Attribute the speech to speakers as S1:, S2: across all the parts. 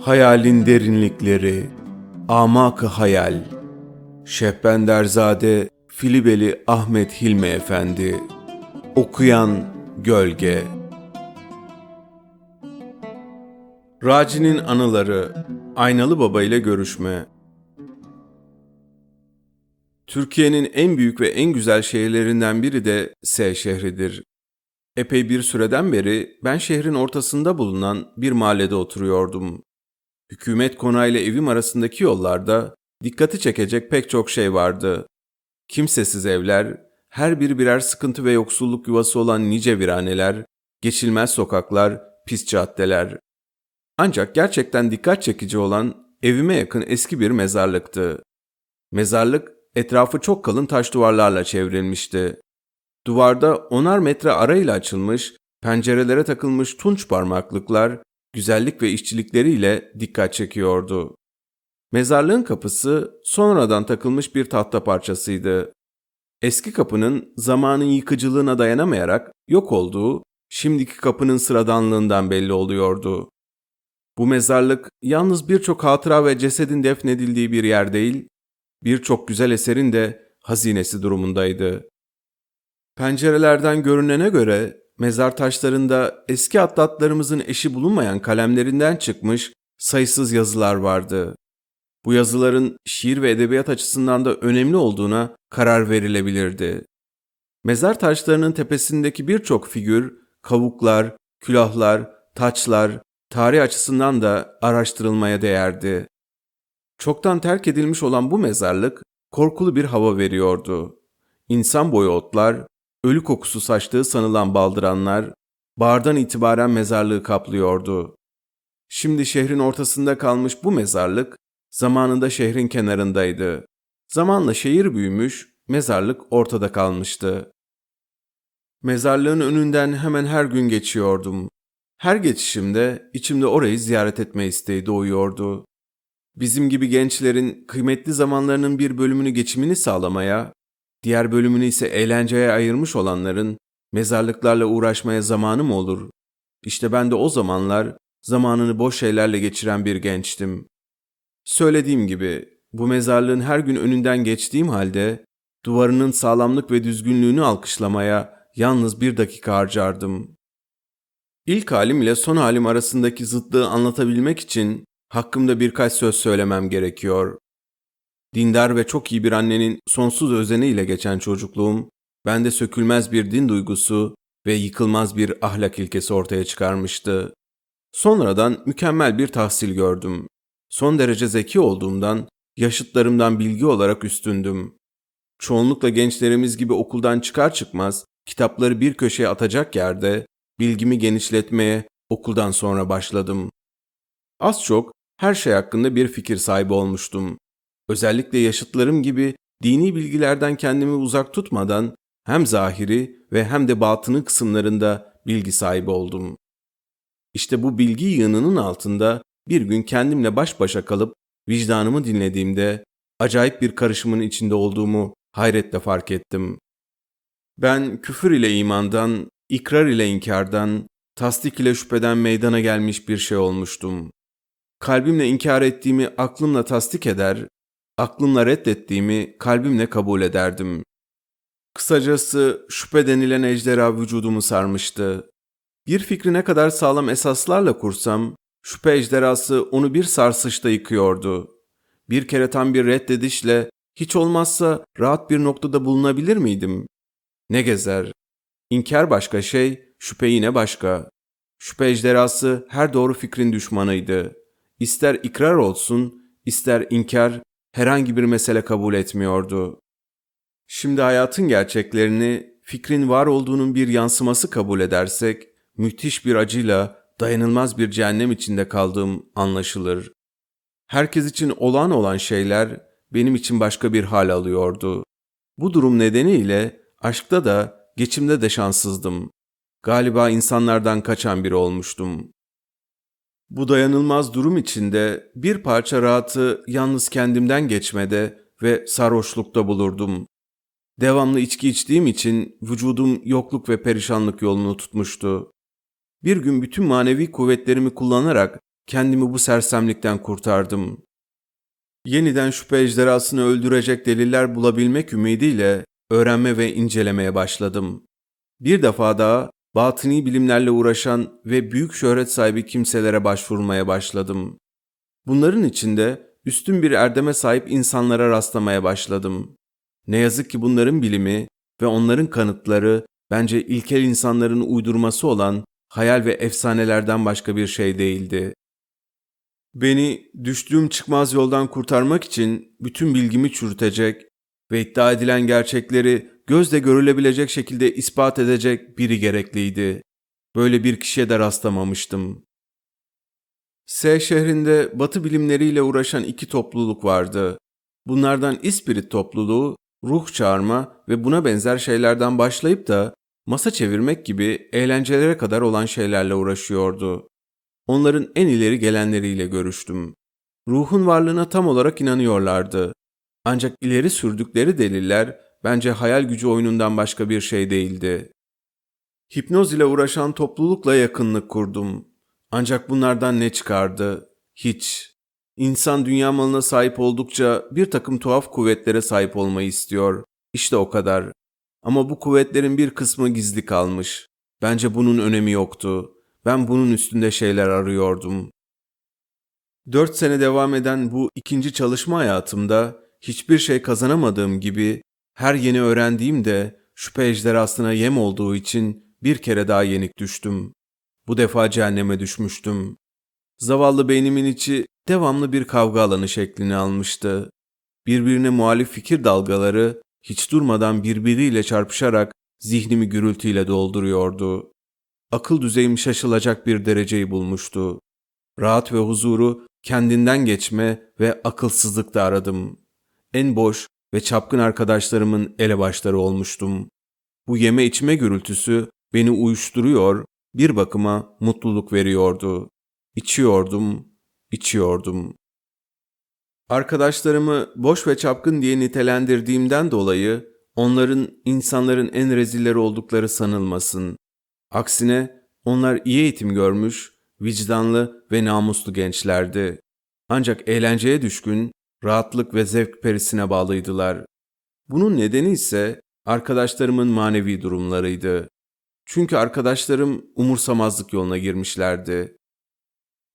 S1: Hayalin derinlikleri, amak hayal. Şehbenderzade Filibeli Ahmet Hilmi Efendi. Okuyan Gölge. Raci'nin anıları, Aynalı Baba ile görüşme. Türkiye'nin en büyük ve en güzel şehirlerinden biri de S şehridir. Epey bir süreden beri ben şehrin ortasında bulunan bir mahallede oturuyordum. Hükümet konağıyla evim arasındaki yollarda dikkati çekecek pek çok şey vardı. Kimsesiz evler, her biri birer sıkıntı ve yoksulluk yuvası olan nice viraneler, geçilmez sokaklar, pis caddeler. Ancak gerçekten dikkat çekici olan evime yakın eski bir mezarlıktı. Mezarlık etrafı çok kalın taş duvarlarla çevrilmişti. Duvarda onar metre arayla açılmış, pencerelere takılmış tunç parmaklıklar, güzellik ve işçilikleriyle dikkat çekiyordu. Mezarlığın kapısı sonradan takılmış bir tahta parçasıydı. Eski kapının zamanın yıkıcılığına dayanamayarak yok olduğu, şimdiki kapının sıradanlığından belli oluyordu. Bu mezarlık yalnız birçok hatıra ve cesedin defnedildiği bir yer değil, birçok güzel eserin de hazinesi durumundaydı. Pencerelerden görünene göre mezar taşlarında eski atlatlarımızın eşi bulunmayan kalemlerinden çıkmış sayısız yazılar vardı. Bu yazıların şiir ve edebiyat açısından da önemli olduğuna karar verilebilirdi. Mezar taşlarının tepesindeki birçok figür, kavuklar, külahlar, taçlar, tarih açısından da araştırılmaya değerdi. Çoktan terk edilmiş olan bu mezarlık korkulu bir hava veriyordu. İnsan boyu otlar, ölü kokusu saçtığı sanılan baldıranlar, bağırdan itibaren mezarlığı kaplıyordu. Şimdi şehrin ortasında kalmış bu mezarlık, zamanında şehrin kenarındaydı. Zamanla şehir büyümüş, mezarlık ortada kalmıştı. Mezarlığın önünden hemen her gün geçiyordum. Her geçişimde içimde orayı ziyaret etme isteği doğuyordu. Bizim gibi gençlerin kıymetli zamanlarının bir bölümünü geçimini sağlamaya, diğer bölümünü ise eğlenceye ayırmış olanların mezarlıklarla uğraşmaya zamanı mı olur? İşte ben de o zamanlar zamanını boş şeylerle geçiren bir gençtim. Söylediğim gibi bu mezarlığın her gün önünden geçtiğim halde duvarının sağlamlık ve düzgünlüğünü alkışlamaya yalnız bir dakika harcardım. İlk halim ile son halim arasındaki zıtlığı anlatabilmek için hakkımda birkaç söz söylemem gerekiyor. Dindar ve çok iyi bir annenin sonsuz özeniyle geçen çocukluğum, bende sökülmez bir din duygusu ve yıkılmaz bir ahlak ilkesi ortaya çıkarmıştı. Sonradan mükemmel bir tahsil gördüm. Son derece zeki olduğumdan, yaşıtlarımdan bilgi olarak üstündüm. Çoğunlukla gençlerimiz gibi okuldan çıkar çıkmaz kitapları bir köşeye atacak yerde bilgimi genişletmeye okuldan sonra başladım. Az çok her şey hakkında bir fikir sahibi olmuştum. Özellikle yaşıtlarım gibi dini bilgilerden kendimi uzak tutmadan hem zahiri ve hem de batını kısımlarında bilgi sahibi oldum. İşte bu bilgi yığınının altında bir gün kendimle baş başa kalıp vicdanımı dinlediğimde acayip bir karışımın içinde olduğumu hayretle fark ettim. Ben küfür ile imandan, ikrar ile inkardan, tasdik ile şüpheden meydana gelmiş bir şey olmuştum. Kalbimle inkar ettiğimi aklımla tasdik eder, aklımla reddettiğimi kalbimle kabul ederdim. Kısacası şüphe denilen ejderha vücudumu sarmıştı. Bir fikri ne kadar sağlam esaslarla kursam, şüphe ejderhası onu bir sarsışta yıkıyordu. Bir kere tam bir reddedişle hiç olmazsa rahat bir noktada bulunabilir miydim? Ne gezer? İnkar başka şey, şüphe yine başka. Şüphe ejderhası her doğru fikrin düşmanıydı. İster ikrar olsun, ister inkar herhangi bir mesele kabul etmiyordu. Şimdi hayatın gerçeklerini fikrin var olduğunun bir yansıması kabul edersek, müthiş bir acıyla dayanılmaz bir cehennem içinde kaldığım anlaşılır. Herkes için olağan olan şeyler benim için başka bir hal alıyordu. Bu durum nedeniyle aşkta da geçimde de şanssızdım. Galiba insanlardan kaçan biri olmuştum. Bu dayanılmaz durum içinde bir parça rahatı yalnız kendimden geçmede ve sarhoşlukta bulurdum. Devamlı içki içtiğim için vücudum yokluk ve perişanlık yolunu tutmuştu. Bir gün bütün manevi kuvvetlerimi kullanarak kendimi bu sersemlikten kurtardım. Yeniden şüphe ejderhasını öldürecek deliller bulabilmek ümidiyle öğrenme ve incelemeye başladım. Bir defa daha batıni bilimlerle uğraşan ve büyük şöhret sahibi kimselere başvurmaya başladım. Bunların içinde üstün bir erdeme sahip insanlara rastlamaya başladım. Ne yazık ki bunların bilimi ve onların kanıtları bence ilkel insanların uydurması olan hayal ve efsanelerden başka bir şey değildi. Beni düştüğüm çıkmaz yoldan kurtarmak için bütün bilgimi çürütecek ve iddia edilen gerçekleri gözle görülebilecek şekilde ispat edecek biri gerekliydi. Böyle bir kişiye de rastlamamıştım. S şehrinde batı bilimleriyle uğraşan iki topluluk vardı. Bunlardan İspirit topluluğu ruh çağırma ve buna benzer şeylerden başlayıp da masa çevirmek gibi eğlencelere kadar olan şeylerle uğraşıyordu. Onların en ileri gelenleriyle görüştüm. Ruhun varlığına tam olarak inanıyorlardı. Ancak ileri sürdükleri deliller bence hayal gücü oyunundan başka bir şey değildi. Hipnoz ile uğraşan toplulukla yakınlık kurdum. Ancak bunlardan ne çıkardı? Hiç. İnsan dünya malına sahip oldukça bir takım tuhaf kuvvetlere sahip olmayı istiyor. İşte o kadar. Ama bu kuvvetlerin bir kısmı gizli kalmış. Bence bunun önemi yoktu. Ben bunun üstünde şeyler arıyordum. Dört sene devam eden bu ikinci çalışma hayatımda hiçbir şey kazanamadığım gibi her yeni öğrendiğimde şüphe ejderhasına yem olduğu için bir kere daha yenik düştüm. Bu defa cehenneme düşmüştüm. Zavallı beynimin içi devamlı bir kavga alanı şeklini almıştı. Birbirine muhalif fikir dalgaları hiç durmadan birbiriyle çarpışarak zihnimi gürültüyle dolduruyordu. Akıl düzeyim şaşılacak bir dereceyi bulmuştu. Rahat ve huzuru kendinden geçme ve akılsızlıkta aradım. En boş ve çapkın arkadaşlarımın elebaşları olmuştum. Bu yeme içme gürültüsü beni uyuşturuyor, bir bakıma mutluluk veriyordu. İçiyordum, içiyordum. Arkadaşlarımı boş ve çapkın diye nitelendirdiğimden dolayı onların insanların en rezilleri oldukları sanılmasın. Aksine onlar iyi eğitim görmüş, vicdanlı ve namuslu gençlerdi. Ancak eğlenceye düşkün, rahatlık ve zevk perisine bağlıydılar. Bunun nedeni ise arkadaşlarımın manevi durumlarıydı. Çünkü arkadaşlarım umursamazlık yoluna girmişlerdi.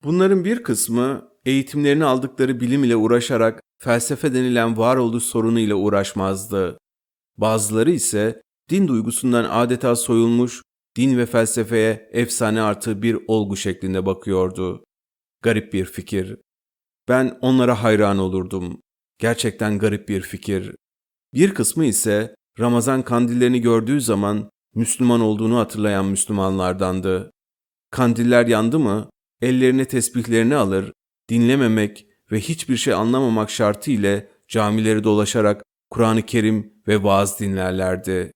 S1: Bunların bir kısmı eğitimlerini aldıkları bilim ile uğraşarak felsefe denilen varoluş sorunu ile uğraşmazdı. Bazıları ise din duygusundan adeta soyulmuş, din ve felsefeye efsane artı bir olgu şeklinde bakıyordu. Garip bir fikir. Ben onlara hayran olurdum. Gerçekten garip bir fikir. Bir kısmı ise Ramazan kandillerini gördüğü zaman Müslüman olduğunu hatırlayan Müslümanlardandı. Kandiller yandı mı ellerine tesbihlerini alır, dinlememek ve hiçbir şey anlamamak şartı ile camileri dolaşarak Kur'an-ı Kerim ve vaaz dinlerlerdi.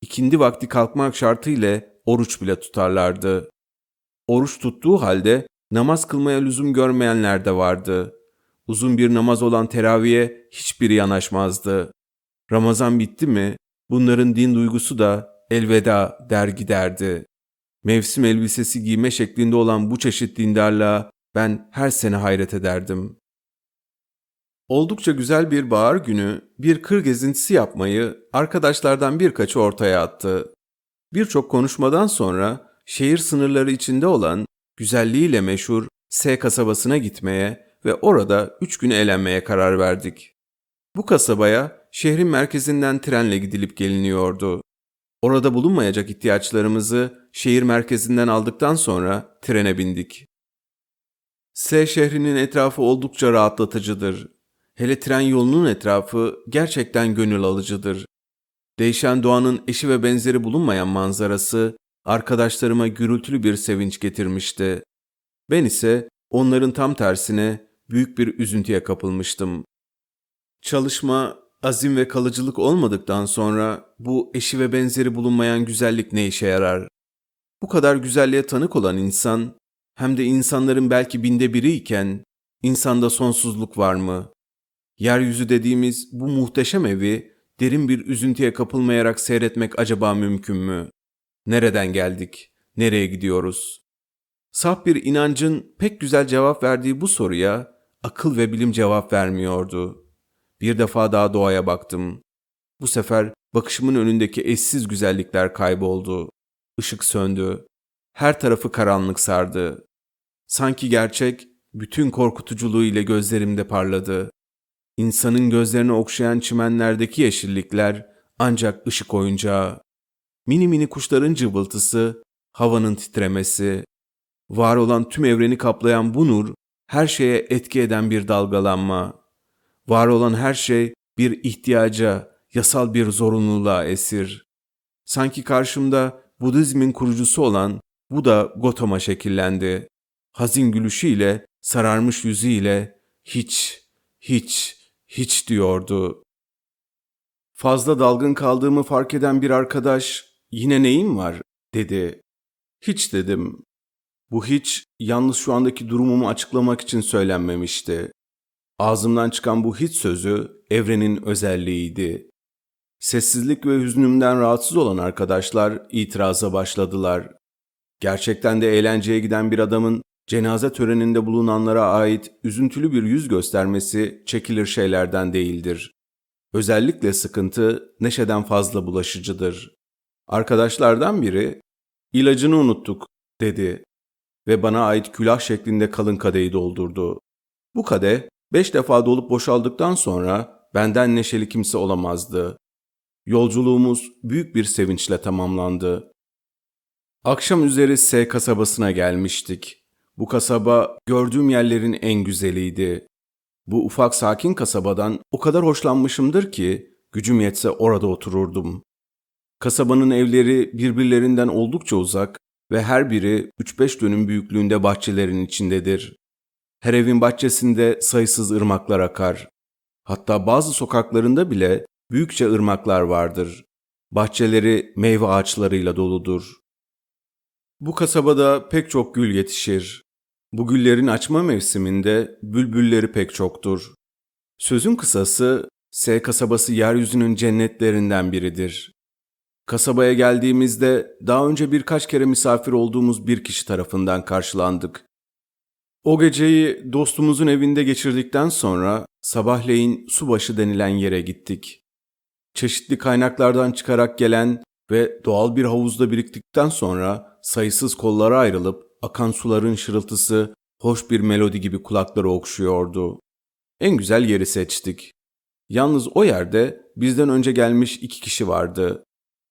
S1: İkindi vakti kalkmak şartı ile oruç bile tutarlardı. Oruç tuttuğu halde namaz kılmaya lüzum görmeyenler de vardı. Uzun bir namaz olan teraviye hiçbiri yanaşmazdı. Ramazan bitti mi bunların din duygusu da elveda der giderdi. Mevsim elbisesi giyme şeklinde olan bu çeşit dindarlığa ben her sene hayret ederdim. Oldukça güzel bir bahar günü bir kır gezintisi yapmayı arkadaşlardan birkaçı ortaya attı. Birçok konuşmadan sonra şehir sınırları içinde olan güzelliğiyle meşhur S kasabasına gitmeye ve orada üç gün eğlenmeye karar verdik. Bu kasabaya şehrin merkezinden trenle gidilip geliniyordu. Orada bulunmayacak ihtiyaçlarımızı şehir merkezinden aldıktan sonra trene bindik. S şehrinin etrafı oldukça rahatlatıcıdır. Hele tren yolunun etrafı gerçekten gönül alıcıdır. Değişen doğanın eşi ve benzeri bulunmayan manzarası arkadaşlarıma gürültülü bir sevinç getirmişti. Ben ise onların tam tersine büyük bir üzüntüye kapılmıştım. Çalışma, azim ve kalıcılık olmadıktan sonra bu eşi ve benzeri bulunmayan güzellik ne işe yarar? Bu kadar güzelliğe tanık olan insan, hem de insanların belki binde biri iken, insanda sonsuzluk var mı? Yeryüzü dediğimiz bu muhteşem evi derin bir üzüntüye kapılmayarak seyretmek acaba mümkün mü? Nereden geldik? Nereye gidiyoruz? Saf bir inancın pek güzel cevap verdiği bu soruya akıl ve bilim cevap vermiyordu. Bir defa daha doğaya baktım. Bu sefer bakışımın önündeki eşsiz güzellikler kayboldu. Işık söndü. Her tarafı karanlık sardı. Sanki gerçek bütün korkutuculuğu ile gözlerimde parladı. İnsanın gözlerini okşayan çimenlerdeki yeşillikler ancak ışık oyuncağı. Mini mini kuşların cıvıltısı, havanın titremesi, var olan tüm evreni kaplayan bu nur, her şeye etki eden bir dalgalanma. Var olan her şey bir ihtiyaca, yasal bir zorunluluğa esir. Sanki karşımda Budizmin kurucusu olan Buda Gotama şekillendi. Hazin gülüşüyle, sararmış yüzüyle hiç, hiç, hiç diyordu. Fazla dalgın kaldığımı fark eden bir arkadaş, yine neyim var dedi. Hiç dedim. Bu hiç yalnız şu andaki durumumu açıklamak için söylenmemişti. Ağzımdan çıkan bu hiç sözü evrenin özelliğiydi. Sessizlik ve hüznümden rahatsız olan arkadaşlar itiraza başladılar. Gerçekten de eğlenceye giden bir adamın cenaze töreninde bulunanlara ait üzüntülü bir yüz göstermesi çekilir şeylerden değildir. Özellikle sıkıntı neşeden fazla bulaşıcıdır. Arkadaşlardan biri, ilacını unuttuk, dedi ve bana ait külah şeklinde kalın kadeyi doldurdu. Bu kade beş defa dolup boşaldıktan sonra benden neşeli kimse olamazdı. Yolculuğumuz büyük bir sevinçle tamamlandı. Akşam üzeri S kasabasına gelmiştik. Bu kasaba gördüğüm yerlerin en güzeliydi. Bu ufak sakin kasabadan o kadar hoşlanmışımdır ki gücüm yetse orada otururdum. Kasabanın evleri birbirlerinden oldukça uzak ve her biri 3-5 dönüm büyüklüğünde bahçelerin içindedir. Her evin bahçesinde sayısız ırmaklar akar. Hatta bazı sokaklarında bile büyükçe ırmaklar vardır. Bahçeleri meyve ağaçlarıyla doludur. Bu kasabada pek çok gül yetişir. Bu güllerin açma mevsiminde bülbülleri pek çoktur. Sözün kısası, S kasabası yeryüzünün cennetlerinden biridir. Kasabaya geldiğimizde daha önce birkaç kere misafir olduğumuz bir kişi tarafından karşılandık. O geceyi dostumuzun evinde geçirdikten sonra sabahleyin subaşı denilen yere gittik. Çeşitli kaynaklardan çıkarak gelen ve doğal bir havuzda biriktikten sonra sayısız kollara ayrılıp akan suların şırıltısı hoş bir melodi gibi kulakları okşuyordu. En güzel yeri seçtik. Yalnız o yerde bizden önce gelmiş iki kişi vardı.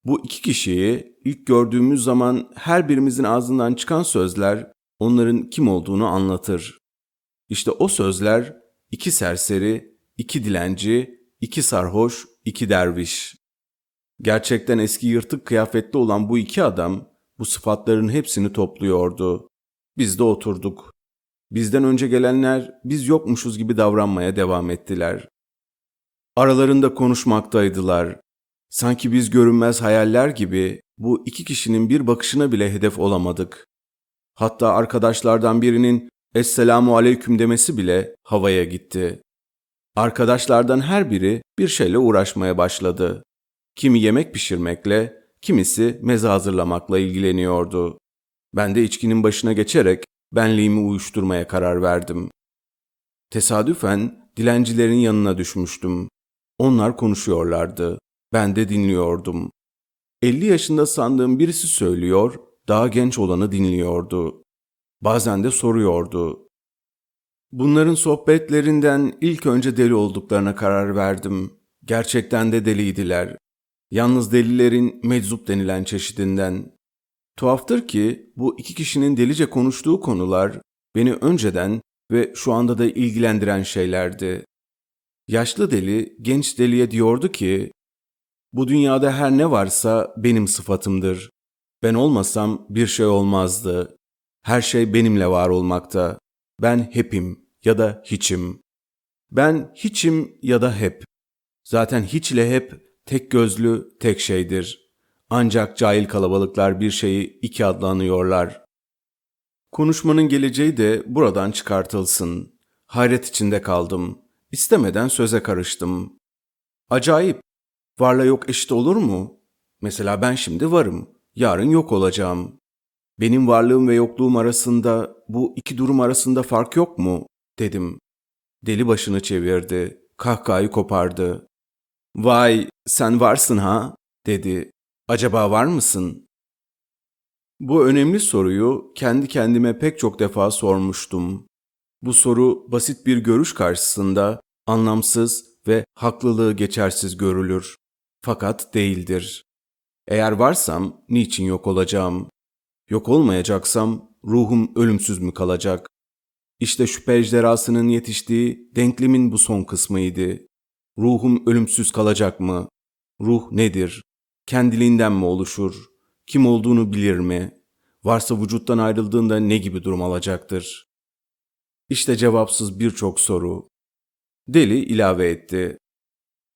S1: Bu iki kişiyi ilk gördüğümüz zaman her birimizin ağzından çıkan sözler onların kim olduğunu anlatır. İşte o sözler iki serseri, iki dilenci, iki sarhoş, iki derviş. Gerçekten eski yırtık kıyafetli olan bu iki adam bu sıfatların hepsini topluyordu. Biz de oturduk. Bizden önce gelenler biz yokmuşuz gibi davranmaya devam ettiler. Aralarında konuşmaktaydılar. Sanki biz görünmez hayaller gibi bu iki kişinin bir bakışına bile hedef olamadık. Hatta arkadaşlardan birinin Esselamu Aleyküm demesi bile havaya gitti. Arkadaşlardan her biri bir şeyle uğraşmaya başladı. Kimi yemek pişirmekle, kimisi meze hazırlamakla ilgileniyordu. Ben de içkinin başına geçerek benliğimi uyuşturmaya karar verdim. Tesadüfen dilencilerin yanına düşmüştüm. Onlar konuşuyorlardı. Ben de dinliyordum. 50 yaşında sandığım birisi söylüyor, daha genç olanı dinliyordu. Bazen de soruyordu. Bunların sohbetlerinden ilk önce deli olduklarına karar verdim. Gerçekten de deliydiler. Yalnız delilerin meczup denilen çeşidinden. Tuhaftır ki bu iki kişinin delice konuştuğu konular beni önceden ve şu anda da ilgilendiren şeylerdi. Yaşlı deli genç deliye diyordu ki, bu dünyada her ne varsa benim sıfatımdır. Ben olmasam bir şey olmazdı. Her şey benimle var olmakta. Ben hepim ya da hiçim. Ben hiçim ya da hep. Zaten hiç ile hep tek gözlü tek şeydir. Ancak cahil kalabalıklar bir şeyi iki adla anıyorlar. Konuşmanın geleceği de buradan çıkartılsın. Hayret içinde kaldım. İstemeden söze karıştım. Acayip. Varla yok eşit olur mu? Mesela ben şimdi varım. Yarın yok olacağım. Benim varlığım ve yokluğum arasında, bu iki durum arasında fark yok mu? dedim. Deli başını çevirdi, kahkahayı kopardı. Vay, sen varsın ha? dedi. Acaba var mısın? Bu önemli soruyu kendi kendime pek çok defa sormuştum. Bu soru basit bir görüş karşısında anlamsız ve haklılığı geçersiz görülür. Fakat değildir. Eğer varsam niçin yok olacağım? Yok olmayacaksam ruhum ölümsüz mü kalacak? İşte şüphe ejderhasının yetiştiği denklemin bu son kısmıydı. Ruhum ölümsüz kalacak mı? Ruh nedir? Kendiliğinden mi oluşur? Kim olduğunu bilir mi? Varsa vücuttan ayrıldığında ne gibi durum alacaktır? İşte cevapsız birçok soru. Deli ilave etti.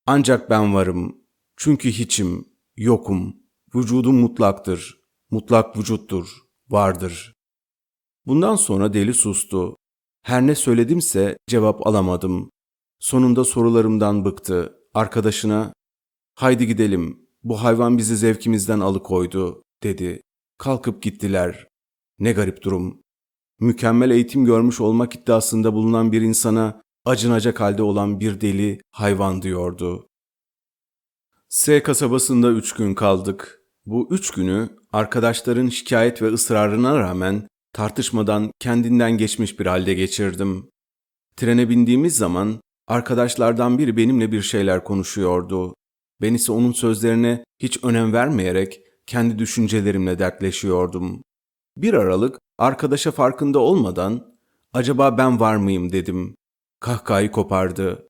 S1: Ancak ben varım. Çünkü hiçim, yokum. Vücudum mutlaktır. Mutlak vücuttur, vardır. Bundan sonra deli sustu. Her ne söyledimse cevap alamadım. Sonunda sorularımdan bıktı. Arkadaşına, haydi gidelim, bu hayvan bizi zevkimizden alıkoydu, dedi. Kalkıp gittiler. Ne garip durum. Mükemmel eğitim görmüş olmak iddiasında bulunan bir insana acınacak halde olan bir deli hayvan diyordu. S kasabasında üç gün kaldık. Bu üç günü arkadaşların şikayet ve ısrarına rağmen tartışmadan kendinden geçmiş bir halde geçirdim. Trene bindiğimiz zaman arkadaşlardan biri benimle bir şeyler konuşuyordu. Ben ise onun sözlerine hiç önem vermeyerek kendi düşüncelerimle dertleşiyordum. Bir aralık arkadaşa farkında olmadan acaba ben var mıyım dedim. Kahkahayı kopardı.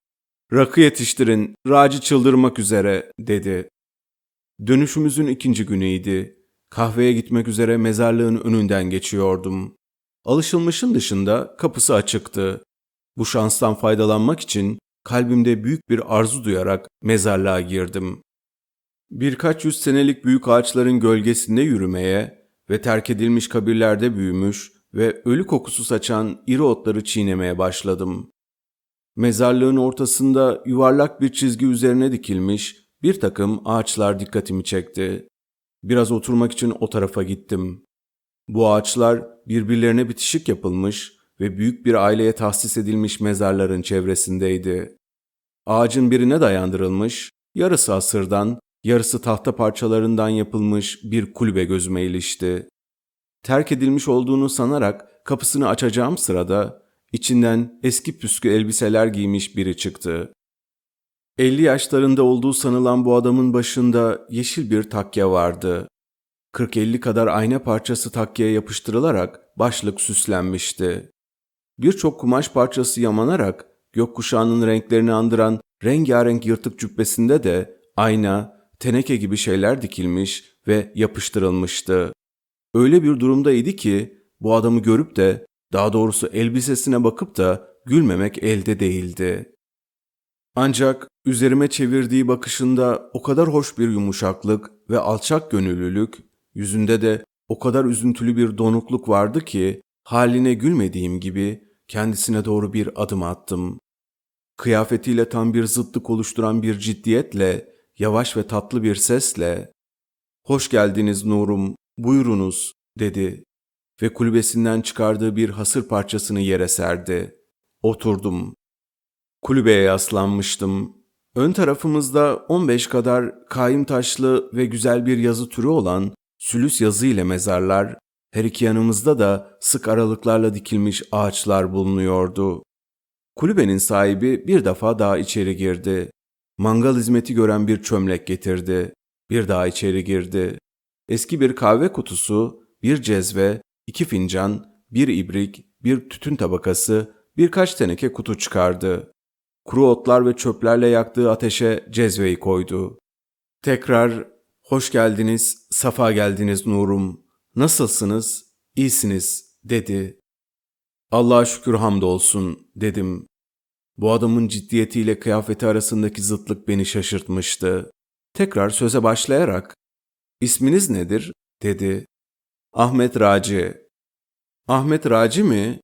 S1: Rakı yetiştirin, Raci çıldırmak üzere dedi. Dönüşümüzün ikinci günüydü. Kahveye gitmek üzere mezarlığın önünden geçiyordum. Alışılmışın dışında kapısı açıktı. Bu şanstan faydalanmak için kalbimde büyük bir arzu duyarak mezarlığa girdim. Birkaç yüz senelik büyük ağaçların gölgesinde yürümeye ve terk edilmiş kabirlerde büyümüş ve ölü kokusu saçan iri otları çiğnemeye başladım. Mezarlığın ortasında yuvarlak bir çizgi üzerine dikilmiş bir takım ağaçlar dikkatimi çekti. Biraz oturmak için o tarafa gittim. Bu ağaçlar birbirlerine bitişik yapılmış ve büyük bir aileye tahsis edilmiş mezarların çevresindeydi. Ağacın birine dayandırılmış, yarısı asırdan, yarısı tahta parçalarından yapılmış bir kulübe gözüme ilişti. Terk edilmiş olduğunu sanarak kapısını açacağım sırada içinden eski püskü elbiseler giymiş biri çıktı. 50 yaşlarında olduğu sanılan bu adamın başında yeşil bir takya vardı. 40-50 kadar ayna parçası takyaya yapıştırılarak başlık süslenmişti. Birçok kumaş parçası yamanarak gökkuşağının renklerini andıran rengarenk yırtık cübbesinde de ayna, teneke gibi şeyler dikilmiş ve yapıştırılmıştı. Öyle bir durumdaydı ki bu adamı görüp de daha doğrusu elbisesine bakıp da gülmemek elde değildi. Ancak üzerime çevirdiği bakışında o kadar hoş bir yumuşaklık ve alçak gönüllülük, yüzünde de o kadar üzüntülü bir donukluk vardı ki haline gülmediğim gibi kendisine doğru bir adım attım. Kıyafetiyle tam bir zıtlık oluşturan bir ciddiyetle, yavaş ve tatlı bir sesle ''Hoş geldiniz Nurum, buyurunuz.'' dedi ve kulübesinden çıkardığı bir hasır parçasını yere serdi. Oturdum. Kulübeye yaslanmıştım. Ön tarafımızda 15 kadar kaim taşlı ve güzel bir yazı türü olan sülüs yazı ile mezarlar, her iki yanımızda da sık aralıklarla dikilmiş ağaçlar bulunuyordu. Kulübenin sahibi bir defa daha içeri girdi. Mangal hizmeti gören bir çömlek getirdi. Bir daha içeri girdi. Eski bir kahve kutusu, bir cezve, iki fincan, bir ibrik, bir tütün tabakası, birkaç teneke kutu çıkardı. Kuru otlar ve çöplerle yaktığı ateşe cezveyi koydu. Tekrar hoş geldiniz, safa geldiniz Nurum. Nasılsınız? İyisiniz, dedi. Allah'a şükür hamdolsun, dedim. Bu adamın ciddiyetiyle kıyafeti arasındaki zıtlık beni şaşırtmıştı. Tekrar söze başlayarak, isminiz nedir? dedi. Ahmet Raci. Ahmet Raci mi?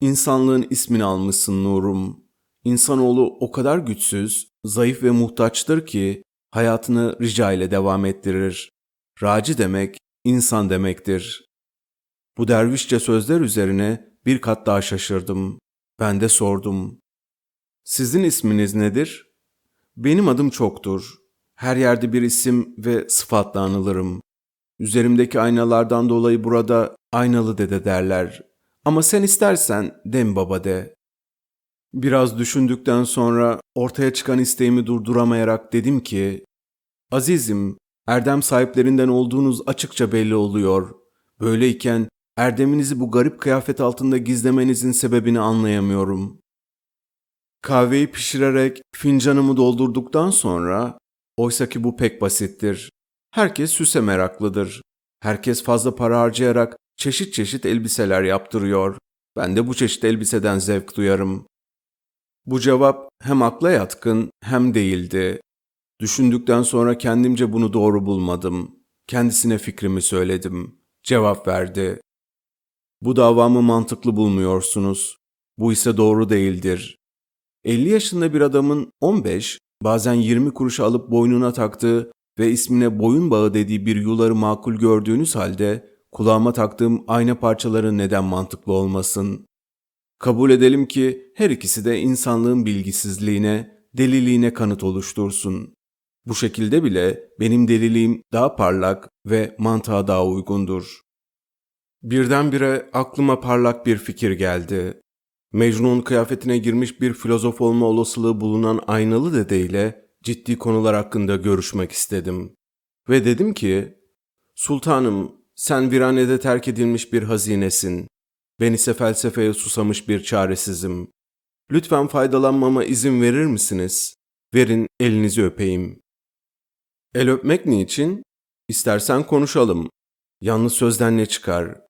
S1: İnsanlığın ismini almışsın Nurum. İnsanoğlu o kadar güçsüz, zayıf ve muhtaçtır ki hayatını rica ile devam ettirir. Raci demek insan demektir. Bu dervişçe sözler üzerine bir kat daha şaşırdım. Ben de sordum. Sizin isminiz nedir? Benim adım çoktur. Her yerde bir isim ve sıfatla anılırım. Üzerimdeki aynalardan dolayı burada aynalı dede derler. Ama sen istersen dem baba de. Biraz düşündükten sonra ortaya çıkan isteğimi durduramayarak dedim ki, Azizim, erdem sahiplerinden olduğunuz açıkça belli oluyor. Böyleyken erdeminizi bu garip kıyafet altında gizlemenizin sebebini anlayamıyorum. Kahveyi pişirerek fincanımı doldurduktan sonra, oysa ki bu pek basittir. Herkes süse meraklıdır. Herkes fazla para harcayarak çeşit çeşit elbiseler yaptırıyor. Ben de bu çeşit elbiseden zevk duyarım. Bu cevap hem akla yatkın hem değildi. Düşündükten sonra kendimce bunu doğru bulmadım. Kendisine fikrimi söyledim. Cevap verdi. Bu davamı mantıklı bulmuyorsunuz. Bu ise doğru değildir. 50 yaşında bir adamın 15, bazen 20 kuruş alıp boynuna taktığı ve ismine boyun bağı dediği bir yuları makul gördüğünüz halde kulağıma taktığım ayna parçaları neden mantıklı olmasın? Kabul edelim ki her ikisi de insanlığın bilgisizliğine, deliliğine kanıt oluştursun. Bu şekilde bile benim deliliğim daha parlak ve mantığa daha uygundur. Birdenbire aklıma parlak bir fikir geldi. Mecnun kıyafetine girmiş bir filozof olma olasılığı bulunan aynalı dedeyle ciddi konular hakkında görüşmek istedim. Ve dedim ki, Sultanım sen viranede terk edilmiş bir hazinesin. Ben ise felsefeye susamış bir çaresizim. Lütfen faydalanmama izin verir misiniz? Verin elinizi öpeyim. El öpmek niçin? İstersen konuşalım. Yalnız sözden ne çıkar?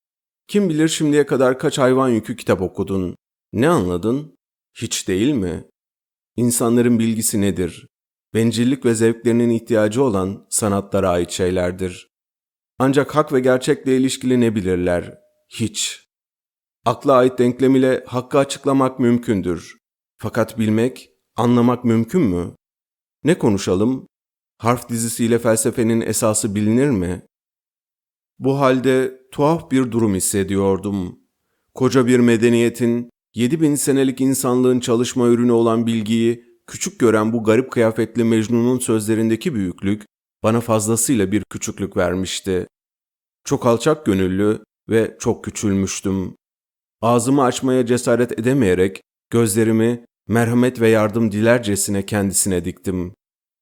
S1: Kim bilir şimdiye kadar kaç hayvan yükü kitap okudun? Ne anladın? Hiç değil mi? İnsanların bilgisi nedir? Bencillik ve zevklerinin ihtiyacı olan sanatlara ait şeylerdir. Ancak hak ve gerçekle ilişkili ne bilirler? Hiç. Akla ait denklem ile hakkı açıklamak mümkündür. Fakat bilmek, anlamak mümkün mü? Ne konuşalım? Harf dizisiyle felsefenin esası bilinir mi? Bu halde tuhaf bir durum hissediyordum. Koca bir medeniyetin, 7000 senelik insanlığın çalışma ürünü olan bilgiyi küçük gören bu garip kıyafetli Mecnun'un sözlerindeki büyüklük bana fazlasıyla bir küçüklük vermişti. Çok alçak gönüllü ve çok küçülmüştüm. Ağzımı açmaya cesaret edemeyerek gözlerimi merhamet ve yardım dilercesine kendisine diktim.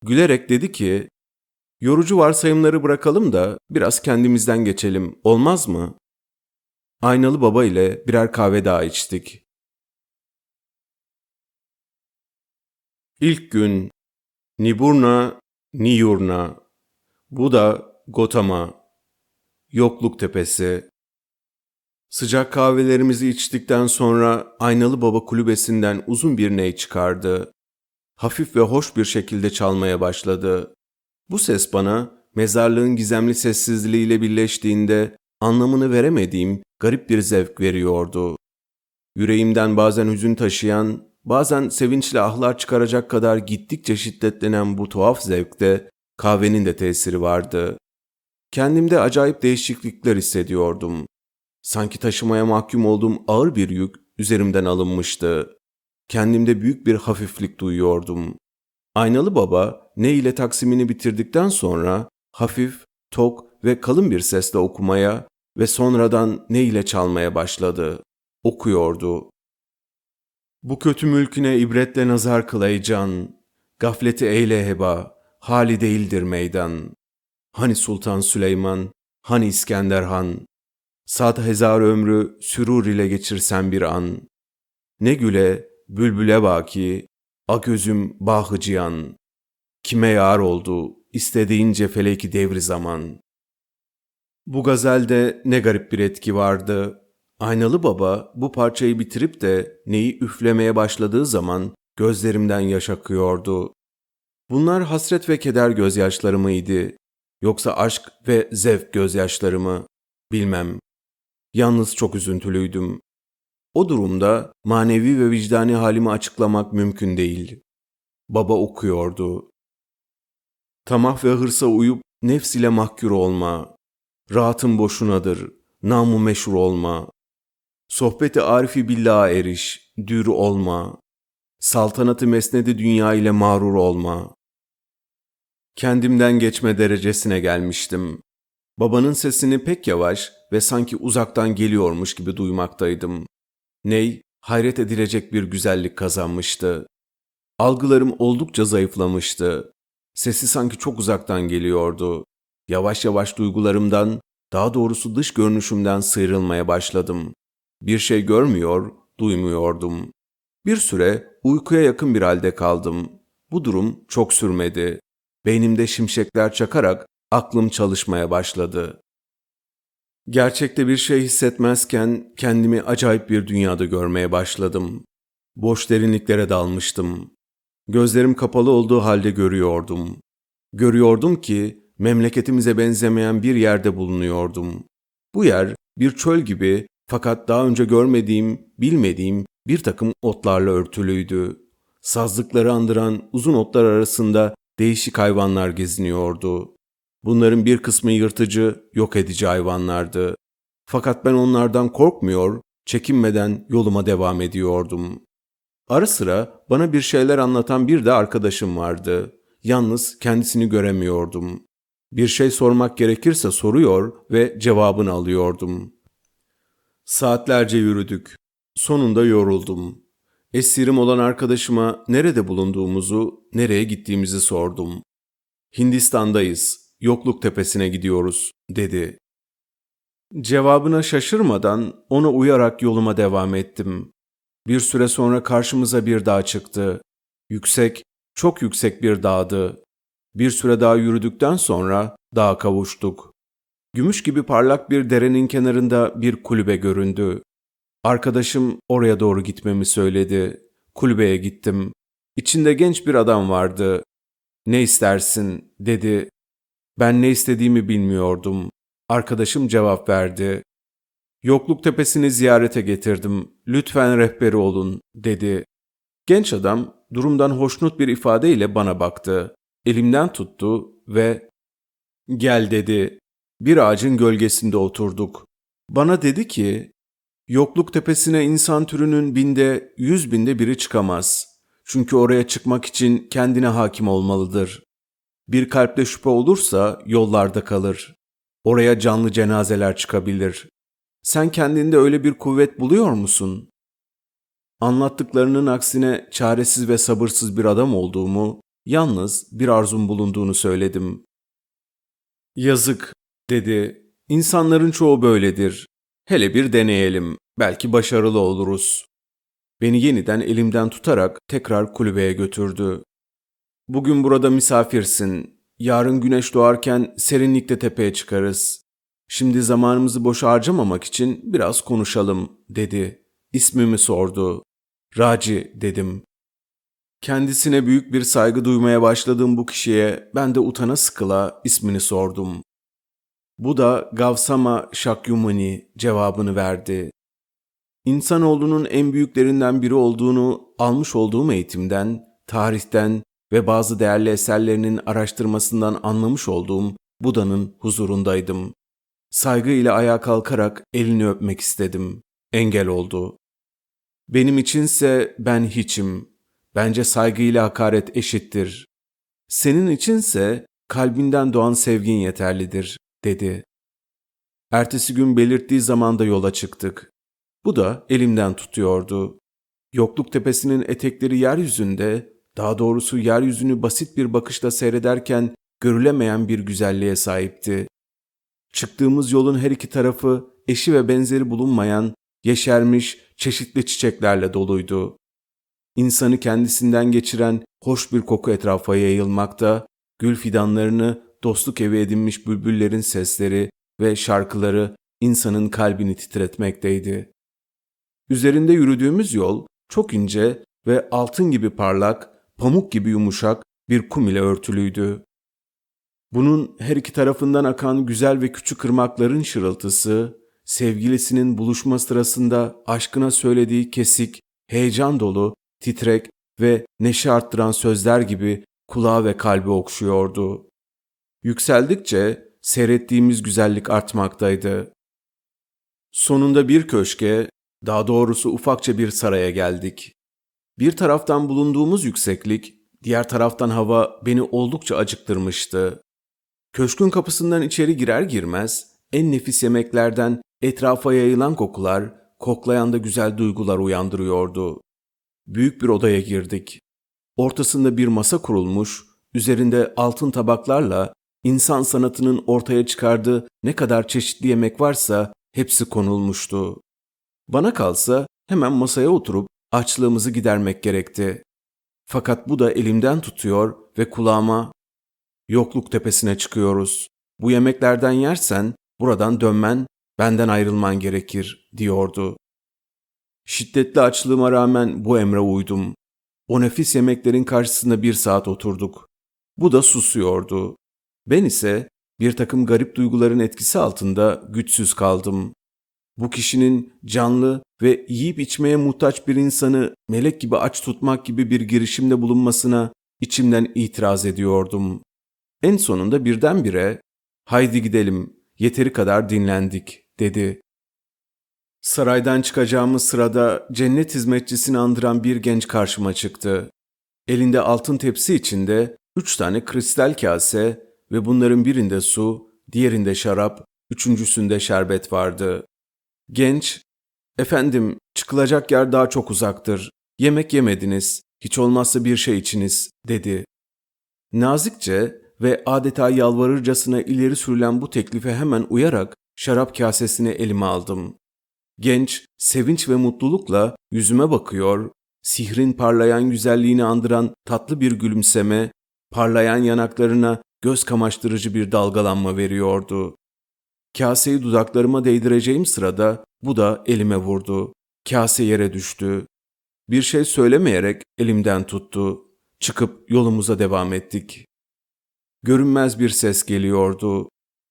S1: Gülerek dedi ki, yorucu varsayımları bırakalım da biraz kendimizden geçelim, olmaz mı? Aynalı baba ile birer kahve daha içtik. İlk gün Niburna, Niyurna, bu da Gotama, Yokluk Tepesi. Sıcak kahvelerimizi içtikten sonra Aynalı Baba kulübesinden uzun bir ney çıkardı. Hafif ve hoş bir şekilde çalmaya başladı. Bu ses bana mezarlığın gizemli sessizliğiyle birleştiğinde anlamını veremediğim garip bir zevk veriyordu. Yüreğimden bazen hüzün taşıyan, bazen sevinçle ahlar çıkaracak kadar gittikçe şiddetlenen bu tuhaf zevkte kahvenin de tesiri vardı. Kendimde acayip değişiklikler hissediyordum. Sanki taşımaya mahkum olduğum ağır bir yük üzerimden alınmıştı. Kendimde büyük bir hafiflik duyuyordum. Aynalı baba ne ile taksimini bitirdikten sonra hafif, tok ve kalın bir sesle okumaya ve sonradan ne ile çalmaya başladı. Okuyordu. Bu kötü mülküne ibretle nazar kıl ey can, gafleti eyle heba, hali değildir meydan. Hani Sultan Süleyman, hani İskender Han, Sad hezar ömrü sürur ile geçirsen bir an. Ne güle, bülbüle baki, a gözüm bahı cihan. Kime yar oldu, istediğince feleki devri zaman. Bu gazelde ne garip bir etki vardı. Aynalı Baba bu parçayı bitirip de neyi üflemeye başladığı zaman gözlerimden yaş akıyordu. Bunlar hasret ve keder gözyaşları mıydı? Yoksa aşk ve zevk gözyaşları mı? Bilmem. Yalnız çok üzüntülüydüm. O durumda manevi ve vicdani halimi açıklamak mümkün değil. Baba okuyordu. Tamah ve hırsa uyup nefs ile mahkür olma. Rahatın boşunadır. namu meşhur olma. Sohbeti arifi billaha eriş, dür olma. Saltanatı mesnedi dünya ile mağrur olma. Kendimden geçme derecesine gelmiştim. Babanın sesini pek yavaş ve sanki uzaktan geliyormuş gibi duymaktaydım. Ney, hayret edilecek bir güzellik kazanmıştı. Algılarım oldukça zayıflamıştı. Sesi sanki çok uzaktan geliyordu. Yavaş yavaş duygularımdan, daha doğrusu dış görünüşümden sıyrılmaya başladım. Bir şey görmüyor, duymuyordum. Bir süre uykuya yakın bir halde kaldım. Bu durum çok sürmedi. Beynimde şimşekler çakarak aklım çalışmaya başladı. Gerçekte bir şey hissetmezken kendimi acayip bir dünyada görmeye başladım. Boş derinliklere dalmıştım. Gözlerim kapalı olduğu halde görüyordum. Görüyordum ki memleketimize benzemeyen bir yerde bulunuyordum. Bu yer bir çöl gibi fakat daha önce görmediğim, bilmediğim bir takım otlarla örtülüydü. Sazlıkları andıran uzun otlar arasında değişik hayvanlar geziniyordu. Bunların bir kısmı yırtıcı, yok edici hayvanlardı. Fakat ben onlardan korkmuyor, çekinmeden yoluma devam ediyordum. Ara sıra bana bir şeyler anlatan bir de arkadaşım vardı. Yalnız kendisini göremiyordum. Bir şey sormak gerekirse soruyor ve cevabını alıyordum. Saatlerce yürüdük. Sonunda yoruldum. Esirim olan arkadaşıma nerede bulunduğumuzu, nereye gittiğimizi sordum. Hindistan'dayız, yokluk tepesine gidiyoruz, dedi. Cevabına şaşırmadan ona uyarak yoluma devam ettim. Bir süre sonra karşımıza bir dağ çıktı. Yüksek, çok yüksek bir dağdı. Bir süre daha yürüdükten sonra dağa kavuştuk. Gümüş gibi parlak bir derenin kenarında bir kulübe göründü. Arkadaşım oraya doğru gitmemi söyledi. Kulübeye gittim. İçinde genç bir adam vardı. Ne istersin dedi. Ben ne istediğimi bilmiyordum. Arkadaşım cevap verdi. Yokluk tepesini ziyarete getirdim. Lütfen rehberi olun dedi. Genç adam durumdan hoşnut bir ifadeyle bana baktı. Elimden tuttu ve gel dedi. Bir ağacın gölgesinde oturduk. Bana dedi ki, yokluk tepesine insan türünün binde, yüz binde biri çıkamaz. Çünkü oraya çıkmak için kendine hakim olmalıdır. Bir kalpte şüphe olursa yollarda kalır. Oraya canlı cenazeler çıkabilir. Sen kendinde öyle bir kuvvet buluyor musun? Anlattıklarının aksine çaresiz ve sabırsız bir adam olduğumu, yalnız bir arzum bulunduğunu söyledim. Yazık, dedi. İnsanların çoğu böyledir. Hele bir deneyelim. Belki başarılı oluruz. Beni yeniden elimden tutarak tekrar kulübeye götürdü. Bugün burada misafirsin. Yarın güneş doğarken serinlikte tepeye çıkarız. Şimdi zamanımızı boş harcamamak için biraz konuşalım, dedi. İsmimi sordu. Raci, dedim. Kendisine büyük bir saygı duymaya başladığım bu kişiye ben de utana sıkıla ismini sordum. Bu da Gavsama Shakyamuni cevabını verdi. İnsanoğlunun en büyüklerinden biri olduğunu almış olduğum eğitimden, tarihten ve bazı değerli eserlerinin araştırmasından anlamış olduğum Buda'nın huzurundaydım. Saygıyla ayağa kalkarak elini öpmek istedim. Engel oldu. Benim içinse ben hiçim. Bence saygıyla hakaret eşittir. Senin içinse kalbinden doğan sevgin yeterlidir dedi. Ertesi gün belirttiği zamanda yola çıktık. Bu da elimden tutuyordu. Yokluk tepesinin etekleri yeryüzünde, daha doğrusu yeryüzünü basit bir bakışla seyrederken görülemeyen bir güzelliğe sahipti. Çıktığımız yolun her iki tarafı eşi ve benzeri bulunmayan, yeşermiş, çeşitli çiçeklerle doluydu. İnsanı kendisinden geçiren hoş bir koku etrafa yayılmakta, gül fidanlarını dostluk evi edinmiş bülbüllerin sesleri ve şarkıları insanın kalbini titretmekteydi. Üzerinde yürüdüğümüz yol çok ince ve altın gibi parlak, pamuk gibi yumuşak bir kum ile örtülüydü. Bunun her iki tarafından akan güzel ve küçük ırmakların şırıltısı, sevgilisinin buluşma sırasında aşkına söylediği kesik, heyecan dolu, titrek ve neşe arttıran sözler gibi kulağı ve kalbi okşuyordu. Yükseldikçe seyrettiğimiz güzellik artmaktaydı. Sonunda bir köşke, daha doğrusu ufakça bir saraya geldik. Bir taraftan bulunduğumuz yükseklik, diğer taraftan hava beni oldukça acıktırmıştı. Köşkün kapısından içeri girer girmez en nefis yemeklerden etrafa yayılan kokular, koklayan da güzel duygular uyandırıyordu. Büyük bir odaya girdik. Ortasında bir masa kurulmuş, üzerinde altın tabaklarla insan sanatının ortaya çıkardığı ne kadar çeşitli yemek varsa hepsi konulmuştu. Bana kalsa hemen masaya oturup açlığımızı gidermek gerekti. Fakat bu da elimden tutuyor ve kulağıma yokluk tepesine çıkıyoruz. Bu yemeklerden yersen buradan dönmen, benden ayrılman gerekir diyordu. Şiddetli açlığıma rağmen bu emre uydum. O nefis yemeklerin karşısında bir saat oturduk. Bu da susuyordu. Ben ise bir takım garip duyguların etkisi altında güçsüz kaldım. Bu kişinin canlı ve yiyip içmeye muhtaç bir insanı melek gibi aç tutmak gibi bir girişimde bulunmasına içimden itiraz ediyordum. En sonunda birdenbire "Haydi gidelim, yeteri kadar dinlendik." dedi. Saraydan çıkacağımız sırada cennet hizmetçisini andıran bir genç karşıma çıktı. Elinde altın tepsi içinde üç tane kristal kase ve bunların birinde su, diğerinde şarap, üçüncüsünde şerbet vardı. Genç, efendim çıkılacak yer daha çok uzaktır. Yemek yemediniz, hiç olmazsa bir şey içiniz, dedi. Nazikçe ve adeta yalvarırcasına ileri sürülen bu teklife hemen uyarak şarap kasesini elime aldım. Genç, sevinç ve mutlulukla yüzüme bakıyor, sihrin parlayan güzelliğini andıran tatlı bir gülümseme, parlayan yanaklarına göz kamaştırıcı bir dalgalanma veriyordu. Kaseyi dudaklarıma değdireceğim sırada bu da elime vurdu. Kase yere düştü. Bir şey söylemeyerek elimden tuttu. Çıkıp yolumuza devam ettik. Görünmez bir ses geliyordu.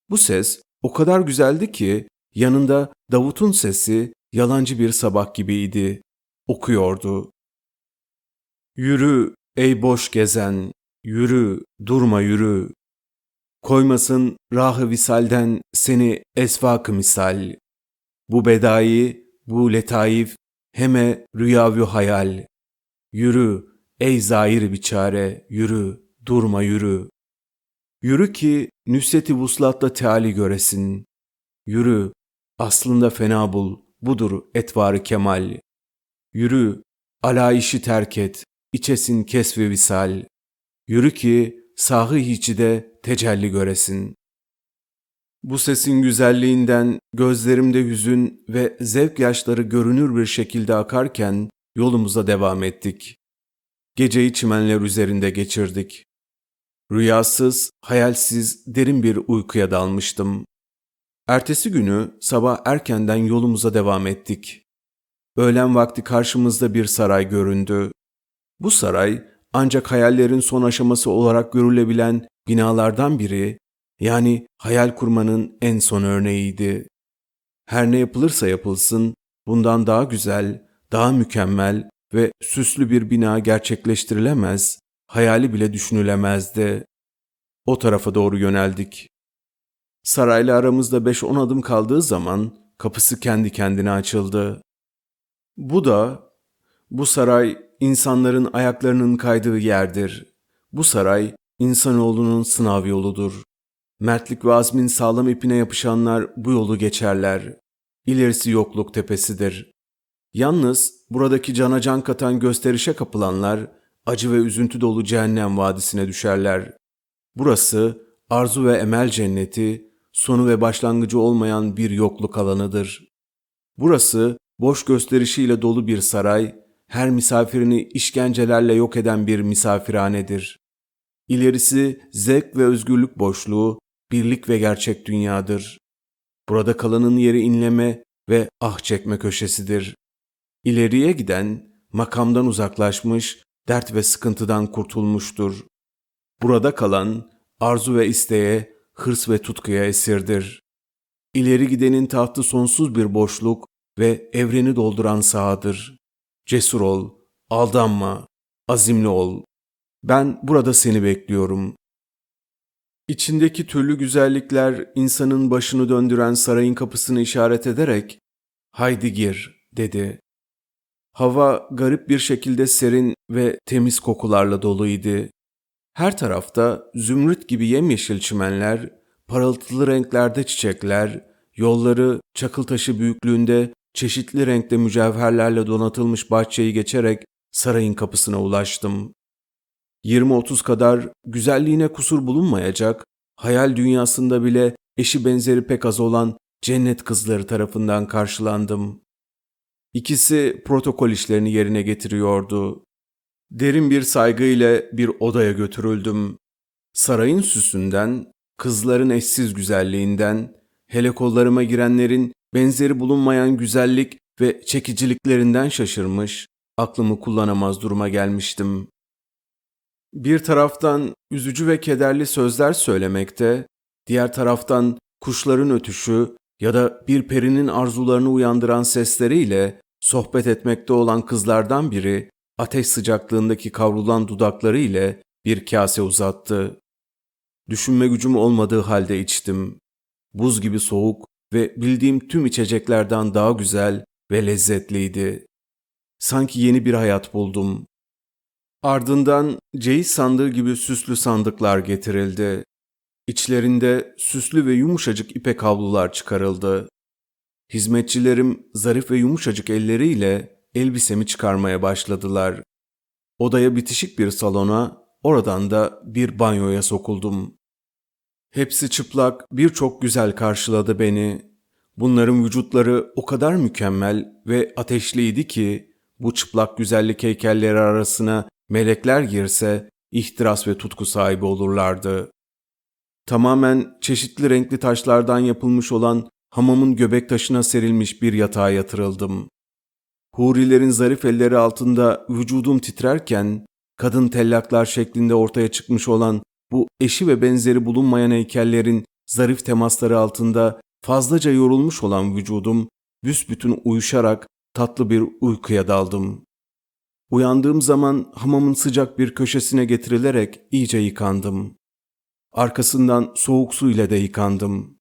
S1: Bu ses o kadar güzeldi ki yanında Davut'un sesi yalancı bir sabah gibiydi. Okuyordu. Yürü ey boş gezen, yürü, durma yürü. Koymasın rahı visalden seni esvak misal. Bu bedai, bu letaif, heme rüyavü hayal. Yürü, ey zahir biçare, yürü, durma yürü. Yürü ki nüsreti vuslatta teali göresin. Yürü, aslında fena bul, budur etvarı kemal. Yürü, ala işi terk et, içesin kesvi visal. Yürü ki sahı hiçi de tecelli göresin. Bu sesin güzelliğinden gözlerimde hüzün ve zevk yaşları görünür bir şekilde akarken yolumuza devam ettik. Geceyi çimenler üzerinde geçirdik. Rüyasız, hayalsiz, derin bir uykuya dalmıştım. Ertesi günü sabah erkenden yolumuza devam ettik. Öğlen vakti karşımızda bir saray göründü. Bu saray ancak hayallerin son aşaması olarak görülebilen binalardan biri, yani hayal kurmanın en son örneğiydi. Her ne yapılırsa yapılsın, bundan daha güzel, daha mükemmel ve süslü bir bina gerçekleştirilemez, hayali bile düşünülemezdi. O tarafa doğru yöneldik. Sarayla aramızda beş on adım kaldığı zaman kapısı kendi kendine açıldı. Bu da, bu saray insanların ayaklarının kaydığı yerdir. Bu saray insanoğlunun sınav yoludur. Mertlik ve azmin sağlam ipine yapışanlar bu yolu geçerler. İlerisi yokluk tepesidir. Yalnız buradaki cana can katan gösterişe kapılanlar acı ve üzüntü dolu cehennem vadisine düşerler. Burası arzu ve emel cenneti, sonu ve başlangıcı olmayan bir yokluk alanıdır. Burası boş gösterişiyle dolu bir saray, her misafirini işkencelerle yok eden bir misafirhanedir. İlerisi zevk ve özgürlük boşluğu, birlik ve gerçek dünyadır. Burada kalanın yeri inleme ve ah çekme köşesidir. İleriye giden, makamdan uzaklaşmış, dert ve sıkıntıdan kurtulmuştur. Burada kalan, arzu ve isteğe, hırs ve tutkuya esirdir. İleri gidenin tahtı sonsuz bir boşluk ve evreni dolduran sahadır. Cesur ol, aldanma, azimli ol. Ben burada seni bekliyorum. İçindeki türlü güzellikler insanın başını döndüren sarayın kapısını işaret ederek Haydi gir, dedi. Hava garip bir şekilde serin ve temiz kokularla doluydu. Her tarafta zümrüt gibi yemyeşil çimenler, parıltılı renklerde çiçekler, yolları çakıl taşı büyüklüğünde çeşitli renkte mücevherlerle donatılmış bahçeyi geçerek sarayın kapısına ulaştım. 20-30 kadar güzelliğine kusur bulunmayacak, hayal dünyasında bile eşi benzeri pek az olan cennet kızları tarafından karşılandım. İkisi protokol işlerini yerine getiriyordu. Derin bir saygıyla bir odaya götürüldüm. Sarayın süsünden, kızların eşsiz güzelliğinden, hele kollarıma girenlerin benzeri bulunmayan güzellik ve çekiciliklerinden şaşırmış, aklımı kullanamaz duruma gelmiştim. Bir taraftan üzücü ve kederli sözler söylemekte, diğer taraftan kuşların ötüşü ya da bir perinin arzularını uyandıran sesleriyle sohbet etmekte olan kızlardan biri ateş sıcaklığındaki kavrulan dudakları ile bir kase uzattı. Düşünme gücüm olmadığı halde içtim. Buz gibi soğuk ve bildiğim tüm içeceklerden daha güzel ve lezzetliydi. Sanki yeni bir hayat buldum. Ardından ceyiz sandığı gibi süslü sandıklar getirildi. İçlerinde süslü ve yumuşacık ipek havlular çıkarıldı. Hizmetçilerim zarif ve yumuşacık elleriyle elbisemi çıkarmaya başladılar. Odaya bitişik bir salona, oradan da bir banyoya sokuldum. Hepsi çıplak, birçok güzel karşıladı beni. Bunların vücutları o kadar mükemmel ve ateşliydi ki bu çıplak güzellik heykelleri arasına melekler girse ihtiras ve tutku sahibi olurlardı. Tamamen çeşitli renkli taşlardan yapılmış olan hamamın göbek taşına serilmiş bir yatağa yatırıldım. Hurilerin zarif elleri altında vücudum titrerken, kadın tellaklar şeklinde ortaya çıkmış olan bu eşi ve benzeri bulunmayan heykellerin zarif temasları altında fazlaca yorulmuş olan vücudum büsbütün uyuşarak tatlı bir uykuya daldım. Uyandığım zaman hamamın sıcak bir köşesine getirilerek iyice yıkandım. Arkasından soğuk su ile de yıkandım.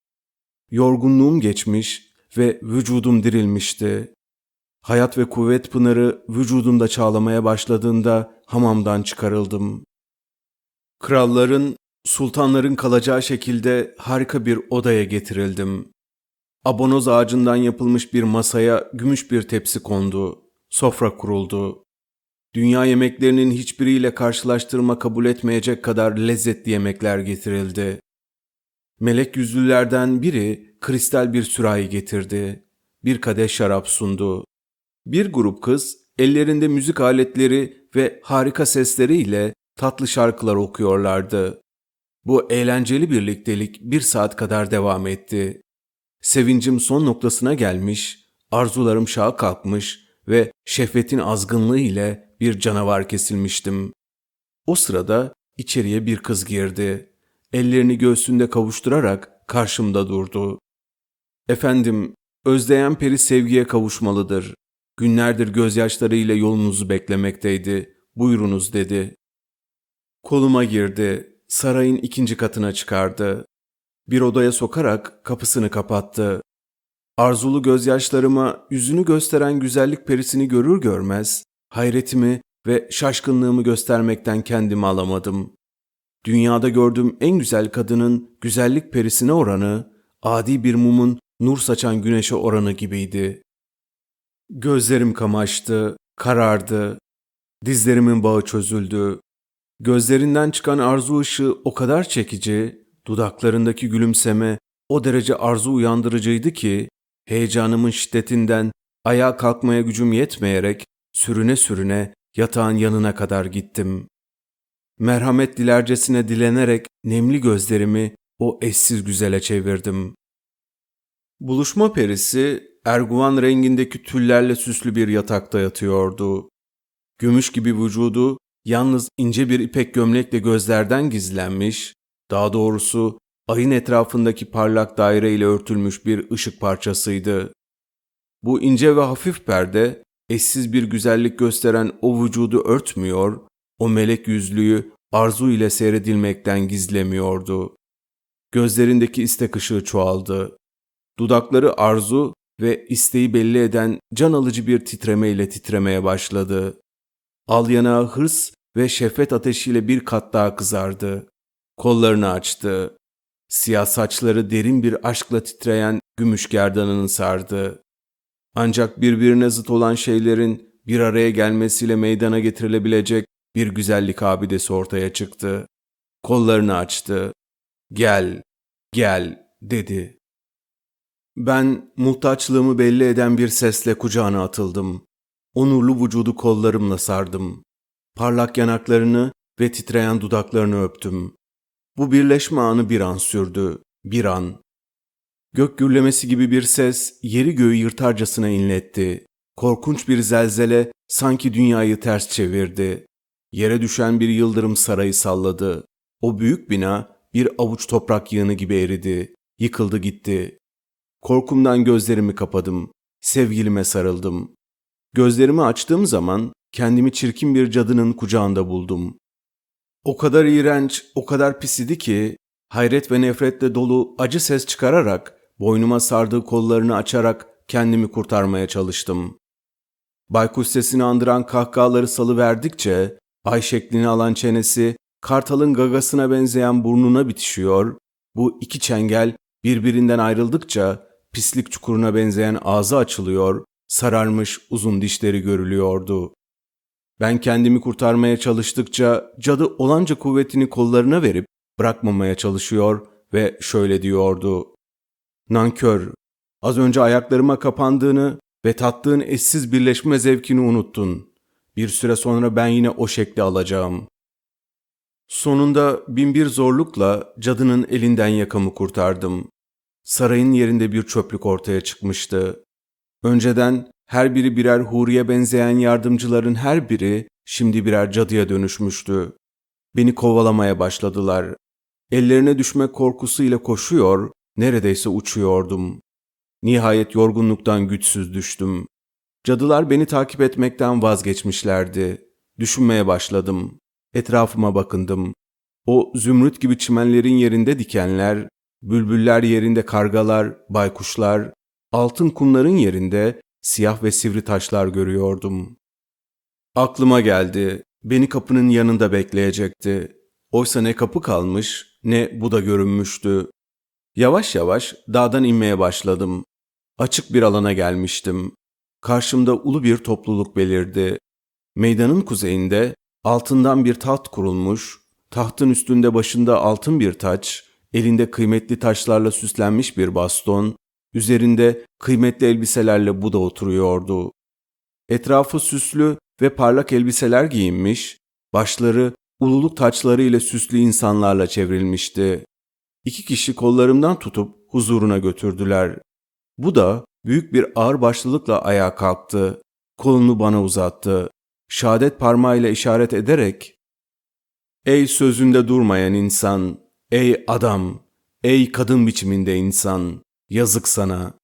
S1: Yorgunluğum geçmiş ve vücudum dirilmişti. Hayat ve kuvvet pınarı vücudumda çağlamaya başladığında hamamdan çıkarıldım. Kralların, sultanların kalacağı şekilde harika bir odaya getirildim. Abonoz ağacından yapılmış bir masaya gümüş bir tepsi kondu. Sofra kuruldu. Dünya yemeklerinin hiçbiriyle karşılaştırma kabul etmeyecek kadar lezzetli yemekler getirildi. Melek yüzlülerden biri kristal bir sürahi getirdi. Bir kadeh şarap sundu. Bir grup kız ellerinde müzik aletleri ve harika sesleriyle tatlı şarkılar okuyorlardı. Bu eğlenceli birliktelik bir saat kadar devam etti. Sevincim son noktasına gelmiş, arzularım şaha kalkmış ve şehvetin azgınlığı ile bir canavar kesilmiştim. O sırada içeriye bir kız girdi. Ellerini göğsünde kavuşturarak karşımda durdu. Efendim, özleyen peri sevgiye kavuşmalıdır. Günlerdir gözyaşlarıyla yolunuzu beklemekteydi. Buyurunuz dedi. Koluma girdi. Sarayın ikinci katına çıkardı. Bir odaya sokarak kapısını kapattı. Arzulu gözyaşlarıma yüzünü gösteren güzellik perisini görür görmez hayretimi ve şaşkınlığımı göstermekten kendimi alamadım. Dünyada gördüğüm en güzel kadının güzellik perisine oranı, adi bir mumun nur saçan güneşe oranı gibiydi. Gözlerim kamaştı, karardı. Dizlerimin bağı çözüldü. Gözlerinden çıkan arzu ışığı o kadar çekici, dudaklarındaki gülümseme o derece arzu uyandırıcıydı ki, heyecanımın şiddetinden ayağa kalkmaya gücüm yetmeyerek sürüne sürüne yatağın yanına kadar gittim. Merhamet dilercesine dilenerek nemli gözlerimi o eşsiz güzele çevirdim. Buluşma perisi erguvan rengindeki tüllerle süslü bir yatakta yatıyordu. Gümüş gibi vücudu yalnız ince bir ipek gömlekle gözlerden gizlenmiş, daha doğrusu ayın etrafındaki parlak daire ile örtülmüş bir ışık parçasıydı. Bu ince ve hafif perde eşsiz bir güzellik gösteren o vücudu örtmüyor, o melek yüzlüğü arzu ile seyredilmekten gizlemiyordu. Gözlerindeki istek ışığı çoğaldı. Dudakları arzu ve isteği belli eden can alıcı bir titremeyle titremeye başladı. Al yanağı hırs ve şehvet ateşiyle bir kat daha kızardı. Kollarını açtı. Siyah saçları derin bir aşkla titreyen gümüş gerdanını sardı. Ancak birbirine zıt olan şeylerin bir araya gelmesiyle meydana getirilebilecek bir güzellik abidesi ortaya çıktı. Kollarını açtı. Gel, gel dedi. Ben muhtaçlığımı belli eden bir sesle kucağına atıldım. Onurlu vücudu kollarımla sardım. Parlak yanaklarını ve titreyen dudaklarını öptüm. Bu birleşme anı bir an sürdü, bir an. Gök gürlemesi gibi bir ses yeri göğü yırtarcasına inletti. Korkunç bir zelzele sanki dünyayı ters çevirdi. Yere düşen bir yıldırım sarayı salladı. O büyük bina bir avuç toprak yığını gibi eridi. Yıkıldı gitti. Korkumdan gözlerimi kapadım. Sevgilime sarıldım. Gözlerimi açtığım zaman kendimi çirkin bir cadının kucağında buldum. O kadar iğrenç, o kadar pis idi ki hayret ve nefretle dolu acı ses çıkararak boynuma sardığı kollarını açarak kendimi kurtarmaya çalıştım. Baykuş sesini andıran kahkahaları salıverdikçe ay şeklini alan çenesi kartalın gagasına benzeyen burnuna bitişiyor, bu iki çengel birbirinden ayrıldıkça pislik çukuruna benzeyen ağzı açılıyor, sararmış uzun dişleri görülüyordu. Ben kendimi kurtarmaya çalıştıkça cadı olanca kuvvetini kollarına verip bırakmamaya çalışıyor ve şöyle diyordu. Nankör, az önce ayaklarıma kapandığını ve tattığın eşsiz birleşme zevkini unuttun. Bir süre sonra ben yine o şekli alacağım. Sonunda binbir zorlukla cadının elinden yakamı kurtardım. Sarayın yerinde bir çöplük ortaya çıkmıştı. Önceden her biri birer huriye benzeyen yardımcıların her biri şimdi birer cadıya dönüşmüştü. Beni kovalamaya başladılar. Ellerine düşmek korkusuyla koşuyor, neredeyse uçuyordum. Nihayet yorgunluktan güçsüz düştüm. Cadılar beni takip etmekten vazgeçmişlerdi. Düşünmeye başladım. Etrafıma bakındım. O zümrüt gibi çimenlerin yerinde dikenler, bülbüller yerinde kargalar, baykuşlar, altın kumların yerinde siyah ve sivri taşlar görüyordum. Aklıma geldi, beni kapının yanında bekleyecekti. Oysa ne kapı kalmış, ne bu da görünmüştü. Yavaş yavaş dağdan inmeye başladım. Açık bir alana gelmiştim. Karşımda ulu bir topluluk belirdi. Meydanın kuzeyinde altından bir taht kurulmuş, tahtın üstünde başında altın bir taç, elinde kıymetli taşlarla süslenmiş bir baston, üzerinde kıymetli elbiselerle Buda oturuyordu. Etrafı süslü ve parlak elbiseler giyinmiş, başları ululuk taçları ile süslü insanlarla çevrilmişti. İki kişi kollarımdan tutup huzuruna götürdüler. Bu da büyük bir ağır başlılıkla ayağa kalktı. Kolunu bana uzattı. Şadet parmağıyla işaret ederek Ey sözünde durmayan insan, ey adam, ey kadın biçiminde insan, yazık sana.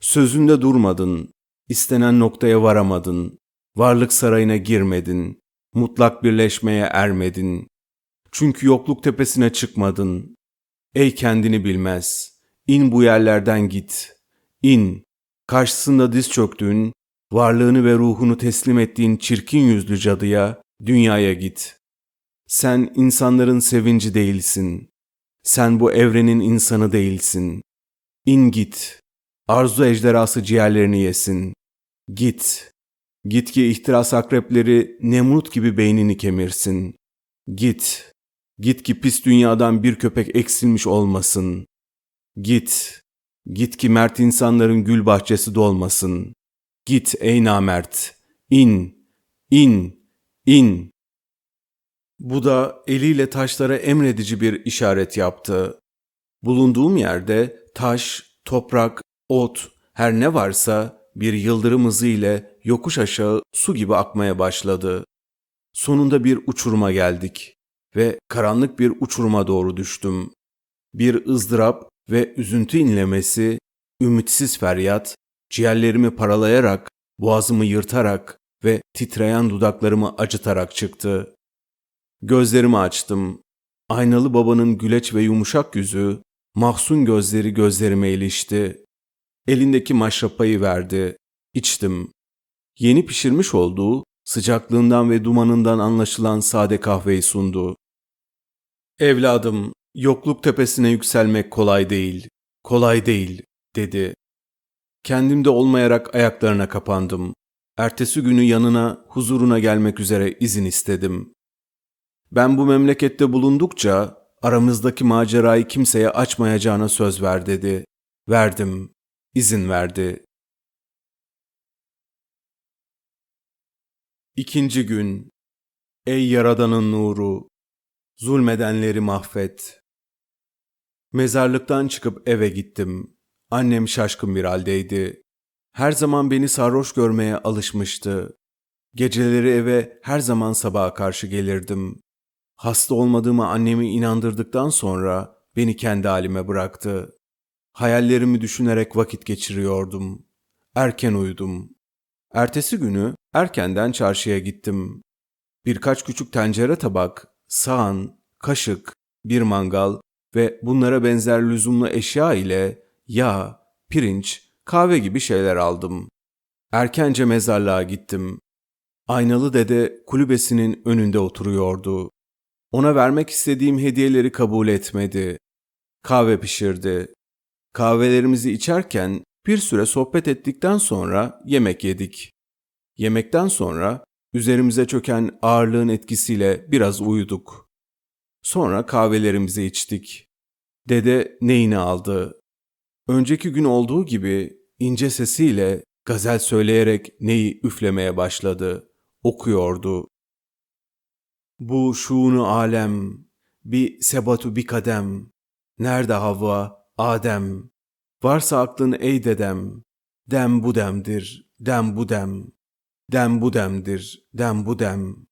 S1: Sözünde durmadın, istenen noktaya varamadın, varlık sarayına girmedin, mutlak birleşmeye ermedin. Çünkü yokluk tepesine çıkmadın. Ey kendini bilmez, in bu yerlerden git.'' İn, karşısında diz çöktüğün, varlığını ve ruhunu teslim ettiğin çirkin yüzlü cadıya, dünyaya git. Sen insanların sevinci değilsin. Sen bu evrenin insanı değilsin. İn git. Arzu ejderhası ciğerlerini yesin. Git. Git ki ihtiras akrepleri Nemrut gibi beynini kemirsin. Git. Git ki pis dünyadan bir köpek eksilmiş olmasın. Git. Git ki mert insanların gül bahçesi dolmasın. Git ey namert, in, in, in. Bu da eliyle taşlara emredici bir işaret yaptı. Bulunduğum yerde taş, toprak, ot, her ne varsa bir yıldırım hızı ile yokuş aşağı su gibi akmaya başladı. Sonunda bir uçuruma geldik ve karanlık bir uçuruma doğru düştüm. Bir ızdırap ve üzüntü inlemesi, ümitsiz feryat, ciğerlerimi paralayarak, boğazımı yırtarak ve titreyen dudaklarımı acıtarak çıktı. Gözlerimi açtım. Aynalı babanın güleç ve yumuşak yüzü, mahzun gözleri gözlerime ilişti. Elindeki maşrapayı verdi. İçtim. Yeni pişirmiş olduğu, sıcaklığından ve dumanından anlaşılan sade kahveyi sundu. Evladım, yokluk tepesine yükselmek kolay değil, kolay değil, dedi. Kendimde olmayarak ayaklarına kapandım. Ertesi günü yanına, huzuruna gelmek üzere izin istedim. Ben bu memlekette bulundukça aramızdaki macerayı kimseye açmayacağına söz ver dedi. Verdim. İzin verdi. İkinci gün. Ey Yaradan'ın nuru, zulmedenleri mahvet. Mezarlıktan çıkıp eve gittim. Annem şaşkın bir haldeydi. Her zaman beni sarhoş görmeye alışmıştı. Geceleri eve her zaman sabaha karşı gelirdim. Hasta olmadığımı annemi inandırdıktan sonra beni kendi halime bıraktı. Hayallerimi düşünerek vakit geçiriyordum. Erken uyudum. Ertesi günü erkenden çarşıya gittim. Birkaç küçük tencere tabak, sağan, kaşık, bir mangal ve bunlara benzer lüzumlu eşya ile yağ, pirinç, kahve gibi şeyler aldım. Erkence mezarlığa gittim. Aynalı dede kulübesinin önünde oturuyordu. Ona vermek istediğim hediyeleri kabul etmedi. Kahve pişirdi. Kahvelerimizi içerken bir süre sohbet ettikten sonra yemek yedik. Yemekten sonra üzerimize çöken ağırlığın etkisiyle biraz uyuduk. Sonra kahvelerimizi içtik. Dede neyini aldı? Önceki gün olduğu gibi ince sesiyle gazel söyleyerek neyi üflemeye başladı. Okuyordu. Bu şuunu alem, bir sebatu bir kadem. Nerede Havva, Adem? Varsa aklın ey dedem. Dem bu demdir, dem bu dem. Dem bu demdir, dem bu dem.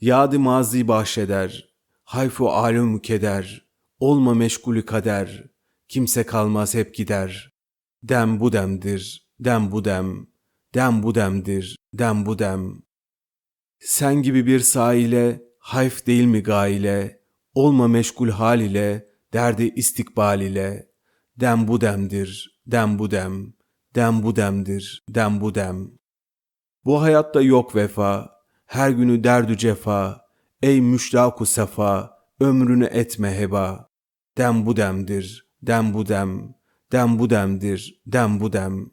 S1: Yadi mazi bahşeder, hayfu alüm keder. Olma meşgulü kader, kimse kalmaz hep gider. Dem bu demdir, dem bu dem. Dem bu demdir, dem bu dem. Sen gibi bir sahile, hayf değil mi gaile, olma meşgul hal ile, derdi istikbal ile. Dem bu demdir, dem bu dem, dem bu demdir, dem bu dem. Bu hayatta yok vefa, her günü derdü cefa, ey müştaku sefa, ömrünü etme heba. Dem bu demdir, dem bu dem, dem bu demdir, dem bu dem.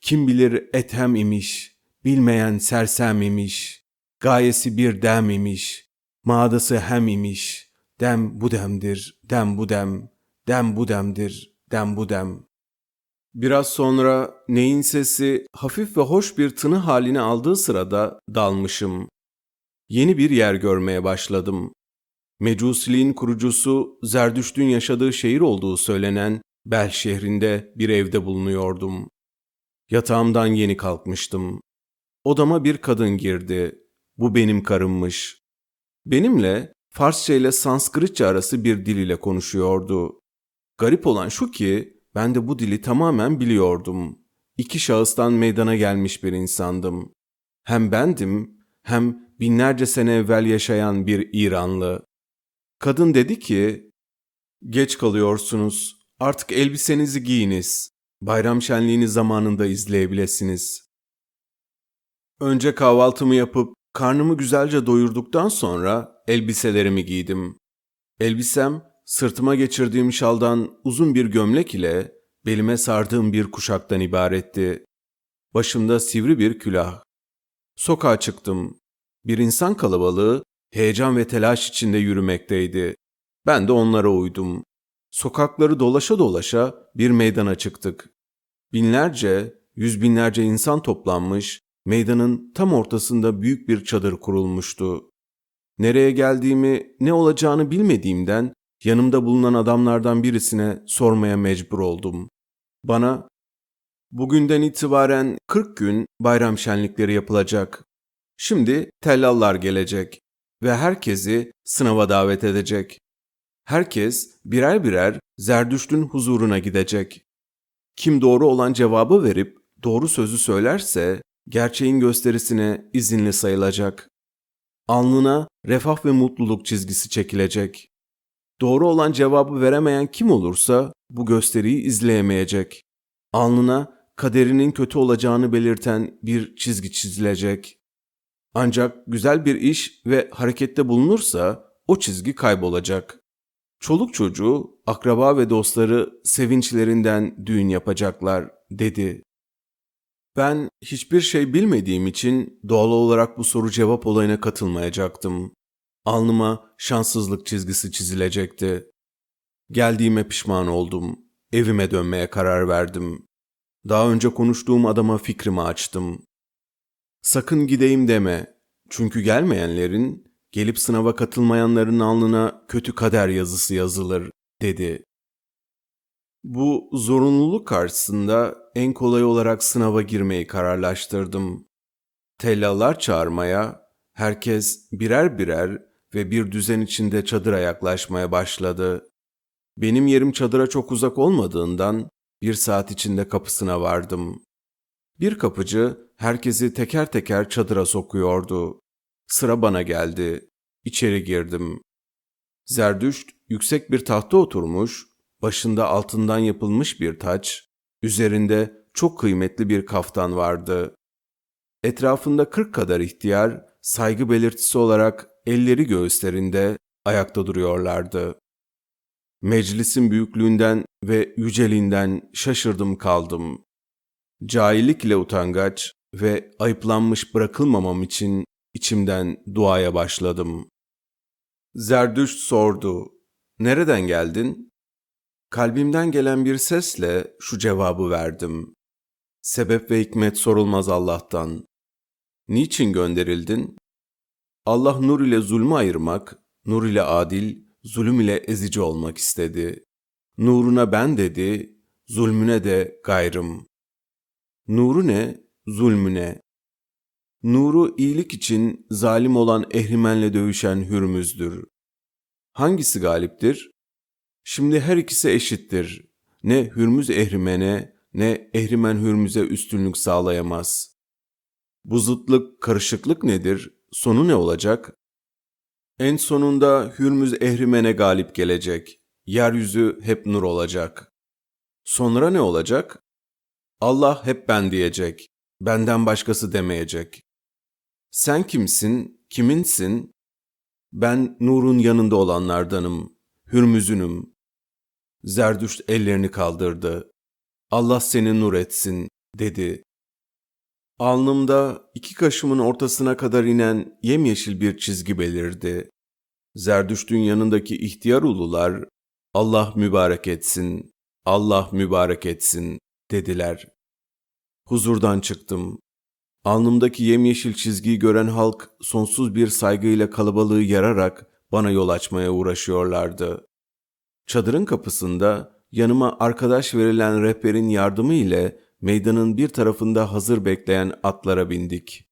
S1: Kim bilir ethem imiş, bilmeyen sersem imiş.'' Gayesi bir dem imiş, madası hem imiş. Dem bu demdir, dem bu dem, dem bu demdir, dem bu dem. Biraz sonra neyin sesi hafif ve hoş bir tını halini aldığı sırada dalmışım. Yeni bir yer görmeye başladım. Mecusiliğin kurucusu Zerdüşt'ün yaşadığı şehir olduğu söylenen Bel şehrinde bir evde bulunuyordum. Yatağımdan yeni kalkmıştım. Odama bir kadın girdi. Bu benim karımmış. Benimle Farsça ile Sanskritçe arası bir dil ile konuşuyordu. Garip olan şu ki ben de bu dili tamamen biliyordum. İki şahıstan meydana gelmiş bir insandım. Hem bendim hem binlerce sene evvel yaşayan bir İranlı. Kadın dedi ki, geç kalıyorsunuz, artık elbisenizi giyiniz, bayram şenliğini zamanında izleyebilirsiniz. Önce kahvaltımı yapıp Karnımı güzelce doyurduktan sonra elbiselerimi giydim. Elbisem sırtıma geçirdiğim şaldan uzun bir gömlek ile belime sardığım bir kuşaktan ibaretti. Başımda sivri bir külah. Sokağa çıktım. Bir insan kalabalığı heyecan ve telaş içinde yürümekteydi. Ben de onlara uydum. Sokakları dolaşa dolaşa bir meydana çıktık. Binlerce, yüz binlerce insan toplanmış, Meydanın tam ortasında büyük bir çadır kurulmuştu. Nereye geldiğimi, ne olacağını bilmediğimden yanımda bulunan adamlardan birisine sormaya mecbur oldum. Bana, bugünden itibaren 40 gün bayram şenlikleri yapılacak. Şimdi tellallar gelecek ve herkesi sınava davet edecek. Herkes birer birer Zerdüşt'ün huzuruna gidecek. Kim doğru olan cevabı verip doğru sözü söylerse gerçeğin gösterisine izinli sayılacak. Alnına refah ve mutluluk çizgisi çekilecek. Doğru olan cevabı veremeyen kim olursa bu gösteriyi izleyemeyecek. Alnına kaderinin kötü olacağını belirten bir çizgi çizilecek. Ancak güzel bir iş ve harekette bulunursa o çizgi kaybolacak. Çoluk çocuğu, akraba ve dostları sevinçlerinden düğün yapacaklar, dedi. Ben hiçbir şey bilmediğim için doğal olarak bu soru cevap olayına katılmayacaktım. Alnıma şanssızlık çizgisi çizilecekti. Geldiğime pişman oldum. Evime dönmeye karar verdim. Daha önce konuştuğum adama fikrimi açtım. Sakın gideyim deme. Çünkü gelmeyenlerin, gelip sınava katılmayanların alnına kötü kader yazısı yazılır, dedi. Bu zorunluluk karşısında en kolay olarak sınava girmeyi kararlaştırdım. Tellalar çağırmaya, herkes birer birer ve bir düzen içinde çadıra yaklaşmaya başladı. Benim yerim çadıra çok uzak olmadığından bir saat içinde kapısına vardım. Bir kapıcı herkesi teker teker çadıra sokuyordu. Sıra bana geldi. İçeri girdim. Zerdüşt yüksek bir tahta oturmuş, başında altından yapılmış bir taç, üzerinde çok kıymetli bir kaftan vardı. Etrafında kırk kadar ihtiyar, saygı belirtisi olarak elleri göğüslerinde ayakta duruyorlardı. Meclisin büyüklüğünden ve yüceliğinden şaşırdım kaldım. Cahillik ile utangaç ve ayıplanmış bırakılmamam için içimden duaya başladım. Zerdüşt sordu. Nereden geldin? Kalbimden gelen bir sesle şu cevabı verdim. Sebep ve hikmet sorulmaz Allah'tan. Niçin gönderildin? Allah nur ile zulmü ayırmak, nur ile adil, zulüm ile ezici olmak istedi. Nuruna ben dedi, zulmüne de gayrım. Nuru ne, zulmüne? Nuru iyilik için zalim olan ehrimenle dövüşen Hürmüz'dür. Hangisi galiptir? Şimdi her ikisi eşittir. Ne Hürmüz ehrimene ne ehrimen Hürmüz'e üstünlük sağlayamaz. Bu zıtlık, karışıklık nedir? Sonu ne olacak? En sonunda Hürmüz ehrimene galip gelecek. Yeryüzü hep nur olacak. Sonra ne olacak? Allah hep ben diyecek. Benden başkası demeyecek. Sen kimsin? Kiminsin? Ben nurun yanında olanlardanım. Hürmüzünüm. Zerdüşt ellerini kaldırdı. Allah seni nur etsin, dedi. Alnımda iki kaşımın ortasına kadar inen yemyeşil bir çizgi belirdi. Zerdüşt'ün yanındaki ihtiyar ulular, Allah mübarek etsin, Allah mübarek etsin, dediler. Huzurdan çıktım. Alnımdaki yemyeşil çizgiyi gören halk sonsuz bir saygıyla kalabalığı yararak bana yol açmaya uğraşıyorlardı. Çadırın kapısında yanıma arkadaş verilen rehberin yardımı ile meydanın bir tarafında hazır bekleyen atlara bindik.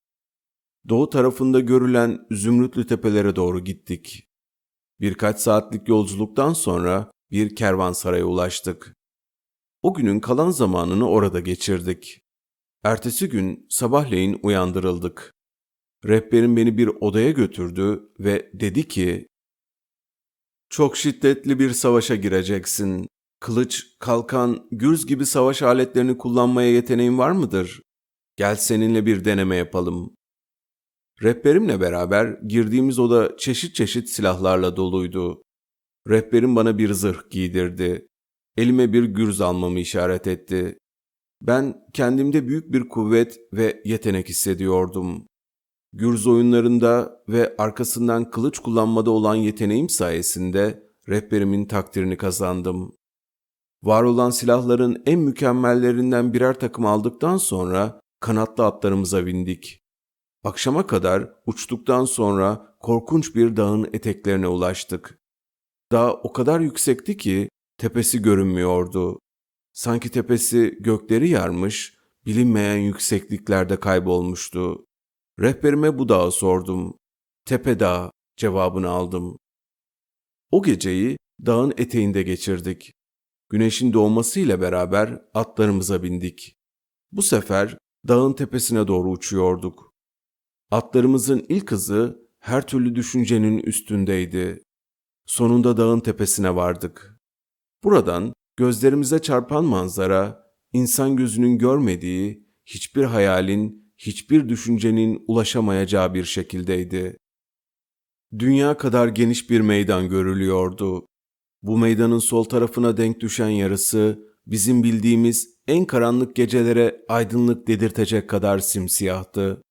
S1: Doğu tarafında görülen zümrütlü tepelere doğru gittik. Birkaç saatlik yolculuktan sonra bir kervansaraya ulaştık. O günün kalan zamanını orada geçirdik. Ertesi gün sabahleyin uyandırıldık. Rehberim beni bir odaya götürdü ve dedi ki, ''Çok şiddetli bir savaşa gireceksin. Kılıç, kalkan, gürz gibi savaş aletlerini kullanmaya yeteneğin var mıdır? Gel seninle bir deneme yapalım. Rehberimle beraber girdiğimiz oda çeşit çeşit silahlarla doluydu. Rehberim bana bir zırh giydirdi. Elime bir gürz almamı işaret etti. Ben kendimde büyük bir kuvvet ve yetenek hissediyordum. Gürz oyunlarında ve arkasından kılıç kullanmada olan yeteneğim sayesinde rehberimin takdirini kazandım. Var olan silahların en mükemmellerinden birer takım aldıktan sonra kanatlı atlarımıza bindik. Akşama kadar uçtuktan sonra korkunç bir dağın eteklerine ulaştık. Dağ o kadar yüksekti ki tepesi görünmüyordu. Sanki tepesi gökleri yarmış, bilinmeyen yüksekliklerde kaybolmuştu. Rehberime bu dağı sordum. Tepe Dağı cevabını aldım. O geceyi dağın eteğinde geçirdik. Güneşin doğmasıyla beraber atlarımıza bindik. Bu sefer dağın tepesine doğru uçuyorduk. Atlarımızın ilk hızı her türlü düşüncenin üstündeydi. Sonunda dağın tepesine vardık. Buradan gözlerimize çarpan manzara insan gözünün görmediği, hiçbir hayalin, hiçbir düşüncenin ulaşamayacağı bir şekildeydi. Dünya kadar geniş bir meydan görülüyordu. Bu meydanın sol tarafına denk düşen yarısı bizim bildiğimiz en karanlık gecelere aydınlık dedirtecek kadar simsiyahtı.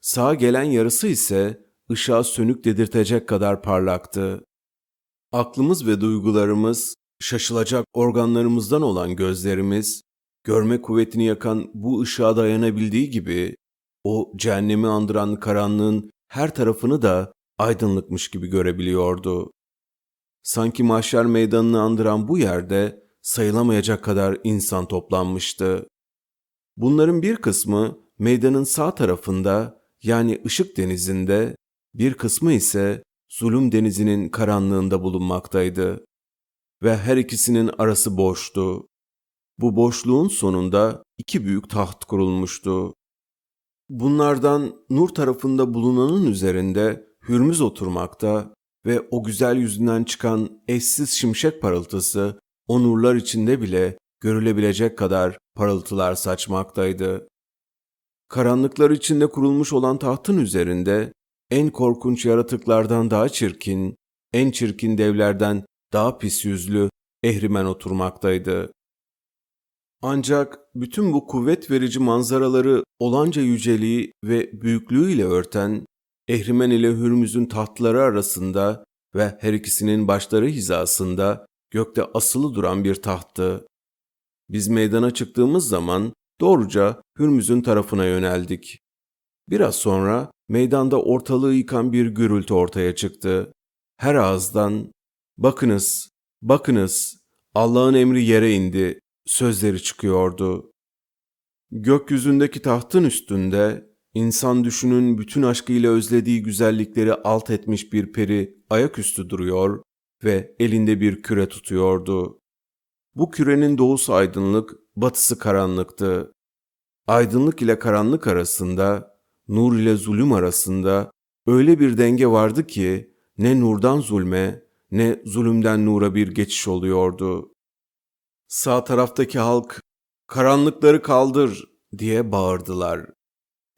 S1: Sağa gelen yarısı ise ışığa sönük dedirtecek kadar parlaktı. Aklımız ve duygularımız, şaşılacak organlarımızdan olan gözlerimiz, görme kuvvetini yakan bu ışığa dayanabildiği gibi, o cehennemi andıran karanlığın her tarafını da aydınlıkmış gibi görebiliyordu. Sanki mahşer meydanını andıran bu yerde sayılamayacak kadar insan toplanmıştı. Bunların bir kısmı meydanın sağ tarafında yani ışık denizinde, bir kısmı ise zulüm denizinin karanlığında bulunmaktaydı. Ve her ikisinin arası boştu. Bu boşluğun sonunda iki büyük taht kurulmuştu. Bunlardan nur tarafında bulunanın üzerinde Hürmüz oturmakta ve o güzel yüzünden çıkan eşsiz şimşek parıltısı o nurlar içinde bile görülebilecek kadar parıltılar saçmaktaydı. Karanlıklar içinde kurulmuş olan tahtın üzerinde en korkunç yaratıklardan daha çirkin, en çirkin devlerden daha pis yüzlü ehrimen oturmaktaydı. Ancak bütün bu kuvvet verici manzaraları olanca yüceliği ve büyüklüğüyle örten Ehrimen ile Hürmüz'ün tahtları arasında ve her ikisinin başları hizasında gökte asılı duran bir tahttı. Biz meydana çıktığımız zaman doğruca Hürmüz'ün tarafına yöneldik. Biraz sonra meydanda ortalığı yıkan bir gürültü ortaya çıktı. Her ağızdan "Bakınız, bakınız, Allah'ın emri yere indi." Sözleri çıkıyordu. Gökyüzündeki tahtın üstünde insan düşünün bütün aşkıyla özlediği güzellikleri alt etmiş bir peri ayaküstü duruyor ve elinde bir küre tutuyordu. Bu kürenin doğusu aydınlık, batısı karanlıktı. Aydınlık ile karanlık arasında, nur ile zulüm arasında öyle bir denge vardı ki ne nurdan zulme ne zulümden nura bir geçiş oluyordu. Sağ taraftaki halk karanlıkları kaldır diye bağırdılar.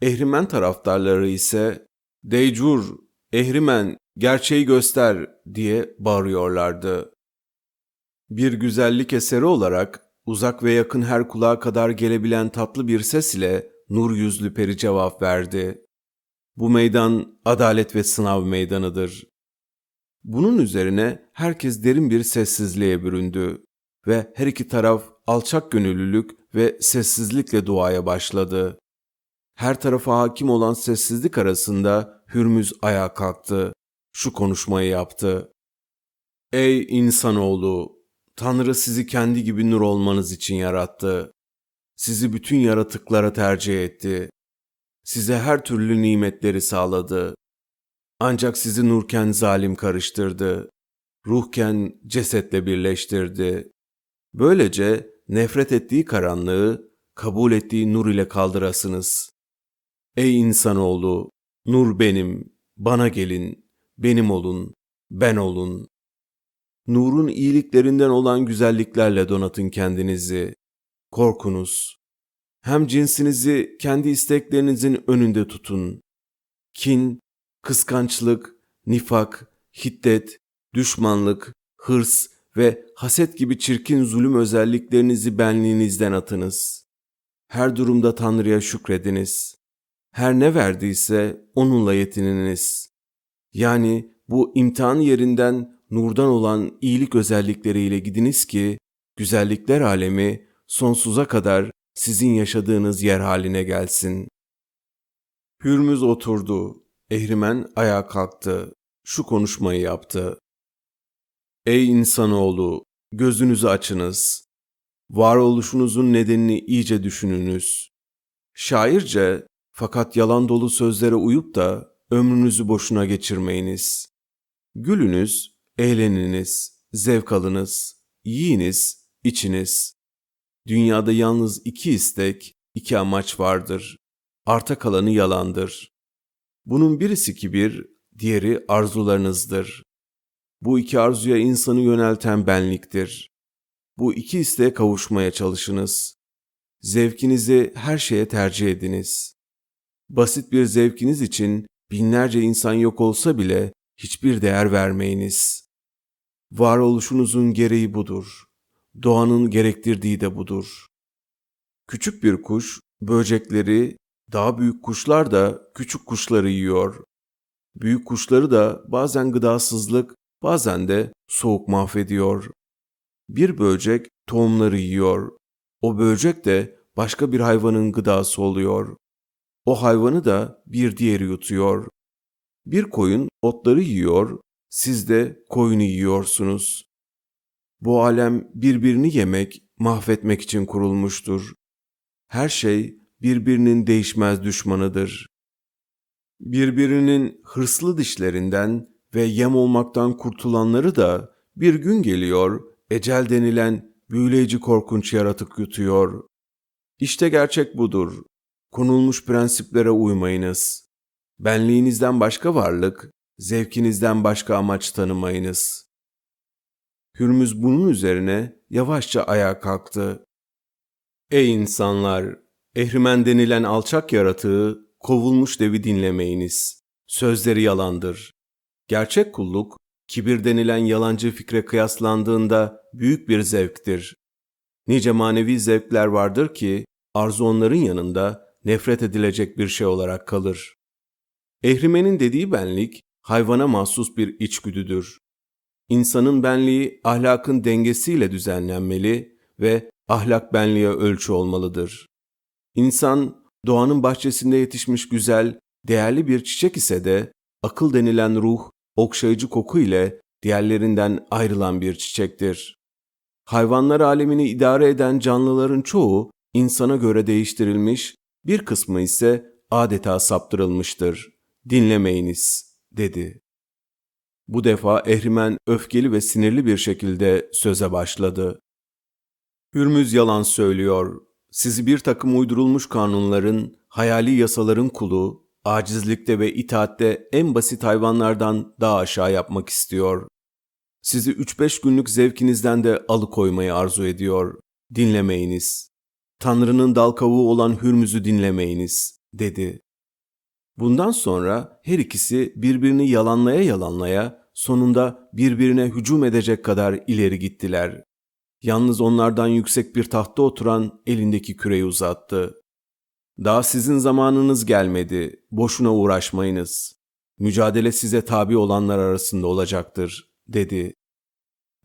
S1: Ehrimen taraftarları ise Deycur, Ehrimen gerçeği göster diye bağırıyorlardı. Bir güzellik eseri olarak uzak ve yakın her kulağa kadar gelebilen tatlı bir ses ile nur yüzlü peri cevap verdi. Bu meydan adalet ve sınav meydanıdır. Bunun üzerine herkes derin bir sessizliğe büründü ve her iki taraf alçak gönüllülük ve sessizlikle duaya başladı. Her tarafa hakim olan sessizlik arasında Hürmüz ayağa kalktı. Şu konuşmayı yaptı. Ey insanoğlu! Tanrı sizi kendi gibi nur olmanız için yarattı. Sizi bütün yaratıklara tercih etti. Size her türlü nimetleri sağladı. Ancak sizi nurken zalim karıştırdı. Ruhken cesetle birleştirdi. Böylece nefret ettiği karanlığı kabul ettiği nur ile kaldırasınız. Ey insanoğlu, nur benim, bana gelin, benim olun, ben olun. Nurun iyiliklerinden olan güzelliklerle donatın kendinizi. Korkunuz. Hem cinsinizi kendi isteklerinizin önünde tutun. Kin, kıskançlık, nifak, hiddet, düşmanlık, hırs ve haset gibi çirkin zulüm özelliklerinizi benliğinizden atınız. Her durumda Tanrı'ya şükrediniz her ne verdiyse onunla yetininiz. Yani bu imtihan yerinden nurdan olan iyilik özellikleriyle gidiniz ki güzellikler alemi sonsuza kadar sizin yaşadığınız yer haline gelsin. Hürmüz oturdu. Ehrimen ayağa kalktı. Şu konuşmayı yaptı. Ey insanoğlu, gözünüzü açınız. Varoluşunuzun nedenini iyice düşününüz. Şairce fakat yalan dolu sözlere uyup da ömrünüzü boşuna geçirmeyiniz. Gülünüz, eğleniniz, zevk alınız, yiyiniz, içiniz. Dünyada yalnız iki istek, iki amaç vardır. Arta kalanı yalandır. Bunun birisi kibir, diğeri arzularınızdır. Bu iki arzuya insanı yönelten benliktir. Bu iki isteğe kavuşmaya çalışınız. Zevkinizi her şeye tercih ediniz. Basit bir zevkiniz için binlerce insan yok olsa bile hiçbir değer vermeyiniz. Varoluşunuzun gereği budur. Doğanın gerektirdiği de budur. Küçük bir kuş böcekleri, daha büyük kuşlar da küçük kuşları yiyor. Büyük kuşları da bazen gıdasızlık, bazen de soğuk mahvediyor. Bir böcek tohumları yiyor. O böcek de başka bir hayvanın gıdası oluyor. O hayvanı da bir diğeri yutuyor. Bir koyun otları yiyor, siz de koyunu yiyorsunuz. Bu alem birbirini yemek, mahvetmek için kurulmuştur. Her şey birbirinin değişmez düşmanıdır. Birbirinin hırslı dişlerinden ve yem olmaktan kurtulanları da bir gün geliyor, ecel denilen büyüleyici korkunç yaratık yutuyor. İşte gerçek budur. Konulmuş prensiplere uymayınız. Benliğinizden başka varlık, zevkinizden başka amaç tanımayınız. Hürmüz bunun üzerine yavaşça ayağa kalktı. Ey insanlar! Ehrimen denilen alçak yaratığı, kovulmuş devi dinlemeyiniz. Sözleri yalandır. Gerçek kulluk, kibir denilen yalancı fikre kıyaslandığında büyük bir zevktir. Nice manevi zevkler vardır ki, arzu onların yanında nefret edilecek bir şey olarak kalır. Ehrimen'in dediği benlik, hayvana mahsus bir içgüdüdür. İnsanın benliği ahlakın dengesiyle düzenlenmeli ve ahlak benliğe ölçü olmalıdır. İnsan doğanın bahçesinde yetişmiş güzel, değerli bir çiçek ise de akıl denilen ruh, okşayıcı koku ile diğerlerinden ayrılan bir çiçektir. Hayvanlar alemini idare eden canlıların çoğu insana göre değiştirilmiş, bir kısmı ise adeta saptırılmıştır. Dinlemeyiniz, dedi. Bu defa Ehrimen öfkeli ve sinirli bir şekilde söze başladı. Hürmüz yalan söylüyor. Sizi bir takım uydurulmuş kanunların, hayali yasaların kulu, acizlikte ve itaatte en basit hayvanlardan daha aşağı yapmak istiyor. Sizi 3-5 günlük zevkinizden de alıkoymayı arzu ediyor. Dinlemeyiniz. Tanrı'nın dal kavuğu olan Hürmüz'ü dinlemeyiniz, dedi. Bundan sonra her ikisi birbirini yalanlaya yalanlaya sonunda birbirine hücum edecek kadar ileri gittiler. Yalnız onlardan yüksek bir tahtta oturan elindeki küreyi uzattı. Daha sizin zamanınız gelmedi, boşuna uğraşmayınız. Mücadele size tabi olanlar arasında olacaktır, dedi.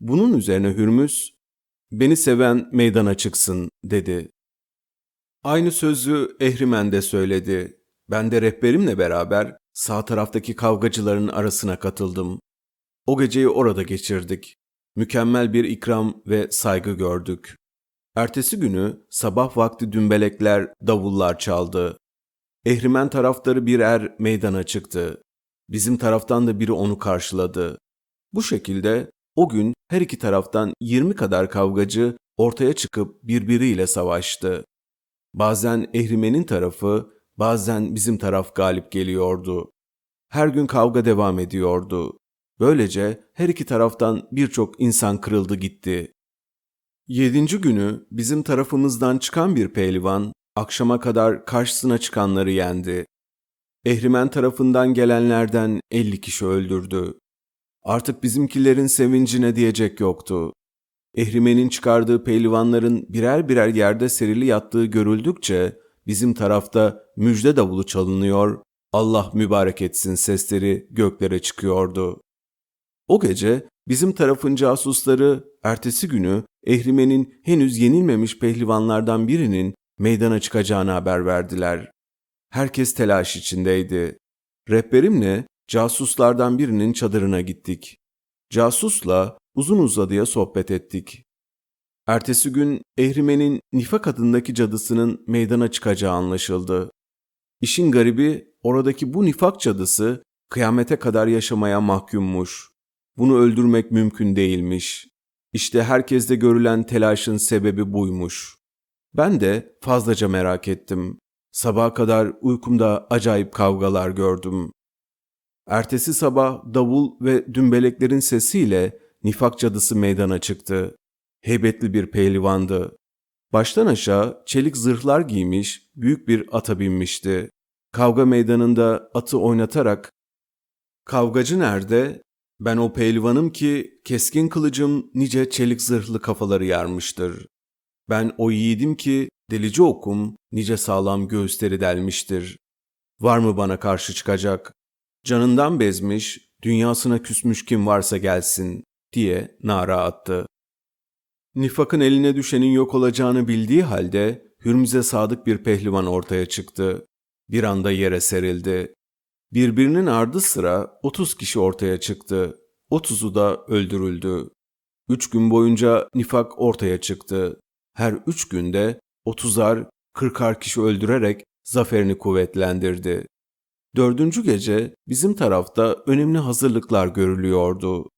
S1: Bunun üzerine Hürmüz, beni seven meydana çıksın, dedi. Aynı sözü Ehrimen de söyledi. Ben de rehberimle beraber sağ taraftaki kavgacıların arasına katıldım. O geceyi orada geçirdik. Mükemmel bir ikram ve saygı gördük. Ertesi günü sabah vakti dümbelekler, davullar çaldı. Ehrimen taraftarı bir er meydana çıktı. Bizim taraftan da biri onu karşıladı. Bu şekilde o gün her iki taraftan 20 kadar kavgacı ortaya çıkıp birbiriyle savaştı. Bazen Ehrimen'in tarafı, bazen bizim taraf galip geliyordu. Her gün kavga devam ediyordu. Böylece her iki taraftan birçok insan kırıldı gitti. Yedinci günü bizim tarafımızdan çıkan bir pehlivan akşama kadar karşısına çıkanları yendi. Ehrimen tarafından gelenlerden elli kişi öldürdü. Artık bizimkilerin sevincine diyecek yoktu. Ehrimen'in çıkardığı pehlivanların birer birer yerde serili yattığı görüldükçe bizim tarafta müjde davulu çalınıyor, Allah mübarek etsin sesleri göklere çıkıyordu. O gece bizim tarafın casusları ertesi günü Ehrimen'in henüz yenilmemiş pehlivanlardan birinin meydana çıkacağını haber verdiler. Herkes telaş içindeydi. Rehberimle casuslardan birinin çadırına gittik. Casusla uzun uzadıya sohbet ettik. Ertesi gün Ehrimen'in Nifak adındaki cadısının meydana çıkacağı anlaşıldı. İşin garibi oradaki bu nifak cadısı kıyamete kadar yaşamaya mahkummuş. Bunu öldürmek mümkün değilmiş. İşte herkeste görülen telaşın sebebi buymuş. Ben de fazlaca merak ettim. Sabaha kadar uykumda acayip kavgalar gördüm. Ertesi sabah davul ve dümbeleklerin sesiyle nifak cadısı meydana çıktı. Heybetli bir pehlivandı. Baştan aşağı çelik zırhlar giymiş, büyük bir ata binmişti. Kavga meydanında atı oynatarak ''Kavgacı nerede? Ben o pehlivanım ki keskin kılıcım nice çelik zırhlı kafaları yarmıştır. Ben o yiğidim ki delici okum nice sağlam göğüsleri delmiştir. Var mı bana karşı çıkacak? Canından bezmiş, dünyasına küsmüş kim varsa gelsin.'' diye nara attı. Nifak'ın eline düşenin yok olacağını bildiği halde Hürmüz'e sadık bir pehlivan ortaya çıktı. Bir anda yere serildi. Birbirinin ardı sıra 30 kişi ortaya çıktı. 30'u da öldürüldü. Üç gün boyunca nifak ortaya çıktı. Her üç günde 30'ar, 40'ar kişi öldürerek zaferini kuvvetlendirdi. Dördüncü gece bizim tarafta önemli hazırlıklar görülüyordu.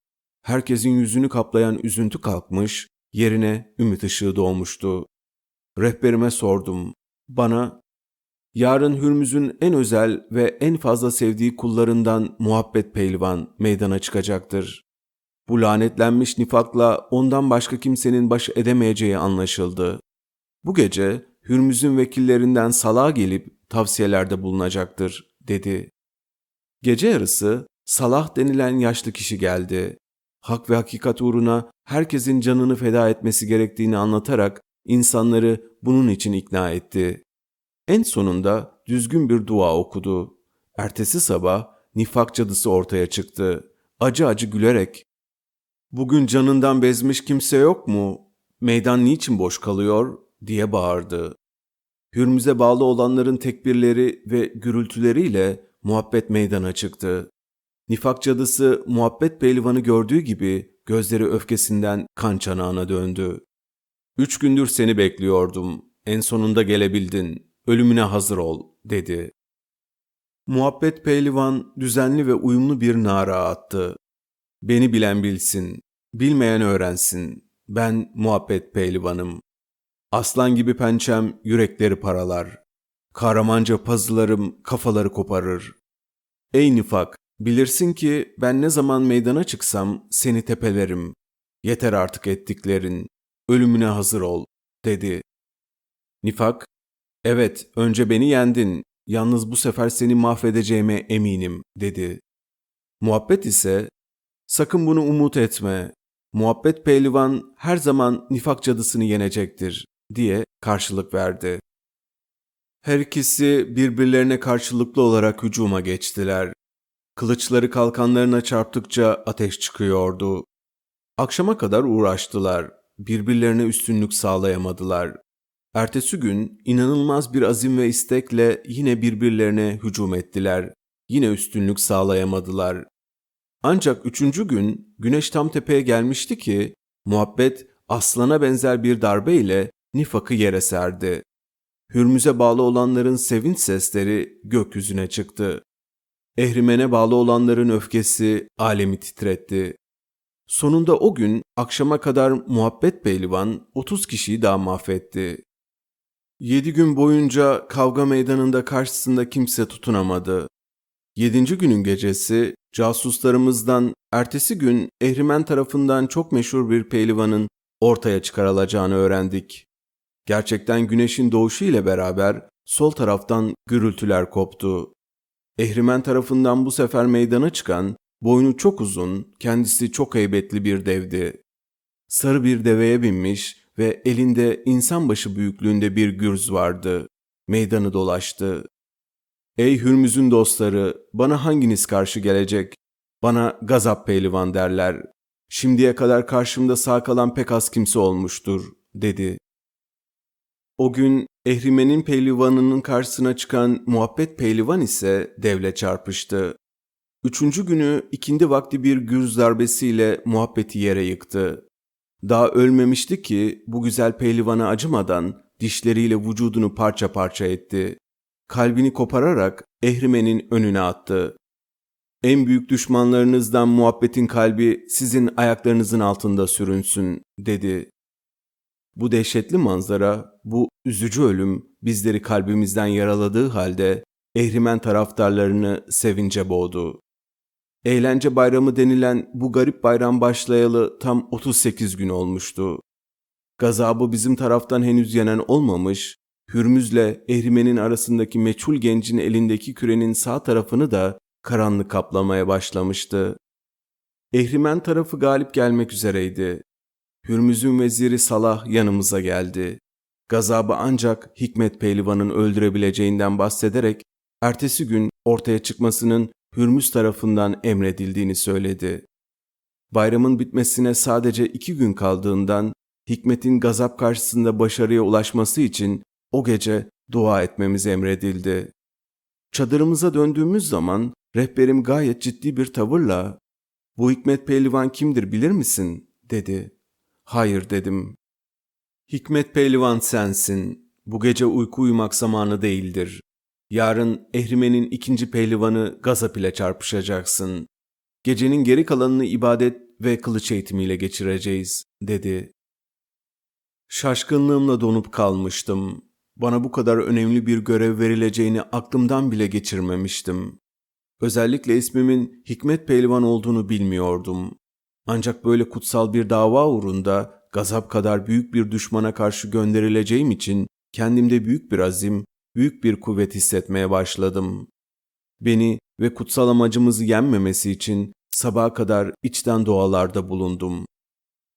S1: Herkesin yüzünü kaplayan üzüntü kalkmış, yerine ümit ışığı doğmuştu. Rehberime sordum. Bana, yarın Hürmüz'ün en özel ve en fazla sevdiği kullarından muhabbet pehlivan meydana çıkacaktır. Bu lanetlenmiş nifakla ondan başka kimsenin baş edemeyeceği anlaşıldı. Bu gece Hürmüz'ün vekillerinden Salah'a gelip tavsiyelerde bulunacaktır, dedi. Gece yarısı Salah denilen yaşlı kişi geldi hak ve hakikat uğruna herkesin canını feda etmesi gerektiğini anlatarak insanları bunun için ikna etti. En sonunda düzgün bir dua okudu. Ertesi sabah nifak cadısı ortaya çıktı. Acı acı gülerek ''Bugün canından bezmiş kimse yok mu? Meydan niçin boş kalıyor?'' diye bağırdı. Hürmüze bağlı olanların tekbirleri ve gürültüleriyle muhabbet meydana çıktı. Nifak cadısı muhabbet pehlivanı gördüğü gibi gözleri öfkesinden kan çanağına döndü. Üç gündür seni bekliyordum. En sonunda gelebildin. Ölümüne hazır ol, dedi. Muhabbet pehlivan düzenli ve uyumlu bir nara attı. Beni bilen bilsin, bilmeyen öğrensin. Ben muhabbet pehlivanım. Aslan gibi pençem yürekleri paralar. Kahramanca pazılarım kafaları koparır. Ey nifak, Bilirsin ki ben ne zaman meydana çıksam seni tepelerim. Yeter artık ettiklerin. Ölümüne hazır ol, dedi. Nifak, evet önce beni yendin. Yalnız bu sefer seni mahvedeceğime eminim, dedi. Muhabbet ise, sakın bunu umut etme. Muhabbet pehlivan her zaman nifak cadısını yenecektir, diye karşılık verdi. Her ikisi birbirlerine karşılıklı olarak hücuma geçtiler. Kılıçları kalkanlarına çarptıkça ateş çıkıyordu. Akşama kadar uğraştılar. Birbirlerine üstünlük sağlayamadılar. Ertesi gün inanılmaz bir azim ve istekle yine birbirlerine hücum ettiler. Yine üstünlük sağlayamadılar. Ancak üçüncü gün güneş tam tepeye gelmişti ki muhabbet aslana benzer bir darbe ile nifakı yere serdi. Hürmüze bağlı olanların sevinç sesleri gökyüzüne çıktı. Ehrimene bağlı olanların öfkesi alemi titretti. Sonunda o gün akşama kadar muhabbet pehlivan 30 kişiyi daha mahvetti. Yedi gün boyunca kavga meydanında karşısında kimse tutunamadı. Yedinci günün gecesi casuslarımızdan ertesi gün Ehrimen tarafından çok meşhur bir pehlivanın ortaya çıkarılacağını öğrendik. Gerçekten güneşin doğuşu ile beraber sol taraftan gürültüler koptu. Ehrimen tarafından bu sefer meydana çıkan, boynu çok uzun, kendisi çok heybetli bir devdi. Sarı bir deveye binmiş ve elinde insan başı büyüklüğünde bir gürz vardı. Meydanı dolaştı. Ey Hürmüz'ün dostları, bana hanginiz karşı gelecek? Bana gazap pehlivan derler. Şimdiye kadar karşımda sağ kalan pek az kimse olmuştur, dedi. O gün Ehrimen'in pehlivanının karşısına çıkan muhabbet pehlivan ise devle çarpıştı. Üçüncü günü ikindi vakti bir gürz darbesiyle muhabbeti yere yıktı. Daha ölmemişti ki bu güzel pehlivana acımadan dişleriyle vücudunu parça parça etti. Kalbini kopararak Ehrimen'in önüne attı. En büyük düşmanlarınızdan muhabbetin kalbi sizin ayaklarınızın altında sürünsün, dedi. Bu dehşetli manzara, bu üzücü ölüm bizleri kalbimizden yaraladığı halde ehrimen taraftarlarını sevince boğdu. Eğlence bayramı denilen bu garip bayram başlayalı tam 38 gün olmuştu. Gazabı bizim taraftan henüz yenen olmamış, Hürmüz'le Ehrimen'in arasındaki meçhul gencin elindeki kürenin sağ tarafını da karanlık kaplamaya başlamıştı. Ehrimen tarafı galip gelmek üzereydi. Hürmüz'ün veziri Salah yanımıza geldi. Gazabı ancak Hikmet Pehlivan'ın öldürebileceğinden bahsederek ertesi gün ortaya çıkmasının Hürmüz tarafından emredildiğini söyledi. Bayramın bitmesine sadece iki gün kaldığından Hikmet'in gazap karşısında başarıya ulaşması için o gece dua etmemiz emredildi. Çadırımıza döndüğümüz zaman rehberim gayet ciddi bir tavırla ''Bu Hikmet Pehlivan kimdir bilir misin?'' dedi. ''Hayır'' dedim. ''Hikmet Pehlivan sensin. Bu gece uyku uyumak zamanı değildir. Yarın Ehrimen'in ikinci pehlivanı Gazap ile çarpışacaksın. Gecenin geri kalanını ibadet ve kılıç eğitimiyle geçireceğiz, dedi. Şaşkınlığımla donup kalmıştım. Bana bu kadar önemli bir görev verileceğini aklımdan bile geçirmemiştim. Özellikle ismimin Hikmet Pehlivan olduğunu bilmiyordum. Ancak böyle kutsal bir dava uğrunda gazap kadar büyük bir düşmana karşı gönderileceğim için kendimde büyük bir azim, büyük bir kuvvet hissetmeye başladım. Beni ve kutsal amacımızı yenmemesi için sabaha kadar içten dualarda bulundum.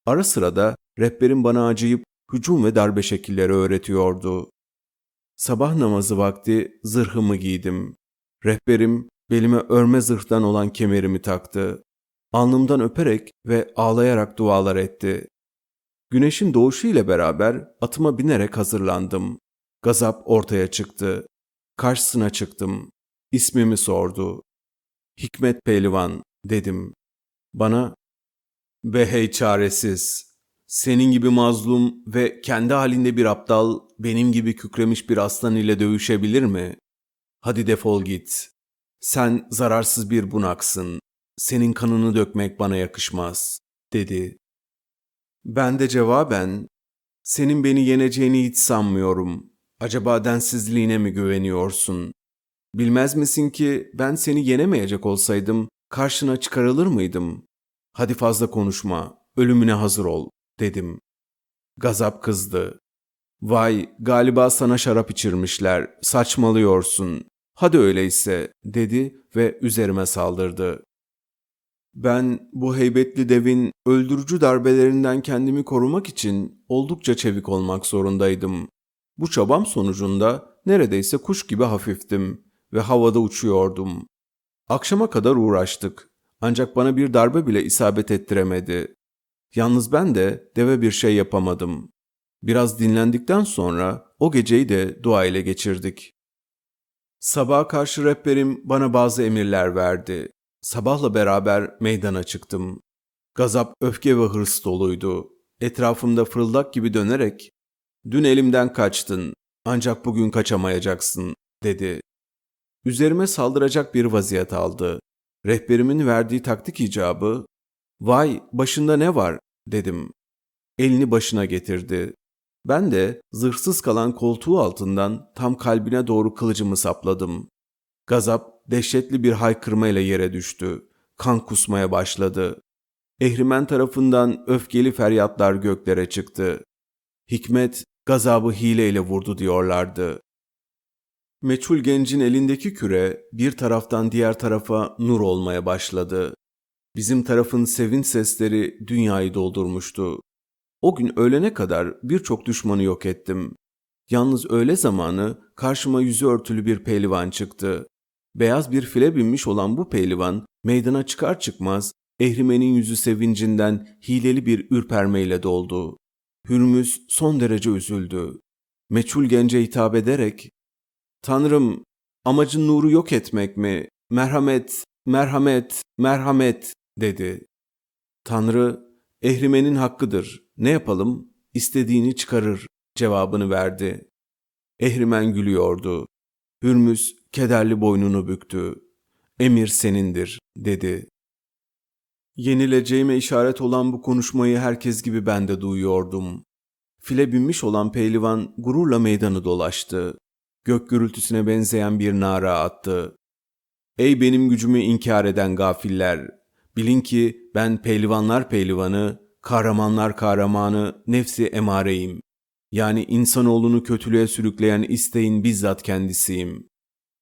S1: Ara sıra da rehberim bana acıyıp hücum ve darbe şekilleri öğretiyordu. Sabah namazı vakti zırhımı giydim. Rehberim belime örme zırhtan olan kemerimi taktı. Alnımdan öperek ve ağlayarak dualar etti. Güneşin doğuşu ile beraber atıma binerek hazırlandım. Gazap ortaya çıktı. Karşısına çıktım. İsmimi sordu. Hikmet Pehlivan dedim. Bana Behey çaresiz. Senin gibi mazlum ve kendi halinde bir aptal benim gibi kükremiş bir aslan ile dövüşebilir mi? Hadi defol git. Sen zararsız bir bunaksın. Senin kanını dökmek bana yakışmaz, dedi. Ben de cevaben, senin beni yeneceğini hiç sanmıyorum. Acaba densizliğine mi güveniyorsun? Bilmez misin ki ben seni yenemeyecek olsaydım karşına çıkarılır mıydım? Hadi fazla konuşma, ölümüne hazır ol, dedim. Gazap kızdı. Vay, galiba sana şarap içirmişler, saçmalıyorsun. Hadi öyleyse, dedi ve üzerime saldırdı. Ben bu heybetli devin öldürücü darbelerinden kendimi korumak için oldukça çevik olmak zorundaydım. Bu çabam sonucunda neredeyse kuş gibi hafiftim ve havada uçuyordum. Akşama kadar uğraştık. Ancak bana bir darbe bile isabet ettiremedi. Yalnız ben de deve bir şey yapamadım. Biraz dinlendikten sonra o geceyi de dua ile geçirdik. Sabaha karşı rehberim bana bazı emirler verdi. Sabahla beraber meydana çıktım. Gazap, öfke ve hırs doluydu. Etrafımda fırıldak gibi dönerek Dün elimden kaçtın, ancak bugün kaçamayacaksın, dedi. Üzerime saldıracak bir vaziyet aldı. Rehberimin verdiği taktik icabı, vay başında ne var, dedim. Elini başına getirdi. Ben de zırhsız kalan koltuğu altından tam kalbine doğru kılıcımı sapladım. Gazap dehşetli bir haykırmayla yere düştü. Kan kusmaya başladı. Ehrimen tarafından öfkeli feryatlar göklere çıktı. Hikmet gazabı hileyle vurdu diyorlardı. Meçhul gencin elindeki küre bir taraftan diğer tarafa nur olmaya başladı. Bizim tarafın sevinç sesleri dünyayı doldurmuştu. O gün öğlene kadar birçok düşmanı yok ettim. Yalnız öğle zamanı karşıma yüzü örtülü bir pehlivan çıktı. Beyaz bir file binmiş olan bu pehlivan meydana çıkar çıkmaz Ehrimen'in yüzü sevincinden hileli bir ürpermeyle doldu. Hürmüz son derece üzüldü. Meçhul gence hitap ederek, ''Tanrım, amacın nuru yok etmek mi? Merhamet, merhamet, merhamet.'' dedi. Tanrı, ehrimenin hakkıdır. Ne yapalım? İstediğini çıkarır cevabını verdi. Ehrimen gülüyordu. Hürmüz kederli boynunu büktü. Emir senindir, dedi. Yenileceğime işaret olan bu konuşmayı herkes gibi ben de duyuyordum. File binmiş olan pehlivan gururla meydanı dolaştı. Gök gürültüsüne benzeyen bir nara attı. Ey benim gücümü inkar eden gafiller! Bilin ki ben pehlivanlar pehlivanı, kahramanlar kahramanı, nefsi emareyim. Yani insanoğlunu kötülüğe sürükleyen isteğin bizzat kendisiyim.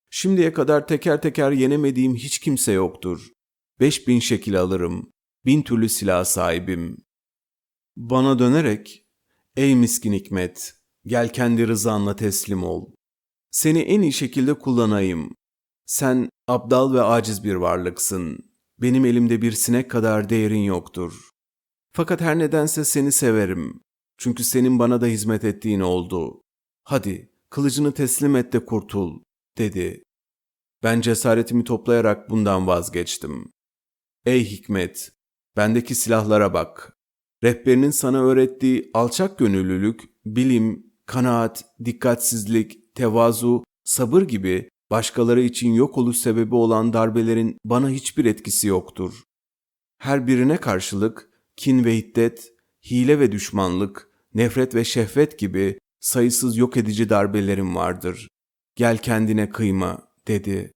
S1: Şimdiye kadar teker teker yenemediğim hiç kimse yoktur. Beş bin şekil alırım. Bin türlü silah sahibim. Bana dönerek, ey miskin hikmet, gel kendi rızanla teslim ol. Seni en iyi şekilde kullanayım. Sen abdal ve aciz bir varlıksın. Benim elimde bir sinek kadar değerin yoktur. Fakat her nedense seni severim. Çünkü senin bana da hizmet ettiğin oldu. Hadi kılıcını teslim et de kurtul, dedi. Ben cesaretimi toplayarak bundan vazgeçtim. Ey hikmet, bendeki silahlara bak. Rehberinin sana öğrettiği alçak gönüllülük, bilim, kanaat, dikkatsizlik, tevazu, sabır gibi başkaları için yok oluş sebebi olan darbelerin bana hiçbir etkisi yoktur. Her birine karşılık kin ve hiddet, hile ve düşmanlık, nefret ve şehvet gibi sayısız yok edici darbelerim vardır. Gel kendine kıyma, dedi.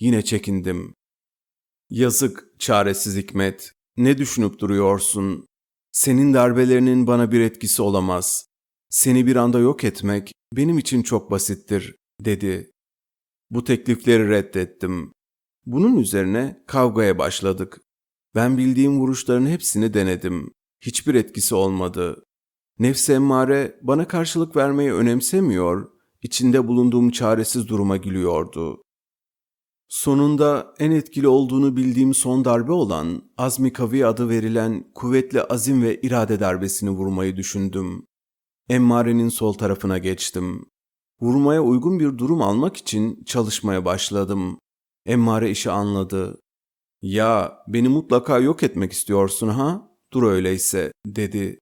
S1: Yine çekindim. Yazık, çaresiz hikmet. Ne düşünüp duruyorsun? Senin darbelerinin bana bir etkisi olamaz. Seni bir anda yok etmek benim için çok basittir, dedi. Bu teklifleri reddettim. Bunun üzerine kavgaya başladık. Ben bildiğim vuruşların hepsini denedim. Hiçbir etkisi olmadı. Nefsi emmare bana karşılık vermeyi önemsemiyor, içinde bulunduğum çaresiz duruma gülüyordu. Sonunda en etkili olduğunu bildiğim son darbe olan Azmi Kavi adı verilen kuvvetli azim ve irade darbesini vurmayı düşündüm. Emmare'nin sol tarafına geçtim. Vurmaya uygun bir durum almak için çalışmaya başladım. Emmare işi anladı. Ya beni mutlaka yok etmek istiyorsun ha? Dur öyleyse dedi.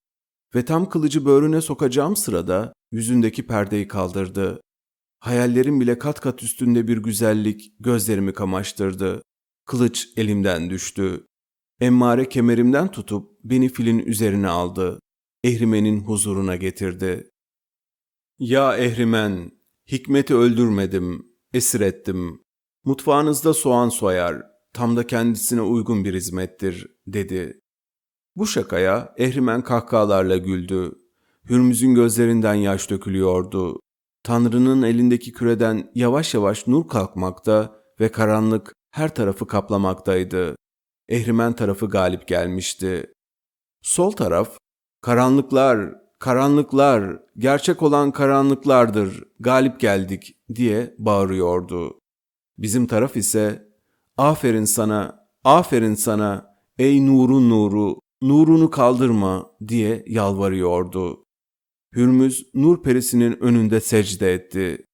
S1: Ve tam kılıcı böğrüne sokacağım sırada yüzündeki perdeyi kaldırdı. Hayallerim bile kat kat üstünde bir güzellik gözlerimi kamaştırdı. Kılıç elimden düştü. Emmare kemerimden tutup beni filin üzerine aldı. Ehrimen'in huzuruna getirdi. Ya Ehrimen, Hikmet'i öldürmedim, esir ettim. Mutfağınızda soğan soyar, tam da kendisine uygun bir hizmettir, dedi. Bu şakaya Ehrimen kahkahalarla güldü. Hürmüz'ün gözlerinden yaş dökülüyordu. Tanrı'nın elindeki küreden yavaş yavaş nur kalkmakta ve karanlık her tarafı kaplamaktaydı. Ehrimen tarafı galip gelmişti. Sol taraf, karanlıklar, karanlıklar, gerçek olan karanlıklardır, galip geldik diye bağırıyordu. Bizim taraf ise, aferin sana, aferin sana, ey nurun nuru, nurunu kaldırma diye yalvarıyordu. Hürmüz nur perisinin önünde secde etti.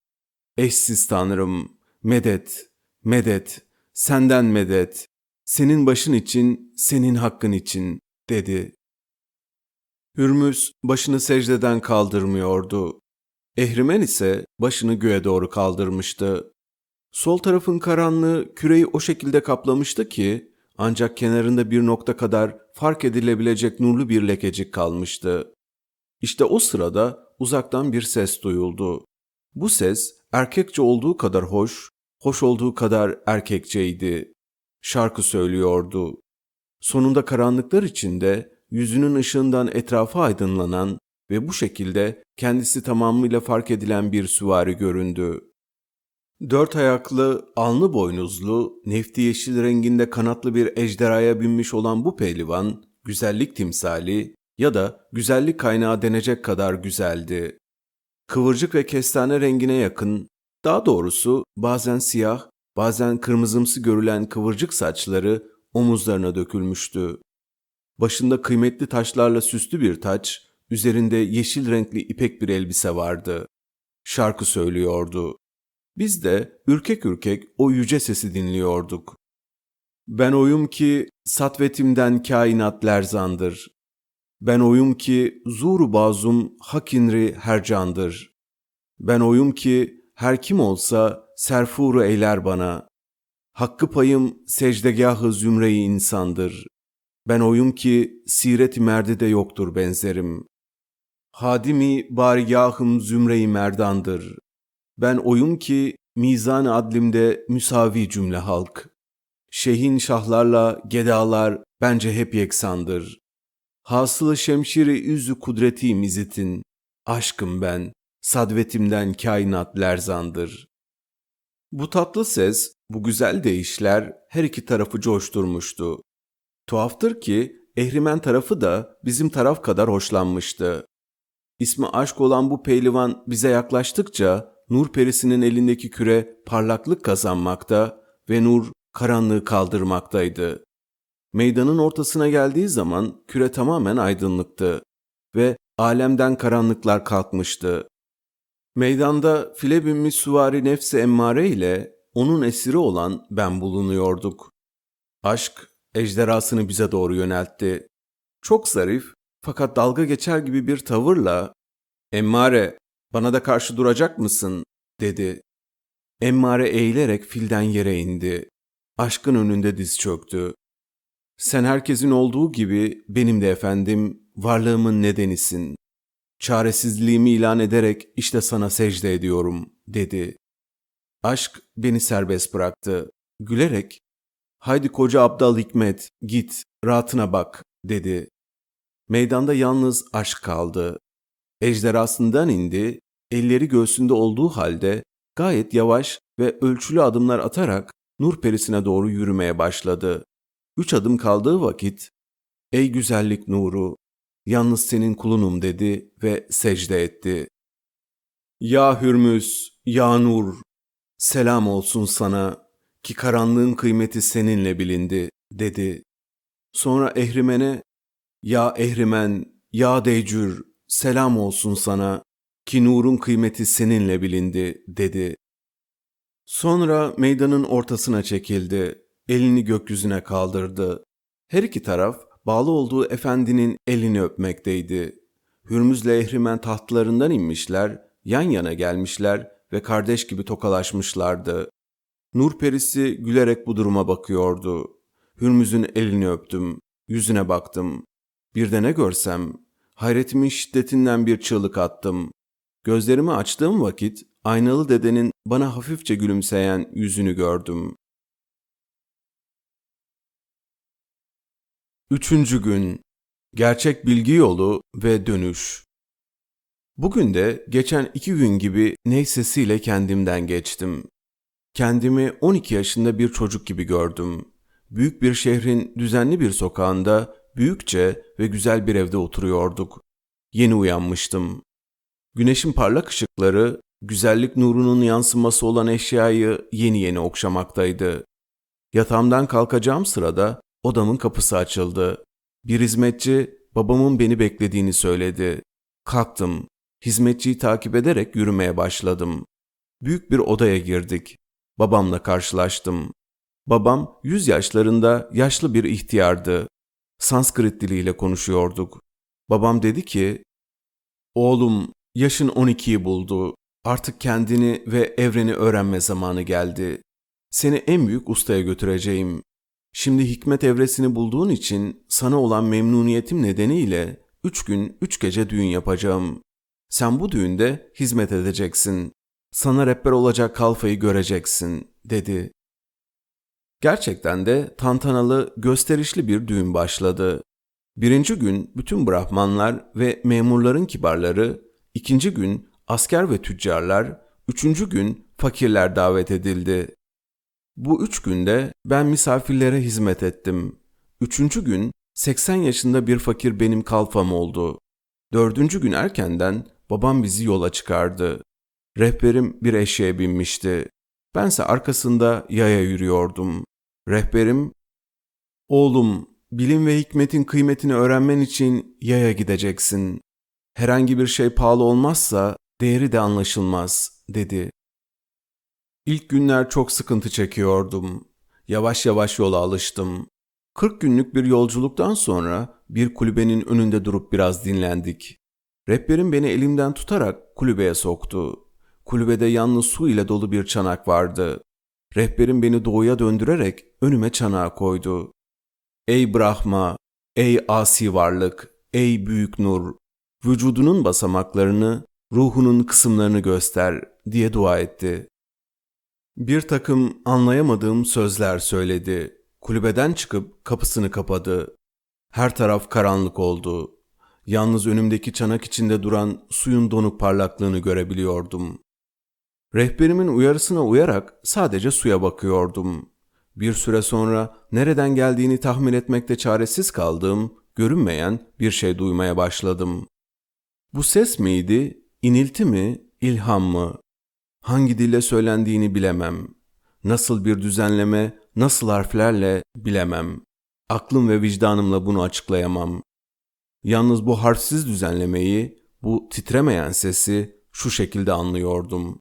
S1: Eşsiz Tanrım, medet, medet, senden medet, senin başın için, senin hakkın için dedi. Hürmüz başını secdeden kaldırmıyordu. Ehrimen ise başını göğe doğru kaldırmıştı. Sol tarafın karanlığı küreyi o şekilde kaplamıştı ki ancak kenarında bir nokta kadar fark edilebilecek nurlu bir lekecik kalmıştı. İşte o sırada uzaktan bir ses duyuldu. Bu ses erkekçe olduğu kadar hoş, hoş olduğu kadar erkekçeydi. Şarkı söylüyordu. Sonunda karanlıklar içinde yüzünün ışığından etrafı aydınlanan ve bu şekilde kendisi tamamıyla fark edilen bir süvari göründü. Dört ayaklı, alnı boynuzlu, nefti yeşil renginde kanatlı bir ejderhaya binmiş olan bu pehlivan, güzellik timsali ya da güzellik kaynağı denecek kadar güzeldi. Kıvırcık ve kestane rengine yakın, daha doğrusu bazen siyah, bazen kırmızımsı görülen kıvırcık saçları omuzlarına dökülmüştü. Başında kıymetli taşlarla süslü bir taç, üzerinde yeşil renkli ipek bir elbise vardı. Şarkı söylüyordu. Biz de ürkek ürkek o yüce sesi dinliyorduk. Ben oyum ki satvetimden kainat lerzandır. Ben oyum ki zuru bazum hakinri hercandır. Ben oyum ki her kim olsa serfuru eyler bana. Hakkı payım secdegahı zümreyi insandır. Ben oyum ki siret-i merdide yoktur benzerim. Hadimi barigahım zümreyi merdandır. Ben oyum ki mizan adlimde müsavi cümle halk. Şehin şahlarla gedalar bence hep yeksandır. Hasılı şemşiri yüzü kudreti mizitin. Aşkım ben, sadvetimden kainat lerzandır. Bu tatlı ses, bu güzel deyişler her iki tarafı coşturmuştu. Tuhaftır ki Ehrimen tarafı da bizim taraf kadar hoşlanmıştı. İsmi aşk olan bu pehlivan bize yaklaştıkça Nur perisinin elindeki küre parlaklık kazanmakta ve Nur karanlığı kaldırmaktaydı. Meydanın ortasına geldiği zaman küre tamamen aydınlıktı ve alemden karanlıklar kalkmıştı. Meydanda file binmiş suvari nefsi emmare ile onun esiri olan ben bulunuyorduk. Aşk ejderhasını bize doğru yöneltti. Çok zarif fakat dalga geçer gibi bir tavırla ''Emmare, bana da karşı duracak mısın?'' dedi. Emmare eğilerek filden yere indi. Aşkın önünde diz çöktü. ''Sen herkesin olduğu gibi benim de efendim, varlığımın nedenisin. Çaresizliğimi ilan ederek işte sana secde ediyorum.'' dedi. Aşk beni serbest bıraktı. Gülerek Haydi koca Abdal Hikmet, git, rahatına bak, dedi. Meydanda yalnız aşk kaldı. Ejderhasından indi, elleri göğsünde olduğu halde gayet yavaş ve ölçülü adımlar atarak Nur Perisi'ne doğru yürümeye başladı. Üç adım kaldığı vakit, ''Ey güzellik nuru, yalnız senin kulunum.'' dedi ve secde etti. ''Ya Hürmüz, ya Nur, selam olsun sana.'' ki karanlığın kıymeti seninle bilindi, dedi. Sonra Ehrimen'e, ya Ehrimen, ya Deycür, selam olsun sana, ki nurun kıymeti seninle bilindi, dedi. Sonra meydanın ortasına çekildi, elini gökyüzüne kaldırdı. Her iki taraf bağlı olduğu efendinin elini öpmekteydi. Hürmüz'le Ehrimen tahtlarından inmişler, yan yana gelmişler ve kardeş gibi tokalaşmışlardı. Nur perisi gülerek bu duruma bakıyordu. Hürmüz'ün elini öptüm, yüzüne baktım. Bir de ne görsem, hayretimin şiddetinden bir çığlık attım. Gözlerimi açtığım vakit aynalı dedenin bana hafifçe gülümseyen yüzünü gördüm. Üçüncü gün Gerçek bilgi yolu ve dönüş Bugün de geçen iki gün gibi neysesiyle kendimden geçtim. Kendimi 12 yaşında bir çocuk gibi gördüm. Büyük bir şehrin düzenli bir sokağında büyükçe ve güzel bir evde oturuyorduk. Yeni uyanmıştım. Güneşin parlak ışıkları, güzellik nurunun yansıması olan eşyayı yeni yeni okşamaktaydı. Yatağımdan kalkacağım sırada odamın kapısı açıldı. Bir hizmetçi babamın beni beklediğini söyledi. Kalktım. Hizmetçiyi takip ederek yürümeye başladım. Büyük bir odaya girdik. Babamla karşılaştım. Babam yüz yaşlarında yaşlı bir ihtiyardı. Sanskrit diliyle konuşuyorduk. Babam dedi ki, Oğlum yaşın 12'yi buldu. Artık kendini ve evreni öğrenme zamanı geldi. Seni en büyük ustaya götüreceğim. Şimdi hikmet evresini bulduğun için sana olan memnuniyetim nedeniyle üç gün üç gece düğün yapacağım. Sen bu düğünde hizmet edeceksin sana rehber olacak kalfayı göreceksin dedi. Gerçekten de tantanalı, gösterişli bir düğün başladı. Birinci gün bütün Brahmanlar ve memurların kibarları, ikinci gün asker ve tüccarlar, üçüncü gün fakirler davet edildi. Bu üç günde ben misafirlere hizmet ettim. Üçüncü gün 80 yaşında bir fakir benim kalfam oldu. Dördüncü gün erkenden babam bizi yola çıkardı. Rehberim bir eşeğe binmişti. Bense arkasında yaya yürüyordum. Rehberim, ''Oğlum, bilim ve hikmetin kıymetini öğrenmen için yaya gideceksin. Herhangi bir şey pahalı olmazsa değeri de anlaşılmaz.'' dedi. İlk günler çok sıkıntı çekiyordum. Yavaş yavaş yola alıştım. 40 günlük bir yolculuktan sonra bir kulübenin önünde durup biraz dinlendik. Rehberim beni elimden tutarak kulübeye soktu. Kulübede yalnız su ile dolu bir çanak vardı. Rehberim beni doğuya döndürerek önüme çanağı koydu. Ey Brahma, ey asi varlık, ey büyük nur, vücudunun basamaklarını, ruhunun kısımlarını göster diye dua etti. Bir takım anlayamadığım sözler söyledi. Kulübeden çıkıp kapısını kapadı. Her taraf karanlık oldu. Yalnız önümdeki çanak içinde duran suyun donuk parlaklığını görebiliyordum. Rehberimin uyarısına uyarak sadece suya bakıyordum. Bir süre sonra nereden geldiğini tahmin etmekte çaresiz kaldığım, görünmeyen bir şey duymaya başladım. Bu ses miydi, inilti mi, ilham mı? Hangi dille söylendiğini bilemem. Nasıl bir düzenleme, nasıl harflerle bilemem. Aklım ve vicdanımla bunu açıklayamam. Yalnız bu harfsiz düzenlemeyi, bu titremeyen sesi şu şekilde anlıyordum.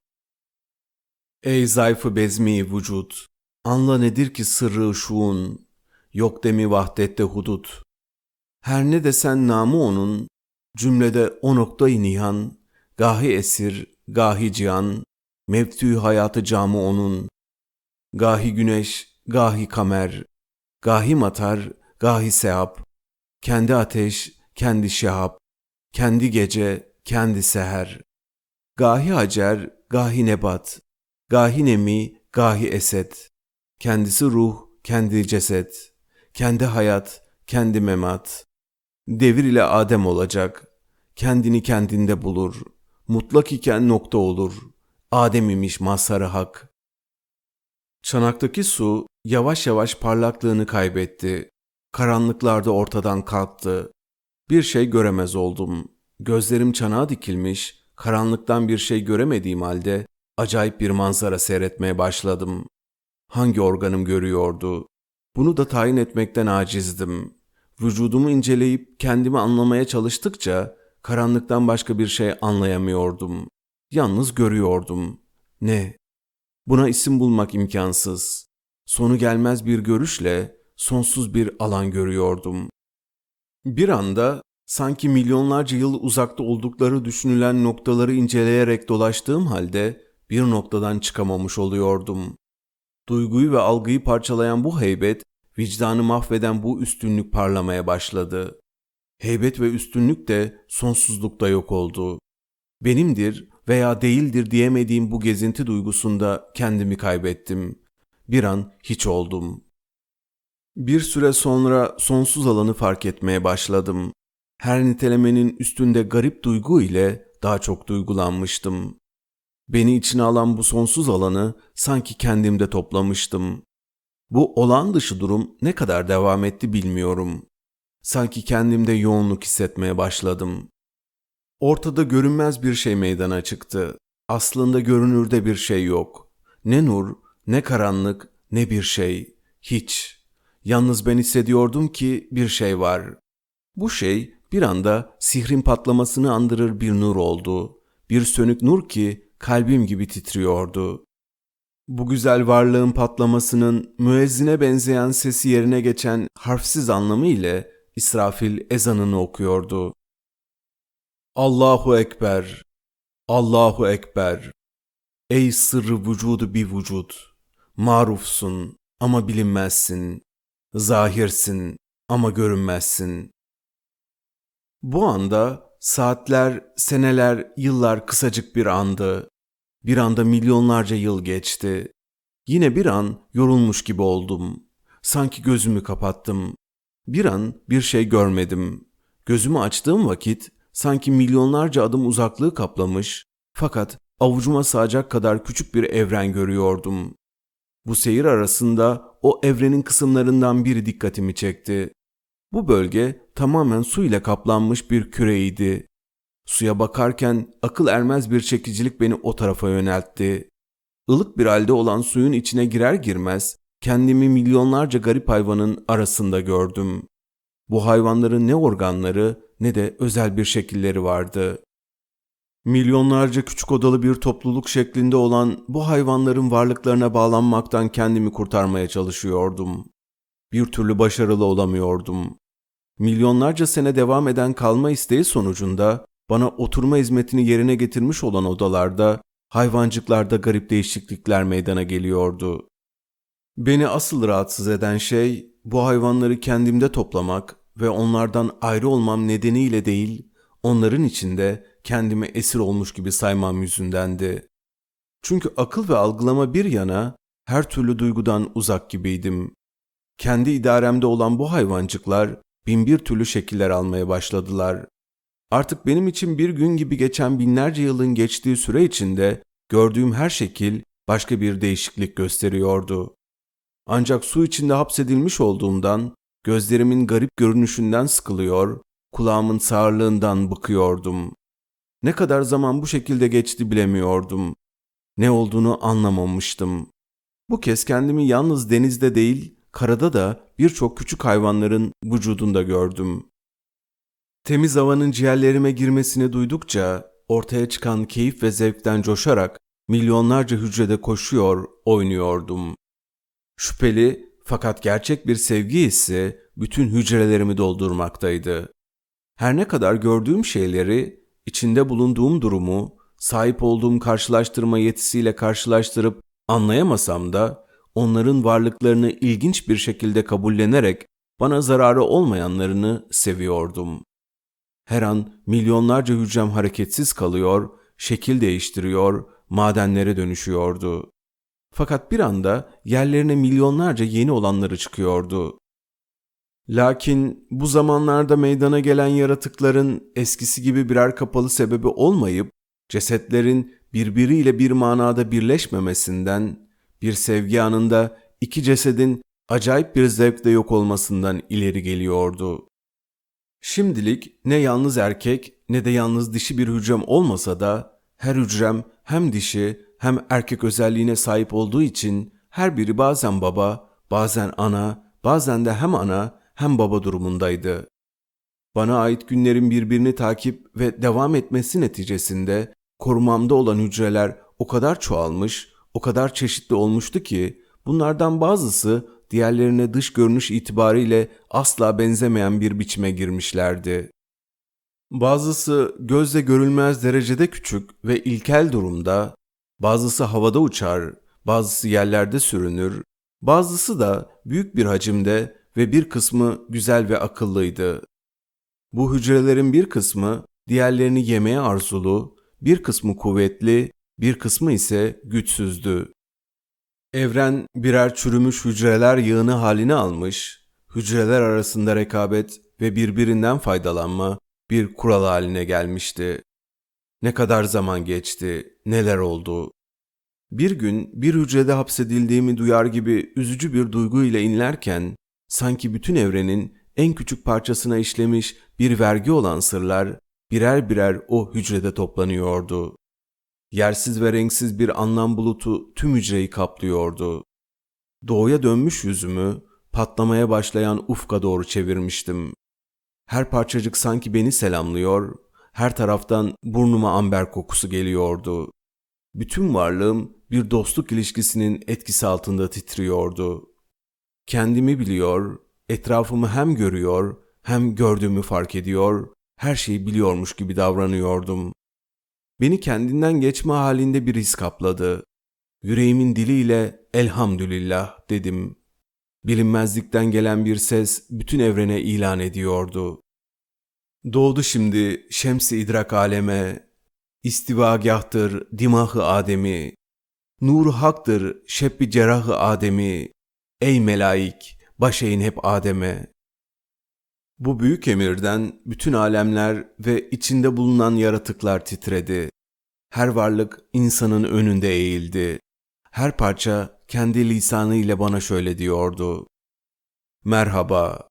S1: Ey zayıfı bezmi vücut, anla nedir ki sırrı şuun, yok demi vahdette hudut. Her ne desen namı onun, cümlede o noktayı nihan, gahi esir, gahi cihan, mevtü hayatı camı onun. Gahi güneş, gahi kamer, gahi matar, gahi seap, kendi ateş, kendi şehap, kendi gece, kendi seher. Gahi hacer, gahi nebat, gahi nemi, gahi eset. Kendisi ruh, kendi ceset, kendi hayat, kendi memat. Devir ile Adem olacak, kendini kendinde bulur, mutlak iken nokta olur, Adem imiş mazharı hak. Çanaktaki su yavaş yavaş parlaklığını kaybetti. Karanlıklarda ortadan kalktı. Bir şey göremez oldum. Gözlerim çanağa dikilmiş, karanlıktan bir şey göremediğim halde acayip bir manzara seyretmeye başladım. Hangi organım görüyordu? Bunu da tayin etmekten acizdim. Vücudumu inceleyip kendimi anlamaya çalıştıkça karanlıktan başka bir şey anlayamıyordum. Yalnız görüyordum. Ne? Buna isim bulmak imkansız. Sonu gelmez bir görüşle sonsuz bir alan görüyordum. Bir anda sanki milyonlarca yıl uzakta oldukları düşünülen noktaları inceleyerek dolaştığım halde bir noktadan çıkamamış oluyordum. Duyguyu ve algıyı parçalayan bu heybet, vicdanı mahveden bu üstünlük parlamaya başladı. Heybet ve üstünlük de sonsuzlukta yok oldu. Benimdir veya değildir diyemediğim bu gezinti duygusunda kendimi kaybettim. Bir an hiç oldum. Bir süre sonra sonsuz alanı fark etmeye başladım. Her nitelemenin üstünde garip duygu ile daha çok duygulanmıştım. Beni içine alan bu sonsuz alanı sanki kendimde toplamıştım. Bu olağan dışı durum ne kadar devam etti bilmiyorum. Sanki kendimde yoğunluk hissetmeye başladım. Ortada görünmez bir şey meydana çıktı. Aslında görünürde bir şey yok. Ne nur, ne karanlık, ne bir şey. Hiç. Yalnız ben hissediyordum ki bir şey var. Bu şey bir anda sihrin patlamasını andırır bir nur oldu. Bir sönük nur ki kalbim gibi titriyordu. Bu güzel varlığın patlamasının müezzine benzeyen sesi yerine geçen harfsiz anlamı ile İsrafil ezanını okuyordu. Allahu Ekber, Allahu Ekber. Ey sırrı vücudu bir vücut. Marufsun ama bilinmezsin. Zahirsin ama görünmezsin. Bu anda saatler, seneler, yıllar kısacık bir andı. Bir anda milyonlarca yıl geçti. Yine bir an yorulmuş gibi oldum. Sanki gözümü kapattım. Bir an bir şey görmedim. Gözümü açtığım vakit sanki milyonlarca adım uzaklığı kaplamış fakat avucuma sığacak kadar küçük bir evren görüyordum. Bu seyir arasında o evrenin kısımlarından biri dikkatimi çekti. Bu bölge tamamen su ile kaplanmış bir küreydi. Suya bakarken akıl ermez bir çekicilik beni o tarafa yöneltti. Ilık bir halde olan suyun içine girer girmez kendimi milyonlarca garip hayvanın arasında gördüm. Bu hayvanların ne organları ne de özel bir şekilleri vardı. Milyonlarca küçük odalı bir topluluk şeklinde olan bu hayvanların varlıklarına bağlanmaktan kendimi kurtarmaya çalışıyordum. Bir türlü başarılı olamıyordum. Milyonlarca sene devam eden kalma isteği sonucunda bana oturma hizmetini yerine getirmiş olan odalarda, hayvancıklarda garip değişiklikler meydana geliyordu. Beni asıl rahatsız eden şey bu hayvanları kendimde toplamak ve onlardan ayrı olmam nedeniyle değil, onların içinde kendimi esir olmuş gibi saymam yüzündendi. Çünkü akıl ve algılama bir yana her türlü duygudan uzak gibiydim. Kendi idaremde olan bu hayvancıklar binbir türlü şekiller almaya başladılar. Artık benim için bir gün gibi geçen binlerce yılın geçtiği süre içinde gördüğüm her şekil başka bir değişiklik gösteriyordu. Ancak su içinde hapsedilmiş olduğumdan, gözlerimin garip görünüşünden sıkılıyor, kulağımın sağırlığından bıkıyordum. Ne kadar zaman bu şekilde geçti bilemiyordum. Ne olduğunu anlamamıştım. Bu kez kendimi yalnız denizde değil, karada da birçok küçük hayvanların vücudunda gördüm. Temiz havanın ciğerlerime girmesini duydukça ortaya çıkan keyif ve zevkten coşarak milyonlarca hücrede koşuyor, oynuyordum. Şüpheli fakat gerçek bir sevgi hissi bütün hücrelerimi doldurmaktaydı. Her ne kadar gördüğüm şeyleri, içinde bulunduğum durumu, sahip olduğum karşılaştırma yetisiyle karşılaştırıp anlayamasam da onların varlıklarını ilginç bir şekilde kabullenerek bana zararı olmayanlarını seviyordum. Her an milyonlarca hücrem hareketsiz kalıyor, şekil değiştiriyor, madenlere dönüşüyordu. Fakat bir anda yerlerine milyonlarca yeni olanları çıkıyordu. Lakin bu zamanlarda meydana gelen yaratıkların eskisi gibi birer kapalı sebebi olmayıp cesetlerin birbiriyle bir manada birleşmemesinden, bir sevgi anında iki cesedin acayip bir zevkle yok olmasından ileri geliyordu. Şimdilik ne yalnız erkek ne de yalnız dişi bir hücrem olmasa da her hücrem hem dişi hem erkek özelliğine sahip olduğu için her biri bazen baba, bazen ana, bazen de hem ana hem baba durumundaydı. Bana ait günlerin birbirini takip ve devam etmesi neticesinde korumamda olan hücreler o kadar çoğalmış, o kadar çeşitli olmuştu ki bunlardan bazısı diğerlerine dış görünüş itibariyle asla benzemeyen bir biçime girmişlerdi. Bazısı gözle görülmez derecede küçük ve ilkel durumda, bazısı havada uçar, bazısı yerlerde sürünür, bazısı da büyük bir hacimde ve bir kısmı güzel ve akıllıydı. Bu hücrelerin bir kısmı diğerlerini yemeye arzulu, bir kısmı kuvvetli, bir kısmı ise güçsüzdü. Evren birer çürümüş hücreler yığını halini almış, hücreler arasında rekabet ve birbirinden faydalanma bir kural haline gelmişti. Ne kadar zaman geçti, neler oldu. Bir gün bir hücrede hapsedildiğimi duyar gibi üzücü bir duygu ile inlerken sanki bütün evrenin en küçük parçasına işlemiş bir vergi olan sırlar birer birer o hücrede toplanıyordu. Yersiz ve renksiz bir anlam bulutu tüm hücreyi kaplıyordu. Doğuya dönmüş yüzümü patlamaya başlayan ufka doğru çevirmiştim. Her parçacık sanki beni selamlıyor, her taraftan burnuma amber kokusu geliyordu. Bütün varlığım bir dostluk ilişkisinin etkisi altında titriyordu. Kendimi biliyor, etrafımı hem görüyor hem gördüğümü fark ediyor, her şeyi biliyormuş gibi davranıyordum. Beni kendinden geçme halinde bir his kapladı. Yüreğimin diliyle elhamdülillah dedim. Bilinmezlikten gelen bir ses bütün evrene ilan ediyordu. Doğdu şimdi şems-i idrak aleme, istivagahtır dimahı Adem'i, nur haktır şebbi cerahı Adem'i, ey melaik baş eğin hep Adem'e. Bu büyük emirden bütün alemler ve içinde bulunan yaratıklar titredi. Her varlık insanın önünde eğildi. Her parça kendi lisanı ile bana şöyle diyordu. Merhaba.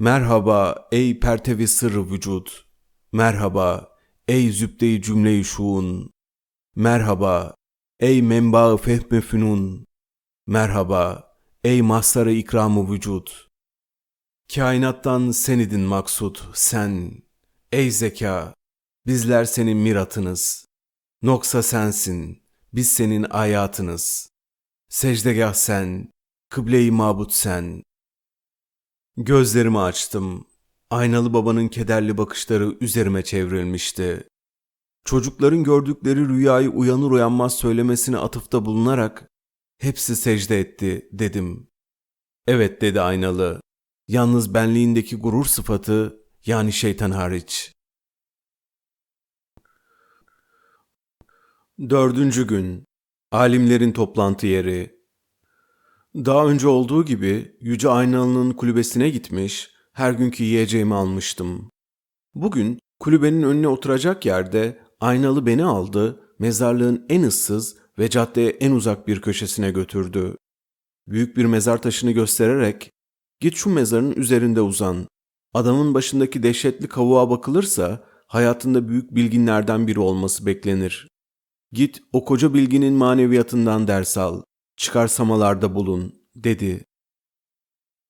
S1: Merhaba ey pertevi sırrı vücut. Merhaba ey zübde-i cümle-i şuun. Merhaba ey menba-ı fehme fünun. Merhaba ey mastarı ikramı vücut. Kainattan senidin maksut, sen. Ey zeka, bizler senin miratınız. Noksa sensin, biz senin hayatınız. Secdegah sen, kıble-i mabut sen. Gözlerimi açtım. Aynalı babanın kederli bakışları üzerime çevrilmişti. Çocukların gördükleri rüyayı uyanır uyanmaz söylemesine atıfta bulunarak hepsi secde etti dedim. Evet dedi aynalı. Yalnız benliğindeki gurur sıfatı yani şeytan hariç. Dördüncü gün. Alimlerin toplantı yeri. Daha önce olduğu gibi Yüce Aynalı'nın kulübesine gitmiş, Her günkü yiyeceğimi almıştım. Bugün kulübenin önüne oturacak yerde aynalı beni aldı, mezarlığın en ıssız ve caddeye en uzak bir köşesine götürdü. Büyük bir mezar taşını göstererek, git şu mezarın üzerinde uzan. Adamın başındaki dehşetli kavuğa bakılırsa hayatında büyük bilginlerden biri olması beklenir. Git o koca bilginin maneviyatından ders al, çıkarsamalarda bulun, dedi.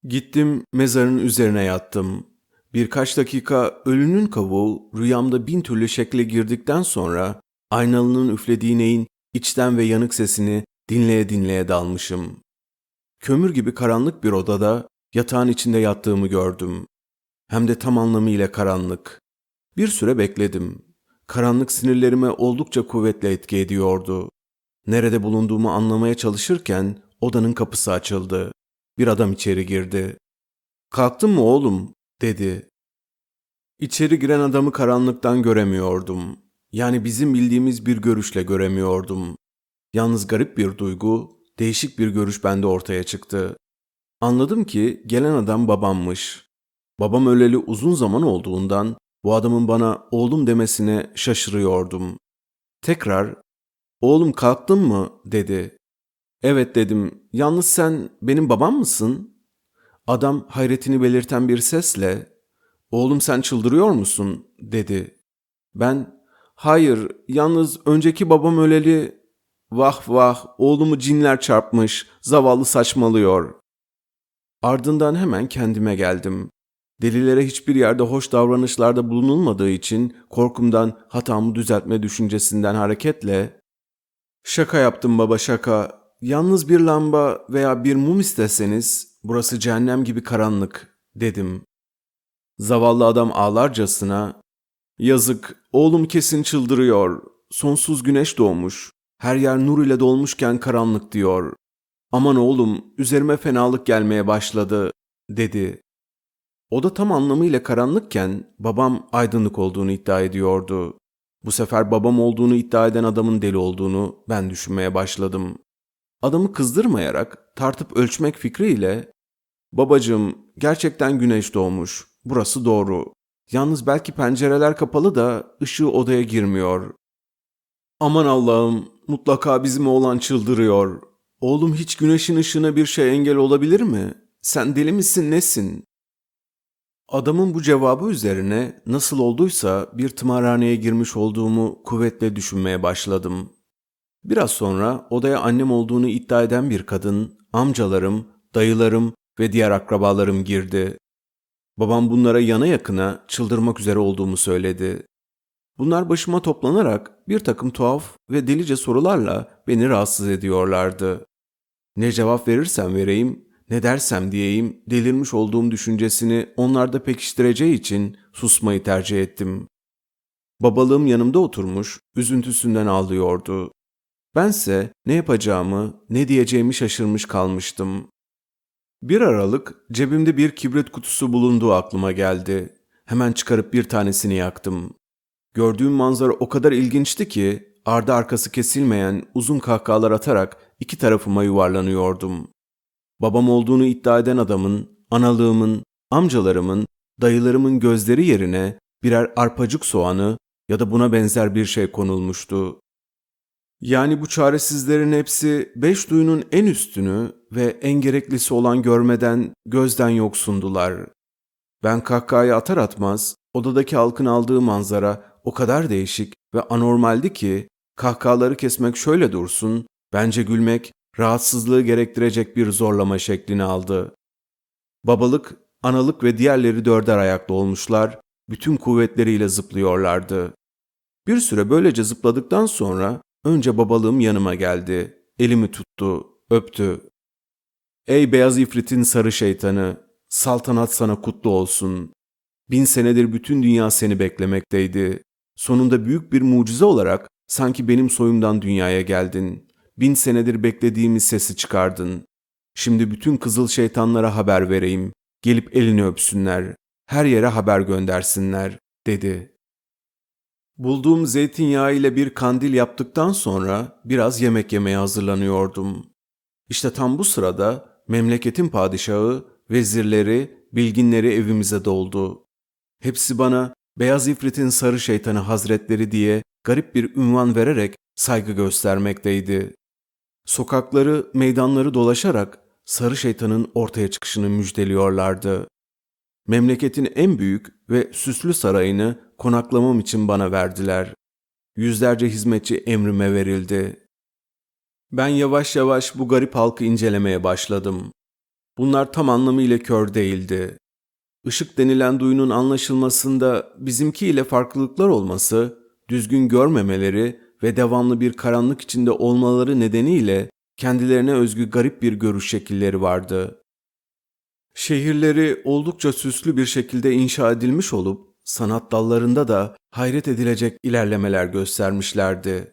S1: Gittim mezarın üzerine yattım. Birkaç dakika ölünün kavuğu rüyamda bin türlü şekle girdikten sonra aynalının üflediği neyin içten ve yanık sesini dinleye dinleye dalmışım. Kömür gibi karanlık bir odada yatağın içinde yattığımı gördüm. Hem de tam anlamıyla karanlık. Bir süre bekledim. Karanlık sinirlerime oldukça kuvvetle etki ediyordu. Nerede bulunduğumu anlamaya çalışırken odanın kapısı açıldı. Bir adam içeri girdi. Kalktın mı oğlum? dedi. İçeri giren adamı karanlıktan göremiyordum. Yani bizim bildiğimiz bir görüşle göremiyordum. Yalnız garip bir duygu, değişik bir görüş bende ortaya çıktı. Anladım ki gelen adam babammış. Babam öleli uzun zaman olduğundan bu adamın bana oğlum demesine şaşırıyordum. Tekrar, oğlum kalktın mı dedi. Evet dedim, yalnız sen benim babam mısın? Adam hayretini belirten bir sesle, oğlum sen çıldırıyor musun dedi. Ben, hayır yalnız önceki babam öleli, vah vah oğlumu cinler çarpmış, zavallı saçmalıyor. Ardından hemen kendime geldim. Delilere hiçbir yerde hoş davranışlarda bulunulmadığı için korkumdan hatamı düzeltme düşüncesinden hareketle ''Şaka yaptım baba şaka. Yalnız bir lamba veya bir mum isteseniz burası cehennem gibi karanlık.'' dedim. Zavallı adam ağlarcasına ''Yazık, oğlum kesin çıldırıyor. Sonsuz güneş doğmuş. Her yer nur ile dolmuşken karanlık diyor. Aman oğlum, üzerime fenalık gelmeye başladı.'' dedi. O da tam anlamıyla karanlıkken babam aydınlık olduğunu iddia ediyordu. Bu sefer babam olduğunu iddia eden adamın deli olduğunu ben düşünmeye başladım. Adamı kızdırmayarak tartıp ölçmek fikriyle ''Babacığım gerçekten güneş doğmuş. Burası doğru. Yalnız belki pencereler kapalı da ışığı odaya girmiyor. Aman Allah'ım mutlaka bizim oğlan çıldırıyor. Oğlum hiç güneşin ışığına bir şey engel olabilir mi? Sen deli misin nesin? Adamın bu cevabı üzerine nasıl olduysa bir tımarhaneye girmiş olduğumu kuvvetle düşünmeye başladım. Biraz sonra odaya annem olduğunu iddia eden bir kadın, amcalarım, dayılarım ve diğer akrabalarım girdi. Babam bunlara yana yakına çıldırmak üzere olduğumu söyledi. Bunlar başıma toplanarak bir takım tuhaf ve delice sorularla beni rahatsız ediyorlardı. Ne cevap verirsem vereyim ne dersem diyeyim delirmiş olduğum düşüncesini onlarda pekiştireceği için susmayı tercih ettim. Babalığım yanımda oturmuş, üzüntüsünden ağlıyordu. Bense ne yapacağımı, ne diyeceğimi şaşırmış kalmıştım. Bir aralık cebimde bir kibrit kutusu bulunduğu aklıma geldi. Hemen çıkarıp bir tanesini yaktım. Gördüğüm manzara o kadar ilginçti ki ardı arkası kesilmeyen uzun kahkahalar atarak iki tarafıma yuvarlanıyordum. Babam olduğunu iddia eden adamın, analığımın, amcalarımın, dayılarımın gözleri yerine birer arpacık soğanı ya da buna benzer bir şey konulmuştu. Yani bu çaresizlerin hepsi beş duyunun en üstünü ve en gereklisi olan görmeden, gözden yoksundular. Ben kahkahayı atar atmaz, odadaki halkın aldığı manzara o kadar değişik ve anormaldi ki, kahkahaları kesmek şöyle dursun, bence gülmek rahatsızlığı gerektirecek bir zorlama şeklini aldı. Babalık, analık ve diğerleri dörder ayakta olmuşlar, bütün kuvvetleriyle zıplıyorlardı. Bir süre böylece zıpladıktan sonra önce babalığım yanıma geldi. Elimi tuttu, öptü. Ey beyaz ifritin sarı şeytanı, saltanat sana kutlu olsun. Bin senedir bütün dünya seni beklemekteydi. Sonunda büyük bir mucize olarak sanki benim soyumdan dünyaya geldin bin senedir beklediğimiz sesi çıkardın. Şimdi bütün kızıl şeytanlara haber vereyim. Gelip elini öpsünler. Her yere haber göndersinler, dedi. Bulduğum zeytinyağı ile bir kandil yaptıktan sonra biraz yemek yemeye hazırlanıyordum. İşte tam bu sırada memleketin padişahı, vezirleri, bilginleri evimize doldu. Hepsi bana Beyaz İfrit'in sarı şeytanı hazretleri diye garip bir ünvan vererek saygı göstermekteydi. Sokakları, meydanları dolaşarak sarı şeytanın ortaya çıkışını müjdeliyorlardı. Memleketin en büyük ve süslü sarayını konaklamam için bana verdiler. Yüzlerce hizmetçi emrime verildi. Ben yavaş yavaş bu garip halkı incelemeye başladım. Bunlar tam anlamıyla kör değildi. Işık denilen duyunun anlaşılmasında bizimki ile farklılıklar olması, düzgün görmemeleri ve devamlı bir karanlık içinde olmaları nedeniyle kendilerine özgü garip bir görüş şekilleri vardı. Şehirleri oldukça süslü bir şekilde inşa edilmiş olup sanat dallarında da hayret edilecek ilerlemeler göstermişlerdi.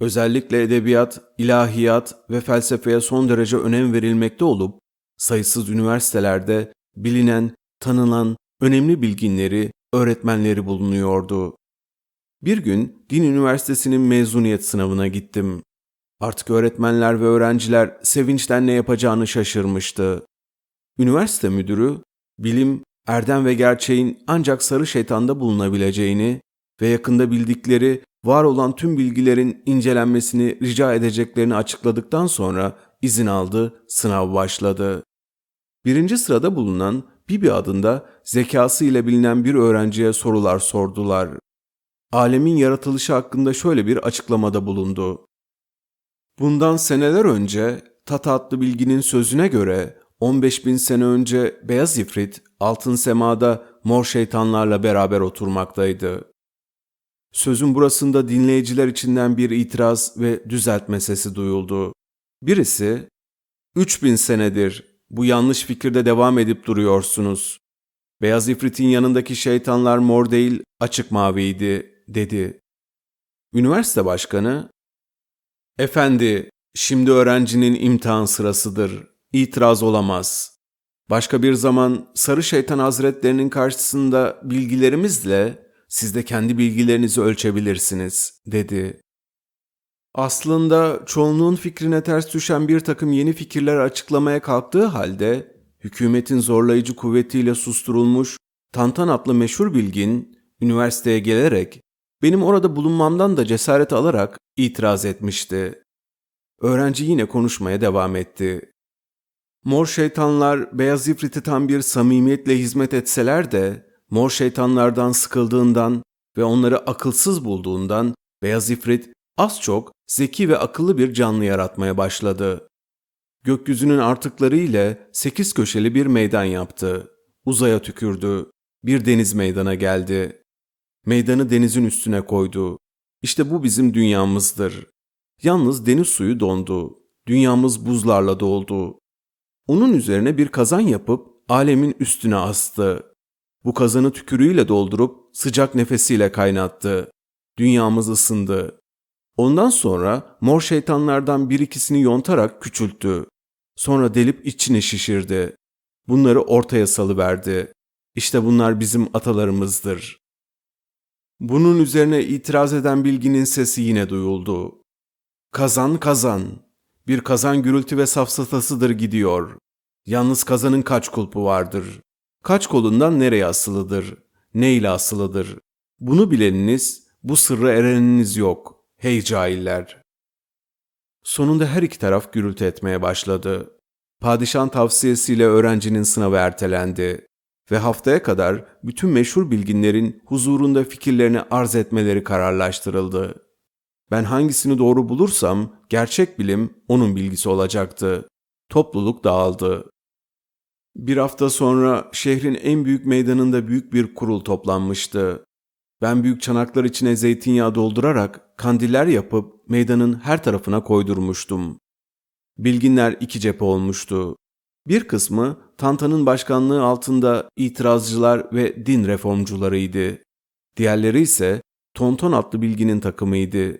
S1: Özellikle edebiyat, ilahiyat ve felsefeye son derece önem verilmekte olup sayısız üniversitelerde bilinen, tanınan önemli bilginleri, öğretmenleri bulunuyordu. Bir gün Din Üniversitesi'nin mezuniyet sınavına gittim. Artık öğretmenler ve öğrenciler sevinçten ne yapacağını şaşırmıştı. Üniversite müdürü, bilim, erdem ve gerçeğin ancak sarı şeytanda bulunabileceğini ve yakında bildikleri var olan tüm bilgilerin incelenmesini rica edeceklerini açıkladıktan sonra izin aldı, sınav başladı. Birinci sırada bulunan Bibi adında zekası ile bilinen bir öğrenciye sorular sordular. Alemin yaratılışı hakkında şöyle bir açıklamada bulundu. Bundan seneler önce Tata adlı bilginin sözüne göre 15 bin sene önce beyaz ifrit altın semada mor şeytanlarla beraber oturmaktaydı. Sözün burasında dinleyiciler içinden bir itiraz ve düzeltme sesi duyuldu. Birisi, bin senedir bu yanlış fikirde devam edip duruyorsunuz. Beyaz ifritin yanındaki şeytanlar mor değil açık maviydi, dedi. Üniversite başkanı, Efendi, şimdi öğrencinin imtihan sırasıdır. İtiraz olamaz. Başka bir zaman Sarı Şeytan Hazretlerinin karşısında bilgilerimizle siz de kendi bilgilerinizi ölçebilirsiniz, dedi. Aslında çoğunluğun fikrine ters düşen bir takım yeni fikirler açıklamaya kalktığı halde, hükümetin zorlayıcı kuvvetiyle susturulmuş Tantan adlı meşhur bilgin, üniversiteye gelerek benim orada bulunmamdan da cesaret alarak itiraz etmişti. Öğrenci yine konuşmaya devam etti. Mor şeytanlar beyaz ifriti tam bir samimiyetle hizmet etseler de mor şeytanlardan sıkıldığından ve onları akılsız bulduğundan beyaz ifrit az çok zeki ve akıllı bir canlı yaratmaya başladı. Gökyüzünün artıkları ile sekiz köşeli bir meydan yaptı. Uzaya tükürdü. Bir deniz meydana geldi. Meydanı denizin üstüne koydu. İşte bu bizim dünyamızdır. Yalnız deniz suyu dondu. Dünyamız buzlarla doldu. Onun üzerine bir kazan yapıp alemin üstüne astı. Bu kazanı tükürüğüyle doldurup sıcak nefesiyle kaynattı. Dünyamız ısındı. Ondan sonra mor şeytanlardan bir ikisini yontarak küçülttü. Sonra delip içini şişirdi. Bunları ortaya salıverdi. İşte bunlar bizim atalarımızdır. Bunun üzerine itiraz eden bilginin sesi yine duyuldu. Kazan kazan. Bir kazan gürültü ve safsatasıdır gidiyor. Yalnız kazanın kaç kulpu vardır? Kaç kolundan nereye asılıdır? Ne ile asılıdır? Bunu bileniniz, bu sırrı ereniniz yok. Hey cahiller! Sonunda her iki taraf gürültü etmeye başladı. Padişahın tavsiyesiyle öğrencinin sınavı ertelendi ve haftaya kadar bütün meşhur bilginlerin huzurunda fikirlerini arz etmeleri kararlaştırıldı. Ben hangisini doğru bulursam gerçek bilim onun bilgisi olacaktı. Topluluk dağıldı. Bir hafta sonra şehrin en büyük meydanında büyük bir kurul toplanmıştı. Ben büyük çanaklar içine zeytinyağı doldurarak kandiller yapıp meydanın her tarafına koydurmuştum. Bilginler iki cephe olmuştu. Bir kısmı Tantan'ın başkanlığı altında itirazcılar ve din reformcularıydı. Diğerleri ise Tonton adlı bilginin takımıydı.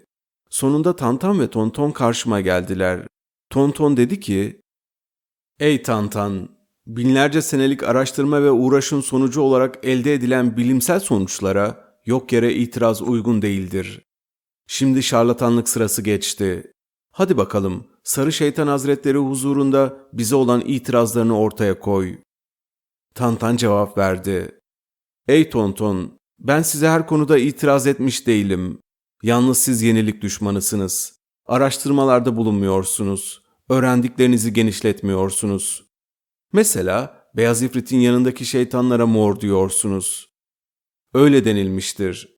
S1: Sonunda Tantan ve Tonton karşıma geldiler. Tonton dedi ki, Ey Tantan, binlerce senelik araştırma ve uğraşın sonucu olarak elde edilen bilimsel sonuçlara yok yere itiraz uygun değildir. Şimdi şarlatanlık sırası geçti. Hadi bakalım, Sarı Şeytan Hazretleri huzurunda bize olan itirazlarını ortaya koy. Tantan cevap verdi. Ey Tonton, ben size her konuda itiraz etmiş değilim. Yalnız siz yenilik düşmanısınız. Araştırmalarda bulunmuyorsunuz. Öğrendiklerinizi genişletmiyorsunuz. Mesela Beyaz İfrit'in yanındaki şeytanlara mor diyorsunuz. Öyle denilmiştir.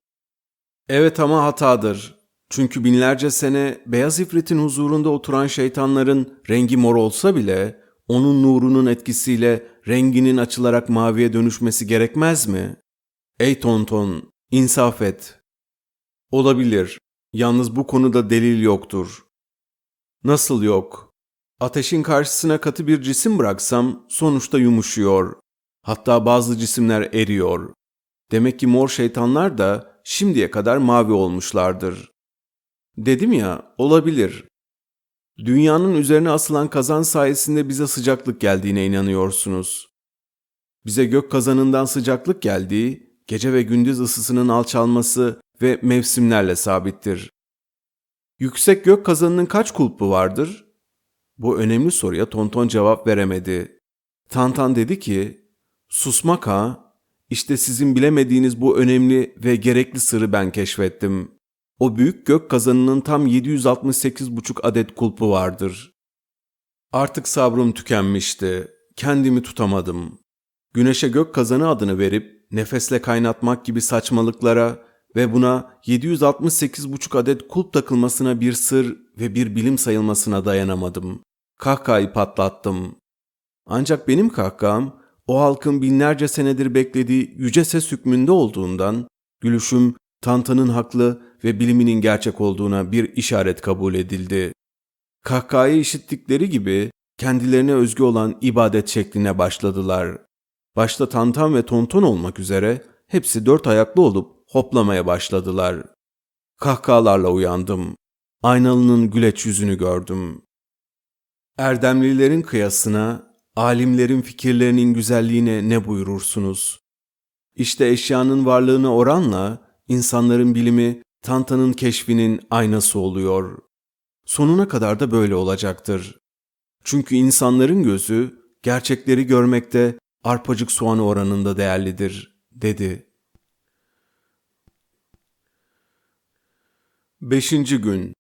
S1: Evet ama hatadır. Çünkü binlerce sene Beyaz İfrit'in huzurunda oturan şeytanların rengi mor olsa bile onun nurunun etkisiyle renginin açılarak maviye dönüşmesi gerekmez mi? Ey Tonton, insaf et. Olabilir. Yalnız bu konuda delil yoktur. Nasıl yok? Ateşin karşısına katı bir cisim bıraksam sonuçta yumuşuyor. Hatta bazı cisimler eriyor. Demek ki mor şeytanlar da şimdiye kadar mavi olmuşlardır. Dedim ya, olabilir. Dünyanın üzerine asılan kazan sayesinde bize sıcaklık geldiğine inanıyorsunuz. Bize gök kazanından sıcaklık geldiği, gece ve gündüz ısısının alçalması ve mevsimlerle sabittir. Yüksek gök kazanının kaç kulpu vardır? Bu önemli soruya Tonton cevap veremedi. Tantan dedi ki, susmak ha, işte sizin bilemediğiniz bu önemli ve gerekli sırrı ben keşfettim. O büyük gök kazanının tam 768,5 adet kulpu vardır. Artık sabrım tükenmişti. Kendimi tutamadım. Güneşe gök kazanı adını verip nefesle kaynatmak gibi saçmalıklara ve buna 768,5 adet kulp takılmasına bir sır ve bir bilim sayılmasına dayanamadım. Kahkahayı patlattım. Ancak benim kahkaham o halkın binlerce senedir beklediği yüce ses hükmünde olduğundan gülüşüm Tantan'ın haklı ve biliminin gerçek olduğuna bir işaret kabul edildi. Kahkahayı işittikleri gibi kendilerine özgü olan ibadet şekline başladılar. Başta Tantan ve Tonton olmak üzere hepsi dört ayaklı olup hoplamaya başladılar. Kahkahalarla uyandım. Aynalının güleç yüzünü gördüm. Erdemlilerin kıyasına, alimlerin fikirlerinin güzelliğine ne buyurursunuz? İşte eşyanın varlığına oranla insanların bilimi Tanta'nın keşfinin aynası oluyor. Sonuna kadar da böyle olacaktır. Çünkü insanların gözü gerçekleri görmekte arpacık soğanı oranında değerlidir, dedi. Beşinci gün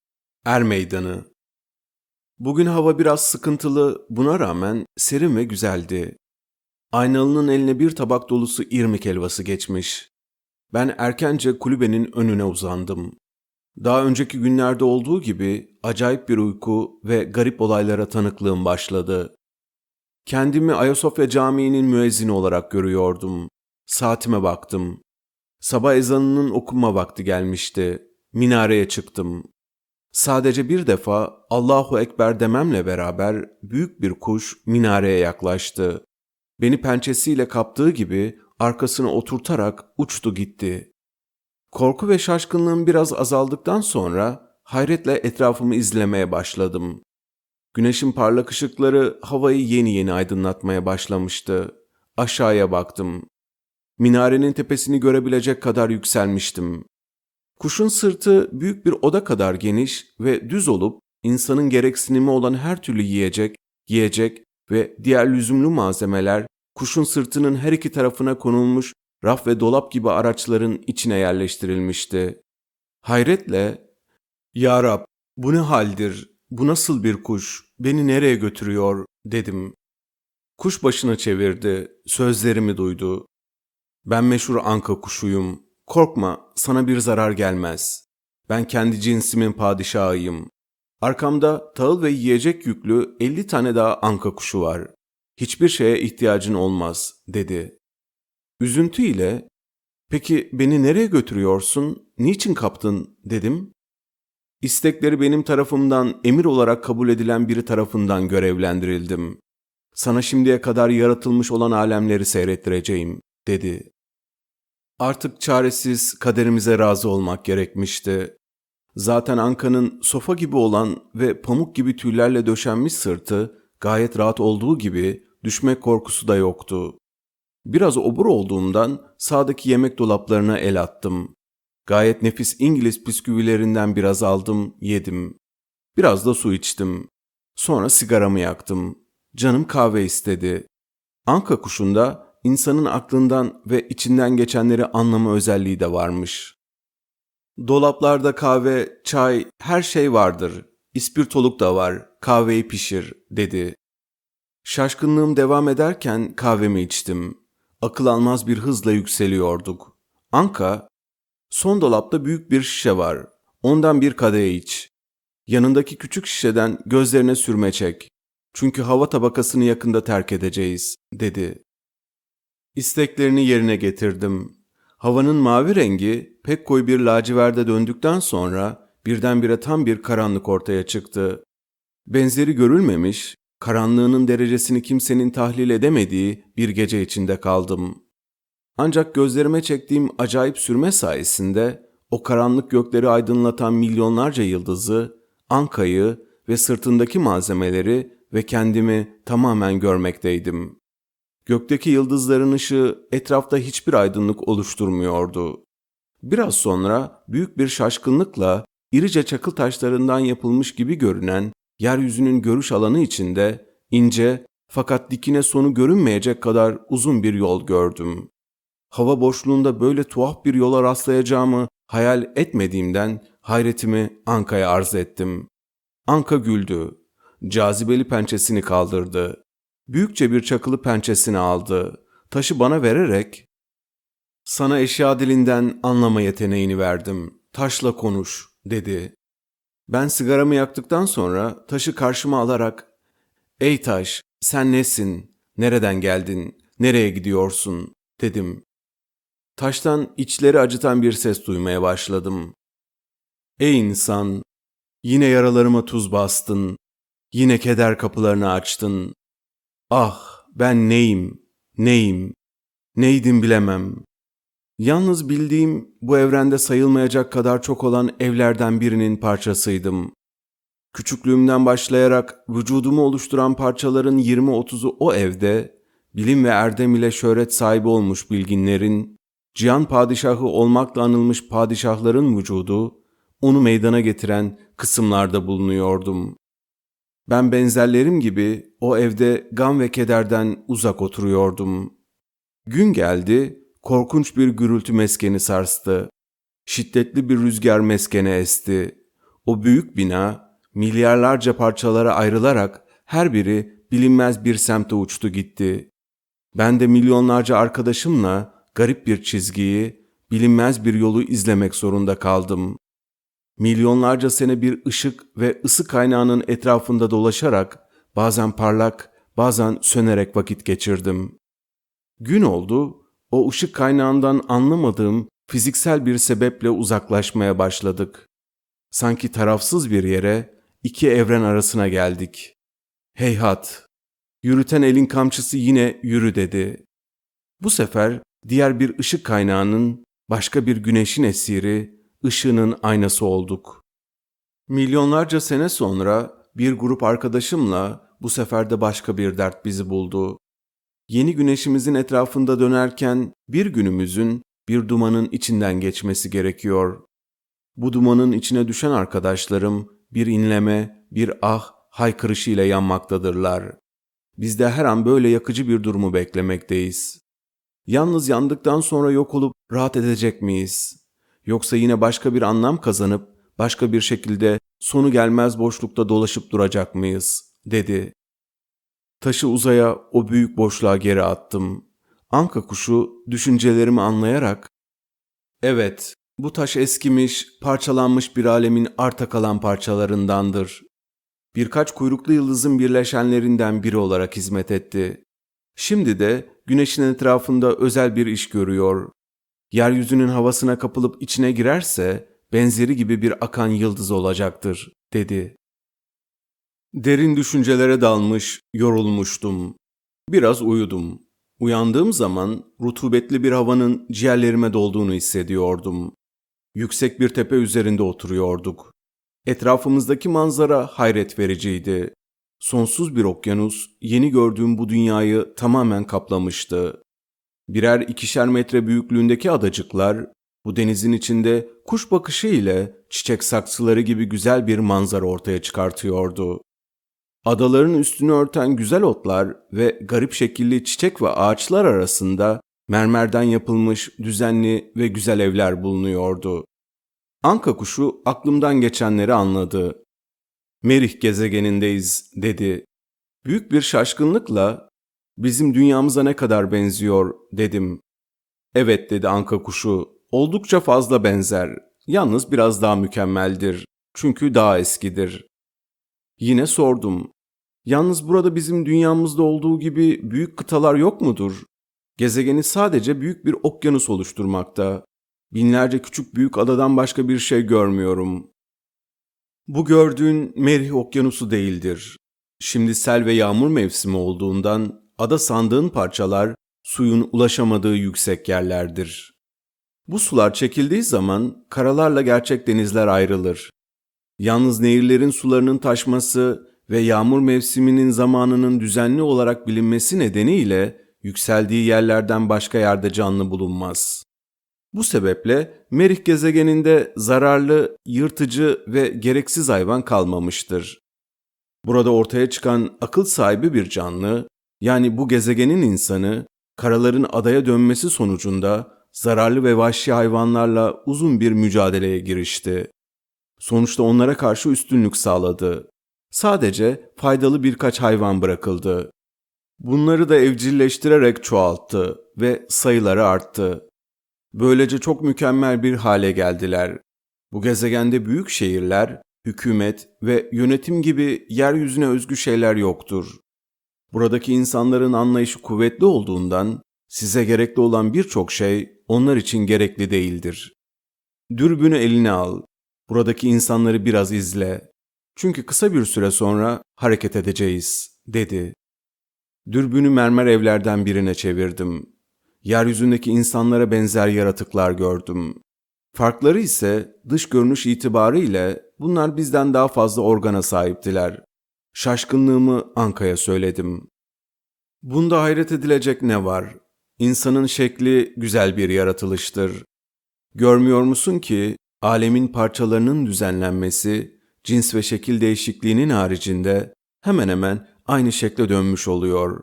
S1: Er Meydanı Bugün hava biraz sıkıntılı, buna rağmen serin ve güzeldi. Aynalı'nın eline bir tabak dolusu irmik helvası geçmiş. Ben erkence kulübenin önüne uzandım. Daha önceki günlerde olduğu gibi acayip bir uyku ve garip olaylara tanıklığım başladı. Kendimi Ayasofya Camii'nin müezzini olarak görüyordum. Saatime baktım. Sabah ezanının okunma vakti gelmişti. Minareye çıktım. Sadece bir defa Allahu Ekber dememle beraber büyük bir kuş minareye yaklaştı. Beni pençesiyle kaptığı gibi arkasına oturtarak uçtu gitti. Korku ve şaşkınlığım biraz azaldıktan sonra hayretle etrafımı izlemeye başladım. Güneşin parlak ışıkları havayı yeni yeni aydınlatmaya başlamıştı. Aşağıya baktım. Minarenin tepesini görebilecek kadar yükselmiştim. Kuşun sırtı büyük bir oda kadar geniş ve düz olup insanın gereksinimi olan her türlü yiyecek, yiyecek ve diğer lüzumlu malzemeler kuşun sırtının her iki tarafına konulmuş raf ve dolap gibi araçların içine yerleştirilmişti. Hayretle, ''Ya Rab, bu ne haldir, bu nasıl bir kuş, beni nereye götürüyor?'' dedim. Kuş başını çevirdi, sözlerimi duydu. ''Ben meşhur anka kuşuyum, korkma, sana bir zarar gelmez. Ben kendi cinsimin padişahıyım. Arkamda tahıl ve yiyecek yüklü elli tane daha anka kuşu var hiçbir şeye ihtiyacın olmaz, dedi. Üzüntü ile, peki beni nereye götürüyorsun, niçin kaptın, dedim. İstekleri benim tarafımdan emir olarak kabul edilen biri tarafından görevlendirildim. Sana şimdiye kadar yaratılmış olan alemleri seyrettireceğim, dedi. Artık çaresiz kaderimize razı olmak gerekmişti. Zaten Anka'nın sofa gibi olan ve pamuk gibi tüylerle döşenmiş sırtı gayet rahat olduğu gibi düşmek korkusu da yoktu. Biraz obur olduğumdan sağdaki yemek dolaplarına el attım. Gayet nefis İngiliz bisküvilerinden biraz aldım, yedim. Biraz da su içtim. Sonra sigaramı yaktım. Canım kahve istedi. Anka kuşunda insanın aklından ve içinden geçenleri anlama özelliği de varmış. Dolaplarda kahve, çay, her şey vardır. İspirtoluk da var, kahveyi pişir, dedi. Şaşkınlığım devam ederken kahvemi içtim. Akıl almaz bir hızla yükseliyorduk. Anka, son dolapta büyük bir şişe var. Ondan bir kadeh iç. Yanındaki küçük şişeden gözlerine sürme çek. Çünkü hava tabakasını yakında terk edeceğiz, dedi. İsteklerini yerine getirdim. Havanın mavi rengi pek koyu bir laciverde döndükten sonra birdenbire tam bir karanlık ortaya çıktı. Benzeri görülmemiş, karanlığının derecesini kimsenin tahlil edemediği bir gece içinde kaldım. Ancak gözlerime çektiğim acayip sürme sayesinde o karanlık gökleri aydınlatan milyonlarca yıldızı, Anka'yı ve sırtındaki malzemeleri ve kendimi tamamen görmekteydim. Gökteki yıldızların ışığı etrafta hiçbir aydınlık oluşturmuyordu. Biraz sonra büyük bir şaşkınlıkla irice çakıl taşlarından yapılmış gibi görünen yeryüzünün görüş alanı içinde ince fakat dikine sonu görünmeyecek kadar uzun bir yol gördüm. Hava boşluğunda böyle tuhaf bir yola rastlayacağımı hayal etmediğimden hayretimi Anka'ya arz ettim. Anka güldü. Cazibeli pençesini kaldırdı. Büyükçe bir çakılı pençesini aldı. Taşı bana vererek sana eşya dilinden anlama yeteneğini verdim. Taşla konuş, dedi. Ben sigaramı yaktıktan sonra taşı karşıma alarak Ey taş, sen nesin? Nereden geldin? Nereye gidiyorsun? dedim. Taştan içleri acıtan bir ses duymaya başladım. Ey insan, yine yaralarıma tuz bastın, yine keder kapılarını açtın. Ah, ben neyim, neyim, neydim bilemem. Yalnız bildiğim bu evrende sayılmayacak kadar çok olan evlerden birinin parçasıydım. Küçüklüğümden başlayarak vücudumu oluşturan parçaların 20-30'u o evde, bilim ve erdem ile şöhret sahibi olmuş bilginlerin, cihan padişahı olmakla anılmış padişahların vücudu, onu meydana getiren kısımlarda bulunuyordum. Ben benzerlerim gibi o evde gam ve kederden uzak oturuyordum. Gün geldi, korkunç bir gürültü meskeni sarstı. Şiddetli bir rüzgar meskene esti. O büyük bina, milyarlarca parçalara ayrılarak her biri bilinmez bir semte uçtu gitti. Ben de milyonlarca arkadaşımla garip bir çizgiyi, bilinmez bir yolu izlemek zorunda kaldım. Milyonlarca sene bir ışık ve ısı kaynağının etrafında dolaşarak bazen parlak, bazen sönerek vakit geçirdim. Gün oldu, o ışık kaynağından anlamadığım fiziksel bir sebeple uzaklaşmaya başladık. Sanki tarafsız bir yere, iki evren arasına geldik. Heyhat, yürüten elin kamçısı yine yürü dedi. Bu sefer diğer bir ışık kaynağının, başka bir güneşin esiri, ışığının aynası olduk. Milyonlarca sene sonra bir grup arkadaşımla bu sefer de başka bir dert bizi buldu. Yeni güneşimizin etrafında dönerken bir günümüzün bir dumanın içinden geçmesi gerekiyor. Bu dumanın içine düşen arkadaşlarım bir inleme, bir ah haykırışıyla yanmaktadırlar. Biz de her an böyle yakıcı bir durumu beklemekteyiz. Yalnız yandıktan sonra yok olup rahat edecek miyiz? Yoksa yine başka bir anlam kazanıp başka bir şekilde sonu gelmez boşlukta dolaşıp duracak mıyız? dedi. Taşı uzaya o büyük boşluğa geri attım. Anka kuşu düşüncelerimi anlayarak Evet, bu taş eskimiş, parçalanmış bir alemin arta kalan parçalarındandır. Birkaç kuyruklu yıldızın birleşenlerinden biri olarak hizmet etti. Şimdi de güneşin etrafında özel bir iş görüyor. Yeryüzünün havasına kapılıp içine girerse benzeri gibi bir akan yıldız olacaktır, dedi. Derin düşüncelere dalmış, yorulmuştum. Biraz uyudum. Uyandığım zaman rutubetli bir havanın ciğerlerime dolduğunu hissediyordum. Yüksek bir tepe üzerinde oturuyorduk. Etrafımızdaki manzara hayret vericiydi. Sonsuz bir okyanus yeni gördüğüm bu dünyayı tamamen kaplamıştı. Birer ikişer metre büyüklüğündeki adacıklar bu denizin içinde kuş bakışı ile çiçek saksıları gibi güzel bir manzara ortaya çıkartıyordu. Adaların üstünü örten güzel otlar ve garip şekilli çiçek ve ağaçlar arasında mermerden yapılmış düzenli ve güzel evler bulunuyordu. Anka kuşu aklımdan geçenleri anladı. Merih gezegenindeyiz dedi. Büyük bir şaşkınlıkla bizim dünyamıza ne kadar benziyor dedim. Evet dedi anka kuşu. Oldukça fazla benzer. Yalnız biraz daha mükemmeldir. Çünkü daha eskidir. Yine sordum. Yalnız burada bizim dünyamızda olduğu gibi büyük kıtalar yok mudur? Gezegeni sadece büyük bir okyanus oluşturmakta. Binlerce küçük büyük adadan başka bir şey görmüyorum. Bu gördüğün Merih Okyanusu değildir. Şimdi sel ve yağmur mevsimi olduğundan ada sandığın parçalar suyun ulaşamadığı yüksek yerlerdir. Bu sular çekildiği zaman karalarla gerçek denizler ayrılır. Yalnız nehirlerin sularının taşması ve yağmur mevsiminin zamanının düzenli olarak bilinmesi nedeniyle yükseldiği yerlerden başka yerde canlı bulunmaz. Bu sebeple Merih gezegeninde zararlı, yırtıcı ve gereksiz hayvan kalmamıştır. Burada ortaya çıkan akıl sahibi bir canlı, yani bu gezegenin insanı, karaların adaya dönmesi sonucunda zararlı ve vahşi hayvanlarla uzun bir mücadeleye girişti. Sonuçta onlara karşı üstünlük sağladı. Sadece faydalı birkaç hayvan bırakıldı. Bunları da evcilleştirerek çoğalttı ve sayıları arttı. Böylece çok mükemmel bir hale geldiler. Bu gezegende büyük şehirler, hükümet ve yönetim gibi yeryüzüne özgü şeyler yoktur. Buradaki insanların anlayışı kuvvetli olduğundan size gerekli olan birçok şey onlar için gerekli değildir. Dürbünü eline al. Buradaki insanları biraz izle. Çünkü kısa bir süre sonra hareket edeceğiz, dedi. Dürbünü mermer evlerden birine çevirdim. Yeryüzündeki insanlara benzer yaratıklar gördüm. Farkları ise dış görünüş itibarıyla bunlar bizden daha fazla organa sahiptiler. Şaşkınlığımı Anka'ya söyledim. Bunda hayret edilecek ne var? İnsanın şekli güzel bir yaratılıştır. Görmüyor musun ki alemin parçalarının düzenlenmesi, cins ve şekil değişikliğinin haricinde hemen hemen aynı şekle dönmüş oluyor.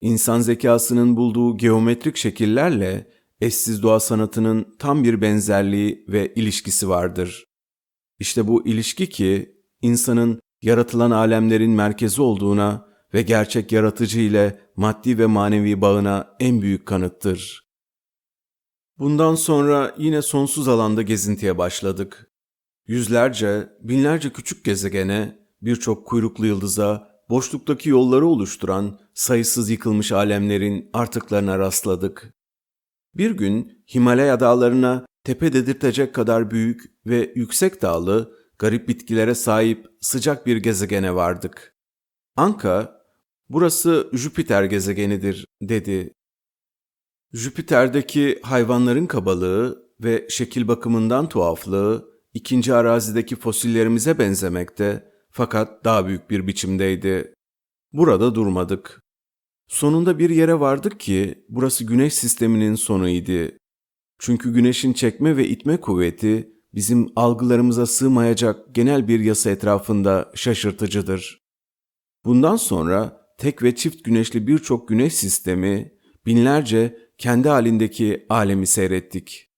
S1: İnsan zekasının bulduğu geometrik şekillerle eşsiz doğa sanatının tam bir benzerliği ve ilişkisi vardır. İşte bu ilişki ki insanın yaratılan alemlerin merkezi olduğuna ve gerçek yaratıcı ile maddi ve manevi bağına en büyük kanıttır. Bundan sonra yine sonsuz alanda gezintiye başladık. Yüzlerce, binlerce küçük gezegene, birçok kuyruklu yıldıza, boşluktaki yolları oluşturan sayısız yıkılmış alemlerin artıklarına rastladık. Bir gün Himalaya dağlarına tepe dedirtecek kadar büyük ve yüksek dağlı, garip bitkilere sahip sıcak bir gezegene vardık. Anka, burası Jüpiter gezegenidir dedi. Jüpiter'deki hayvanların kabalığı ve şekil bakımından tuhaflığı ikinci arazideki fosillerimize benzemekte fakat daha büyük bir biçimdeydi. Burada durmadık. Sonunda bir yere vardık ki burası güneş sisteminin sonuydu. Çünkü güneşin çekme ve itme kuvveti bizim algılarımıza sığmayacak genel bir yasa etrafında şaşırtıcıdır. Bundan sonra tek ve çift güneşli birçok güneş sistemi, binlerce kendi halindeki alemi seyrettik.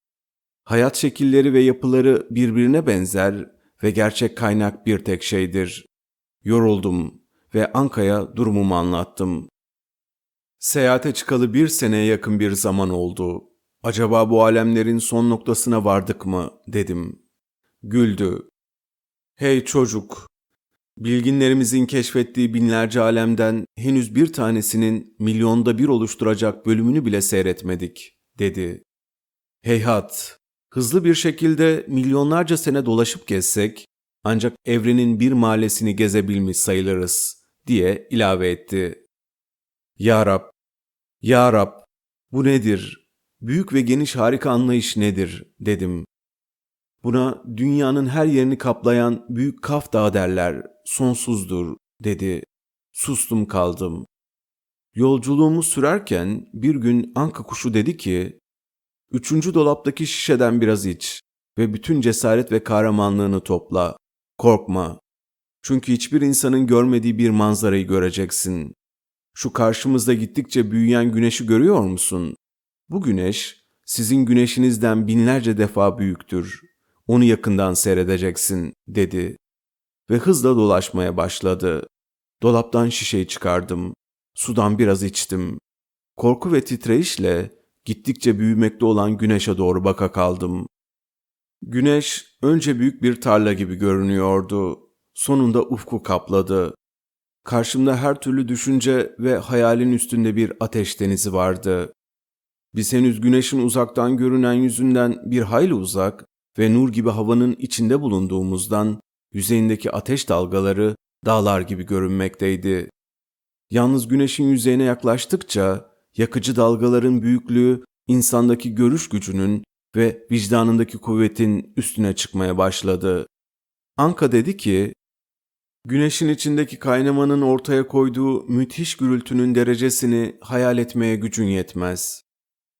S1: Hayat şekilleri ve yapıları birbirine benzer ve gerçek kaynak bir tek şeydir. Yoruldum ve Anka'ya durumumu anlattım. Seyahate çıkalı bir seneye yakın bir zaman oldu. Acaba bu alemlerin son noktasına vardık mı dedim. Güldü. Hey çocuk, bilginlerimizin keşfettiği binlerce alemden henüz bir tanesinin milyonda bir oluşturacak bölümünü bile seyretmedik, dedi. Heyhat, hızlı bir şekilde milyonlarca sene dolaşıp gezsek, ancak evrenin bir mahallesini gezebilmiş sayılırız, diye ilave etti. Ya Rab, Ya Rab, bu nedir? Büyük ve geniş harika anlayış nedir? dedim. Buna dünyanın her yerini kaplayan büyük kaf dağı derler, sonsuzdur, dedi. Sustum kaldım. Yolculuğumu sürerken bir gün anka kuşu dedi ki, Üçüncü dolaptaki şişeden biraz iç ve bütün cesaret ve kahramanlığını topla. Korkma. Çünkü hiçbir insanın görmediği bir manzarayı göreceksin. Şu karşımızda gittikçe büyüyen güneşi görüyor musun? Bu güneş sizin güneşinizden binlerce defa büyüktür. Onu yakından seyredeceksin, dedi. Ve hızla dolaşmaya başladı. Dolaptan şişeyi çıkardım. Sudan biraz içtim. Korku ve titreyişle gittikçe büyümekte olan güneşe doğru baka kaldım. Güneş önce büyük bir tarla gibi görünüyordu. Sonunda ufku kapladı. Karşımda her türlü düşünce ve hayalin üstünde bir ateş denizi vardı. Biz henüz güneşin uzaktan görünen yüzünden bir hayli uzak ve nur gibi havanın içinde bulunduğumuzdan yüzeyindeki ateş dalgaları dağlar gibi görünmekteydi. Yalnız güneşin yüzeyine yaklaştıkça yakıcı dalgaların büyüklüğü insandaki görüş gücünün ve vicdanındaki kuvvetin üstüne çıkmaya başladı. Anka dedi ki, Güneşin içindeki kaynamanın ortaya koyduğu müthiş gürültünün derecesini hayal etmeye gücün yetmez.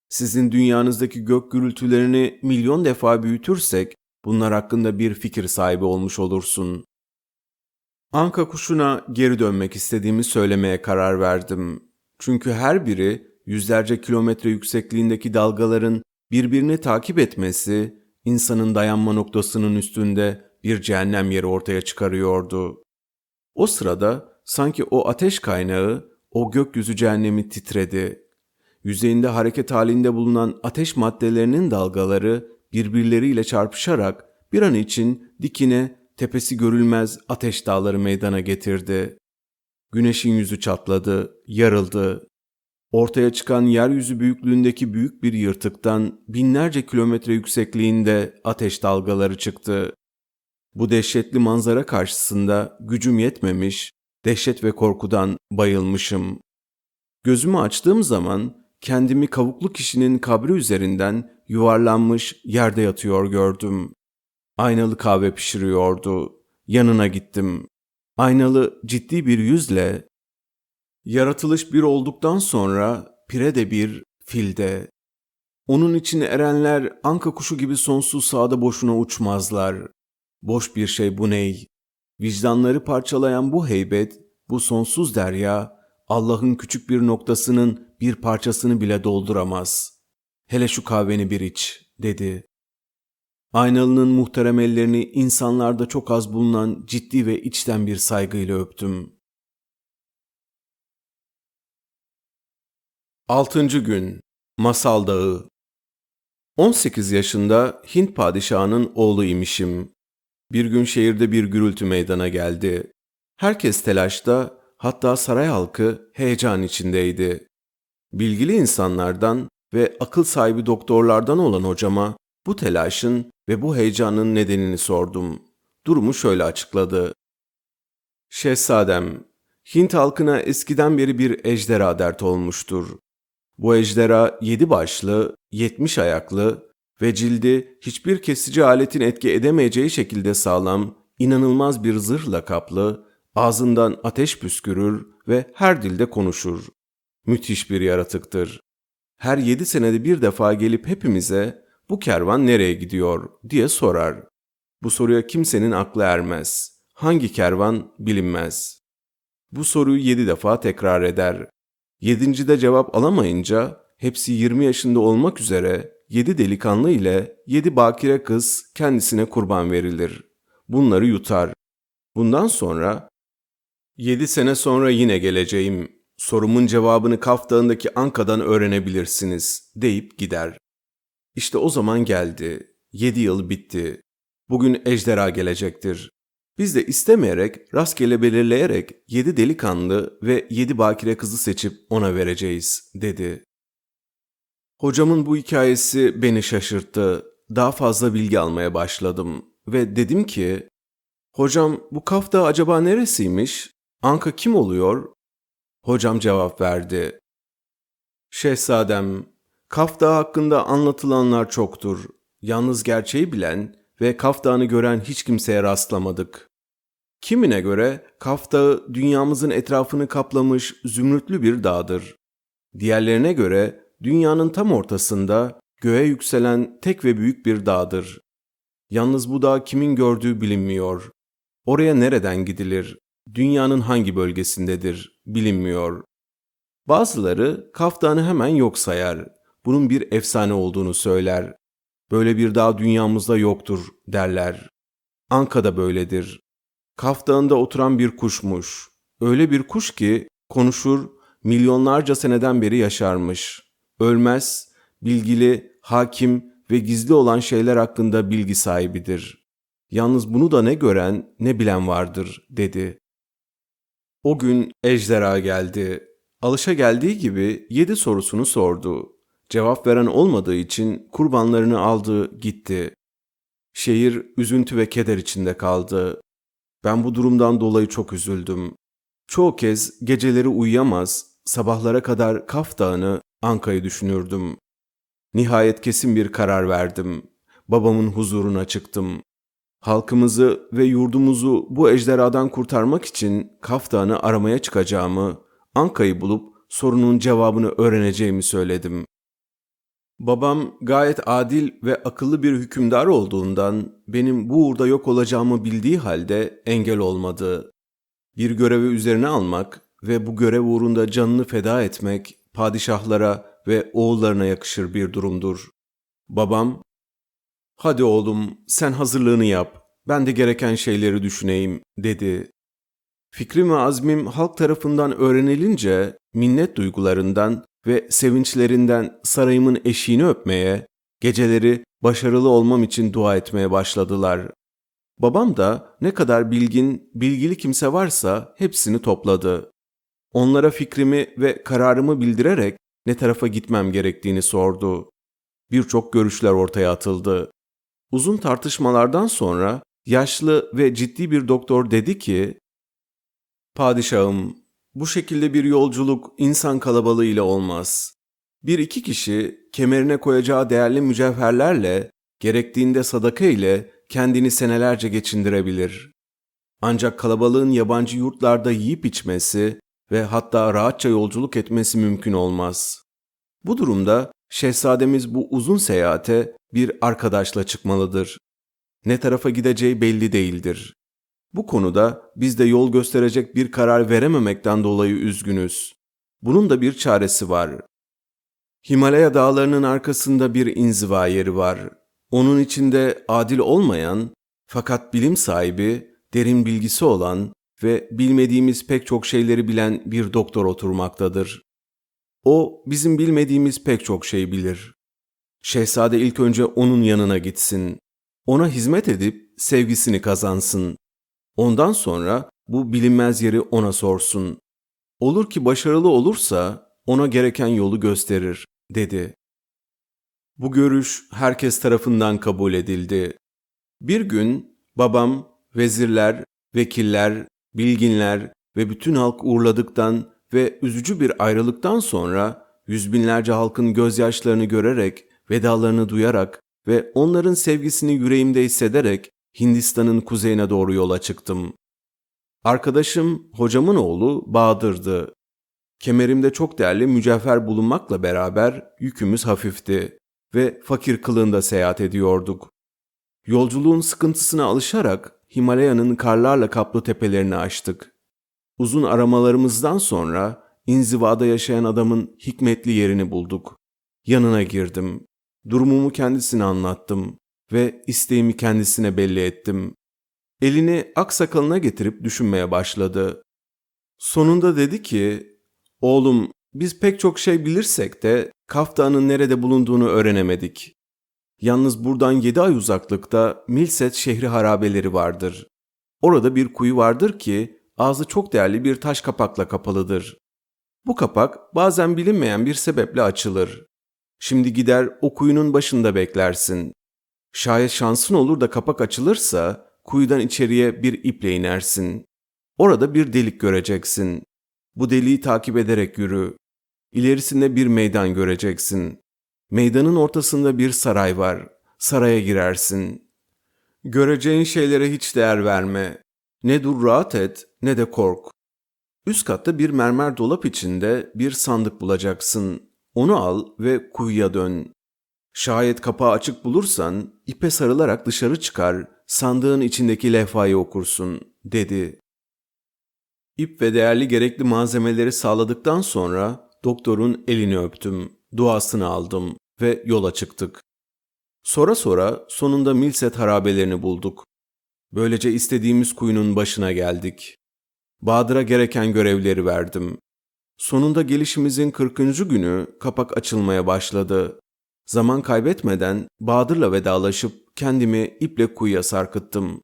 S1: Sizin dünyanızdaki gök gürültülerini milyon defa büyütürsek bunlar hakkında bir fikir sahibi olmuş olursun. Anka kuşuna geri dönmek istediğimi söylemeye karar verdim. Çünkü her biri yüzlerce kilometre yüksekliğindeki dalgaların birbirini takip etmesi insanın dayanma noktasının üstünde bir cehennem yeri ortaya çıkarıyordu. O sırada sanki o ateş kaynağı, o gökyüzü cehennemi titredi. Yüzeyinde hareket halinde bulunan ateş maddelerinin dalgaları birbirleriyle çarpışarak bir an için dikine tepesi görülmez ateş dağları meydana getirdi. Güneşin yüzü çatladı, yarıldı. Ortaya çıkan yeryüzü büyüklüğündeki büyük bir yırtıktan binlerce kilometre yüksekliğinde ateş dalgaları çıktı. Bu dehşetli manzara karşısında gücüm yetmemiş, dehşet ve korkudan bayılmışım. Gözümü açtığım zaman kendimi kavuklu kişinin kabri üzerinden yuvarlanmış yerde yatıyor gördüm. Aynalı kahve pişiriyordu. Yanına gittim. Aynalı ciddi bir yüzle Yaratılış bir olduktan sonra pire de bir, fil de. Onun içine erenler anka kuşu gibi sonsuz sağda boşuna uçmazlar. Boş bir şey bu ney? Vicdanları parçalayan bu heybet, bu sonsuz derya, Allah'ın küçük bir noktasının bir parçasını bile dolduramaz. Hele şu kahveni bir iç, dedi. Aynalının muhterem ellerini insanlarda çok az bulunan ciddi ve içten bir saygıyla öptüm. Altıncı gün Masal Dağı 18 yaşında Hint padişahının oğlu imişim. Bir gün şehirde bir gürültü meydana geldi. Herkes telaşta, hatta saray halkı heyecan içindeydi. Bilgili insanlardan ve akıl sahibi doktorlardan olan hocama bu telaşın ve bu heyecanın nedenini sordum. Durumu şöyle açıkladı. Şehzadem, Hint halkına eskiden beri bir ejderha dert olmuştur. Bu ejderha yedi başlı, yetmiş ayaklı ve cildi hiçbir kesici aletin etki edemeyeceği şekilde sağlam, inanılmaz bir zırhla kaplı, ağzından ateş püskürür ve her dilde konuşur. Müthiş bir yaratıktır. Her yedi senede bir defa gelip hepimize bu kervan nereye gidiyor diye sorar. Bu soruya kimsenin aklı ermez. Hangi kervan bilinmez. Bu soruyu yedi defa tekrar eder. Yedincide cevap alamayınca hepsi 20 yaşında olmak üzere yedi delikanlı ile yedi bakire kız kendisine kurban verilir. Bunları yutar. Bundan sonra yedi sene sonra yine geleceğim. Sorumun cevabını Kaf Dağı'ndaki Anka'dan öğrenebilirsiniz deyip gider. İşte o zaman geldi. Yedi yıl bitti. Bugün ejderha gelecektir. Biz de istemeyerek, rastgele belirleyerek yedi delikanlı ve yedi bakire kızı seçip ona vereceğiz, dedi. Hocamın bu hikayesi beni şaşırttı. Daha fazla bilgi almaya başladım ve dedim ki, Hocam bu kafta acaba neresiymiş? Anka kim oluyor? Hocam cevap verdi. Şehzadem, Kaf Dağı hakkında anlatılanlar çoktur. Yalnız gerçeği bilen ve Kaf Dağı'nı gören hiç kimseye rastlamadık. Kimine göre Kaf Dağı dünyamızın etrafını kaplamış zümrütlü bir dağdır. Diğerlerine göre dünyanın tam ortasında göğe yükselen tek ve büyük bir dağdır. Yalnız bu dağ kimin gördüğü bilinmiyor. Oraya nereden gidilir? Dünyanın hangi bölgesindedir? Bilinmiyor. Bazıları Kaf Dağı'nı hemen yok sayar. Bunun bir efsane olduğunu söyler. Böyle bir dağ dünyamızda yoktur derler. Anka da böyledir. Kaf Dağı'nda oturan bir kuşmuş. Öyle bir kuş ki konuşur, milyonlarca seneden beri yaşarmış. Ölmez, bilgili, hakim ve gizli olan şeyler hakkında bilgi sahibidir. Yalnız bunu da ne gören ne bilen vardır dedi. O gün ejderha geldi. Alışa geldiği gibi yedi sorusunu sordu. Cevap veren olmadığı için kurbanlarını aldı gitti. Şehir üzüntü ve keder içinde kaldı. Ben bu durumdan dolayı çok üzüldüm. Çoğu kez geceleri uyuyamaz, sabahlara kadar Kaf Dağı'nı, Anka'yı düşünürdüm. Nihayet kesin bir karar verdim. Babamın huzuruna çıktım. Halkımızı ve yurdumuzu bu ejderhadan kurtarmak için Kaf aramaya çıkacağımı, Anka'yı bulup sorunun cevabını öğreneceğimi söyledim. Babam gayet adil ve akıllı bir hükümdar olduğundan benim bu uğurda yok olacağımı bildiği halde engel olmadı. Bir görevi üzerine almak ve bu görev uğrunda canını feda etmek padişahlara ve oğullarına yakışır bir durumdur. Babam, ''Hadi oğlum sen hazırlığını yap, ben de gereken şeyleri düşüneyim.'' dedi. Fikrim ve azmim halk tarafından öğrenilince minnet duygularından ve sevinçlerinden sarayımın eşiğini öpmeye, geceleri başarılı olmam için dua etmeye başladılar. Babam da ne kadar bilgin, bilgili kimse varsa hepsini topladı. Onlara fikrimi ve kararımı bildirerek ne tarafa gitmem gerektiğini sordu. Birçok görüşler ortaya atıldı. Uzun tartışmalardan sonra yaşlı ve ciddi bir doktor dedi ki, Padişahım, bu şekilde bir yolculuk insan kalabalığı ile olmaz. Bir iki kişi kemerine koyacağı değerli mücevherlerle, gerektiğinde sadaka ile kendini senelerce geçindirebilir. Ancak kalabalığın yabancı yurtlarda yiyip içmesi ve hatta rahatça yolculuk etmesi mümkün olmaz. Bu durumda şehzademiz bu uzun seyahate bir arkadaşla çıkmalıdır. Ne tarafa gideceği belli değildir. Bu konuda biz de yol gösterecek bir karar verememekten dolayı üzgünüz. Bunun da bir çaresi var. Himalaya dağlarının arkasında bir inziva yeri var. Onun içinde adil olmayan fakat bilim sahibi, derin bilgisi olan ve bilmediğimiz pek çok şeyleri bilen bir doktor oturmaktadır. O bizim bilmediğimiz pek çok şey bilir. Şehzade ilk önce onun yanına gitsin. Ona hizmet edip sevgisini kazansın. Ondan sonra bu bilinmez yeri ona sorsun. Olur ki başarılı olursa ona gereken yolu gösterir, dedi. Bu görüş herkes tarafından kabul edildi. Bir gün babam, vezirler, vekiller, bilginler ve bütün halk uğurladıktan ve üzücü bir ayrılıktan sonra yüz binlerce halkın gözyaşlarını görerek, vedalarını duyarak ve onların sevgisini yüreğimde hissederek Hindistan'ın kuzeyine doğru yola çıktım. Arkadaşım, hocamın oğlu Bahadır'dı. Kemerimde çok değerli mücevher bulunmakla beraber yükümüz hafifti ve fakir kılığında seyahat ediyorduk. Yolculuğun sıkıntısına alışarak Himalaya'nın karlarla kaplı tepelerini aştık. Uzun aramalarımızdan sonra inzivada yaşayan adamın hikmetli yerini bulduk. Yanına girdim. Durumumu kendisine anlattım ve isteğimi kendisine belli ettim. Elini aksakalına getirip düşünmeye başladı. Sonunda dedi ki, oğlum biz pek çok şey bilirsek de Kaftan'ın nerede bulunduğunu öğrenemedik. Yalnız buradan yedi ay uzaklıkta Milset şehri harabeleri vardır. Orada bir kuyu vardır ki ağzı çok değerli bir taş kapakla kapalıdır. Bu kapak bazen bilinmeyen bir sebeple açılır. Şimdi gider o kuyunun başında beklersin. Şayet şansın olur da kapak açılırsa kuyudan içeriye bir iple inersin. Orada bir delik göreceksin. Bu deliği takip ederek yürü. İlerisinde bir meydan göreceksin. Meydanın ortasında bir saray var. Saraya girersin. Göreceğin şeylere hiç değer verme. Ne dur rahat et ne de kork. Üst katta bir mermer dolap içinde bir sandık bulacaksın. Onu al ve kuyuya dön. Şayet kapağı açık bulursan ipe sarılarak dışarı çıkar, sandığın içindeki levhayı okursun. dedi. İp ve değerli gerekli malzemeleri sağladıktan sonra doktorun elini öptüm, duasını aldım ve yola çıktık. Sonra sonra sonunda Milset harabelerini bulduk. Böylece istediğimiz kuyunun başına geldik. Bahadır'a gereken görevleri verdim. Sonunda gelişimizin 40. günü kapak açılmaya başladı. Zaman kaybetmeden Bahadır'la vedalaşıp kendimi iple kuyuya sarkıttım.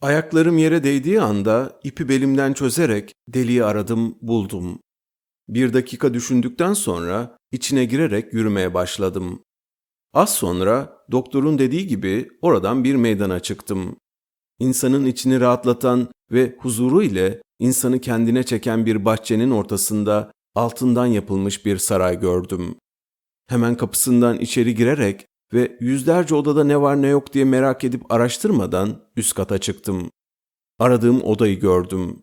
S1: Ayaklarım yere değdiği anda ipi belimden çözerek deliği aradım, buldum. Bir dakika düşündükten sonra içine girerek yürümeye başladım. Az sonra doktorun dediği gibi oradan bir meydana çıktım. İnsanın içini rahatlatan ve huzuru ile insanı kendine çeken bir bahçenin ortasında altından yapılmış bir saray gördüm. Hemen kapısından içeri girerek ve yüzlerce odada ne var ne yok diye merak edip araştırmadan üst kata çıktım. Aradığım odayı gördüm.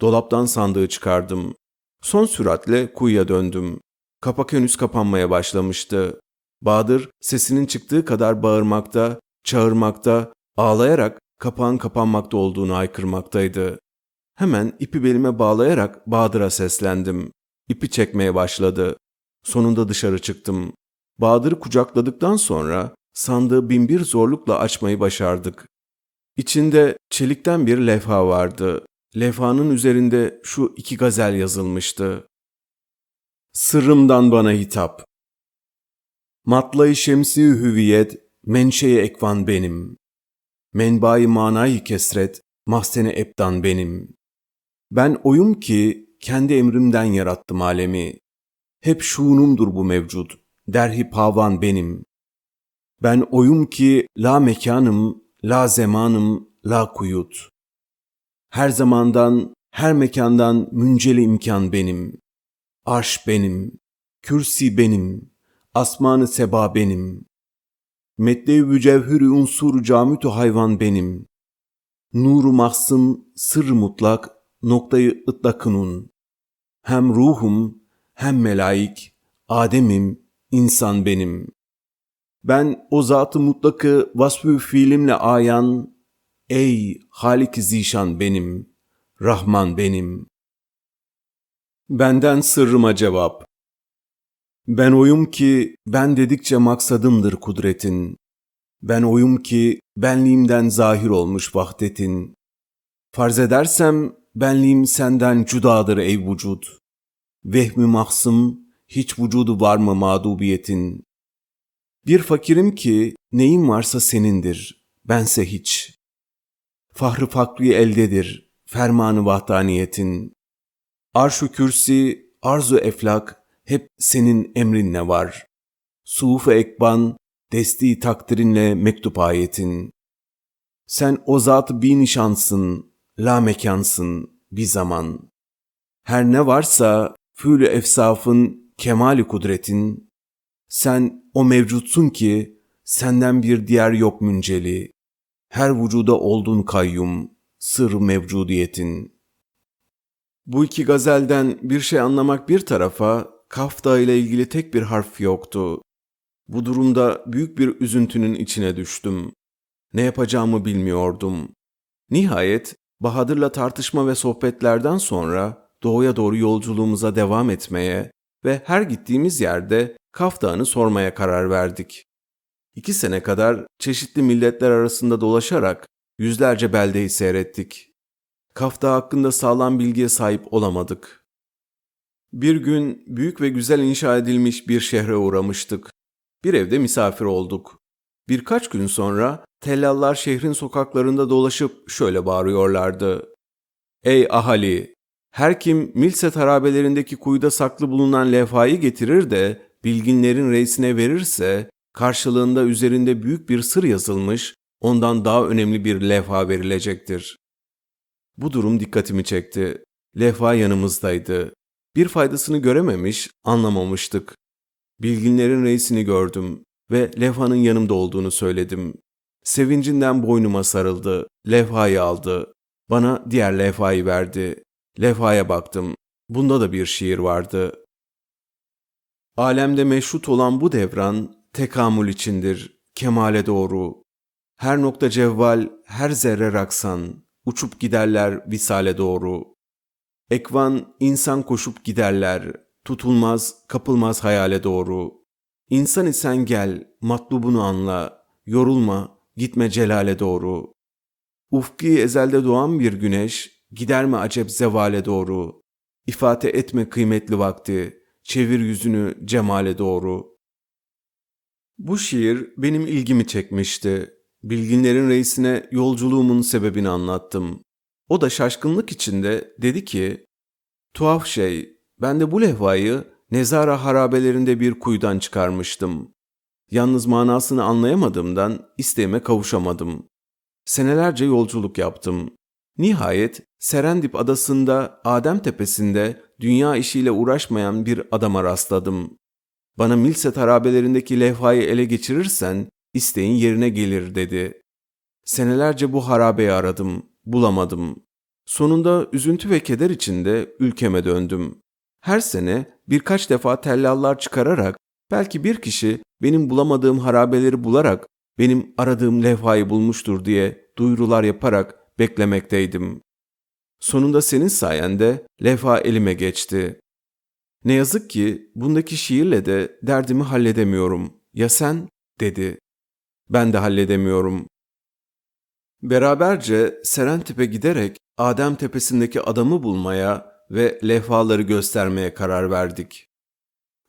S1: Dolaptan sandığı çıkardım. Son süratle kuyuya döndüm. Kapak henüz kapanmaya başlamıştı. Bahadır sesinin çıktığı kadar bağırmakta, çağırmakta, ağlayarak kapağın kapanmakta olduğunu haykırmaktaydı. Hemen ipi belime bağlayarak Bahadır'a seslendim. İpi çekmeye başladı. Sonunda dışarı çıktım. Bahadır'ı kucakladıktan sonra sandığı binbir zorlukla açmayı başardık. İçinde çelikten bir levha vardı. Levhanın üzerinde şu iki gazel yazılmıştı. Sırrımdan bana hitap. Matlay şemsi hüviyet, menşeye ekvan benim. Menbai manayı kesret, mahsene eptan benim. Ben oyum ki kendi emrimden yarattım alemi. Hep şuunumdur bu mevcut, derhi pavan benim. Ben oyum ki la mekanım, la zemanım, la kuyut. Her zamandan, her mekandan münceli imkan benim. Arş benim, kürsi benim, asmanı seba benim. Medde-i mücevhürü unsur camütü hayvan benim. Nuru mahsım, sır mutlak, noktayı ıtlakınun. Hem ruhum, hem melaik, Adem'im, insan benim. Ben o zatı mutlakı vasfı fiilimle ayan, ey Halik Zişan benim, Rahman benim. Benden sırrıma cevap. Ben oyum ki ben dedikçe maksadımdır kudretin. Ben oyum ki benliğimden zahir olmuş vahdetin. Farz edersem benliğim senden cudadır ey vücud. Vehmi mahsım hiç vücudu var mı mağdubiyetin? Bir fakirim ki neyim varsa senindir, bense hiç. Fahrı fakri eldedir, fermanı vahdaniyetin. Arş-ı kürsi, arzu eflak, hep senin emrinle var. Suf-u ekban, desti takdirinle mektup ayetin. Sen o zat bir nişansın, la mekansın bir zaman. Her ne varsa fülü efsafın, kemali kudretin, sen o mevcutsun ki senden bir diğer yok münceli. Her vücuda oldun kayyum, sır mevcudiyetin. Bu iki gazelden bir şey anlamak bir tarafa, Kafta ile ilgili tek bir harf yoktu. Bu durumda büyük bir üzüntünün içine düştüm. Ne yapacağımı bilmiyordum. Nihayet Bahadır'la tartışma ve sohbetlerden sonra doğuya doğru yolculuğumuza devam etmeye ve her gittiğimiz yerde Kaf Dağı'nı sormaya karar verdik. İki sene kadar çeşitli milletler arasında dolaşarak yüzlerce beldeyi seyrettik. Kaf Dağı hakkında sağlam bilgiye sahip olamadık. Bir gün büyük ve güzel inşa edilmiş bir şehre uğramıştık. Bir evde misafir olduk. Birkaç gün sonra tellallar şehrin sokaklarında dolaşıp şöyle bağırıyorlardı. Ey ahali! Her kim Milset harabelerindeki kuyuda saklı bulunan levhayı getirir de bilginlerin reisine verirse karşılığında üzerinde büyük bir sır yazılmış, ondan daha önemli bir levha verilecektir. Bu durum dikkatimi çekti. Levha yanımızdaydı. Bir faydasını görememiş, anlamamıştık. Bilginlerin reisini gördüm ve levhanın yanımda olduğunu söyledim. Sevincinden boynuma sarıldı, levhayı aldı. Bana diğer levhayı verdi. Levhaya baktım. Bunda da bir şiir vardı. Alemde meşrut olan bu devran tekamül içindir, kemale doğru. Her nokta cevval, her zerre raksan, uçup giderler visale doğru. Ekvan insan koşup giderler, tutulmaz, kapılmaz hayale doğru. İnsan isen gel, matlubunu anla, yorulma, gitme celale doğru. Ufki ezelde doğan bir güneş, gider mi acep zevale doğru? İfade etme kıymetli vakti, çevir yüzünü cemale doğru. Bu şiir benim ilgimi çekmişti. Bilginlerin reisine yolculuğumun sebebini anlattım. O da şaşkınlık içinde dedi ki, tuhaf şey, ben de bu levhayı Nezara harabelerinde bir kuyudan çıkarmıştım. Yalnız manasını anlayamadığımdan isteğime kavuşamadım. Senelerce yolculuk yaptım. Nihayet Serendip adasında Adem tepesinde dünya işiyle uğraşmayan bir adama rastladım. Bana Milset harabelerindeki levhayı ele geçirirsen isteğin yerine gelir dedi. Senelerce bu harabeyi aradım, bulamadım. Sonunda üzüntü ve keder içinde ülkeme döndüm. Her sene birkaç defa tellallar çıkararak belki bir kişi benim bulamadığım harabeleri bularak benim aradığım levhayı bulmuştur diye duyurular yaparak beklemekteydim. Sonunda senin sayende levha elime geçti. Ne yazık ki bundaki şiirle de derdimi halledemiyorum. Ya sen? dedi. Ben de halledemiyorum. Beraberce Serentip'e giderek Adem Tepesi'ndeki adamı bulmaya ve levhaları göstermeye karar verdik.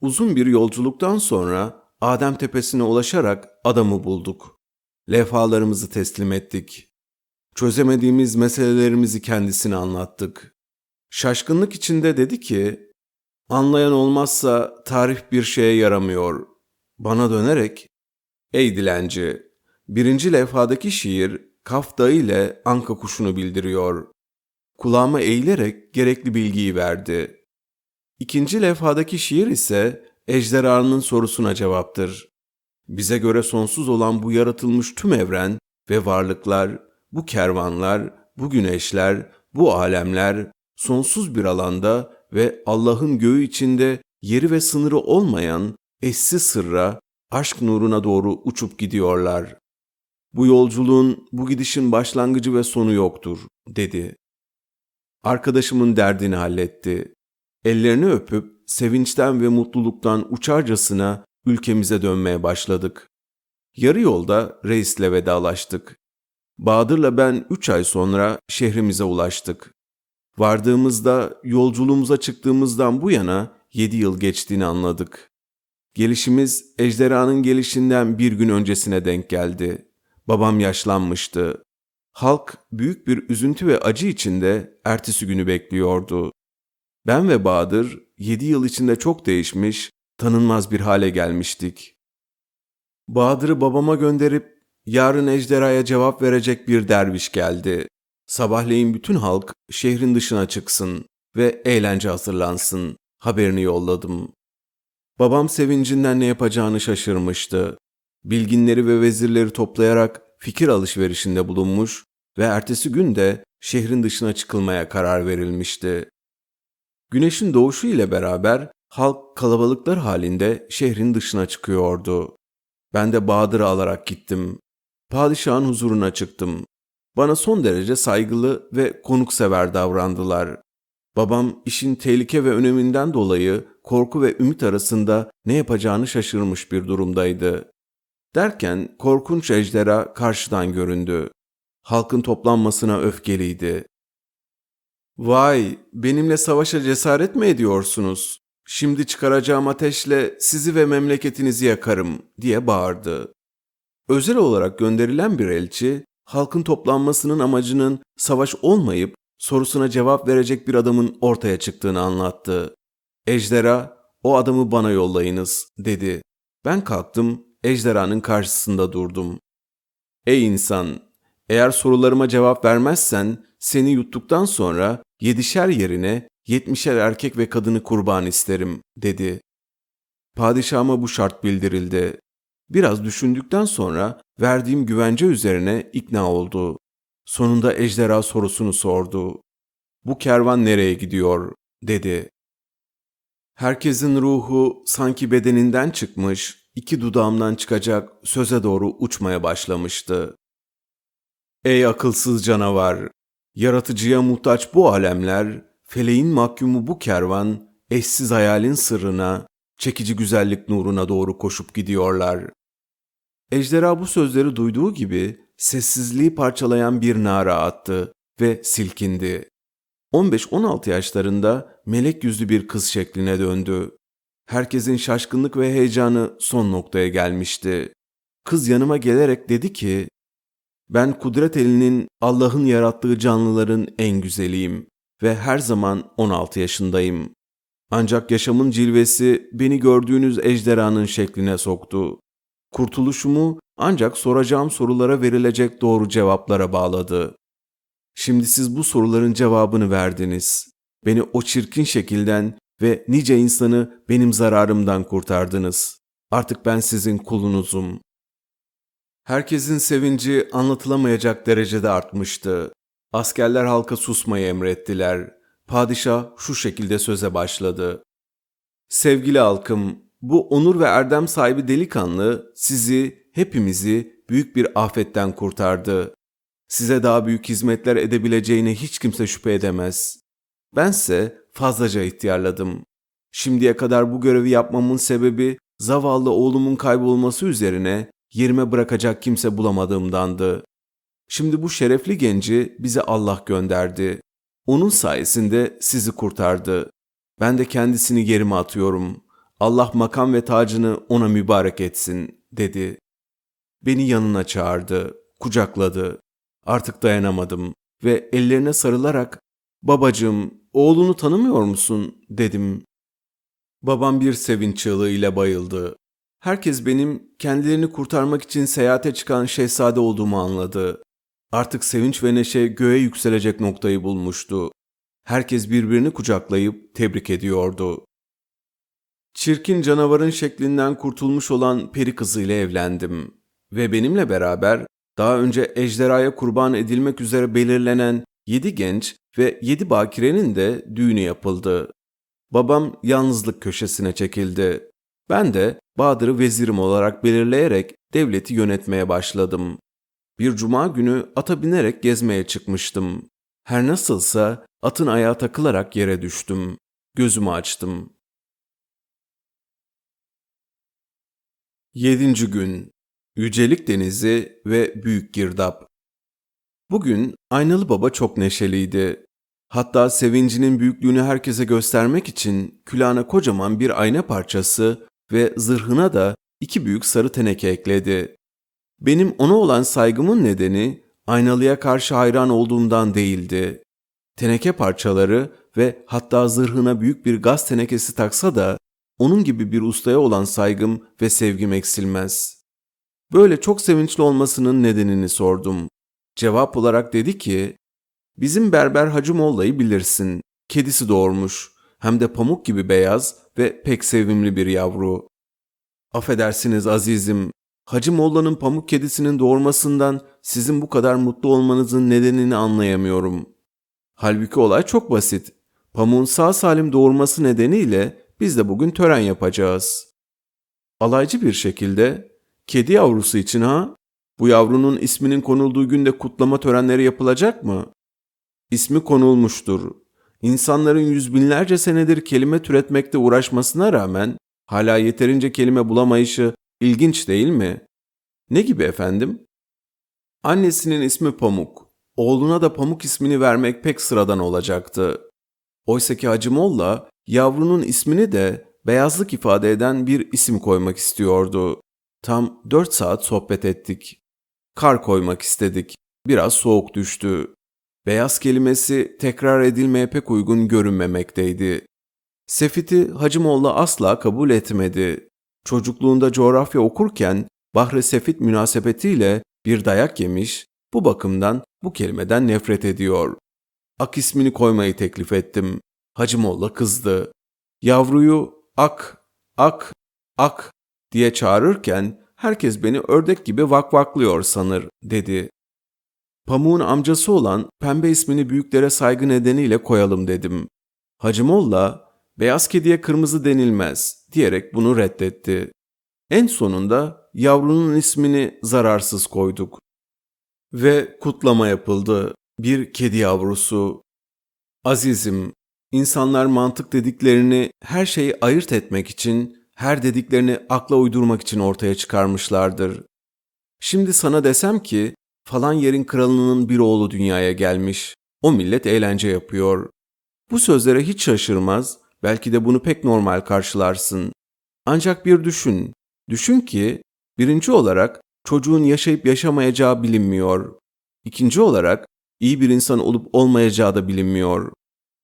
S1: Uzun bir yolculuktan sonra Adem Tepesi'ne ulaşarak adamı bulduk. Levhalarımızı teslim ettik. Çözemediğimiz meselelerimizi kendisine anlattık. Şaşkınlık içinde dedi ki, anlayan olmazsa tarih bir şeye yaramıyor. Bana dönerek, ey dilenci, birinci levhadaki şiir Kaf Dağı ile Anka kuşunu bildiriyor. Kulağıma eğilerek gerekli bilgiyi verdi. İkinci levhadaki şiir ise ejderhanın sorusuna cevaptır. Bize göre sonsuz olan bu yaratılmış tüm evren ve varlıklar, bu kervanlar, bu güneşler, bu alemler sonsuz bir alanda ve Allah'ın göğü içinde yeri ve sınırı olmayan eşsiz sırra, aşk nuruna doğru uçup gidiyorlar. Bu yolculuğun, bu gidişin başlangıcı ve sonu yoktur, dedi. Arkadaşımın derdini halletti. Ellerini öpüp sevinçten ve mutluluktan uçarcasına ülkemize dönmeye başladık. Yarı yolda reisle vedalaştık. Bahadır'la ben üç ay sonra şehrimize ulaştık. Vardığımızda yolculuğumuza çıktığımızdan bu yana yedi yıl geçtiğini anladık. Gelişimiz ejderhanın gelişinden bir gün öncesine denk geldi. Babam yaşlanmıştı. Halk büyük bir üzüntü ve acı içinde ertesi günü bekliyordu. Ben ve Bahadır yedi yıl içinde çok değişmiş, tanınmaz bir hale gelmiştik. Bahadır'ı babama gönderip yarın ejderhaya cevap verecek bir derviş geldi. Sabahleyin bütün halk şehrin dışına çıksın ve eğlence hazırlansın. Haberini yolladım. Babam sevincinden ne yapacağını şaşırmıştı. Bilginleri ve vezirleri toplayarak fikir alışverişinde bulunmuş ve ertesi gün de şehrin dışına çıkılmaya karar verilmişti. Güneşin doğuşu ile beraber halk kalabalıklar halinde şehrin dışına çıkıyordu. Ben de Bahadır'ı alarak gittim. Padişahın huzuruna çıktım. Bana son derece saygılı ve konuksever davrandılar. Babam işin tehlike ve öneminden dolayı korku ve ümit arasında ne yapacağını şaşırmış bir durumdaydı. Derken korkunç ejderha karşıdan göründü. Halkın toplanmasına öfkeliydi. Vay, benimle savaşa cesaret mi ediyorsunuz? Şimdi çıkaracağım ateşle sizi ve memleketinizi yakarım diye bağırdı. Özel olarak gönderilen bir elçi, halkın toplanmasının amacının savaş olmayıp sorusuna cevap verecek bir adamın ortaya çıktığını anlattı. Ejderha, o adamı bana yollayınız dedi. Ben kalktım, ejderhanın karşısında durdum. Ey insan, eğer sorularıma cevap vermezsen seni yuttuktan sonra yedişer yerine yetmişer erkek ve kadını kurban isterim, dedi. Padişahıma bu şart bildirildi. Biraz düşündükten sonra verdiğim güvence üzerine ikna oldu. Sonunda ejderha sorusunu sordu. Bu kervan nereye gidiyor, dedi. Herkesin ruhu sanki bedeninden çıkmış, iki dudağımdan çıkacak söze doğru uçmaya başlamıştı. Ey akılsız canavar! Yaratıcıya muhtaç bu alemler, feleğin mahkumu bu kervan, eşsiz hayalin sırrına, çekici güzellik nuruna doğru koşup gidiyorlar. Ejderha bu sözleri duyduğu gibi sessizliği parçalayan bir nara attı ve silkindi. 15-16 yaşlarında melek yüzlü bir kız şekline döndü. Herkesin şaşkınlık ve heyecanı son noktaya gelmişti. Kız yanıma gelerek dedi ki, ben kudret elinin Allah'ın yarattığı canlıların en güzeliyim ve her zaman 16 yaşındayım. Ancak yaşamın cilvesi beni gördüğünüz ejderhanın şekline soktu. Kurtuluşumu ancak soracağım sorulara verilecek doğru cevaplara bağladı. Şimdi siz bu soruların cevabını verdiniz. Beni o çirkin şekilden ve nice insanı benim zararımdan kurtardınız. Artık ben sizin kulunuzum. Herkesin sevinci anlatılamayacak derecede artmıştı. Askerler halka susmayı emrettiler. Padişah şu şekilde söze başladı. Sevgili halkım, bu onur ve erdem sahibi delikanlı sizi, hepimizi büyük bir afetten kurtardı. Size daha büyük hizmetler edebileceğine hiç kimse şüphe edemez. Bense fazlaca ihtiyarladım. Şimdiye kadar bu görevi yapmamın sebebi zavallı oğlumun kaybolması üzerine yerime bırakacak kimse bulamadığımdandı. Şimdi bu şerefli genci bize Allah gönderdi. Onun sayesinde sizi kurtardı. Ben de kendisini yerime atıyorum. Allah makam ve tacını ona mübarek etsin, dedi. Beni yanına çağırdı, kucakladı. Artık dayanamadım ve ellerine sarılarak "Babacığım, oğlunu tanımıyor musun?" dedim. Babam bir sevinç çığlığıyla bayıldı. Herkes benim kendilerini kurtarmak için seyahate çıkan şehzade olduğumu anladı. Artık sevinç ve neşe göğe yükselecek noktayı bulmuştu. Herkes birbirini kucaklayıp tebrik ediyordu. Çirkin canavarın şeklinden kurtulmuş olan peri kızıyla evlendim ve benimle beraber daha önce ejderhaya kurban edilmek üzere belirlenen yedi genç ve yedi bakirenin de düğünü yapıldı. Babam yalnızlık köşesine çekildi. Ben de Bahadır'ı vezirim olarak belirleyerek devleti yönetmeye başladım. Bir cuma günü ata binerek gezmeye çıkmıştım. Her nasılsa atın ayağı takılarak yere düştüm. Gözümü açtım. Yedinci gün Yücelik Denizi ve Büyük Girdap Bugün Aynalı Baba çok neşeliydi. Hatta sevincinin büyüklüğünü herkese göstermek için külahına kocaman bir ayna parçası ve zırhına da iki büyük sarı teneke ekledi. Benim ona olan saygımın nedeni aynalıya karşı hayran olduğumdan değildi. Teneke parçaları ve hatta zırhına büyük bir gaz tenekesi taksa da onun gibi bir ustaya olan saygım ve sevgim eksilmez. Böyle çok sevinçli olmasının nedenini sordum. Cevap olarak dedi ki, bizim berber Hacı Molla'yı bilirsin. Kedisi doğurmuş. Hem de pamuk gibi beyaz ve pek sevimli bir yavru. Affedersiniz azizim, Hacı Molla'nın pamuk kedisinin doğurmasından sizin bu kadar mutlu olmanızın nedenini anlayamıyorum. Halbuki olay çok basit. Pamuğun sağ salim doğurması nedeniyle biz de bugün tören yapacağız. Alaycı bir şekilde, kedi yavrusu için ha? Bu yavrunun isminin konulduğu günde kutlama törenleri yapılacak mı? İsmi konulmuştur. İnsanların yüz binlerce senedir kelime türetmekte uğraşmasına rağmen hala yeterince kelime bulamayışı ilginç değil mi? Ne gibi efendim? Annesinin ismi Pamuk. Oğluna da Pamuk ismini vermek pek sıradan olacaktı. Oysaki Hacı Molla yavrunun ismini de beyazlık ifade eden bir isim koymak istiyordu. Tam dört saat sohbet ettik. Kar koymak istedik. Biraz soğuk düştü. Beyaz kelimesi tekrar edilmeye pek uygun görünmemekteydi. Sefit'i Hacımoğlu asla kabul etmedi. Çocukluğunda coğrafya okurken Bahri Sefit münasebetiyle bir dayak yemiş, bu bakımdan bu kelimeden nefret ediyor. Ak ismini koymayı teklif ettim. Hacımoğlu kızdı. Yavruyu ak, ak, ak diye çağırırken herkes beni ördek gibi vakvaklıyor sanır dedi. Pamuğun amcası olan Pembe ismini büyüklere saygı nedeniyle koyalım dedim. Hacı Molla, beyaz kediye kırmızı denilmez diyerek bunu reddetti. En sonunda yavrunun ismini zararsız koyduk. Ve kutlama yapıldı. bir kedi yavrusu. Azizim, insanlar mantık dediklerini her şeyi ayırt etmek için, her dediklerini akla uydurmak için ortaya çıkarmışlardır. Şimdi sana desem ki falan yerin kralının bir oğlu dünyaya gelmiş. O millet eğlence yapıyor. Bu sözlere hiç şaşırmaz, belki de bunu pek normal karşılarsın. Ancak bir düşün. Düşün ki birinci olarak çocuğun yaşayıp yaşamayacağı bilinmiyor. İkinci olarak iyi bir insan olup olmayacağı da bilinmiyor.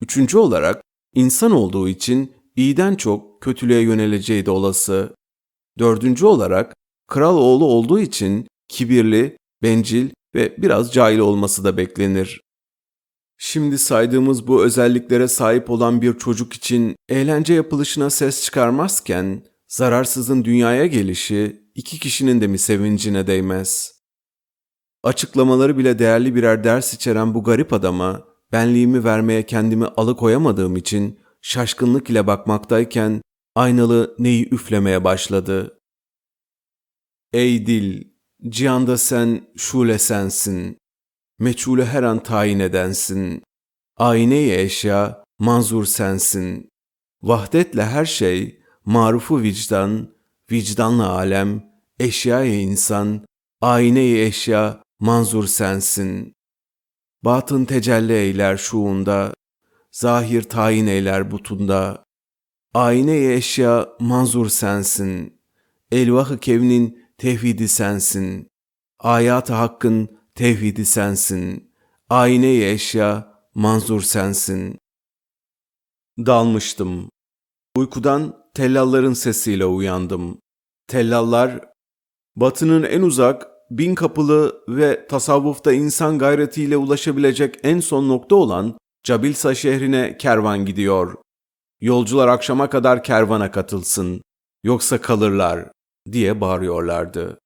S1: Üçüncü olarak insan olduğu için iyiden çok kötülüğe yöneleceği de olası. Dördüncü olarak kral oğlu olduğu için kibirli, bencil ve biraz cahil olması da beklenir. Şimdi saydığımız bu özelliklere sahip olan bir çocuk için eğlence yapılışına ses çıkarmazken zararsızın dünyaya gelişi iki kişinin de mi sevincine değmez? Açıklamaları bile değerli birer ders içeren bu garip adama benliğimi vermeye kendimi alıkoyamadığım için şaşkınlık ile bakmaktayken aynalı neyi üflemeye başladı. Ey dil, cihanda sen şule sensin. Meçhule her an tayin edensin. Ayneyi eşya, manzur sensin. Vahdetle her şey, marufu vicdan, vicdanla alem, eşyaya insan, ayneyi eşya, manzur sensin. Batın tecelli eyler şuunda, zahir tayin eyler butunda. Ayne-i eşya manzur sensin. Elvah-ı kevnin tevhidi sensin. Ayat-ı hakkın tevhidi sensin. Ayne-i eşya manzur sensin. Dalmıştım. Uykudan tellalların sesiyle uyandım. Tellallar, batının en uzak, bin kapılı ve tasavvufta insan gayretiyle ulaşabilecek en son nokta olan Cabilsa şehrine kervan gidiyor. Yolcular akşama kadar kervana katılsın, yoksa kalırlar diye bağırıyorlardı.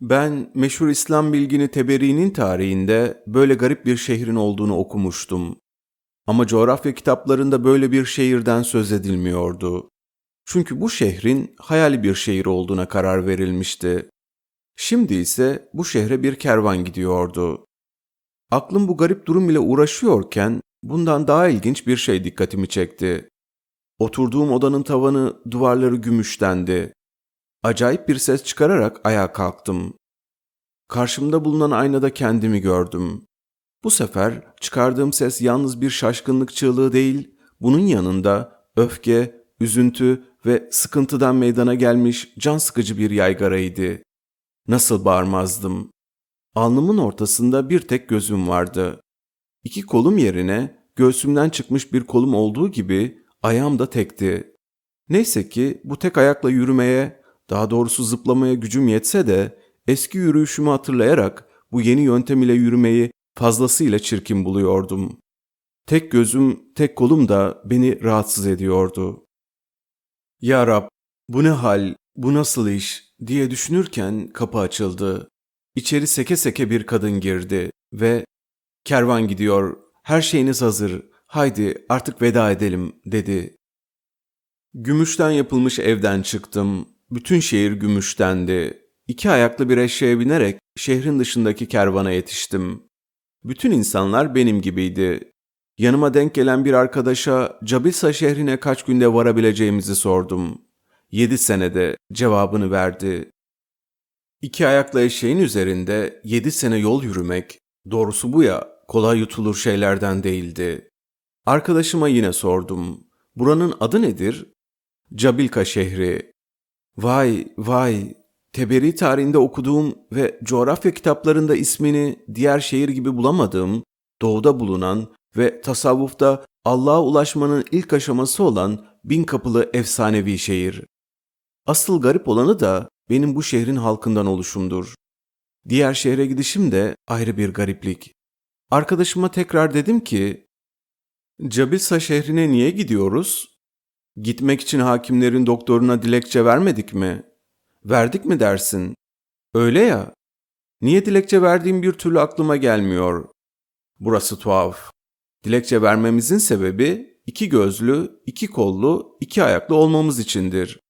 S1: Ben meşhur İslam bilgini Teberi'nin tarihinde böyle garip bir şehrin olduğunu okumuştum. Ama coğrafya kitaplarında böyle bir şehirden söz edilmiyordu. Çünkü bu şehrin hayali bir şehir olduğuna karar verilmişti. Şimdi ise bu şehre bir kervan gidiyordu. Aklım bu garip durum ile uğraşıyorken bundan daha ilginç bir şey dikkatimi çekti. Oturduğum odanın tavanı, duvarları gümüştendi. Acayip bir ses çıkararak ayağa kalktım. Karşımda bulunan aynada kendimi gördüm. Bu sefer çıkardığım ses yalnız bir şaşkınlık çığlığı değil, bunun yanında öfke, üzüntü ve sıkıntıdan meydana gelmiş can sıkıcı bir yaygaraydı. Nasıl bağırmazdım? Alnımın ortasında bir tek gözüm vardı. İki kolum yerine göğsümden çıkmış bir kolum olduğu gibi ayağım da tekti. Neyse ki bu tek ayakla yürümeye, daha doğrusu zıplamaya gücüm yetse de eski yürüyüşümü hatırlayarak bu yeni yöntem ile yürümeyi fazlasıyla çirkin buluyordum. Tek gözüm, tek kolum da beni rahatsız ediyordu. Ya Rab, bu ne hal, bu nasıl iş diye düşünürken kapı açıldı. İçeri seke seke bir kadın girdi ve kervan gidiyor, her şeyiniz hazır, haydi artık veda edelim dedi. Gümüşten yapılmış evden çıktım. Bütün şehir gümüştendi. İki ayaklı bir eşeğe binerek şehrin dışındaki kervana yetiştim. Bütün insanlar benim gibiydi. Yanıma denk gelen bir arkadaşa Cabilsa şehrine kaç günde varabileceğimizi sordum. Yedi senede cevabını verdi. İki ayaklı eşeğin üzerinde yedi sene yol yürümek, doğrusu bu ya, kolay yutulur şeylerden değildi. Arkadaşıma yine sordum. Buranın adı nedir? Cabilka şehri. Vay vay, Teberi tarihinde okuduğum ve coğrafya kitaplarında ismini diğer şehir gibi bulamadığım, doğuda bulunan ve tasavvufta Allah'a ulaşmanın ilk aşaması olan bin kapılı efsanevi şehir. Asıl garip olanı da benim bu şehrin halkından oluşumdur. Diğer şehre gidişim de ayrı bir gariplik. Arkadaşıma tekrar dedim ki, Cabilsa şehrine niye gidiyoruz? Gitmek için hakimlerin doktoruna dilekçe vermedik mi? Verdik mi dersin? Öyle ya. Niye dilekçe verdiğim bir türlü aklıma gelmiyor. Burası tuhaf. Dilekçe vermemizin sebebi iki gözlü, iki kollu, iki ayaklı olmamız içindir.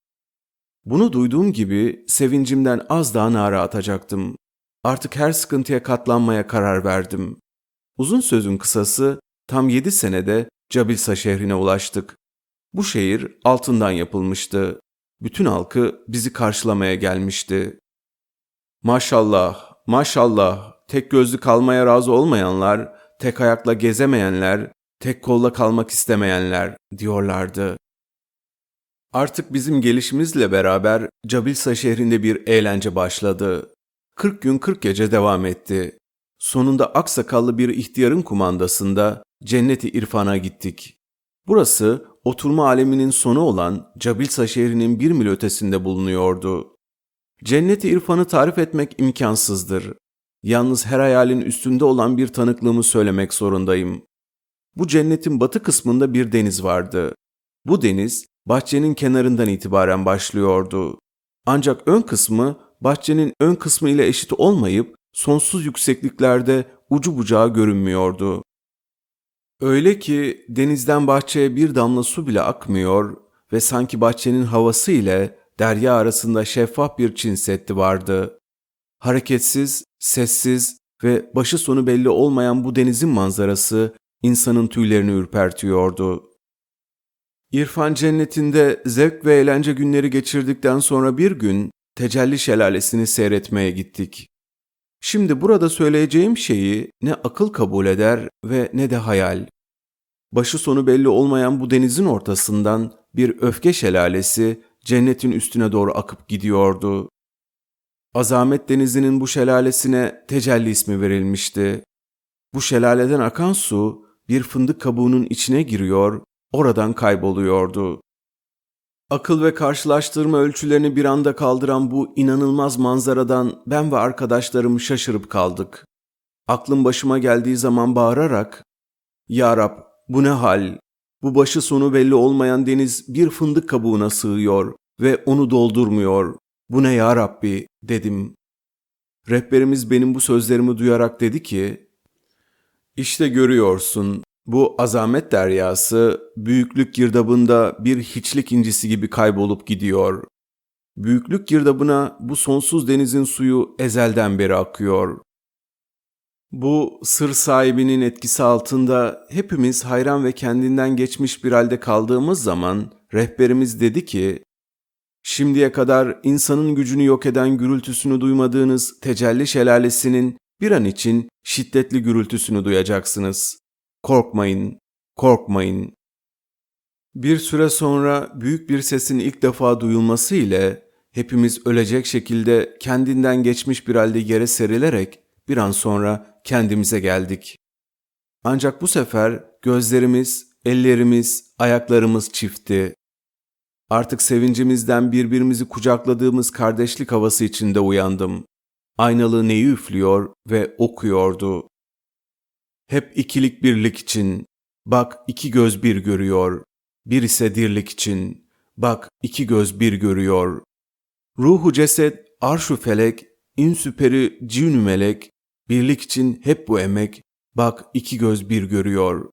S1: Bunu duyduğum gibi sevincimden az daha nara atacaktım. Artık her sıkıntıya katlanmaya karar verdim. Uzun sözün kısası tam yedi senede Cabilsa şehrine ulaştık. Bu şehir altından yapılmıştı. Bütün halkı bizi karşılamaya gelmişti. Maşallah, maşallah, tek gözlü kalmaya razı olmayanlar, tek ayakla gezemeyenler, tek kolla kalmak istemeyenler diyorlardı. Artık bizim gelişimizle beraber Cabilsa şehrinde bir eğlence başladı. 40 gün 40 gece devam etti. Sonunda aksakallı bir ihtiyarın kumandasında cenneti irfana gittik. Burası oturma aleminin sonu olan Cabilsa şehrinin bir mil ötesinde bulunuyordu. Cenneti irfanı tarif etmek imkansızdır. Yalnız her hayalin üstünde olan bir tanıklığımı söylemek zorundayım. Bu cennetin batı kısmında bir deniz vardı. Bu deniz bahçenin kenarından itibaren başlıyordu. Ancak ön kısmı bahçenin ön kısmı ile eşit olmayıp sonsuz yüksekliklerde ucu bucağı görünmüyordu. Öyle ki denizden bahçeye bir damla su bile akmıyor ve sanki bahçenin havası ile derya arasında şeffaf bir Çin Seddi vardı. Hareketsiz, sessiz ve başı sonu belli olmayan bu denizin manzarası insanın tüylerini ürpertiyordu. İrfan cennetinde zevk ve eğlence günleri geçirdikten sonra bir gün Tecelli Şelalesi'ni seyretmeye gittik. Şimdi burada söyleyeceğim şeyi ne akıl kabul eder ve ne de hayal. Başı sonu belli olmayan bu denizin ortasından bir öfke şelalesi cennetin üstüne doğru akıp gidiyordu. Azamet denizinin bu şelalesine tecelli ismi verilmişti. Bu şelaleden akan su bir fındık kabuğunun içine giriyor, oradan kayboluyordu. Akıl ve karşılaştırma ölçülerini bir anda kaldıran bu inanılmaz manzaradan ben ve arkadaşlarım şaşırıp kaldık. Aklım başıma geldiği zaman bağırarak, ''Ya Rab, bu ne hal? Bu başı sonu belli olmayan deniz bir fındık kabuğuna sığıyor ve onu doldurmuyor. Bu ne ya Rabbi?'' dedim. Rehberimiz benim bu sözlerimi duyarak dedi ki, ''İşte görüyorsun, bu azamet deryası büyüklük girdabında bir hiçlik incisi gibi kaybolup gidiyor. Büyüklük girdabına bu sonsuz denizin suyu ezelden beri akıyor. Bu sır sahibinin etkisi altında hepimiz hayran ve kendinden geçmiş bir halde kaldığımız zaman rehberimiz dedi ki, Şimdiye kadar insanın gücünü yok eden gürültüsünü duymadığınız tecelli şelalesinin bir an için şiddetli gürültüsünü duyacaksınız. Korkmayın, korkmayın. Bir süre sonra büyük bir sesin ilk defa duyulması ile hepimiz ölecek şekilde kendinden geçmiş bir halde yere serilerek bir an sonra kendimize geldik. Ancak bu sefer gözlerimiz, ellerimiz, ayaklarımız çifti. Artık sevincimizden birbirimizi kucakladığımız kardeşlik havası içinde uyandım. Aynalı neyi üflüyor ve okuyordu. Hep ikilik birlik için, bak iki göz bir görüyor. Bir ise dirlik için, bak iki göz bir görüyor. Ruhu ceset, arşu felek, insüperi cinü melek, birlik için hep bu emek, bak iki göz bir görüyor.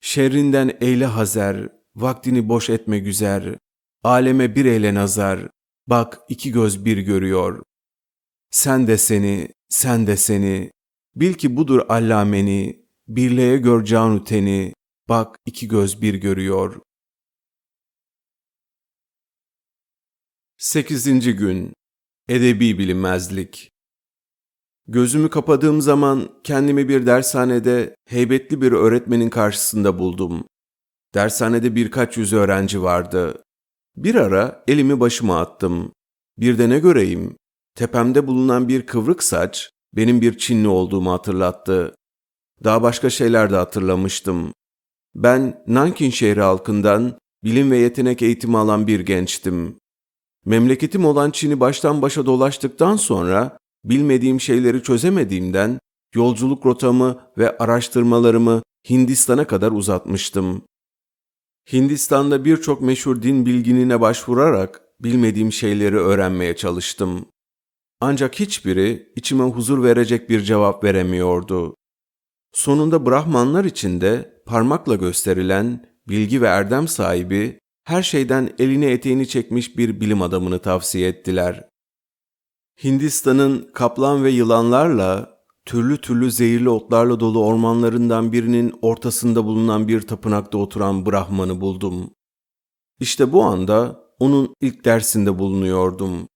S1: Şerrinden eyle hazer, vaktini boş etme güzer, aleme bir eyle nazar, bak iki göz bir görüyor. Sen de seni, sen de seni, Bil ki budur allameni, birliğe gör canu teni, bak iki göz bir görüyor. Sekizinci gün Edebi bilinmezlik Gözümü kapadığım zaman kendimi bir dershanede heybetli bir öğretmenin karşısında buldum. Dershanede birkaç yüz öğrenci vardı. Bir ara elimi başıma attım. Bir de ne göreyim? Tepemde bulunan bir kıvrık saç, benim bir Çinli olduğumu hatırlattı. Daha başka şeyler de hatırlamıştım. Ben Nankin şehri halkından bilim ve yetenek eğitimi alan bir gençtim. Memleketim olan Çin'i baştan başa dolaştıktan sonra bilmediğim şeyleri çözemediğimden yolculuk rotamı ve araştırmalarımı Hindistan'a kadar uzatmıştım. Hindistan'da birçok meşhur din bilginine başvurarak bilmediğim şeyleri öğrenmeye çalıştım. Ancak hiçbiri içime huzur verecek bir cevap veremiyordu. Sonunda Brahmanlar içinde parmakla gösterilen bilgi ve erdem sahibi her şeyden elini eteğini çekmiş bir bilim adamını tavsiye ettiler. Hindistan'ın kaplan ve yılanlarla, türlü türlü zehirli otlarla dolu ormanlarından birinin ortasında bulunan bir tapınakta oturan Brahman'ı buldum. İşte bu anda onun ilk dersinde bulunuyordum.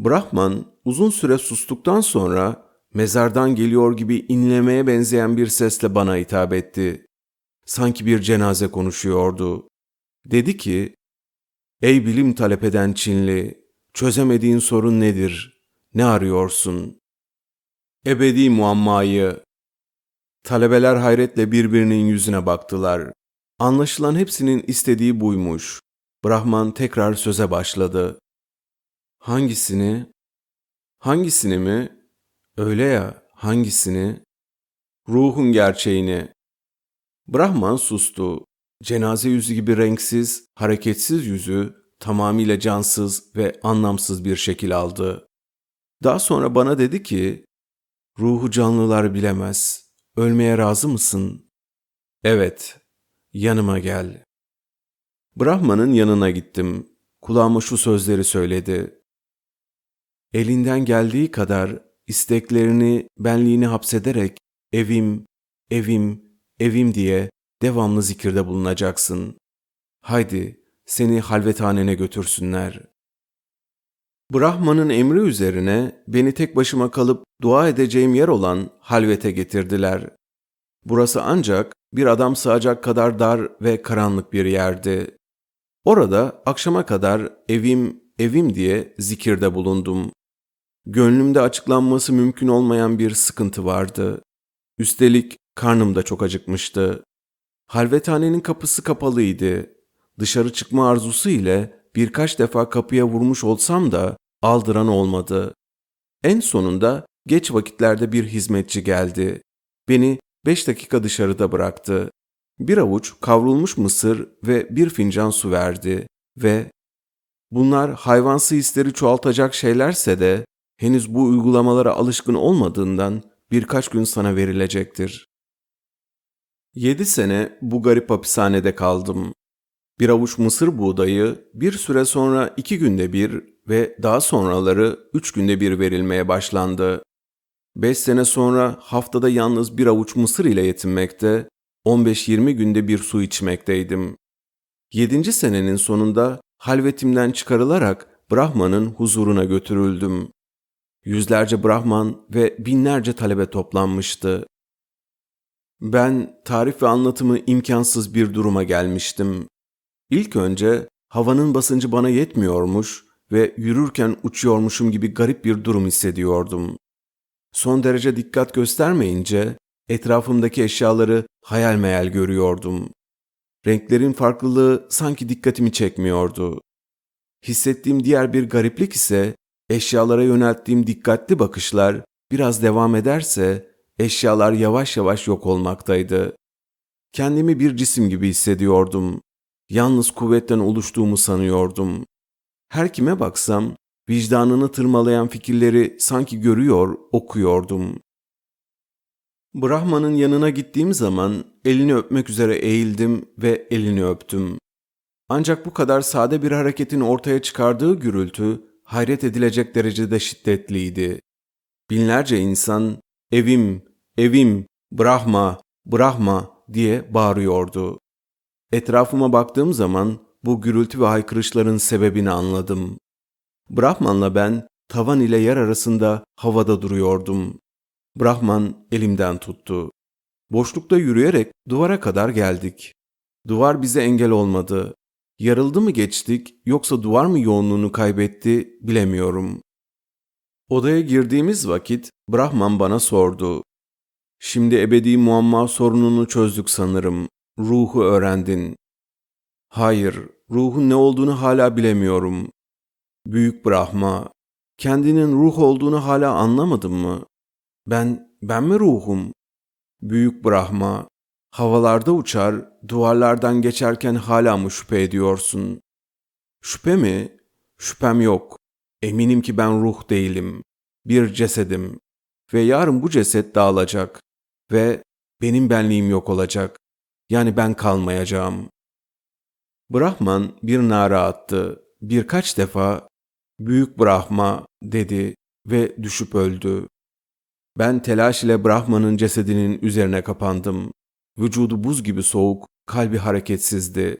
S1: Brahman uzun süre sustuktan sonra mezardan geliyor gibi inlemeye benzeyen bir sesle bana hitap etti. Sanki bir cenaze konuşuyordu. Dedi ki, Ey bilim talep eden Çinli, çözemediğin sorun nedir? Ne arıyorsun? Ebedi muammayı. Talebeler hayretle birbirinin yüzüne baktılar. Anlaşılan hepsinin istediği buymuş. Brahman tekrar söze başladı. Hangisini? Hangisini mi? Öyle ya, hangisini? Ruhun gerçeğini. Brahman sustu. Cenaze yüzü gibi renksiz, hareketsiz yüzü tamamıyla cansız ve anlamsız bir şekil aldı. Daha sonra bana dedi ki, ruhu canlılar bilemez, ölmeye razı mısın? Evet, yanıma gel. Brahman'ın yanına gittim. Kulağıma şu sözleri söyledi. Elinden geldiği kadar isteklerini, benliğini hapsederek evim, evim, evim diye devamlı zikirde bulunacaksın. Haydi seni halvethanene götürsünler. Brahman'ın emri üzerine beni tek başıma kalıp dua edeceğim yer olan halvete getirdiler. Burası ancak bir adam sığacak kadar dar ve karanlık bir yerdi. Orada akşama kadar evim, evim diye zikirde bulundum. Gönlümde açıklanması mümkün olmayan bir sıkıntı vardı. Üstelik karnım da çok acıkmıştı. Halvethanenin kapısı kapalıydı. Dışarı çıkma arzusu ile birkaç defa kapıya vurmuş olsam da aldıran olmadı. En sonunda geç vakitlerde bir hizmetçi geldi. Beni beş dakika dışarıda bıraktı. Bir avuç kavrulmuş mısır ve bir fincan su verdi ve bunlar hayvansı hisleri çoğaltacak şeylerse de henüz bu uygulamalara alışkın olmadığından birkaç gün sana verilecektir. Yedi sene bu garip hapishanede kaldım. Bir avuç mısır buğdayı bir süre sonra iki günde bir ve daha sonraları üç günde bir verilmeye başlandı. Beş sene sonra haftada yalnız bir avuç mısır ile yetinmekte, 15-20 günde bir su içmekteydim. Yedinci senenin sonunda halvetimden çıkarılarak Brahman'ın huzuruna götürüldüm. Yüzlerce Brahman ve binlerce talebe toplanmıştı. Ben tarif ve anlatımı imkansız bir duruma gelmiştim. İlk önce havanın basıncı bana yetmiyormuş ve yürürken uçuyormuşum gibi garip bir durum hissediyordum. Son derece dikkat göstermeyince etrafımdaki eşyaları hayal meyal görüyordum. Renklerin farklılığı sanki dikkatimi çekmiyordu. Hissettiğim diğer bir gariplik ise eşyalara yönelttiğim dikkatli bakışlar biraz devam ederse eşyalar yavaş yavaş yok olmaktaydı. Kendimi bir cisim gibi hissediyordum. Yalnız kuvvetten oluştuğumu sanıyordum. Her kime baksam vicdanını tırmalayan fikirleri sanki görüyor, okuyordum. Brahman'ın yanına gittiğim zaman elini öpmek üzere eğildim ve elini öptüm. Ancak bu kadar sade bir hareketin ortaya çıkardığı gürültü hayret edilecek derecede şiddetliydi. Binlerce insan evim, evim, Brahma, Brahma diye bağırıyordu. Etrafıma baktığım zaman bu gürültü ve haykırışların sebebini anladım. Brahman'la ben tavan ile yer arasında havada duruyordum. Brahman elimden tuttu. Boşlukta yürüyerek duvara kadar geldik. Duvar bize engel olmadı. Yarıldı mı geçtik yoksa duvar mı yoğunluğunu kaybetti bilemiyorum. Odaya girdiğimiz vakit Brahman bana sordu. Şimdi ebedi muamma sorununu çözdük sanırım. Ruhu öğrendin. Hayır, ruhun ne olduğunu hala bilemiyorum. Büyük Brahma, kendinin ruh olduğunu hala anlamadın mı? Ben, ben mi ruhum? Büyük Brahma, havalarda uçar, duvarlardan geçerken hala mı şüphe ediyorsun? Şüphe mi? Şüphem yok. Eminim ki ben ruh değilim. Bir cesedim. Ve yarın bu ceset dağılacak. Ve benim benliğim yok olacak. Yani ben kalmayacağım. Brahman bir nara attı. Birkaç defa Büyük Brahma dedi ve düşüp öldü. Ben telaş ile Brahman'ın cesedinin üzerine kapandım. Vücudu buz gibi soğuk, kalbi hareketsizdi.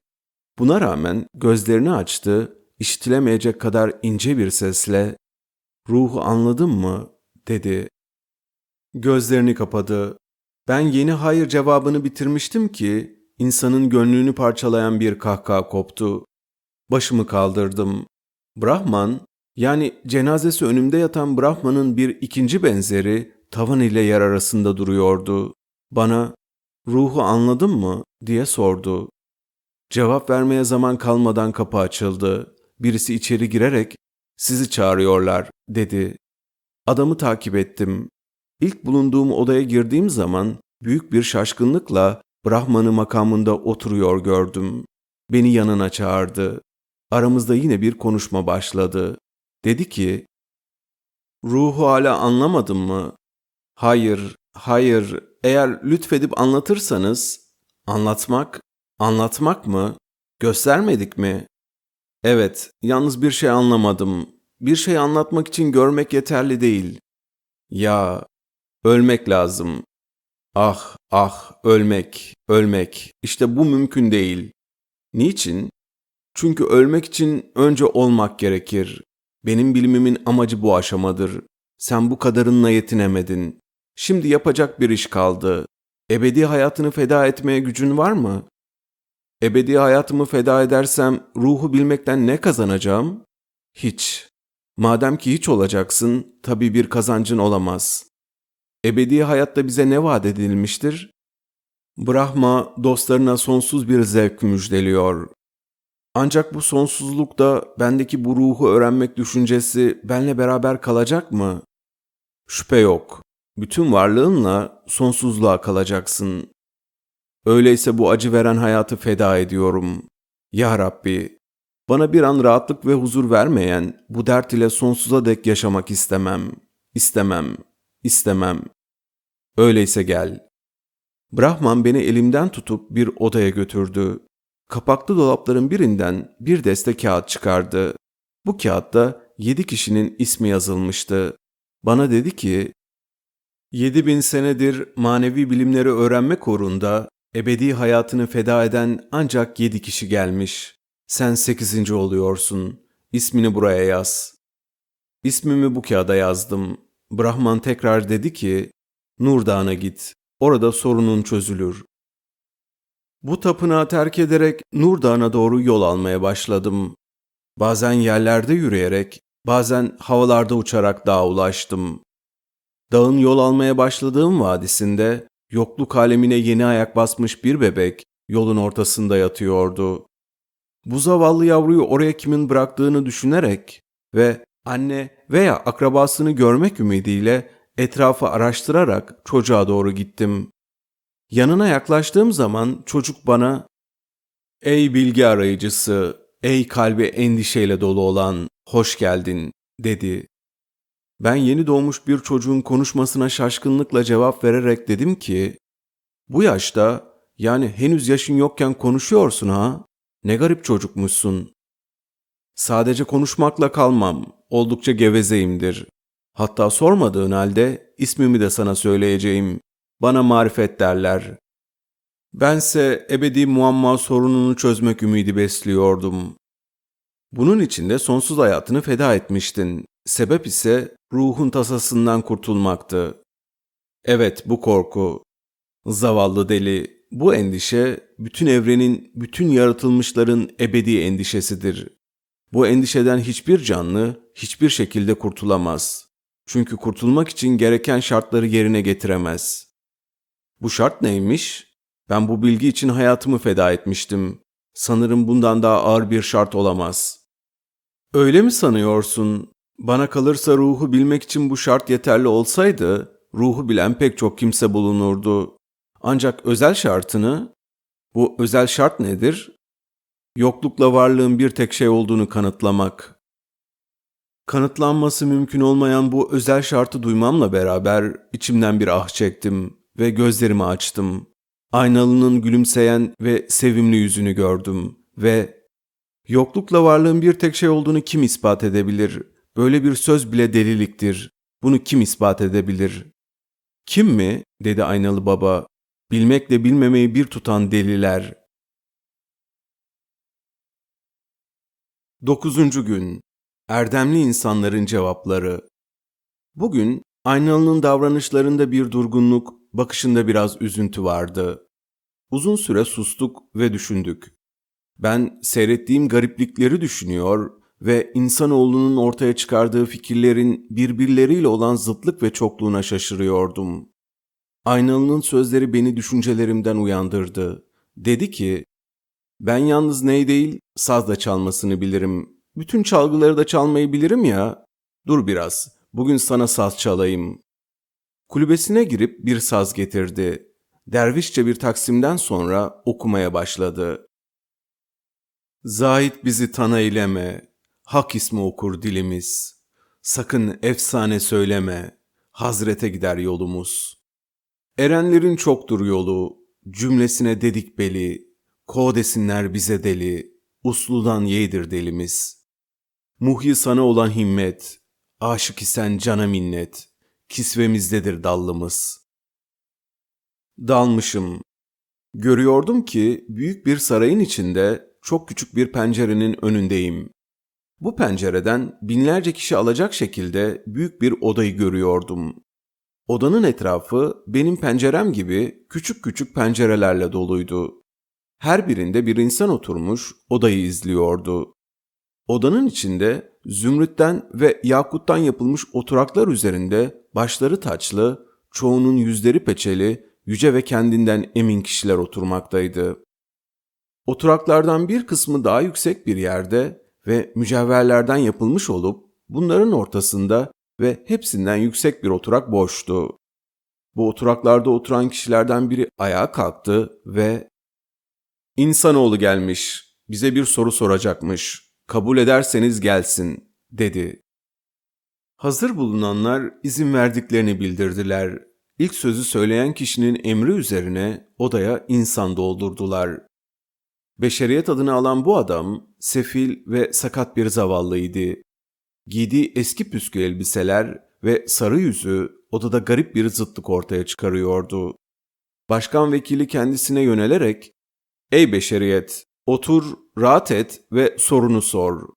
S1: Buna rağmen gözlerini açtı, işitilemeyecek kadar ince bir sesle "Ruhu anladın mı?" dedi. Gözlerini kapadı. Ben yeni hayır cevabını bitirmiştim ki insanın gönlünü parçalayan bir kahkaha koptu. Başımı kaldırdım. Brahman, yani cenazesi önümde yatan Brahman'ın bir ikinci benzeri tavan ile yer arasında duruyordu. Bana, ruhu anladın mı diye sordu. Cevap vermeye zaman kalmadan kapı açıldı. Birisi içeri girerek, sizi çağırıyorlar dedi. Adamı takip ettim. İlk bulunduğum odaya girdiğim zaman büyük bir şaşkınlıkla Brahman'ı makamında oturuyor gördüm. Beni yanına çağırdı. Aramızda yine bir konuşma başladı. Dedi ki, Ruhu hala anlamadın mı? Hayır, hayır. Eğer lütfedip anlatırsanız, anlatmak, anlatmak mı? Göstermedik mi? Evet, yalnız bir şey anlamadım. Bir şey anlatmak için görmek yeterli değil. Ya, ölmek lazım. Ah, ah, ölmek, ölmek. İşte bu mümkün değil. Niçin? Çünkü ölmek için önce olmak gerekir. Benim bilimimin amacı bu aşamadır. Sen bu kadarınla yetinemedin. Şimdi yapacak bir iş kaldı. Ebedi hayatını feda etmeye gücün var mı? Ebedi hayatımı feda edersem ruhu bilmekten ne kazanacağım? Hiç. Madem ki hiç olacaksın, tabii bir kazancın olamaz. Ebedi hayatta bize ne vaat edilmiştir? Brahma dostlarına sonsuz bir zevk müjdeliyor. Ancak bu sonsuzlukta bendeki bu ruhu öğrenmek düşüncesi benle beraber kalacak mı? Şüphe yok. Bütün varlığınla sonsuzluğa kalacaksın. Öyleyse bu acı veren hayatı feda ediyorum. Ya Rabbi, bana bir an rahatlık ve huzur vermeyen bu dert ile sonsuza dek yaşamak istemem. İstemem, istemem. Öyleyse gel. Brahman beni elimden tutup bir odaya götürdü. Kapaklı dolapların birinden bir deste kağıt çıkardı. Bu kağıtta yedi kişinin ismi yazılmıştı. Bana dedi ki, Yedi bin senedir manevi bilimleri öğrenmek uğrunda ebedi hayatını feda eden ancak yedi kişi gelmiş. Sen sekizinci oluyorsun. İsmini buraya yaz. İsmimi bu kağıda yazdım. Brahman tekrar dedi ki, Nur Dağı'na git. Orada sorunun çözülür. Bu tapınağı terk ederek Nur Dağı'na doğru yol almaya başladım. Bazen yerlerde yürüyerek, bazen havalarda uçarak dağa ulaştım. Dağın yol almaya başladığım vadisinde yokluk alemine yeni ayak basmış bir bebek yolun ortasında yatıyordu. Bu zavallı yavruyu oraya kimin bıraktığını düşünerek ve anne veya akrabasını görmek ümidiyle etrafı araştırarak çocuğa doğru gittim. Yanına yaklaştığım zaman çocuk bana "Ey bilgi arayıcısı, ey kalbi endişeyle dolu olan, hoş geldin." dedi. Ben yeni doğmuş bir çocuğun konuşmasına şaşkınlıkla cevap vererek dedim ki, bu yaşta yani henüz yaşın yokken konuşuyorsun ha? Ne garip çocukmuşsun. Sadece konuşmakla kalmam, oldukça gevezeyimdir. Hatta sormadığın halde ismimi de sana söyleyeceğim. Bana marifet derler. Bense ebedi muamma sorununu çözmek ümidi besliyordum. Bunun için de sonsuz hayatını feda etmiştin. Sebep ise ruhun tasasından kurtulmaktı. Evet bu korku. Zavallı deli, bu endişe bütün evrenin, bütün yaratılmışların ebedi endişesidir. Bu endişeden hiçbir canlı hiçbir şekilde kurtulamaz. Çünkü kurtulmak için gereken şartları yerine getiremez. Bu şart neymiş? Ben bu bilgi için hayatımı feda etmiştim. Sanırım bundan daha ağır bir şart olamaz. Öyle mi sanıyorsun? Bana kalırsa ruhu bilmek için bu şart yeterli olsaydı, ruhu bilen pek çok kimse bulunurdu. Ancak özel şartını, bu özel şart nedir? Yoklukla varlığın bir tek şey olduğunu kanıtlamak. Kanıtlanması mümkün olmayan bu özel şartı duymamla beraber içimden bir ah çektim ve gözlerimi açtım. Aynalının gülümseyen ve sevimli yüzünü gördüm ve yoklukla varlığın bir tek şey olduğunu kim ispat edebilir? Böyle bir söz bile deliliktir. Bunu kim ispat edebilir? Kim mi? dedi aynalı baba. Bilmekle bilmemeyi bir tutan deliler. Dokuzuncu gün. Erdemli insanların cevapları. Bugün aynalının davranışlarında bir durgunluk, bakışında biraz üzüntü vardı. Uzun süre sustuk ve düşündük. Ben seyrettiğim gariplikleri düşünüyor ve insanoğlunun ortaya çıkardığı fikirlerin birbirleriyle olan zıtlık ve çokluğuna şaşırıyordum. Aynalı'nın sözleri beni düşüncelerimden uyandırdı. Dedi ki, ben yalnız ney değil, saz da çalmasını bilirim. Bütün çalgıları da çalmayı bilirim ya. Dur biraz, bugün sana saz çalayım. Kulübesine girip bir saz getirdi. Dervişçe bir taksimden sonra okumaya başladı. Zahit bizi tana eyleme, hak ismi okur dilimiz. Sakın efsane söyleme, hazrete gider yolumuz. Erenlerin çoktur yolu, cümlesine dedik beli, ko desinler bize deli, usludan yeğdir delimiz. Muhyi sana olan himmet, aşık isen cana minnet, kisvemizdedir dallımız. Dalmışım. Görüyordum ki büyük bir sarayın içinde çok küçük bir pencerenin önündeyim. Bu pencereden binlerce kişi alacak şekilde büyük bir odayı görüyordum. Odanın etrafı benim pencerem gibi küçük küçük pencerelerle doluydu. Her birinde bir insan oturmuş odayı izliyordu. Odanın içinde zümrütten ve yakuttan yapılmış oturaklar üzerinde başları taçlı, çoğunun yüzleri peçeli, yüce ve kendinden emin kişiler oturmaktaydı. Oturaklardan bir kısmı daha yüksek bir yerde ve mücevherlerden yapılmış olup bunların ortasında ve hepsinden yüksek bir oturak boştu. Bu oturaklarda oturan kişilerden biri ayağa kalktı ve ''İnsanoğlu gelmiş, bize bir soru soracakmış, kabul ederseniz gelsin.'' dedi. Hazır bulunanlar izin verdiklerini bildirdiler. İlk sözü söyleyen kişinin emri üzerine odaya insan doldurdular. Beşeriyet adını alan bu adam sefil ve sakat bir zavallıydı. Giydiği eski püskü elbiseler ve sarı yüzü odada garip bir zıtlık ortaya çıkarıyordu. Başkan vekili kendisine yönelerek ''Ey beşeriyet, otur, rahat et ve sorunu sor.''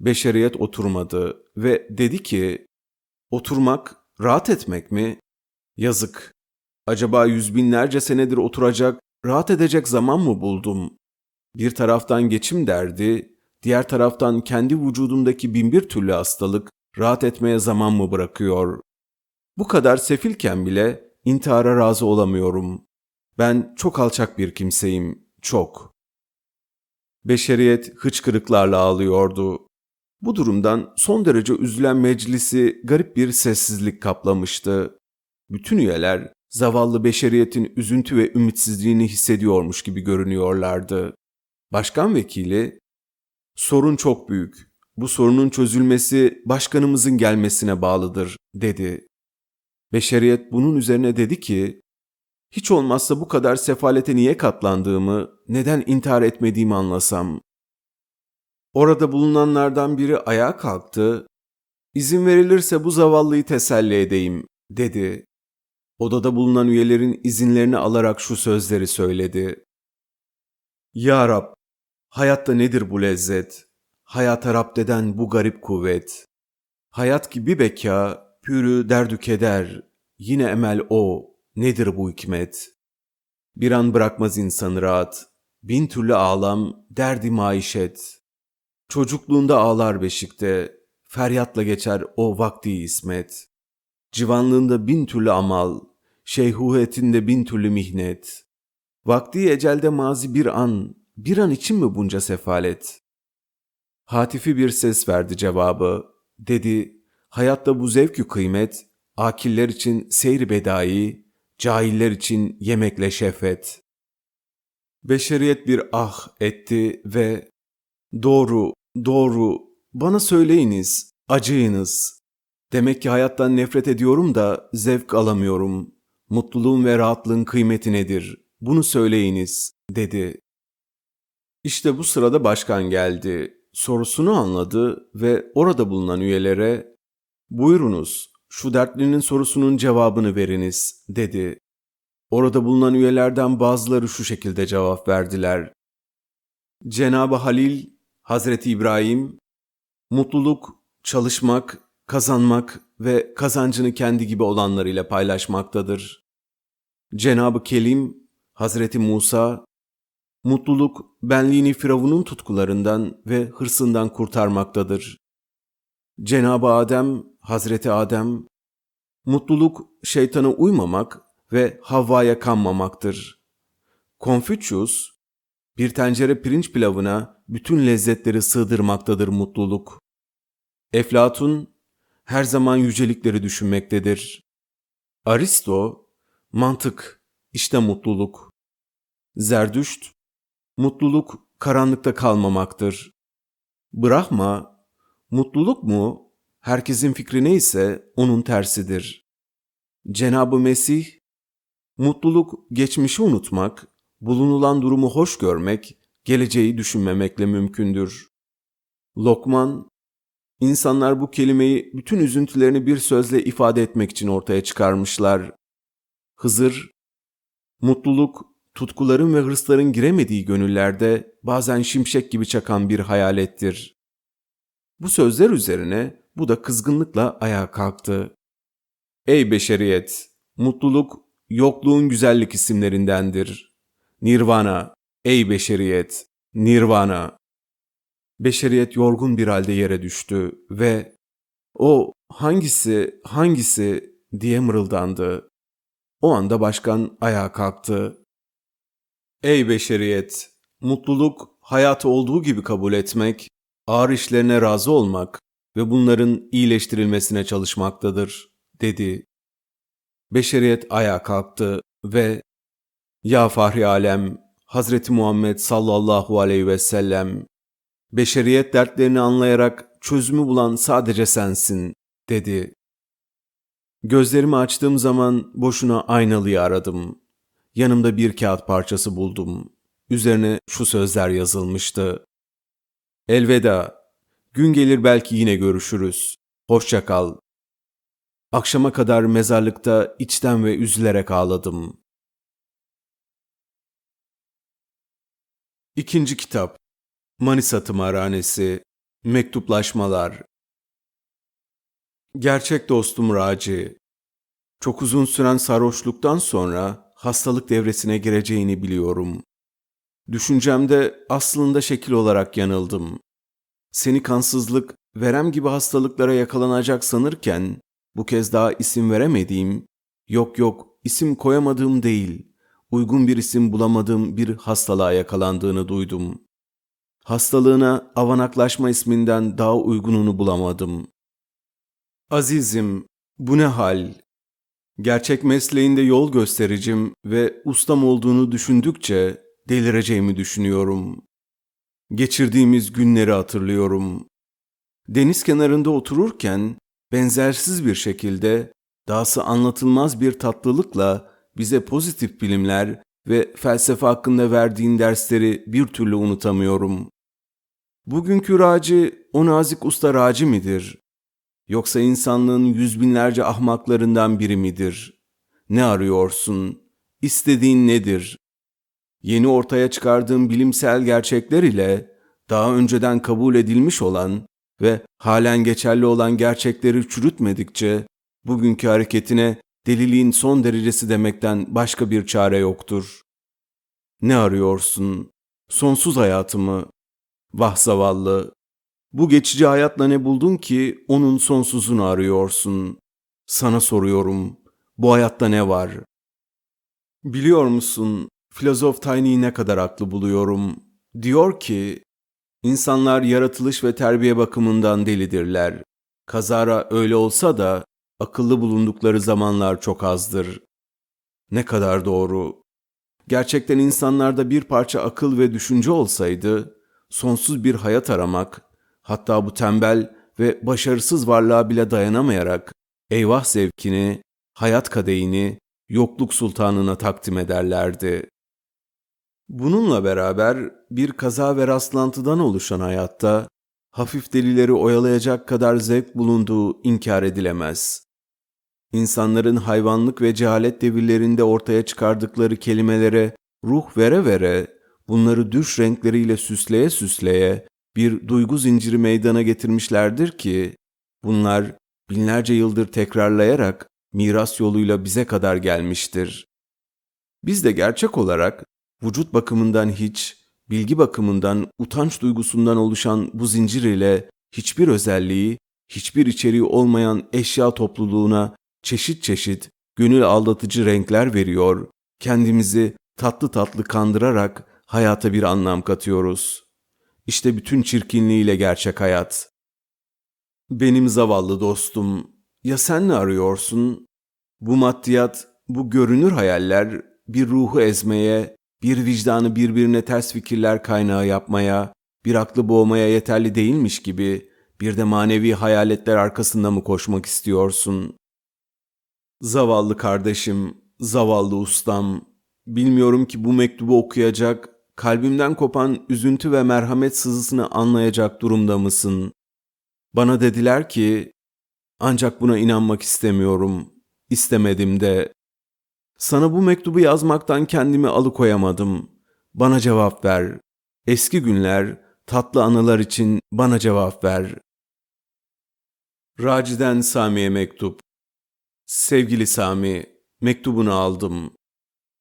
S1: Beşeriyet oturmadı ve dedi ki ''Oturmak, rahat etmek mi? Yazık. Acaba yüz binlerce senedir oturacak, rahat edecek zaman mı buldum? Bir taraftan geçim derdi, diğer taraftan kendi vücudumdaki binbir türlü hastalık rahat etmeye zaman mı bırakıyor? Bu kadar sefilken bile intihara razı olamıyorum. Ben çok alçak bir kimseyim, çok. Beşeriyet hıçkırıklarla ağlıyordu. Bu durumdan son derece üzülen meclisi garip bir sessizlik kaplamıştı. Bütün üyeler zavallı beşeriyetin üzüntü ve ümitsizliğini hissediyormuş gibi görünüyorlardı. Başkan vekili, sorun çok büyük. Bu sorunun çözülmesi başkanımızın gelmesine bağlıdır, dedi. Beşeriyet bunun üzerine dedi ki, hiç olmazsa bu kadar sefalete niye katlandığımı, neden intihar etmediğimi anlasam. Orada bulunanlardan biri ayağa kalktı, izin verilirse bu zavallıyı teselli edeyim, dedi. Odada bulunan üyelerin izinlerini alarak şu sözleri söyledi. Ya Rab, hayatta nedir bu lezzet? Hayata rabdeden bu garip kuvvet. Hayat gibi beka, pürü derdü keder, yine emel o, nedir bu hikmet? Bir an bırakmaz insanı rahat, bin türlü ağlam, derdi maişet. Çocukluğunda ağlar beşikte, feryatla geçer o vakti ismet. Civanlığında bin türlü amal, şeyhuhetinde bin türlü mihnet. Vakti ecelde mazi bir an, bir an için mi bunca sefalet? Hatifi bir ses verdi cevabı. Dedi, hayatta bu zevkü kıymet, akiller için seyri bedai, cahiller için yemekle şefet. Beşeriyet bir ah etti ve doğru, doğru, bana söyleyiniz, acıyınız. Demek ki hayattan nefret ediyorum da zevk alamıyorum. Mutluluğun ve rahatlığın kıymeti nedir? Bunu söyleyiniz, dedi. İşte bu sırada başkan geldi. Sorusunu anladı ve orada bulunan üyelere, buyurunuz, şu dertlinin sorusunun cevabını veriniz, dedi. Orada bulunan üyelerden bazıları şu şekilde cevap verdiler. Cenab-ı Halil, Hazreti İbrahim, mutluluk, çalışmak, kazanmak ve kazancını kendi gibi olanlarıyla paylaşmaktadır. Cenab-ı Kelim, Hazreti Musa, mutluluk benliğini Firavun'un tutkularından ve hırsından kurtarmaktadır. Cenab-ı Adem, Hazreti Adem, mutluluk şeytana uymamak ve Havva'ya kanmamaktır. Konfüçyüs, bir tencere pirinç pilavına bütün lezzetleri sığdırmaktadır mutluluk. Eflatun, her zaman yücelikleri düşünmektedir. Aristo, mantık, işte mutluluk. Zerdüşt, mutluluk karanlıkta kalmamaktır. Brahma, mutluluk mu? Herkesin fikri neyse onun tersidir. Cenab-ı Mesih, mutluluk geçmişi unutmak, bulunulan durumu hoş görmek, geleceği düşünmemekle mümkündür. Lokman, insanlar bu kelimeyi bütün üzüntülerini bir sözle ifade etmek için ortaya çıkarmışlar. Hızır, mutluluk tutkuların ve hırsların giremediği gönüllerde bazen şimşek gibi çakan bir hayalettir. Bu sözler üzerine bu da kızgınlıkla ayağa kalktı. Ey beşeriyet! Mutluluk, yokluğun güzellik isimlerindendir. Nirvana, ey beşeriyet! Nirvana! Beşeriyet yorgun bir halde yere düştü ve o hangisi, hangisi diye mırıldandı. O anda başkan ayağa kalktı. Ey beşeriyet! Mutluluk, hayatı olduğu gibi kabul etmek, ağır işlerine razı olmak ve bunların iyileştirilmesine çalışmaktadır, dedi. Beşeriyet ayağa kalktı ve Ya Fahri Alem, Hazreti Muhammed sallallahu aleyhi ve sellem, beşeriyet dertlerini anlayarak çözümü bulan sadece sensin, dedi. Gözlerimi açtığım zaman boşuna aynalıyı aradım. Yanımda bir kağıt parçası buldum. Üzerine şu sözler yazılmıştı. Elveda. Gün gelir belki yine görüşürüz. Hoşça kal. Akşama kadar mezarlıkta içten ve üzülerek ağladım. İkinci kitap Manisa Tımarhanesi Mektuplaşmalar Gerçek dostum Raci Çok uzun süren sarhoşluktan sonra hastalık devresine gireceğini biliyorum. Düşüncemde aslında şekil olarak yanıldım. Seni kansızlık, verem gibi hastalıklara yakalanacak sanırken bu kez daha isim veremediğim, yok yok isim koyamadığım değil, uygun bir isim bulamadığım bir hastalığa yakalandığını duydum. Hastalığına avanaklaşma isminden daha uygununu bulamadım. Azizim, bu ne hal? Gerçek mesleğinde yol göstericim ve ustam olduğunu düşündükçe delireceğimi düşünüyorum. Geçirdiğimiz günleri hatırlıyorum. Deniz kenarında otururken benzersiz bir şekilde dahası anlatılmaz bir tatlılıkla bize pozitif bilimler ve felsefe hakkında verdiğin dersleri bir türlü unutamıyorum. Bugünkü Raci o nazik usta Raci midir? Yoksa insanlığın yüz binlerce ahmaklarından biri midir? Ne arıyorsun? İstediğin nedir? Yeni ortaya çıkardığım bilimsel gerçekler ile daha önceden kabul edilmiş olan ve halen geçerli olan gerçekleri çürütmedikçe bugünkü hareketine deliliğin son derecesi demekten başka bir çare yoktur. Ne arıyorsun? Sonsuz hayatımı? Vah zavallı, bu geçici hayatla ne buldun ki onun sonsuzunu arıyorsun? Sana soruyorum, bu hayatta ne var? Biliyor musun, filozof Tiny'yi ne kadar haklı buluyorum. Diyor ki, insanlar yaratılış ve terbiye bakımından delidirler. Kazara öyle olsa da akıllı bulundukları zamanlar çok azdır. Ne kadar doğru. Gerçekten insanlarda bir parça akıl ve düşünce olsaydı, sonsuz bir hayat aramak, Hatta bu tembel ve başarısız varlığa bile dayanamayarak eyvah zevkini, hayat kadehini yokluk sultanına takdim ederlerdi. Bununla beraber bir kaza ve rastlantıdan oluşan hayatta hafif delileri oyalayacak kadar zevk bulunduğu inkar edilemez. insanların hayvanlık ve cehalet devirlerinde ortaya çıkardıkları kelimelere ruh vere vere, bunları düş renkleriyle süsleye süsleye bir duygu zinciri meydana getirmişlerdir ki, bunlar binlerce yıldır tekrarlayarak miras yoluyla bize kadar gelmiştir. Biz de gerçek olarak vücut bakımından hiç, bilgi bakımından utanç duygusundan oluşan bu zincir ile hiçbir özelliği, hiçbir içeriği olmayan eşya topluluğuna çeşit çeşit gönül aldatıcı renkler veriyor, kendimizi tatlı tatlı kandırarak hayata bir anlam katıyoruz. İşte bütün çirkinliğiyle gerçek hayat. Benim zavallı dostum, ya sen ne arıyorsun? Bu maddiyat, bu görünür hayaller bir ruhu ezmeye, bir vicdanı birbirine ters fikirler kaynağı yapmaya, bir aklı boğmaya yeterli değilmiş gibi bir de manevi hayaletler arkasında mı koşmak istiyorsun? Zavallı kardeşim, zavallı ustam, bilmiyorum ki bu mektubu okuyacak, kalbimden kopan üzüntü ve merhamet sızısını anlayacak durumda mısın? Bana dediler ki, ancak buna inanmak istemiyorum, istemedim de. Sana bu mektubu yazmaktan kendimi alıkoyamadım. Bana cevap ver. Eski günler, tatlı anılar için bana cevap ver. Raci'den Sami'ye mektup. Sevgili Sami, mektubunu aldım.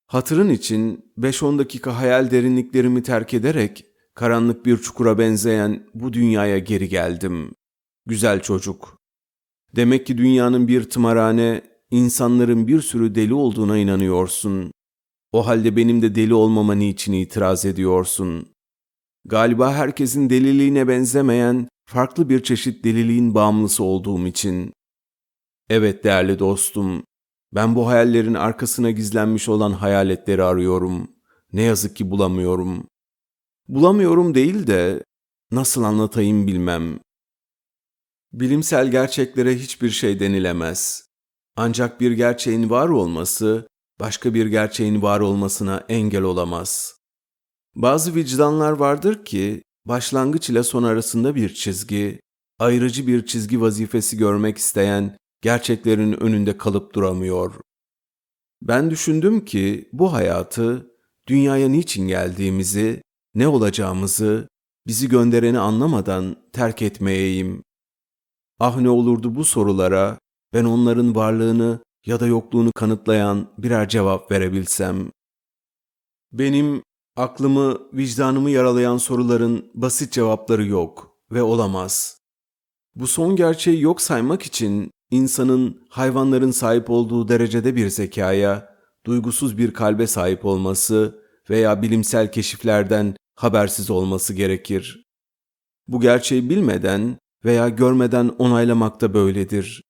S1: Hatırın için 5-10 dakika hayal derinliklerimi terk ederek karanlık bir çukura benzeyen bu dünyaya geri geldim. Güzel çocuk. Demek ki dünyanın bir tımarhane, insanların bir sürü deli olduğuna inanıyorsun. O halde benim de deli olmama niçin itiraz ediyorsun? Galiba herkesin deliliğine benzemeyen farklı bir çeşit deliliğin bağımlısı olduğum için. Evet değerli dostum, ben bu hayallerin arkasına gizlenmiş olan hayaletleri arıyorum. Ne yazık ki bulamıyorum. Bulamıyorum değil de nasıl anlatayım bilmem. Bilimsel gerçeklere hiçbir şey denilemez. Ancak bir gerçeğin var olması başka bir gerçeğin var olmasına engel olamaz. Bazı vicdanlar vardır ki başlangıç ile son arasında bir çizgi, ayrıcı bir çizgi vazifesi görmek isteyen gerçeklerin önünde kalıp duramıyor. Ben düşündüm ki bu hayatı, dünyaya niçin geldiğimizi, ne olacağımızı, bizi göndereni anlamadan terk etmeyeyim. Ah ne olurdu bu sorulara ben onların varlığını ya da yokluğunu kanıtlayan birer cevap verebilsem. Benim aklımı, vicdanımı yaralayan soruların basit cevapları yok ve olamaz. Bu son gerçeği yok saymak için insanın hayvanların sahip olduğu derecede bir zekaya, duygusuz bir kalbe sahip olması veya bilimsel keşiflerden habersiz olması gerekir. Bu gerçeği bilmeden veya görmeden onaylamak da böyledir.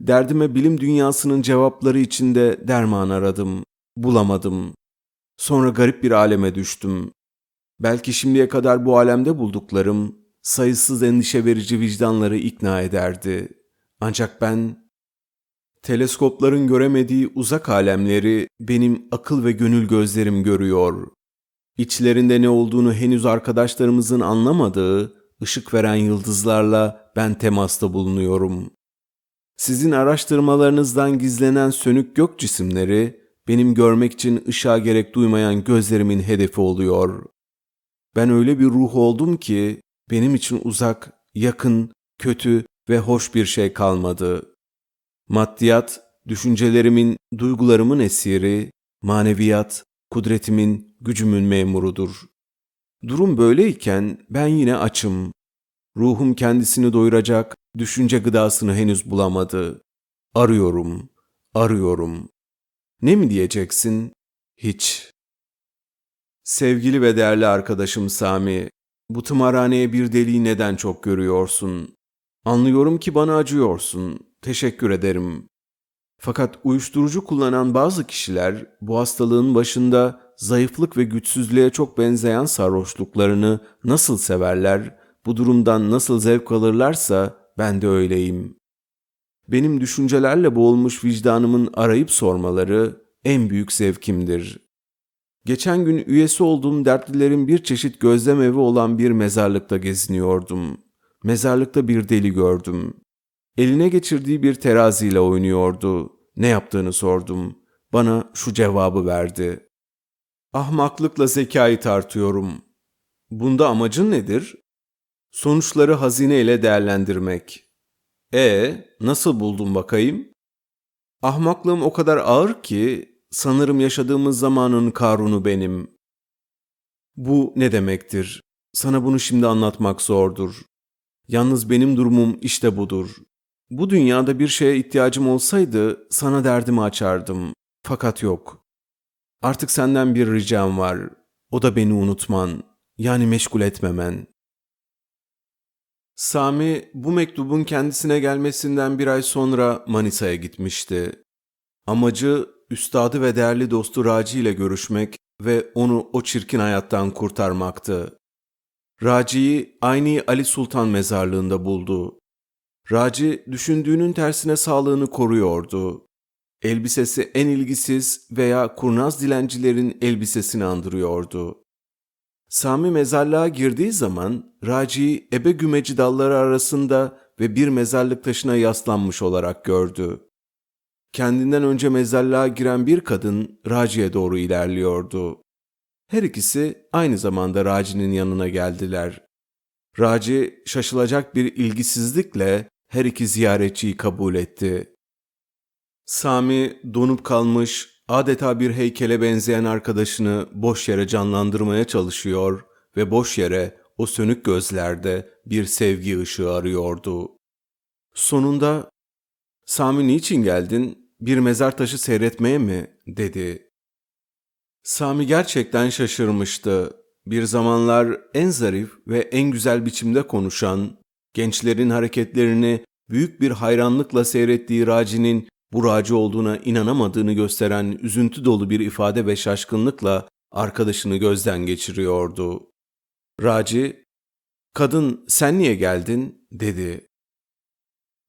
S1: Derdime bilim dünyasının cevapları içinde derman aradım, bulamadım. Sonra garip bir aleme düştüm. Belki şimdiye kadar bu alemde bulduklarım sayısız endişe verici vicdanları ikna ederdi. Ancak ben teleskopların göremediği uzak alemleri benim akıl ve gönül gözlerim görüyor. İçlerinde ne olduğunu henüz arkadaşlarımızın anlamadığı ışık veren yıldızlarla ben temasta bulunuyorum. Sizin araştırmalarınızdan gizlenen sönük gök cisimleri benim görmek için ışığa gerek duymayan gözlerimin hedefi oluyor. Ben öyle bir ruh oldum ki benim için uzak, yakın, kötü ve hoş bir şey kalmadı. Maddiyat, düşüncelerimin, duygularımın esiri, maneviyat, kudretimin, gücümün memurudur. Durum böyleyken ben yine açım. Ruhum kendisini doyuracak düşünce gıdasını henüz bulamadı. Arıyorum, arıyorum. Ne mi diyeceksin? Hiç. Sevgili ve değerli arkadaşım Sami, bu tımarhaneye bir deliği neden çok görüyorsun? Anlıyorum ki bana acıyorsun. Teşekkür ederim. Fakat uyuşturucu kullanan bazı kişiler bu hastalığın başında zayıflık ve güçsüzlüğe çok benzeyen sarhoşluklarını nasıl severler, bu durumdan nasıl zevk alırlarsa ben de öyleyim. Benim düşüncelerle boğulmuş vicdanımın arayıp sormaları en büyük zevkimdir. Geçen gün üyesi olduğum dertlilerin bir çeşit gözlem evi olan bir mezarlıkta geziniyordum. Mezarlıkta bir deli gördüm. Eline geçirdiği bir teraziyle oynuyordu. Ne yaptığını sordum. Bana şu cevabı verdi. Ahmaklıkla zekayı tartıyorum. Bunda amacın nedir? Sonuçları hazine ile değerlendirmek. E nasıl buldun bakayım? Ahmaklığım o kadar ağır ki sanırım yaşadığımız zamanın Karun'u benim. Bu ne demektir? Sana bunu şimdi anlatmak zordur. Yalnız benim durumum işte budur. Bu dünyada bir şeye ihtiyacım olsaydı sana derdimi açardım. Fakat yok. Artık senden bir ricam var. O da beni unutman, yani meşgul etmemen. Sami bu mektubun kendisine gelmesinden bir ay sonra Manisa'ya gitmişti. Amacı üstadı ve değerli dostu Raci ile görüşmek ve onu o çirkin hayattan kurtarmaktı. Raci'yi Ayni Ali Sultan mezarlığında buldu. Raci düşündüğünün tersine sağlığını koruyordu. Elbisesi en ilgisiz veya kurnaz dilencilerin elbisesini andırıyordu. Sami mezarlığa girdiği zaman Raci'yi ebe gümeci dalları arasında ve bir mezarlık taşına yaslanmış olarak gördü. Kendinden önce mezarlığa giren bir kadın Raci'ye doğru ilerliyordu. Her ikisi aynı zamanda Raci'nin yanına geldiler. Raci şaşılacak bir ilgisizlikle her iki ziyaretçiyi kabul etti. Sami donup kalmış, adeta bir heykele benzeyen arkadaşını boş yere canlandırmaya çalışıyor ve boş yere o sönük gözlerde bir sevgi ışığı arıyordu. Sonunda "Sami niçin geldin? Bir mezar taşı seyretmeye mi?" dedi. Sami gerçekten şaşırmıştı. Bir zamanlar en zarif ve en güzel biçimde konuşan, gençlerin hareketlerini büyük bir hayranlıkla seyrettiği Raci'nin bu Raci olduğuna inanamadığını gösteren üzüntü dolu bir ifade ve şaşkınlıkla arkadaşını gözden geçiriyordu. Raci, "Kadın sen niye geldin?" dedi.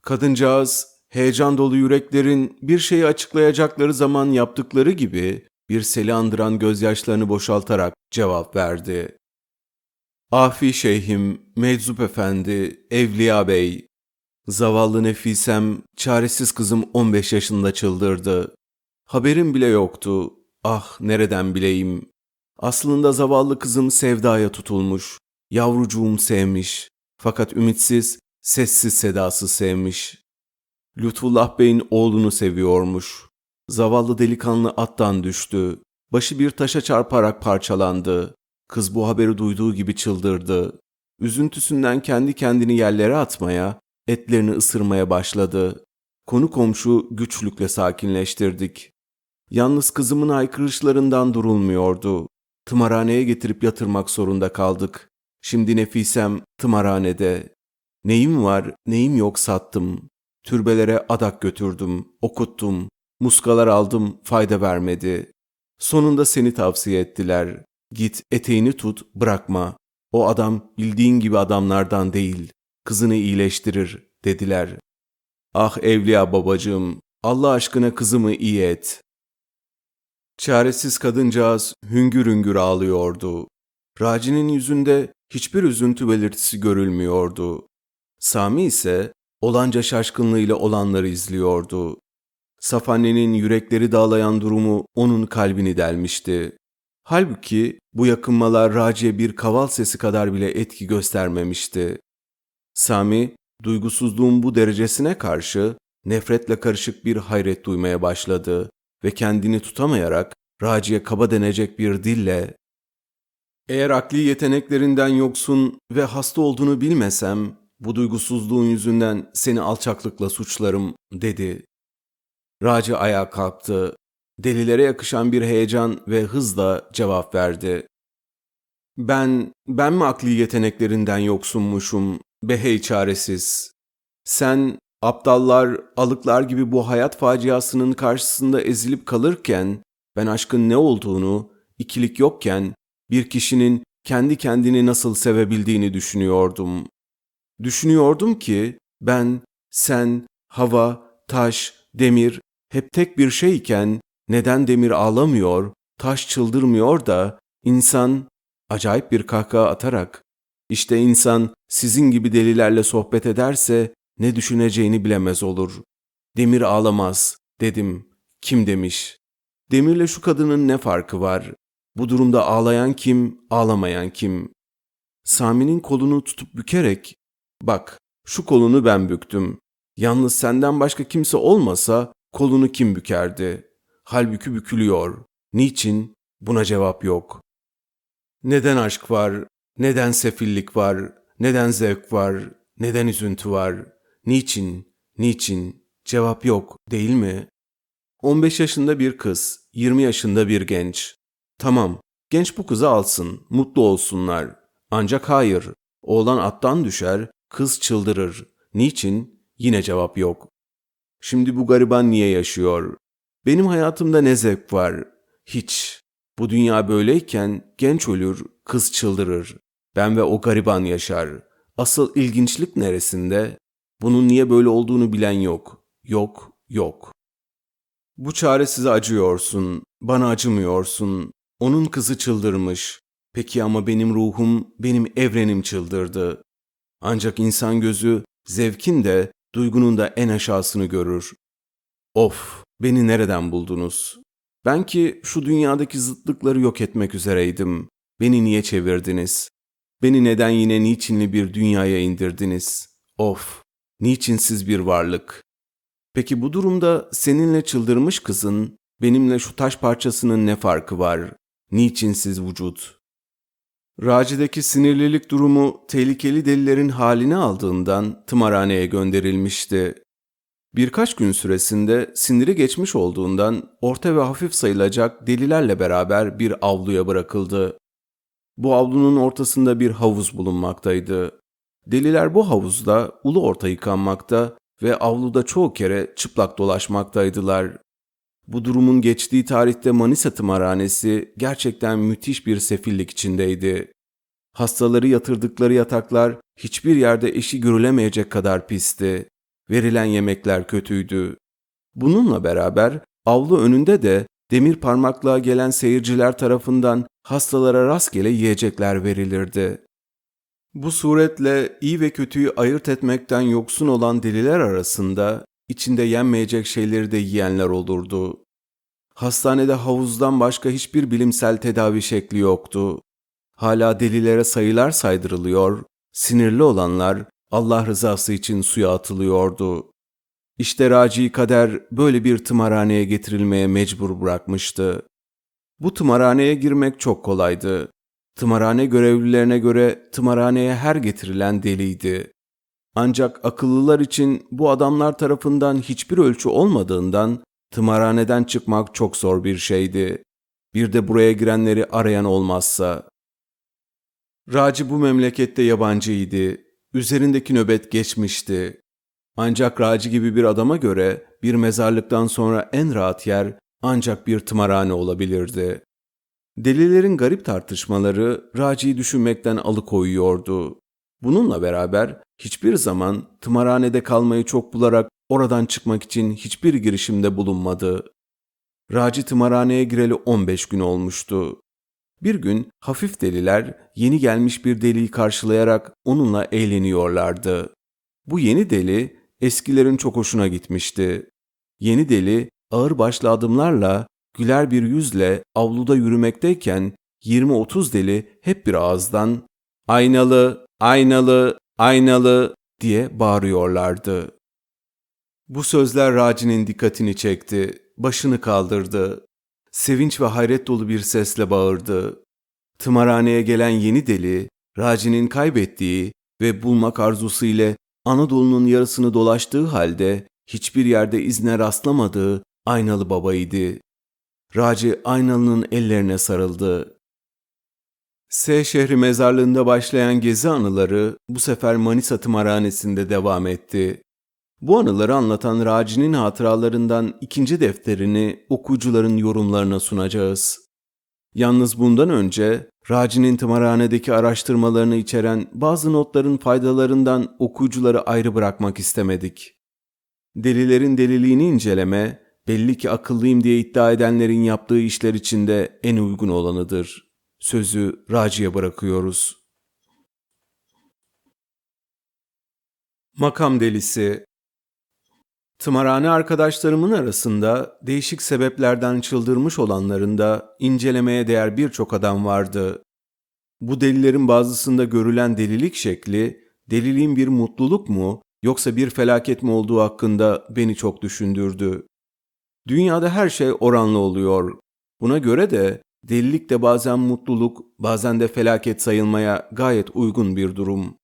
S1: Kadıncağız heyecan dolu yüreklerin bir şeyi açıklayacakları zaman yaptıkları gibi bir seli andıran gözyaşlarını boşaltarak cevap verdi. Afi Şeyhim, Meczup Efendi, Evliya Bey, zavallı nefisem, çaresiz kızım 15 yaşında çıldırdı. Haberim bile yoktu. Ah nereden bileyim. Aslında zavallı kızım sevdaya tutulmuş. Yavrucuğum sevmiş. Fakat ümitsiz, sessiz sedasız sevmiş. Lütfullah Bey'in oğlunu seviyormuş. Zavallı delikanlı attan düştü. Başı bir taşa çarparak parçalandı. Kız bu haberi duyduğu gibi çıldırdı. Üzüntüsünden kendi kendini yerlere atmaya, etlerini ısırmaya başladı. Konu komşu güçlükle sakinleştirdik. Yalnız kızımın haykırışlarından durulmuyordu. Tımarhaneye getirip yatırmak zorunda kaldık. Şimdi Nefisem tımarhanede. Neyim var, neyim yok sattım. Türbelere adak götürdüm, okuttum. Muskalar aldım, fayda vermedi. Sonunda seni tavsiye ettiler. Git eteğini tut, bırakma. O adam bildiğin gibi adamlardan değil. Kızını iyileştirir, dediler. Ah evliya babacığım, Allah aşkına kızımı iyi et. Çaresiz kadıncağız hüngür hüngür ağlıyordu. Raci'nin yüzünde hiçbir üzüntü belirtisi görülmüyordu. Sami ise olanca şaşkınlığıyla olanları izliyordu. Saf annenin yürekleri dağlayan durumu onun kalbini delmişti. Halbuki bu yakınmalar Raci'ye bir kaval sesi kadar bile etki göstermemişti. Sami, duygusuzluğun bu derecesine karşı nefretle karışık bir hayret duymaya başladı ve kendini tutamayarak Raci'ye kaba denecek bir dille ''Eğer akli yeteneklerinden yoksun ve hasta olduğunu bilmesem, bu duygusuzluğun yüzünden seni alçaklıkla suçlarım.'' dedi. Raci ayağa kalktı. Delilere yakışan bir heyecan ve hızla cevap verdi. Ben, ben mi akli yeteneklerinden yoksunmuşum, behey çaresiz? Sen, aptallar, alıklar gibi bu hayat faciasının karşısında ezilip kalırken, ben aşkın ne olduğunu, ikilik yokken, bir kişinin kendi kendini nasıl sevebildiğini düşünüyordum. Düşünüyordum ki ben, sen, hava, taş, demir hep tek bir şeyken neden demir ağlamıyor, taş çıldırmıyor da insan acayip bir kahkaha atarak işte insan sizin gibi delilerle sohbet ederse ne düşüneceğini bilemez olur. Demir ağlamaz, dedim. Kim demiş? Demirle şu kadının ne farkı var? Bu durumda ağlayan kim, ağlamayan kim? Sami'nin kolunu tutup bükerek, bak şu kolunu ben büktüm. Yalnız senden başka kimse olmasa kolunu kim bükerdi? Halbuki bükülüyor. Niçin? Buna cevap yok. Neden aşk var? Neden sefillik var? Neden zevk var? Neden üzüntü var? Niçin? Niçin? Cevap yok, değil mi? 15 yaşında bir kız, 20 yaşında bir genç. Tamam, genç bu kızı alsın, mutlu olsunlar. Ancak hayır, oğlan attan düşer, kız çıldırır. Niçin? Yine cevap yok. Şimdi bu gariban niye yaşıyor? Benim hayatımda ne zevk var? Hiç. Bu dünya böyleyken genç ölür, kız çıldırır. Ben ve o gariban yaşar. Asıl ilginçlik neresinde? Bunun niye böyle olduğunu bilen yok. Yok, yok. Bu çaresize acıyorsun, bana acımıyorsun. Onun kızı çıldırmış. Peki ama benim ruhum, benim evrenim çıldırdı. Ancak insan gözü zevkin de, duygunun da en aşağısını görür. Of, beni nereden buldunuz? Ben ki şu dünyadaki zıtlıkları yok etmek üzereydim. Beni niye çevirdiniz? Beni neden yine niçinli bir dünyaya indirdiniz? Of, niçinsiz bir varlık. Peki bu durumda seninle çıldırmış kızın, benimle şu taş parçasının ne farkı var? Niçinsiz vücut? Raci'deki sinirlilik durumu tehlikeli delilerin halini aldığından tımarhaneye gönderilmişti. Birkaç gün süresinde siniri geçmiş olduğundan orta ve hafif sayılacak delilerle beraber bir avluya bırakıldı. Bu avlunun ortasında bir havuz bulunmaktaydı. Deliler bu havuzda ulu orta yıkanmakta ve avluda çoğu kere çıplak dolaşmaktaydılar. Bu durumun geçtiği tarihte Manisa tımarhanesi gerçekten müthiş bir sefillik içindeydi. Hastaları yatırdıkları yataklar hiçbir yerde eşi görülemeyecek kadar pisti. Verilen yemekler kötüydü. Bununla beraber avlu önünde de demir parmaklığa gelen seyirciler tarafından hastalara rastgele yiyecekler verilirdi. Bu suretle iyi ve kötüyü ayırt etmekten yoksun olan deliler arasında içinde yenmeyecek şeyleri de yiyenler olurdu. Hastanede havuzdan başka hiçbir bilimsel tedavi şekli yoktu. Hala delilere sayılar saydırılıyor, sinirli olanlar Allah rızası için suya atılıyordu. İşte Raci Kader böyle bir tımarhaneye getirilmeye mecbur bırakmıştı. Bu tımarhaneye girmek çok kolaydı. Tımarhane görevlilerine göre tımarhaneye her getirilen deliydi. Ancak akıllılar için bu adamlar tarafından hiçbir ölçü olmadığından tımarhaneden çıkmak çok zor bir şeydi. Bir de buraya girenleri arayan olmazsa. Raci bu memlekette yabancıydı. Üzerindeki nöbet geçmişti. Ancak Raci gibi bir adama göre bir mezarlıktan sonra en rahat yer ancak bir tımarhane olabilirdi. Delilerin garip tartışmaları Raci'yi düşünmekten alıkoyuyordu. Bununla beraber hiçbir zaman tımarhanede kalmayı çok bularak oradan çıkmak için hiçbir girişimde bulunmadı. Raci tımarhaneye gireli 15 gün olmuştu. Bir gün hafif deliler yeni gelmiş bir deliyi karşılayarak onunla eğleniyorlardı. Bu yeni deli eskilerin çok hoşuna gitmişti. Yeni deli ağır başlı adımlarla güler bir yüzle avluda yürümekteyken 20-30 deli hep bir ağızdan aynalı, aynalı, aynalı diye bağırıyorlardı. Bu sözler Raci'nin dikkatini çekti, başını kaldırdı. Sevinç ve hayret dolu bir sesle bağırdı. Tımarhaneye gelen yeni deli, Raci'nin kaybettiği ve bulmak arzusu ile Anadolu'nun yarısını dolaştığı halde hiçbir yerde izne rastlamadığı Aynalı babaydı. Raci Aynalı'nın ellerine sarıldı. S şehri mezarlığında başlayan gezi anıları bu sefer Manisa tımarhanesinde devam etti. Bu anıları anlatan Raci'nin hatıralarından ikinci defterini okuyucuların yorumlarına sunacağız. Yalnız bundan önce Raci'nin tımarhanedeki araştırmalarını içeren bazı notların faydalarından okuyucuları ayrı bırakmak istemedik. Delilerin deliliğini inceleme, belli ki akıllıyım diye iddia edenlerin yaptığı işler içinde en uygun olanıdır. Sözü Raci'ye bırakıyoruz.'' Makam delisi Tımarhane arkadaşlarımın arasında değişik sebeplerden çıldırmış olanların da incelemeye değer birçok adam vardı. Bu delilerin bazısında görülen delilik şekli, deliliğin bir mutluluk mu yoksa bir felaket mi olduğu hakkında beni çok düşündürdü. Dünyada her şey oranlı oluyor. Buna göre de delilik de bazen mutluluk, bazen de felaket sayılmaya gayet uygun bir durum.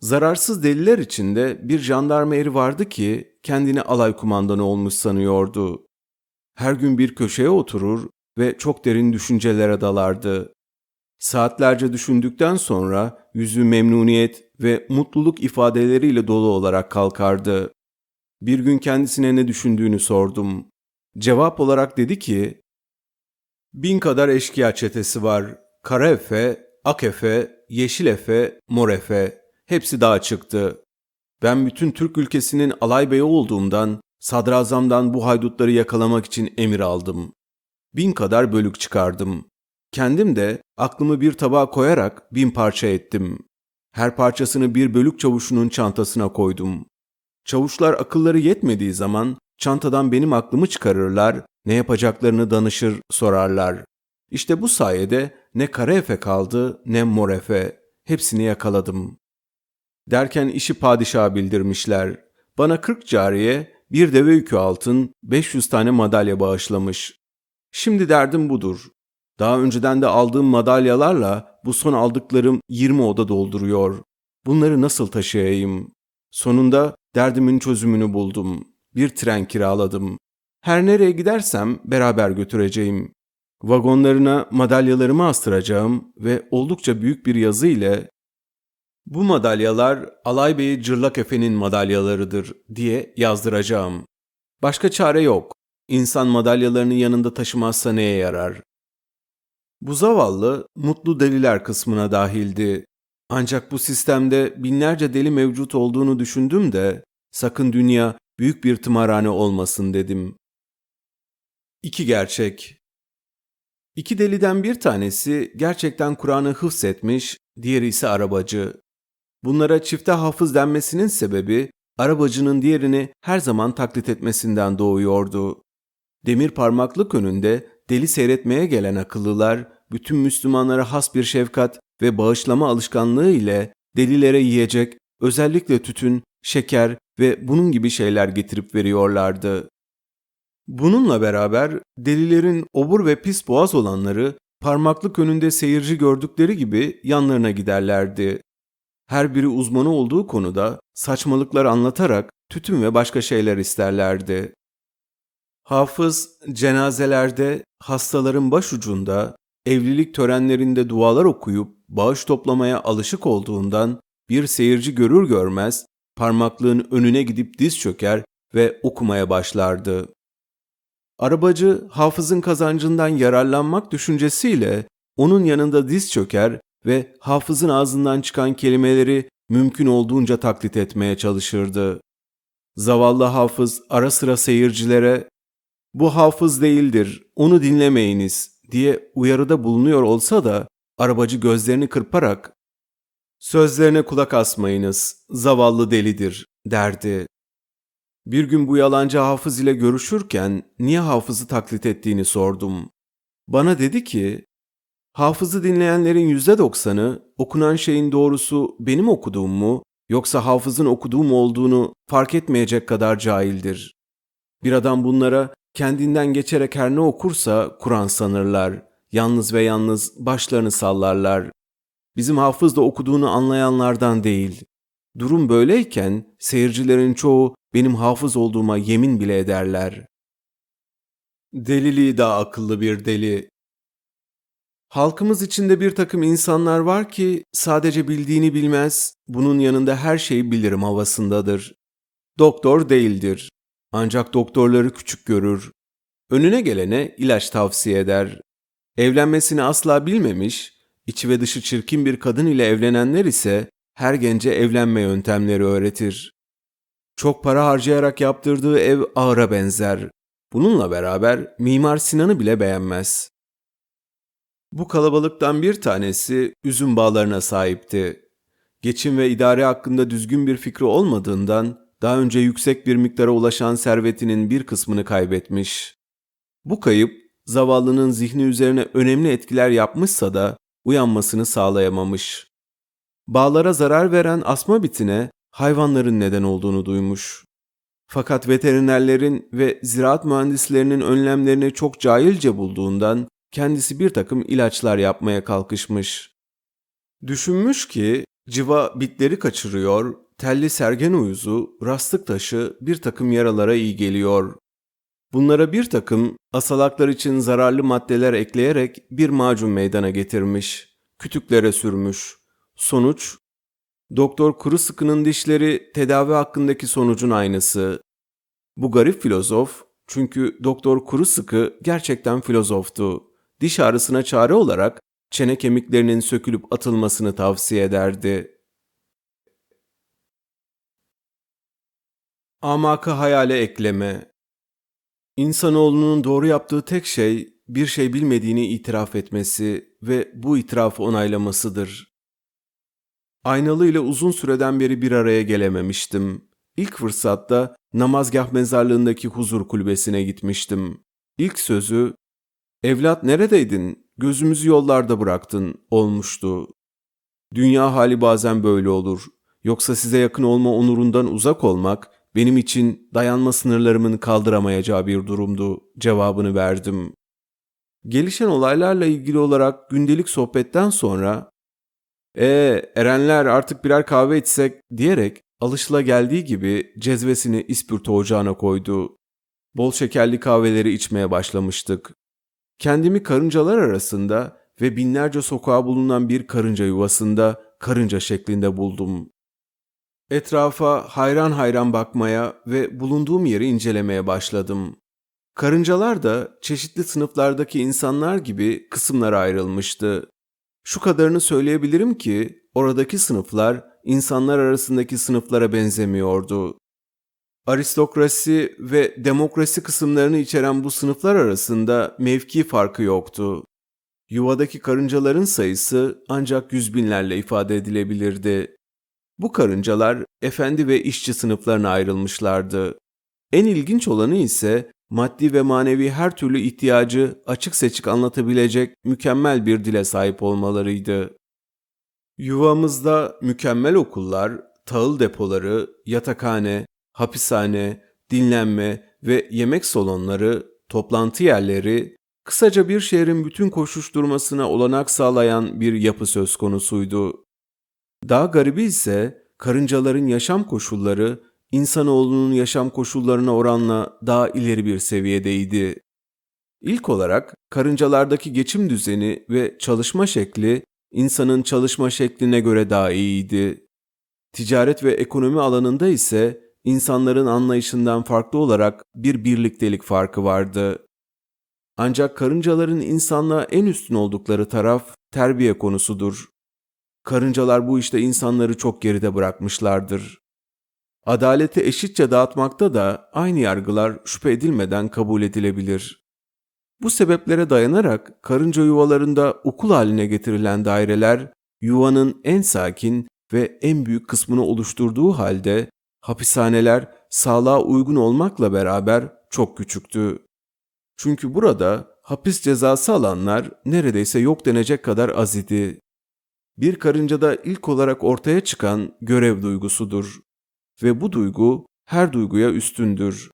S1: Zararsız deliler içinde bir jandarma eri vardı ki kendini alay kumandanı olmuş sanıyordu. Her gün bir köşeye oturur ve çok derin düşüncelere dalardı. Saatlerce düşündükten sonra yüzü memnuniyet ve mutluluk ifadeleriyle dolu olarak kalkardı. Bir gün kendisine ne düşündüğünü sordum. Cevap olarak dedi ki, Bin kadar eşkıya çetesi var. Kara Efe, Ak Efe, Yeşil Efe, Mor Efe. Hepsi daha çıktı. Ben bütün Türk ülkesinin alay beyi olduğumdan sadrazamdan bu haydutları yakalamak için emir aldım. Bin kadar bölük çıkardım. Kendim de aklımı bir tabağa koyarak bin parça ettim. Her parçasını bir bölük çavuşunun çantasına koydum. Çavuşlar akılları yetmediği zaman çantadan benim aklımı çıkarırlar, ne yapacaklarını danışır, sorarlar. İşte bu sayede ne kara efe kaldı ne mor efe. Hepsini yakaladım. Derken işi padişaha bildirmişler. Bana 40 cariye, bir deve yükü altın, 500 tane madalya bağışlamış. Şimdi derdim budur. Daha önceden de aldığım madalyalarla bu son aldıklarım 20 oda dolduruyor. Bunları nasıl taşıyayım? Sonunda derdimin çözümünü buldum. Bir tren kiraladım. Her nereye gidersem beraber götüreceğim. Vagonlarına madalyalarımı astıracağım ve oldukça büyük bir yazı ile bu madalyalar Alay Bey Cırlak Efe'nin madalyalarıdır diye yazdıracağım. Başka çare yok. İnsan madalyalarını yanında taşımazsa neye yarar? Bu zavallı mutlu deliler kısmına dahildi. Ancak bu sistemde binlerce deli mevcut olduğunu düşündüm de sakın dünya büyük bir tımarhane olmasın dedim. İki gerçek. İki deliden bir tanesi gerçekten Kur'an'ı hıfzetmiş, diğeri ise arabacı. Bunlara çifte hafız denmesinin sebebi arabacının diğerini her zaman taklit etmesinden doğuyordu. Demir parmaklık önünde deli seyretmeye gelen akıllılar bütün Müslümanlara has bir şefkat ve bağışlama alışkanlığı ile delilere yiyecek, özellikle tütün, şeker ve bunun gibi şeyler getirip veriyorlardı. Bununla beraber delilerin obur ve pis boğaz olanları parmaklık önünde seyirci gördükleri gibi yanlarına giderlerdi. Her biri uzmanı olduğu konuda saçmalıklar anlatarak tütün ve başka şeyler isterlerdi. Hafız cenazelerde, hastaların başucunda, evlilik törenlerinde dualar okuyup bağış toplamaya alışık olduğundan bir seyirci görür görmez parmaklığın önüne gidip diz çöker ve okumaya başlardı. Arabacı hafızın kazancından yararlanmak düşüncesiyle onun yanında diz çöker ve hafızın ağzından çıkan kelimeleri mümkün olduğunca taklit etmeye çalışırdı. Zavallı hafız ara sıra seyircilere bu hafız değildir, onu dinlemeyiniz diye uyarıda bulunuyor olsa da arabacı gözlerini kırparak sözlerine kulak asmayınız, zavallı delidir derdi. Bir gün bu yalancı hafız ile görüşürken niye hafızı taklit ettiğini sordum. Bana dedi ki, hafızı dinleyenlerin yüzde doksanı okunan şeyin doğrusu benim okuduğum mu yoksa hafızın okuduğum olduğunu fark etmeyecek kadar cahildir. Bir adam bunlara kendinden geçerek her ne okursa Kur'an sanırlar. Yalnız ve yalnız başlarını sallarlar. Bizim hafız da okuduğunu anlayanlardan değil. Durum böyleyken seyircilerin çoğu benim hafız olduğuma yemin bile ederler. Deliliği daha akıllı bir deli. Halkımız içinde bir takım insanlar var ki sadece bildiğini bilmez, bunun yanında her şeyi bilirim havasındadır. Doktor değildir. Ancak doktorları küçük görür. Önüne gelene ilaç tavsiye eder. Evlenmesini asla bilmemiş, içi ve dışı çirkin bir kadın ile evlenenler ise her gence evlenme yöntemleri öğretir. Çok para harcayarak yaptırdığı ev ağıra benzer. Bununla beraber Mimar Sinan'ı bile beğenmez. Bu kalabalıktan bir tanesi üzüm bağlarına sahipti. Geçim ve idare hakkında düzgün bir fikri olmadığından daha önce yüksek bir miktara ulaşan servetinin bir kısmını kaybetmiş. Bu kayıp zavallının zihni üzerine önemli etkiler yapmışsa da uyanmasını sağlayamamış. Bağlara zarar veren asma bitine hayvanların neden olduğunu duymuş. Fakat veterinerlerin ve ziraat mühendislerinin önlemlerini çok cahilce bulduğundan kendisi bir takım ilaçlar yapmaya kalkışmış. Düşünmüş ki civa bitleri kaçırıyor, telli sergen uyuzu, rastık taşı bir takım yaralara iyi geliyor. Bunlara bir takım asalaklar için zararlı maddeler ekleyerek bir macun meydana getirmiş. Kütüklere sürmüş. Sonuç Doktor Kuru Sıkı'nın dişleri tedavi hakkındaki sonucun aynısı. Bu garip filozof, çünkü Doktor Kuru Sıkı gerçekten filozoftu. Diş ağrısına çare olarak çene kemiklerinin sökülüp atılmasını tavsiye ederdi. Amakı hayale ekleme İnsanoğlunun doğru yaptığı tek şey bir şey bilmediğini itiraf etmesi ve bu itirafı onaylamasıdır. Aynalı ile uzun süreden beri bir araya gelememiştim. İlk fırsatta namazgah mezarlığındaki huzur kulübesine gitmiştim. İlk sözü, evlat neredeydin, gözümüzü yollarda bıraktın olmuştu. Dünya hali bazen böyle olur. Yoksa size yakın olma onurundan uzak olmak benim için dayanma sınırlarımın kaldıramayacağı bir durumdu cevabını verdim. Gelişen olaylarla ilgili olarak gündelik sohbetten sonra e erenler artık birer kahve içsek diyerek alışıla geldiği gibi cezvesini ispirto ocağına koydu. Bol şekerli kahveleri içmeye başlamıştık. Kendimi karıncalar arasında ve binlerce sokağa bulunan bir karınca yuvasında karınca şeklinde buldum. Etrafa hayran hayran bakmaya ve bulunduğum yeri incelemeye başladım. Karıncalar da çeşitli sınıflardaki insanlar gibi kısımlara ayrılmıştı. Şu kadarını söyleyebilirim ki oradaki sınıflar insanlar arasındaki sınıflara benzemiyordu. Aristokrasi ve demokrasi kısımlarını içeren bu sınıflar arasında mevki farkı yoktu. Yuvadaki karıncaların sayısı ancak yüz binlerle ifade edilebilirdi. Bu karıncalar efendi ve işçi sınıflarına ayrılmışlardı. En ilginç olanı ise maddi ve manevi her türlü ihtiyacı açık seçik anlatabilecek mükemmel bir dile sahip olmalarıydı. Yuvamızda mükemmel okullar, tahıl depoları, yatakhane, hapishane, dinlenme ve yemek salonları, toplantı yerleri, kısaca bir şehrin bütün koşuşturmasına olanak sağlayan bir yapı söz konusuydu. Daha garibi ise karıncaların yaşam koşulları insanoğlunun yaşam koşullarına oranla daha ileri bir seviyedeydi. İlk olarak karıncalardaki geçim düzeni ve çalışma şekli insanın çalışma şekline göre daha iyiydi. Ticaret ve ekonomi alanında ise insanların anlayışından farklı olarak bir birliktelik farkı vardı. Ancak karıncaların insanlığa en üstün oldukları taraf terbiye konusudur. Karıncalar bu işte insanları çok geride bırakmışlardır. Adaleti eşitçe dağıtmakta da aynı yargılar şüphe edilmeden kabul edilebilir. Bu sebeplere dayanarak karınca yuvalarında okul haline getirilen daireler yuvanın en sakin ve en büyük kısmını oluşturduğu halde hapishaneler sağlığa uygun olmakla beraber çok küçüktü. Çünkü burada hapis cezası alanlar neredeyse yok denecek kadar az idi. Bir karıncada ilk olarak ortaya çıkan görev duygusudur ve bu duygu her duyguya üstündür.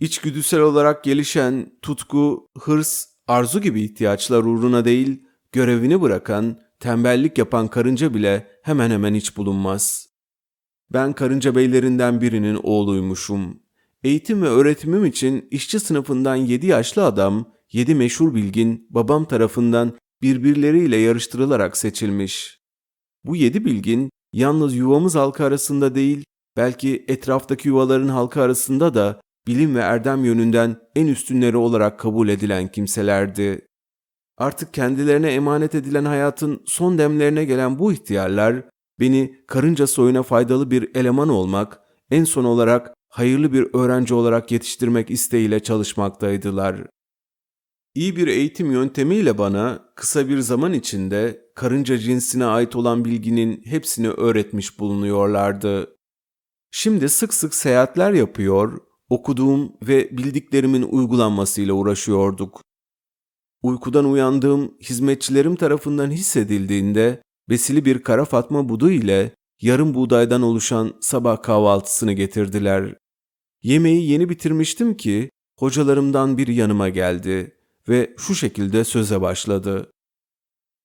S1: İçgüdüsel olarak gelişen tutku, hırs, arzu gibi ihtiyaçlar uğruna değil, görevini bırakan, tembellik yapan karınca bile hemen hemen hiç bulunmaz. Ben karınca beylerinden birinin oğluymuşum. Eğitim ve öğretimim için işçi sınıfından yedi yaşlı adam, yedi meşhur bilgin babam tarafından birbirleriyle yarıştırılarak seçilmiş. Bu yedi bilgin yalnız yuvamız halkı arasında değil, belki etraftaki yuvaların halkı arasında da bilim ve erdem yönünden en üstünleri olarak kabul edilen kimselerdi. Artık kendilerine emanet edilen hayatın son demlerine gelen bu ihtiyarlar, beni karınca soyuna faydalı bir eleman olmak, en son olarak hayırlı bir öğrenci olarak yetiştirmek isteğiyle çalışmaktaydılar. İyi bir eğitim yöntemiyle bana kısa bir zaman içinde karınca cinsine ait olan bilginin hepsini öğretmiş bulunuyorlardı. Şimdi sık sık seyahatler yapıyor, okuduğum ve bildiklerimin uygulanmasıyla uğraşıyorduk. Uykudan uyandığım hizmetçilerim tarafından hissedildiğinde besili bir kara fatma budu ile yarım buğdaydan oluşan sabah kahvaltısını getirdiler. Yemeği yeni bitirmiştim ki hocalarımdan biri yanıma geldi ve şu şekilde söze başladı.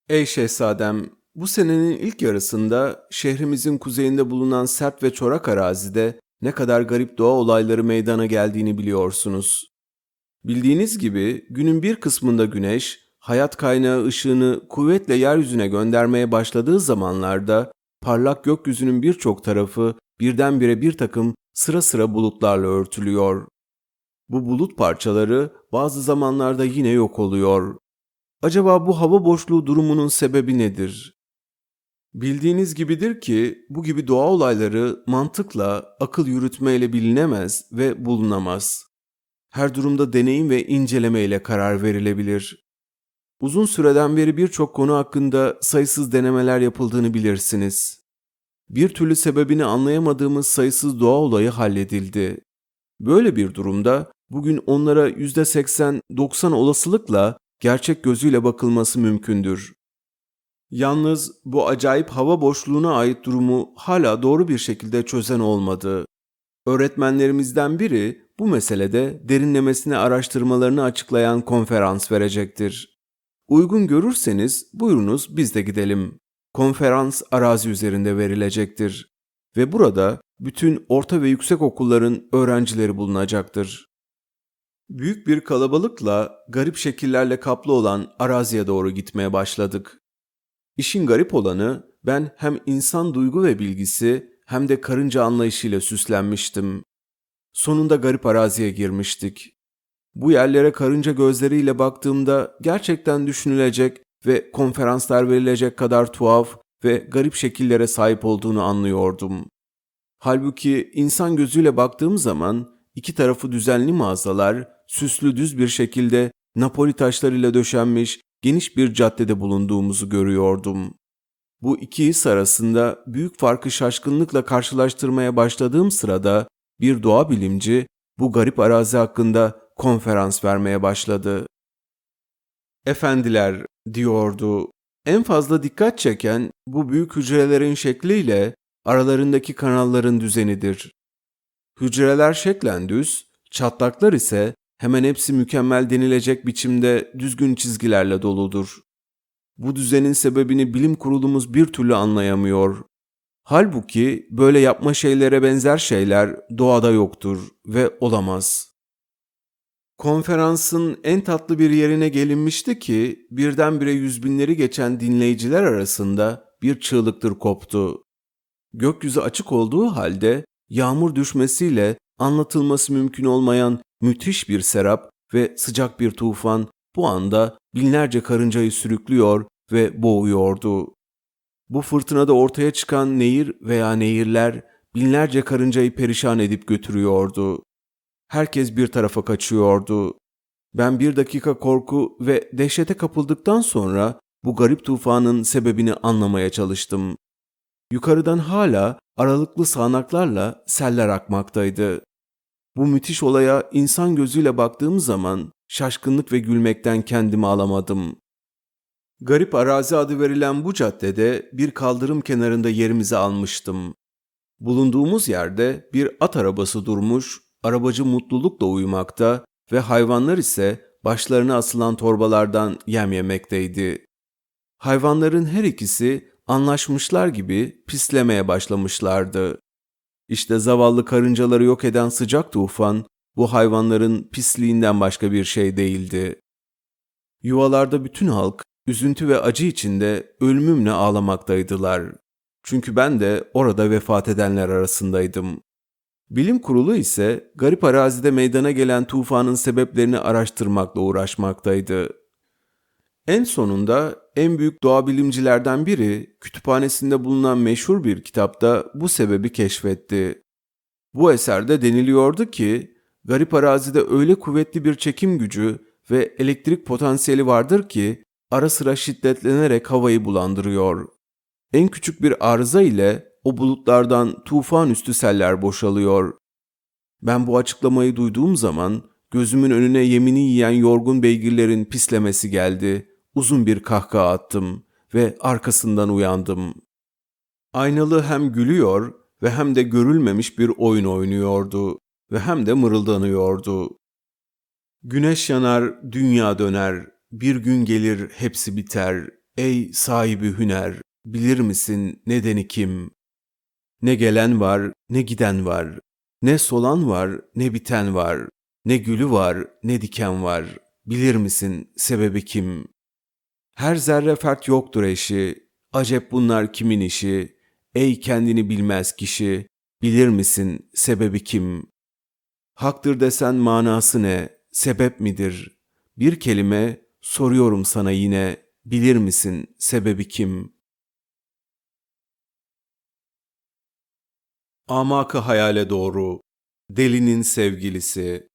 S1: Ey şehzadem, bu senenin ilk yarısında şehrimizin kuzeyinde bulunan sert ve çorak arazide ne kadar garip doğa olayları meydana geldiğini biliyorsunuz. Bildiğiniz gibi günün bir kısmında güneş, hayat kaynağı ışığını kuvvetle yeryüzüne göndermeye başladığı zamanlarda parlak gökyüzünün birçok tarafı birdenbire bir takım sıra sıra bulutlarla örtülüyor. Bu bulut parçaları bazı zamanlarda yine yok oluyor. Acaba bu hava boşluğu durumunun sebebi nedir? Bildiğiniz gibidir ki bu gibi doğa olayları mantıkla, akıl yürütmeyle bilinemez ve bulunamaz. Her durumda deneyim ve inceleme ile karar verilebilir. Uzun süreden beri birçok konu hakkında sayısız denemeler yapıldığını bilirsiniz. Bir türlü sebebini anlayamadığımız sayısız doğa olayı halledildi. Böyle bir durumda bugün onlara %80-90 olasılıkla gerçek gözüyle bakılması mümkündür. Yalnız bu acayip hava boşluğuna ait durumu hala doğru bir şekilde çözen olmadı. Öğretmenlerimizden biri bu meselede derinlemesine araştırmalarını açıklayan konferans verecektir. Uygun görürseniz buyurunuz biz de gidelim. Konferans arazi üzerinde verilecektir ve burada bütün orta ve yüksek okulların öğrencileri bulunacaktır. Büyük bir kalabalıkla garip şekillerle kaplı olan araziye doğru gitmeye başladık. İşin garip olanı ben hem insan duygu ve bilgisi hem de karınca anlayışıyla süslenmiştim. Sonunda garip araziye girmiştik. Bu yerlere karınca gözleriyle baktığımda gerçekten düşünülecek ve konferanslar verilecek kadar tuhaf ve garip şekillere sahip olduğunu anlıyordum. Halbuki insan gözüyle baktığım zaman iki tarafı düzenli mağazalar, süslü düz bir şekilde Napoli taşlarıyla döşenmiş geniş bir caddede bulunduğumuzu görüyordum. Bu iki his arasında büyük farkı şaşkınlıkla karşılaştırmaya başladığım sırada bir doğa bilimci bu garip arazi hakkında konferans vermeye başladı. Efendiler, diyordu, en fazla dikkat çeken bu büyük hücrelerin şekliyle aralarındaki kanalların düzenidir. Hücreler şeklen düz, çatlaklar ise hemen hepsi mükemmel denilecek biçimde düzgün çizgilerle doludur. Bu düzenin sebebini bilim kurulumuz bir türlü anlayamıyor. Halbuki böyle yapma şeylere benzer şeyler doğada yoktur ve olamaz. Konferansın en tatlı bir yerine gelinmişti ki birdenbire yüz binleri geçen dinleyiciler arasında bir çığlıktır koptu. Gökyüzü açık olduğu halde yağmur düşmesiyle anlatılması mümkün olmayan müthiş bir serap ve sıcak bir tufan bu anda binlerce karıncayı sürüklüyor ve boğuyordu. Bu fırtınada ortaya çıkan nehir veya nehirler binlerce karıncayı perişan edip götürüyordu. Herkes bir tarafa kaçıyordu. Ben bir dakika korku ve dehşete kapıldıktan sonra bu garip tufanın sebebini anlamaya çalıştım. Yukarıdan hala aralıklı sağanaklarla seller akmaktaydı. Bu müthiş olaya insan gözüyle baktığım zaman şaşkınlık ve gülmekten kendimi alamadım. Garip arazi adı verilen bu caddede bir kaldırım kenarında yerimizi almıştım. Bulunduğumuz yerde bir at arabası durmuş, arabacı mutlulukla uyumakta ve hayvanlar ise başlarına asılan torbalardan yem yemekteydi. Hayvanların her ikisi anlaşmışlar gibi pislemeye başlamışlardı. İşte zavallı karıncaları yok eden sıcak tufan bu hayvanların pisliğinden başka bir şey değildi. Yuvalarda bütün halk üzüntü ve acı içinde ölümümle ağlamaktaydılar. Çünkü ben de orada vefat edenler arasındaydım. Bilim kurulu ise garip arazide meydana gelen tufanın sebeplerini araştırmakla uğraşmaktaydı. En sonunda en büyük doğa bilimcilerden biri kütüphanesinde bulunan meşhur bir kitapta bu sebebi keşfetti. Bu eserde deniliyordu ki garip arazide öyle kuvvetli bir çekim gücü ve elektrik potansiyeli vardır ki ara sıra şiddetlenerek havayı bulandırıyor. En küçük bir arıza ile o bulutlardan tufan üstü seller boşalıyor. Ben bu açıklamayı duyduğum zaman gözümün önüne yemini yiyen yorgun beygirlerin pislemesi geldi. Uzun bir kahkaha attım ve arkasından uyandım. Aynalı hem gülüyor ve hem de görülmemiş bir oyun oynuyordu ve hem de mırıldanıyordu. Güneş yanar, dünya döner, bir gün gelir hepsi biter. Ey sahibi hüner, bilir misin nedeni kim? Ne gelen var, ne giden var. Ne solan var, ne biten var. Ne gülü var, ne diken var. Bilir misin sebebi kim? Her zerre fert yoktur eşi. Acep bunlar kimin işi? Ey kendini bilmez kişi, bilir misin sebebi kim? Haktır desen manası ne? Sebep midir? Bir kelime soruyorum sana yine, bilir misin sebebi kim? Amakı hayale doğru, delinin sevgilisi.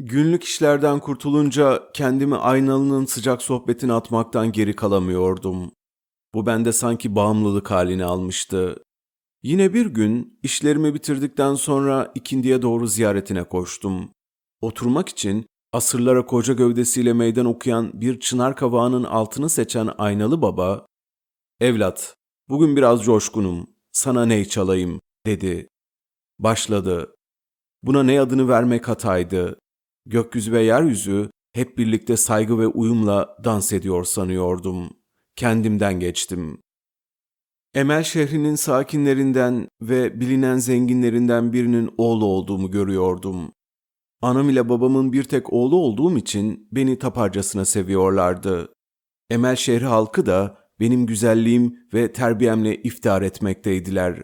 S1: Günlük işlerden kurtulunca kendimi aynalının sıcak sohbetine atmaktan geri kalamıyordum. Bu bende sanki bağımlılık halini almıştı. Yine bir gün işlerimi bitirdikten sonra ikindiye doğru ziyaretine koştum. Oturmak için asırlara koca gövdesiyle meydan okuyan bir çınar kavağının altını seçen aynalı baba, ''Evlat, bugün biraz coşkunum, sana ney çalayım?'' dedi. Başladı. Buna ne adını vermek hataydı. Gökyüzü ve yeryüzü hep birlikte saygı ve uyumla dans ediyor sanıyordum. Kendimden geçtim. Emel şehrinin sakinlerinden ve bilinen zenginlerinden birinin oğlu olduğumu görüyordum. Anam ile babamın bir tek oğlu olduğum için beni taparcasına seviyorlardı. Emel şehri halkı da benim güzelliğim ve terbiyemle iftihar etmekteydiler.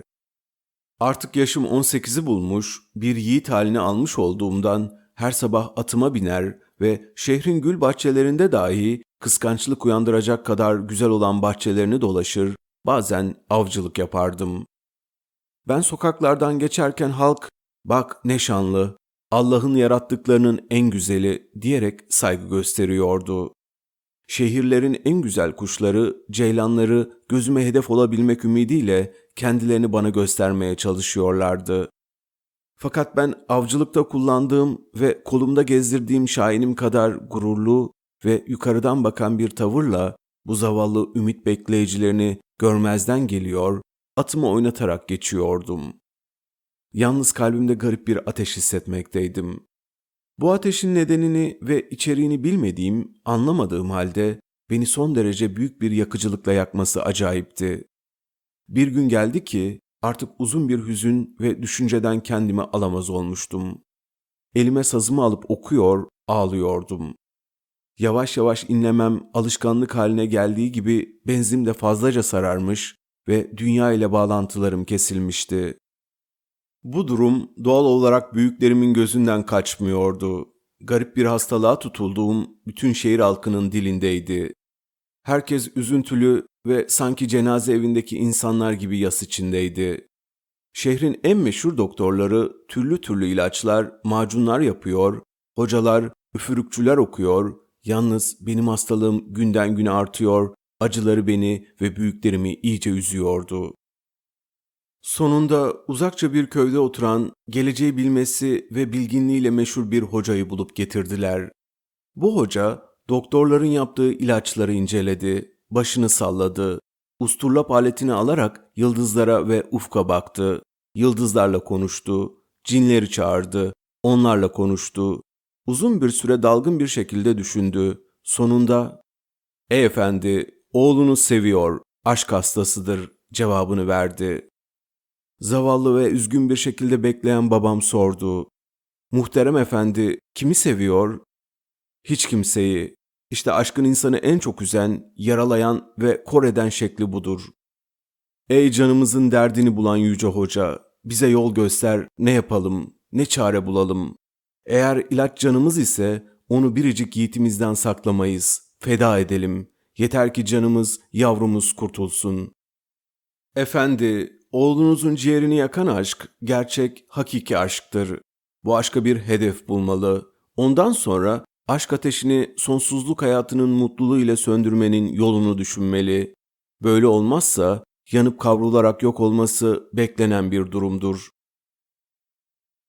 S1: Artık yaşım 18'i bulmuş, bir yiğit halini almış olduğumdan her sabah atıma biner ve şehrin gül bahçelerinde dahi kıskançlık uyandıracak kadar güzel olan bahçelerini dolaşır, bazen avcılık yapardım. Ben sokaklardan geçerken halk, bak ne şanlı, Allah'ın yarattıklarının en güzeli diyerek saygı gösteriyordu. Şehirlerin en güzel kuşları, ceylanları gözüme hedef olabilmek ümidiyle kendilerini bana göstermeye çalışıyorlardı. Fakat ben avcılıkta kullandığım ve kolumda gezdirdiğim şahinim kadar gururlu ve yukarıdan bakan bir tavırla bu zavallı ümit bekleyicilerini görmezden geliyor, atımı oynatarak geçiyordum. Yalnız kalbimde garip bir ateş hissetmekteydim. Bu ateşin nedenini ve içeriğini bilmediğim, anlamadığım halde beni son derece büyük bir yakıcılıkla yakması acayipti. Bir gün geldi ki artık uzun bir hüzün ve düşünceden kendimi alamaz olmuştum. Elime sazımı alıp okuyor, ağlıyordum. Yavaş yavaş inlemem alışkanlık haline geldiği gibi benzim de fazlaca sararmış ve dünya ile bağlantılarım kesilmişti. Bu durum doğal olarak büyüklerimin gözünden kaçmıyordu. Garip bir hastalığa tutulduğum bütün şehir halkının dilindeydi. Herkes üzüntülü ve sanki cenaze evindeki insanlar gibi yas içindeydi. Şehrin en meşhur doktorları türlü türlü ilaçlar, macunlar yapıyor, hocalar üfürükçüler okuyor, yalnız benim hastalığım günden güne artıyor, acıları beni ve büyüklerimi iyice üzüyordu. Sonunda uzakça bir köyde oturan, geleceği bilmesi ve bilginliğiyle meşhur bir hocayı bulup getirdiler. Bu hoca, doktorların yaptığı ilaçları inceledi, başını salladı, usturlap aletini alarak yıldızlara ve ufka baktı, yıldızlarla konuştu, cinleri çağırdı, onlarla konuştu. Uzun bir süre dalgın bir şekilde düşündü. Sonunda, ''Ey efendi, oğlunu seviyor, aşk hastasıdır.'' cevabını verdi. Zavallı ve üzgün bir şekilde bekleyen babam sordu. Muhterem efendi kimi seviyor? Hiç kimseyi. İşte aşkın insanı en çok üzen, yaralayan ve kor eden şekli budur. Ey canımızın derdini bulan yüce hoca, bize yol göster, ne yapalım, ne çare bulalım. Eğer ilaç canımız ise onu biricik yiğitimizden saklamayız, feda edelim. Yeter ki canımız, yavrumuz kurtulsun. Efendi, Oğlunuzun ciğerini yakan aşk gerçek, hakiki aşktır. Bu aşka bir hedef bulmalı. Ondan sonra aşk ateşini sonsuzluk hayatının mutluluğu ile söndürmenin yolunu düşünmeli. Böyle olmazsa yanıp kavrularak yok olması beklenen bir durumdur.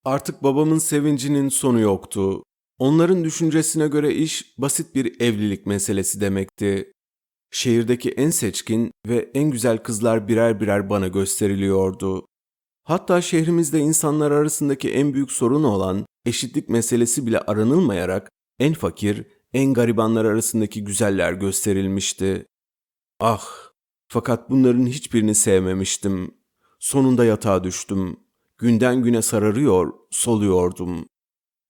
S1: Artık babamın sevincinin sonu yoktu. Onların düşüncesine göre iş basit bir evlilik meselesi demekti. Şehirdeki en seçkin ve en güzel kızlar birer birer bana gösteriliyordu. Hatta şehrimizde insanlar arasındaki en büyük sorun olan eşitlik meselesi bile aranılmayarak en fakir, en garibanlar arasındaki güzeller gösterilmişti. Ah, fakat bunların hiçbirini sevmemiştim. Sonunda yatağa düştüm. Günden güne sararıyor, soluyordum.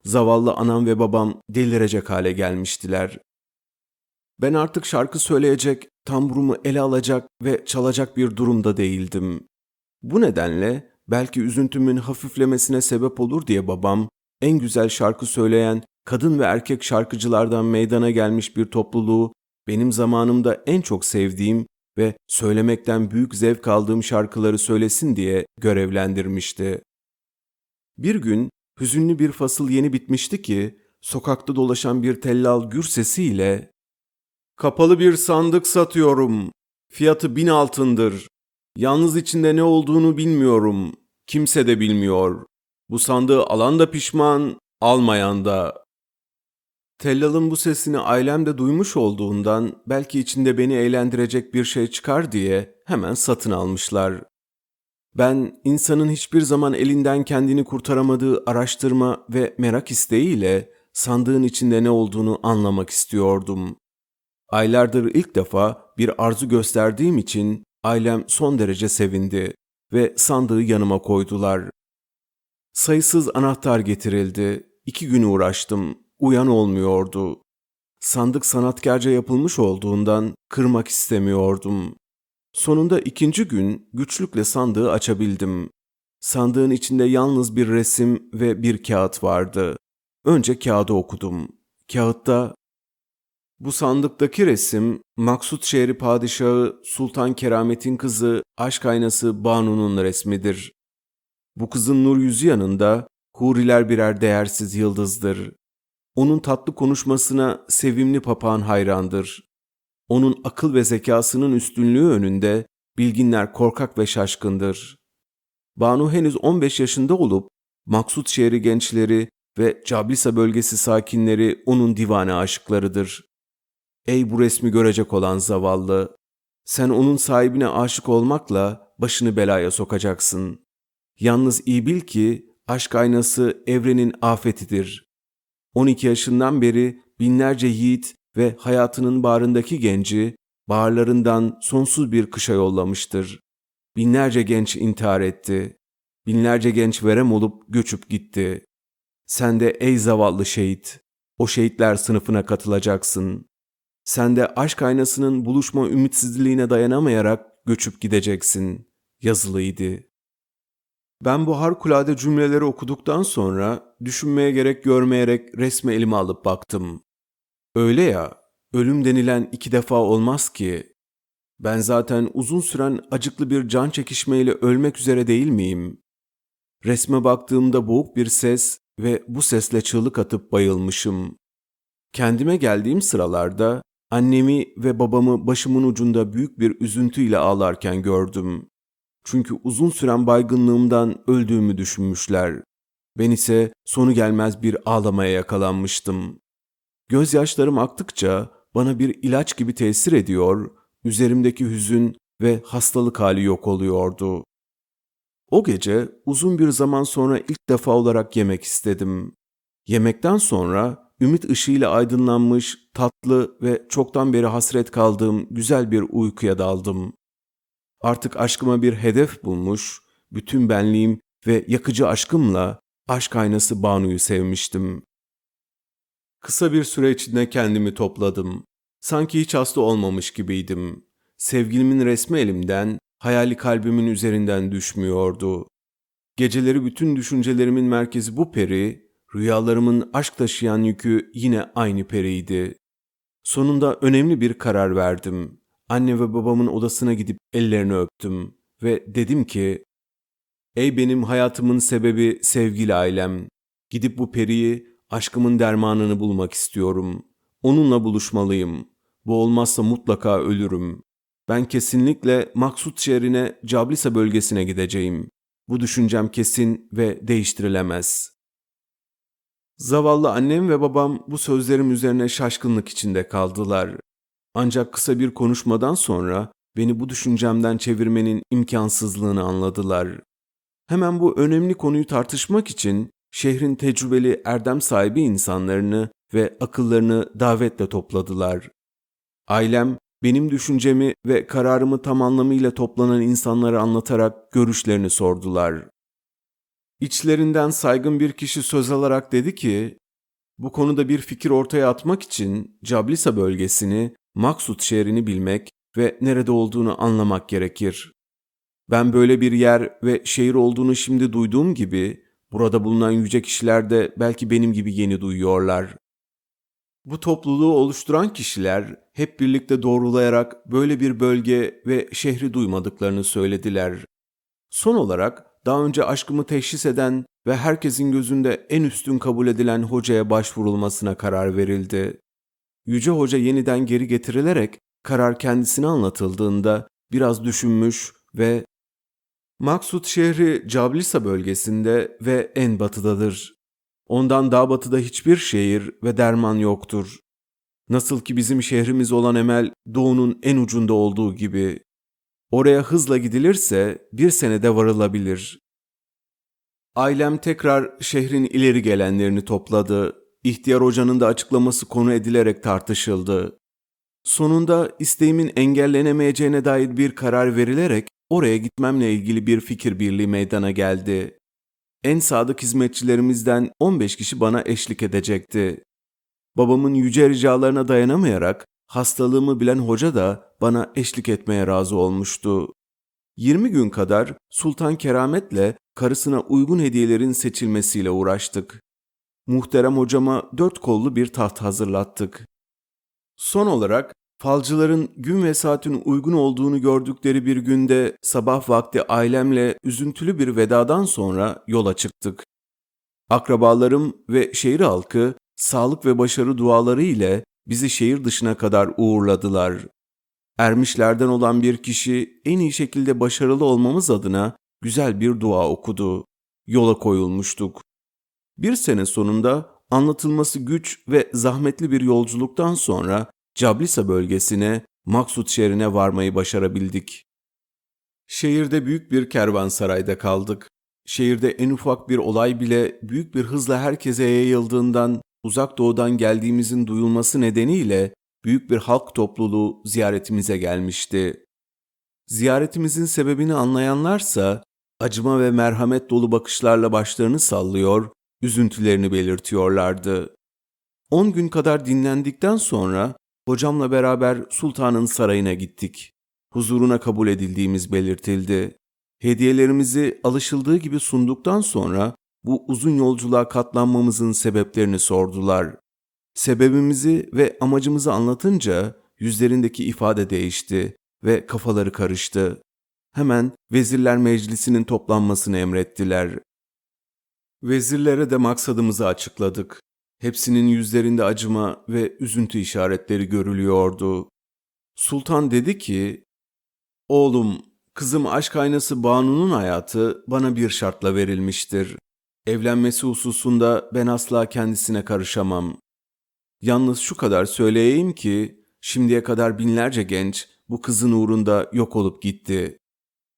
S1: Zavallı anam ve babam delirecek hale gelmiştiler. Ben artık şarkı söyleyecek, tamburumu ele alacak ve çalacak bir durumda değildim. Bu nedenle belki üzüntümün hafiflemesine sebep olur diye babam en güzel şarkı söyleyen kadın ve erkek şarkıcılardan meydana gelmiş bir topluluğu benim zamanımda en çok sevdiğim ve söylemekten büyük zevk aldığım şarkıları söylesin diye görevlendirmişti. Bir gün hüzünlü bir fasıl yeni bitmişti ki sokakta dolaşan bir tellal gür sesiyle ''Kapalı bir sandık satıyorum. Fiyatı bin altındır. Yalnız içinde ne olduğunu bilmiyorum. Kimse de bilmiyor. Bu sandığı alan da pişman, almayan da. Tellal'ın bu sesini ailem de duymuş olduğundan belki içinde beni eğlendirecek bir şey çıkar diye hemen satın almışlar. Ben insanın hiçbir zaman elinden kendini kurtaramadığı araştırma ve merak isteğiyle sandığın içinde ne olduğunu anlamak istiyordum. Aylardır ilk defa bir arzu gösterdiğim için ailem son derece sevindi ve sandığı yanıma koydular. Sayısız anahtar getirildi. İki gün uğraştım. Uyan olmuyordu. Sandık sanatkarca yapılmış olduğundan kırmak istemiyordum. Sonunda ikinci gün güçlükle sandığı açabildim. Sandığın içinde yalnız bir resim ve bir kağıt vardı. Önce kağıdı okudum. Kağıtta bu sandıktaki resim Maksut şehri padişahı Sultan Keramet'in kızı aşk aynası Banu'nun resmidir. Bu kızın nur yüzü yanında huriler birer değersiz yıldızdır. Onun tatlı konuşmasına sevimli papağan hayrandır. Onun akıl ve zekasının üstünlüğü önünde bilginler korkak ve şaşkındır. Banu henüz 15 yaşında olup Maksut şehri gençleri ve Cablisa bölgesi sakinleri onun divane aşıklarıdır. Ey bu resmi görecek olan zavallı! Sen onun sahibine aşık olmakla başını belaya sokacaksın. Yalnız iyi bil ki aşk aynası evrenin afetidir. 12 yaşından beri binlerce yiğit ve hayatının bağrındaki genci bağırlarından sonsuz bir kışa yollamıştır. Binlerce genç intihar etti. Binlerce genç verem olup göçüp gitti. Sen de ey zavallı şehit, o şehitler sınıfına katılacaksın. Sen de aşk aynasının buluşma ümitsizliğine dayanamayarak göçüp gideceksin. Yazılıydı. Ben bu harikulade cümleleri okuduktan sonra düşünmeye gerek görmeyerek resmi elime alıp baktım. Öyle ya, ölüm denilen iki defa olmaz ki. Ben zaten uzun süren acıklı bir can çekişmeyle ölmek üzere değil miyim? Resme baktığımda boğuk bir ses ve bu sesle çığlık atıp bayılmışım. Kendime geldiğim sıralarda annemi ve babamı başımın ucunda büyük bir üzüntüyle ağlarken gördüm. Çünkü uzun süren baygınlığımdan öldüğümü düşünmüşler. Ben ise sonu gelmez bir ağlamaya yakalanmıştım. Gözyaşlarım aktıkça bana bir ilaç gibi tesir ediyor, üzerimdeki hüzün ve hastalık hali yok oluyordu. O gece uzun bir zaman sonra ilk defa olarak yemek istedim. Yemekten sonra ümit ışığıyla aydınlanmış, tatlı ve çoktan beri hasret kaldığım güzel bir uykuya daldım. Artık aşkıma bir hedef bulmuş, bütün benliğim ve yakıcı aşkımla aşk aynası Banu'yu sevmiştim. Kısa bir süre içinde kendimi topladım. Sanki hiç hasta olmamış gibiydim. Sevgilimin resmi elimden, hayali kalbimin üzerinden düşmüyordu. Geceleri bütün düşüncelerimin merkezi bu peri, rüyalarımın aşk taşıyan yükü yine aynı periydi. Sonunda önemli bir karar verdim. Anne ve babamın odasına gidip ellerini öptüm ve dedim ki, Ey benim hayatımın sebebi sevgili ailem, gidip bu periyi aşkımın dermanını bulmak istiyorum. Onunla buluşmalıyım. Bu olmazsa mutlaka ölürüm. Ben kesinlikle Maksut şehrine Cablisa bölgesine gideceğim. Bu düşüncem kesin ve değiştirilemez. Zavallı annem ve babam bu sözlerim üzerine şaşkınlık içinde kaldılar. Ancak kısa bir konuşmadan sonra beni bu düşüncemden çevirmenin imkansızlığını anladılar. Hemen bu önemli konuyu tartışmak için şehrin tecrübeli erdem sahibi insanlarını ve akıllarını davetle topladılar. Ailem benim düşüncemi ve kararımı tam anlamıyla toplanan insanlara anlatarak görüşlerini sordular. İçlerinden saygın bir kişi söz alarak dedi ki, bu konuda bir fikir ortaya atmak için Cablisa bölgesini, Maksut şehrini bilmek ve nerede olduğunu anlamak gerekir. Ben böyle bir yer ve şehir olduğunu şimdi duyduğum gibi, burada bulunan yüce kişiler de belki benim gibi yeni duyuyorlar. Bu topluluğu oluşturan kişiler hep birlikte doğrulayarak böyle bir bölge ve şehri duymadıklarını söylediler. Son olarak daha önce aşkımı teşhis eden ve herkesin gözünde en üstün kabul edilen hocaya başvurulmasına karar verildi. Yüce Hoca yeniden geri getirilerek karar kendisine anlatıldığında biraz düşünmüş ve Maksut şehri Cablisa bölgesinde ve en batıdadır. Ondan daha batıda hiçbir şehir ve derman yoktur. Nasıl ki bizim şehrimiz olan Emel doğunun en ucunda olduğu gibi. Oraya hızla gidilirse bir senede varılabilir. Ailem tekrar şehrin ileri gelenlerini topladı. İhtiyar hocanın da açıklaması konu edilerek tartışıldı. Sonunda isteğimin engellenemeyeceğine dair bir karar verilerek oraya gitmemle ilgili bir fikir birliği meydana geldi. En sadık hizmetçilerimizden 15 kişi bana eşlik edecekti. Babamın yüce ricalarına dayanamayarak hastalığımı bilen hoca da bana eşlik etmeye razı olmuştu. 20 gün kadar Sultan Keramet'le karısına uygun hediyelerin seçilmesiyle uğraştık. Muhterem hocama dört kollu bir taht hazırlattık. Son olarak falcıların gün ve saatin uygun olduğunu gördükleri bir günde sabah vakti ailemle üzüntülü bir vedadan sonra yola çıktık. Akrabalarım ve şehir halkı sağlık ve başarı duaları ile bizi şehir dışına kadar uğurladılar. Ermişlerden olan bir kişi en iyi şekilde başarılı olmamız adına güzel bir dua okudu. Yola koyulmuştuk. Bir sene sonunda anlatılması güç ve zahmetli bir yolculuktan sonra Cablisa bölgesine, Maksut şehrine varmayı başarabildik. Şehirde büyük bir kervansarayda kaldık. Şehirde en ufak bir olay bile büyük bir hızla herkese yayıldığından uzak doğudan geldiğimizin duyulması nedeniyle büyük bir halk topluluğu ziyaretimize gelmişti. Ziyaretimizin sebebini anlayanlarsa acıma ve merhamet dolu bakışlarla başlarını sallıyor, üzüntülerini belirtiyorlardı. On gün kadar dinlendikten sonra hocamla beraber sultanın sarayına gittik. Huzuruna kabul edildiğimiz belirtildi. Hediyelerimizi alışıldığı gibi sunduktan sonra bu uzun yolculuğa katlanmamızın sebeplerini sordular. Sebebimizi ve amacımızı anlatınca yüzlerindeki ifade değişti ve kafaları karıştı. Hemen Vezirler Meclisi'nin toplanmasını emrettiler. Vezirlere de maksadımızı açıkladık. Hepsinin yüzlerinde acıma ve üzüntü işaretleri görülüyordu. Sultan dedi ki, Oğlum, kızım aşk aynası Banu'nun hayatı bana bir şartla verilmiştir. Evlenmesi hususunda ben asla kendisine karışamam. Yalnız şu kadar söyleyeyim ki, şimdiye kadar binlerce genç bu kızın uğrunda yok olup gitti.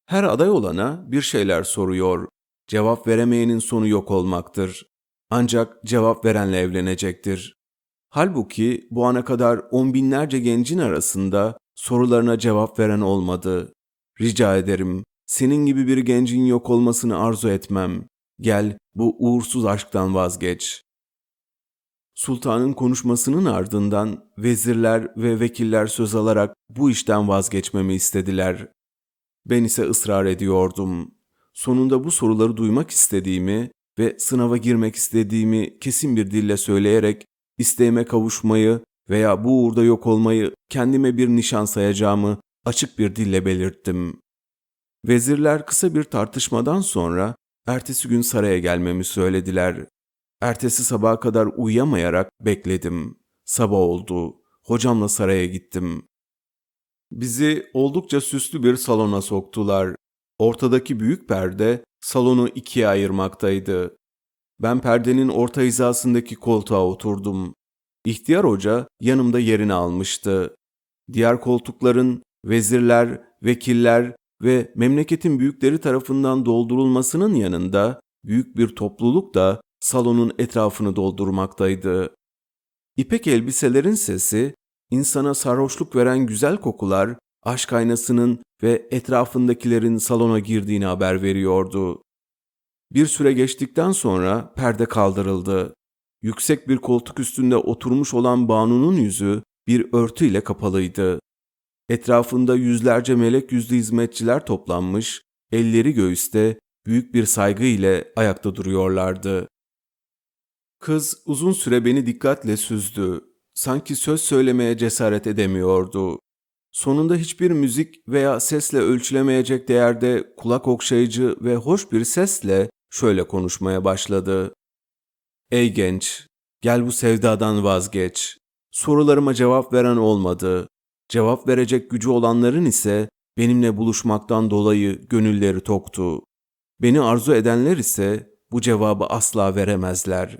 S1: Her aday olana bir şeyler soruyor. Cevap veremeyenin sonu yok olmaktır. Ancak cevap verenle evlenecektir. Halbuki bu ana kadar on binlerce gencin arasında sorularına cevap veren olmadı. Rica ederim, senin gibi bir gencin yok olmasını arzu etmem. Gel bu uğursuz aşktan vazgeç. Sultanın konuşmasının ardından vezirler ve vekiller söz alarak bu işten vazgeçmemi istediler. Ben ise ısrar ediyordum. Sonunda bu soruları duymak istediğimi ve sınava girmek istediğimi kesin bir dille söyleyerek isteğime kavuşmayı veya bu uğurda yok olmayı kendime bir nişan sayacağımı açık bir dille belirttim. Vezirler kısa bir tartışmadan sonra ertesi gün saraya gelmemi söylediler. Ertesi sabaha kadar uyuyamayarak bekledim. Sabah oldu. Hocamla saraya gittim. Bizi oldukça süslü bir salona soktular. Ortadaki büyük perde salonu ikiye ayırmaktaydı. Ben perdenin orta hizasındaki koltuğa oturdum. İhtiyar hoca yanımda yerini almıştı. Diğer koltukların vezirler, vekiller ve memleketin büyükleri tarafından doldurulmasının yanında büyük bir topluluk da salonun etrafını doldurmaktaydı. İpek elbiselerin sesi, insana sarhoşluk veren güzel kokular, aşk aynasının ve etrafındakilerin salona girdiğini haber veriyordu. Bir süre geçtikten sonra perde kaldırıldı. Yüksek bir koltuk üstünde oturmuş olan Banu'nun yüzü bir örtüyle kapalıydı. Etrafında yüzlerce melek yüzlü hizmetçiler toplanmış, elleri göğüste büyük bir saygı ile ayakta duruyorlardı. Kız uzun süre beni dikkatle süzdü. Sanki söz söylemeye cesaret edemiyordu. Sonunda hiçbir müzik veya sesle ölçülemeyecek değerde kulak okşayıcı ve hoş bir sesle şöyle konuşmaya başladı. Ey genç, gel bu sevdadan vazgeç. Sorularıma cevap veren olmadı. Cevap verecek gücü olanların ise benimle buluşmaktan dolayı gönülleri toktu. Beni arzu edenler ise bu cevabı asla veremezler.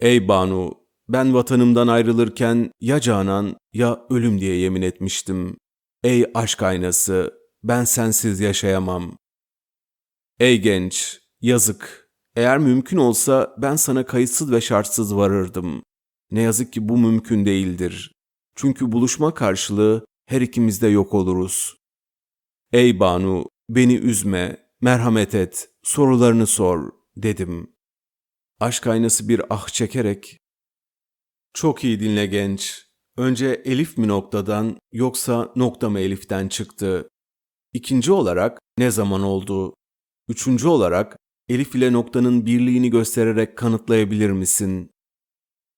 S1: Ey Banu, ben vatanımdan ayrılırken ya canan ya ölüm diye yemin etmiştim. Ey aşk aynası, ben sensiz yaşayamam. Ey genç, yazık. Eğer mümkün olsa ben sana kayıtsız ve şartsız varırdım. Ne yazık ki bu mümkün değildir. Çünkü buluşma karşılığı her ikimiz de yok oluruz. Ey Banu, beni üzme, merhamet et, sorularını sor, dedim. Aşk aynası bir ah çekerek, çok iyi dinle genç. Önce elif mi noktadan yoksa nokta mı eliften çıktı? İkinci olarak ne zaman oldu? Üçüncü olarak elif ile noktanın birliğini göstererek kanıtlayabilir misin?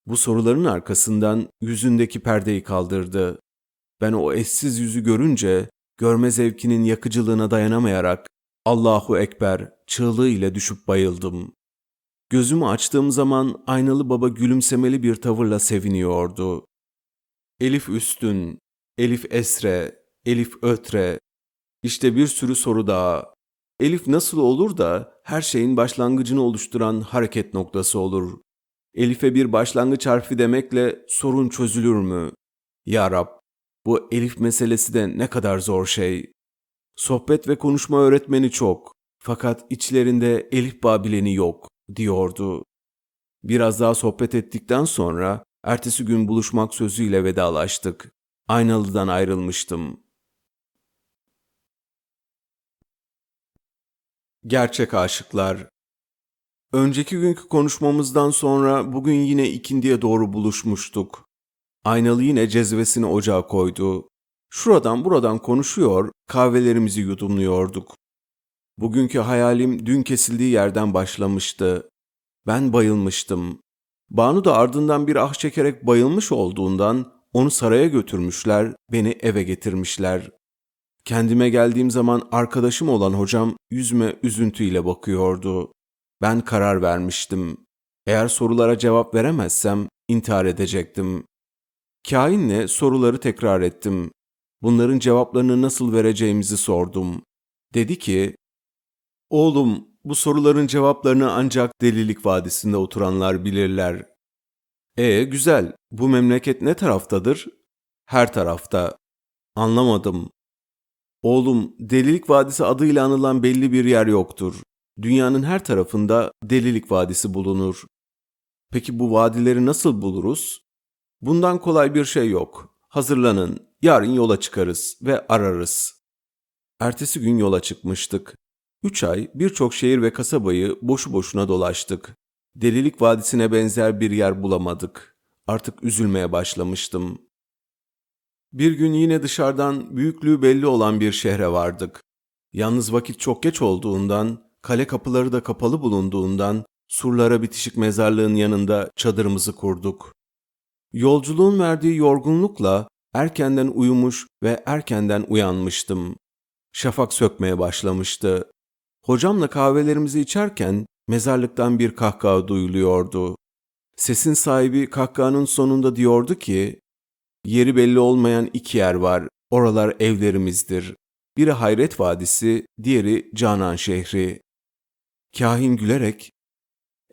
S1: Bu soruların arkasından yüzündeki perdeyi kaldırdı. Ben o eşsiz yüzü görünce görme zevkinin yakıcılığına dayanamayarak Allahu Ekber çığlığı ile düşüp bayıldım. Gözümü açtığım zaman aynalı baba gülümsemeli bir tavırla seviniyordu. Elif üstün, Elif esre, Elif ötre. İşte bir sürü soru daha. Elif nasıl olur da her şeyin başlangıcını oluşturan hareket noktası olur? Elif'e bir başlangıç harfi demekle sorun çözülür mü? Ya Rab, bu Elif meselesi de ne kadar zor şey. Sohbet ve konuşma öğretmeni çok. Fakat içlerinde Elif babileni yok, diyordu. Biraz daha sohbet ettikten sonra ertesi gün buluşmak sözüyle vedalaştık. Aynalı'dan ayrılmıştım. Gerçek aşıklar Önceki günkü konuşmamızdan sonra bugün yine ikindiye doğru buluşmuştuk. Aynalı yine cezvesini ocağa koydu. Şuradan buradan konuşuyor, kahvelerimizi yudumluyorduk. Bugünkü hayalim dün kesildiği yerden başlamıştı. Ben bayılmıştım. Banu da ardından bir ah çekerek bayılmış olduğundan onu saraya götürmüşler, beni eve getirmişler. Kendime geldiğim zaman arkadaşım olan hocam yüzüme üzüntüyle bakıyordu. Ben karar vermiştim. Eğer sorulara cevap veremezsem intihar edecektim. Kainle soruları tekrar ettim. Bunların cevaplarını nasıl vereceğimizi sordum. Dedi ki, Oğlum, bu soruların cevaplarını ancak Delilik Vadisi'nde oturanlar bilirler. E güzel, bu memleket ne taraftadır? Her tarafta. Anlamadım. Oğlum, Delilik Vadisi adıyla anılan belli bir yer yoktur. Dünyanın her tarafında Delilik Vadisi bulunur. Peki bu vadileri nasıl buluruz? Bundan kolay bir şey yok. Hazırlanın, yarın yola çıkarız ve ararız. Ertesi gün yola çıkmıştık. Üç ay birçok şehir ve kasabayı boşu boşuna dolaştık. Delilik Vadisi'ne benzer bir yer bulamadık. Artık üzülmeye başlamıştım. Bir gün yine dışarıdan büyüklüğü belli olan bir şehre vardık. Yalnız vakit çok geç olduğundan, kale kapıları da kapalı bulunduğundan surlara bitişik mezarlığın yanında çadırımızı kurduk. Yolculuğun verdiği yorgunlukla erkenden uyumuş ve erkenden uyanmıştım. Şafak sökmeye başlamıştı. Hocamla kahvelerimizi içerken mezarlıktan bir kahkaha duyuluyordu. Sesin sahibi kahkahanın sonunda diyordu ki, Yeri belli olmayan iki yer var, oralar evlerimizdir. Biri Hayret Vadisi, diğeri Canan şehri. Kahin gülerek,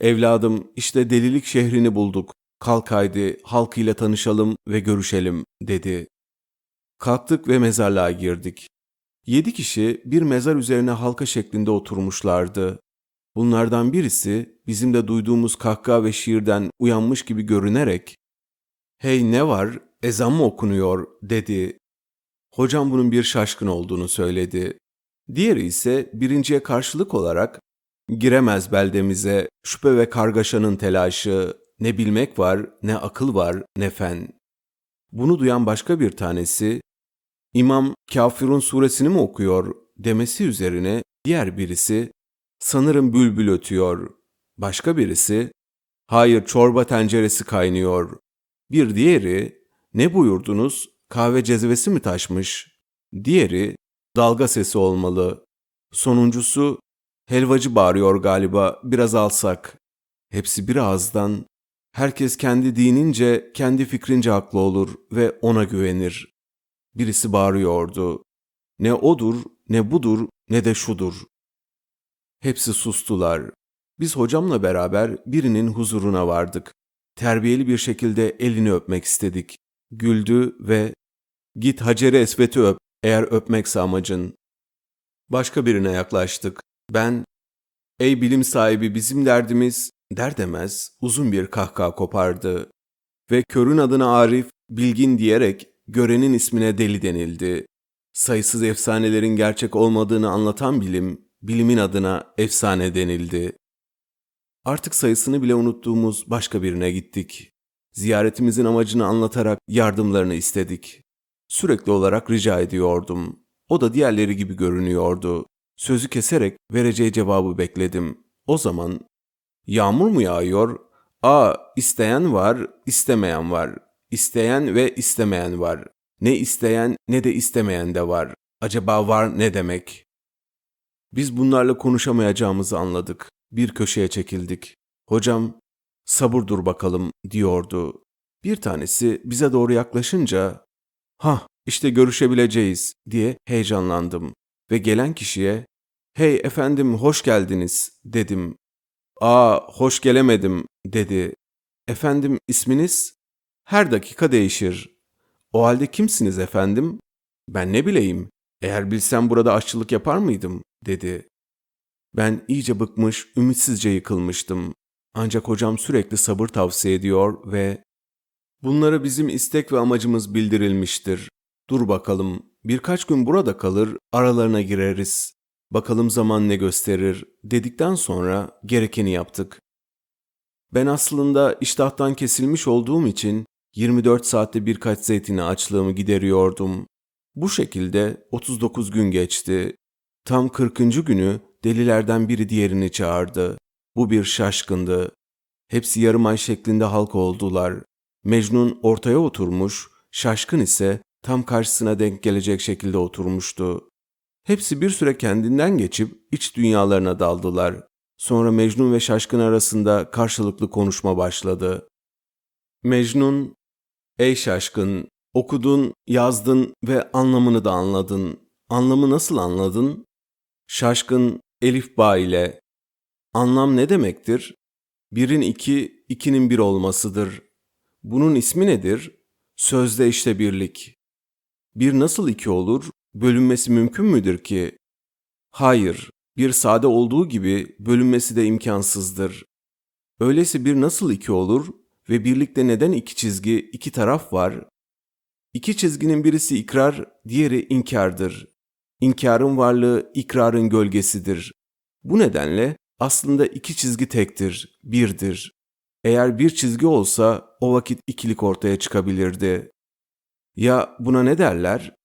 S1: Evladım işte delilik şehrini bulduk. Kalk haydi halk ile tanışalım ve görüşelim dedi. Kalktık ve mezarlığa girdik. Yedi kişi bir mezar üzerine halka şeklinde oturmuşlardı. Bunlardan birisi bizim de duyduğumuz kahkaha ve şiirden uyanmış gibi görünerek ''Hey ne var, ezan mı okunuyor?'' dedi. Hocam bunun bir şaşkın olduğunu söyledi. Diğeri ise birinciye karşılık olarak Giremez beldemize şüphe ve kargaşanın telaşı, ne bilmek var, ne akıl var, ne fen. Bunu duyan başka bir tanesi, İmam Kafirun suresini mi okuyor demesi üzerine diğer birisi, sanırım bülbül ötüyor. Başka birisi, hayır çorba tenceresi kaynıyor. Bir diğeri, ne buyurdunuz, kahve cezvesi mi taşmış? Diğeri, dalga sesi olmalı. Sonuncusu, Helvacı bağırıyor galiba, biraz alsak. Hepsi bir ağızdan. Herkes kendi dinince, kendi fikrince haklı olur ve ona güvenir. Birisi bağırıyordu. Ne odur, ne budur, ne de şudur. Hepsi sustular. Biz hocamla beraber birinin huzuruna vardık. Terbiyeli bir şekilde elini öpmek istedik. Güldü ve ''Git Hacer-i Esvet'i öp, eğer öpmekse amacın.'' Başka birine yaklaştık. Ben, ''Ey bilim sahibi bizim derdimiz'' der demez uzun bir kahkaha kopardı. Ve körün adına Arif, bilgin diyerek görenin ismine deli denildi. Sayısız efsanelerin gerçek olmadığını anlatan bilim, bilimin adına efsane denildi. Artık sayısını bile unuttuğumuz başka birine gittik. Ziyaretimizin amacını anlatarak yardımlarını istedik. Sürekli olarak rica ediyordum. O da diğerleri gibi görünüyordu. Sözü keserek vereceği cevabı bekledim. O zaman yağmur mu yağıyor? A isteyen var, istemeyen var. İsteyen ve istemeyen var. Ne isteyen ne de istemeyen de var. Acaba var ne demek? Biz bunlarla konuşamayacağımızı anladık. Bir köşeye çekildik. Hocam, sabır dur bakalım diyordu. Bir tanesi bize doğru yaklaşınca, ha işte görüşebileceğiz diye heyecanlandım ve gelen kişiye ''Hey efendim hoş geldiniz'' dedim. ''Aa hoş gelemedim'' dedi. ''Efendim isminiz?'' ''Her dakika değişir.'' ''O halde kimsiniz efendim?'' ''Ben ne bileyim, eğer bilsem burada aşçılık yapar mıydım?'' dedi. Ben iyice bıkmış, ümitsizce yıkılmıştım. Ancak hocam sürekli sabır tavsiye ediyor ve ''Bunlara bizim istek ve amacımız bildirilmiştir. Dur bakalım, birkaç gün burada kalır, aralarına gireriz. Bakalım zaman ne gösterir dedikten sonra gerekeni yaptık. Ben aslında iştahtan kesilmiş olduğum için 24 saatte birkaç zeytini açlığımı gideriyordum. Bu şekilde 39 gün geçti. Tam 40. günü delilerden biri diğerini çağırdı. Bu bir şaşkındı. Hepsi yarım ay şeklinde halk oldular. Mecnun ortaya oturmuş, şaşkın ise tam karşısına denk gelecek şekilde oturmuştu. Hepsi bir süre kendinden geçip iç dünyalarına daldılar. Sonra Mecnun ve Şaşkın arasında karşılıklı konuşma başladı. Mecnun, ''Ey Şaşkın, okudun, yazdın ve anlamını da anladın. Anlamı nasıl anladın?'' Şaşkın, Elif Ba ile, ''Anlam ne demektir?'' Birin iki, ikinin bir olmasıdır. Bunun ismi nedir? Sözde işte birlik. Bir nasıl iki olur? Bölünmesi mümkün müdür ki? Hayır, bir sade olduğu gibi bölünmesi de imkansızdır. Öyleyse bir nasıl iki olur ve birlikte neden iki çizgi, iki taraf var? İki çizginin birisi ikrar, diğeri inkardır. İnkarın varlığı ikrarın gölgesidir. Bu nedenle aslında iki çizgi tektir, birdir. Eğer bir çizgi olsa o vakit ikilik ortaya çıkabilirdi. Ya buna ne derler?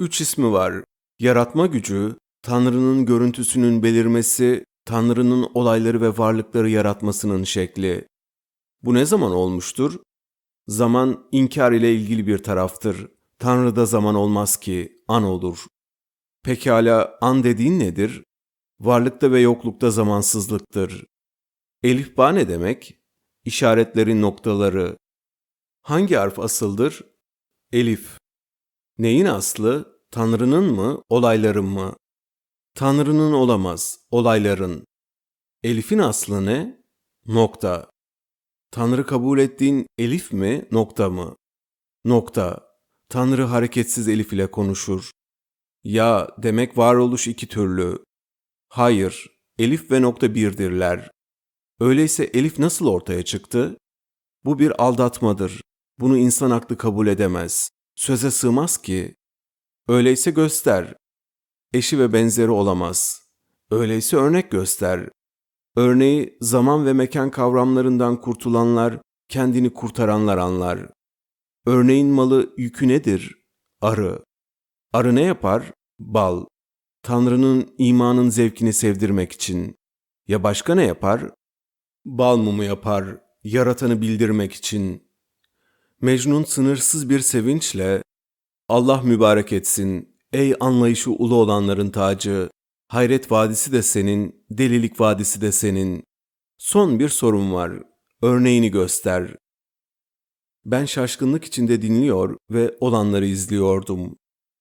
S1: Üç ismi var. Yaratma gücü, Tanrı'nın görüntüsünün belirmesi, Tanrı'nın olayları ve varlıkları yaratmasının şekli. Bu ne zaman olmuştur? Zaman inkar ile ilgili bir taraftır. Tanrı'da zaman olmaz ki, an olur. Pekala an dediğin nedir? varlıkta ve yoklukta zamansızlıktır. Elif ba ne demek? İşaretlerin noktaları. Hangi harf asıldır? Elif. Neyin aslı? Tanrı'nın mı, olayların mı? Tanrı'nın olamaz, olayların. Elif'in aslı ne? Nokta. Tanrı kabul ettiğin elif mi, nokta mı? Nokta. Tanrı hareketsiz elif ile konuşur. Ya demek varoluş iki türlü. Hayır, elif ve nokta birdirler. Öyleyse elif nasıl ortaya çıktı? Bu bir aldatmadır. Bunu insan aklı kabul edemez. Söze sığmaz ki. Öyleyse göster. Eşi ve benzeri olamaz. Öyleyse örnek göster. Örneği zaman ve mekan kavramlarından kurtulanlar, kendini kurtaranlar anlar. Örneğin malı yükü nedir? Arı. Arı ne yapar? Bal. Tanrı'nın imanın zevkini sevdirmek için. Ya başka ne yapar? Bal mumu yapar, yaratanı bildirmek için. Mecnun sınırsız bir sevinçle, Allah mübarek etsin, ey anlayışı ulu olanların tacı, hayret vadisi de senin, delilik vadisi de senin. Son bir sorum var, örneğini göster. Ben şaşkınlık içinde dinliyor ve olanları izliyordum.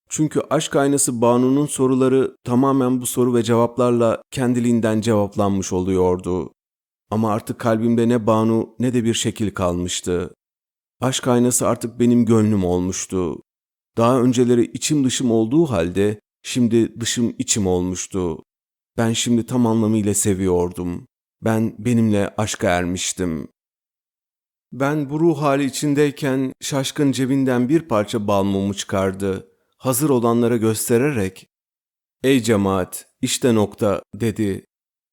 S1: Çünkü aşk aynası Banu'nun soruları tamamen bu soru ve cevaplarla kendiliğinden cevaplanmış oluyordu. Ama artık kalbimde ne Banu ne de bir şekil kalmıştı. Aşk aynası artık benim gönlüm olmuştu. Daha önceleri içim dışım olduğu halde şimdi dışım içim olmuştu. Ben şimdi tam anlamıyla seviyordum. Ben benimle aşka ermiştim. Ben bu ruh hali içindeyken şaşkın cebinden bir parça bal mumu çıkardı. Hazır olanlara göstererek, ''Ey cemaat, işte nokta.'' dedi.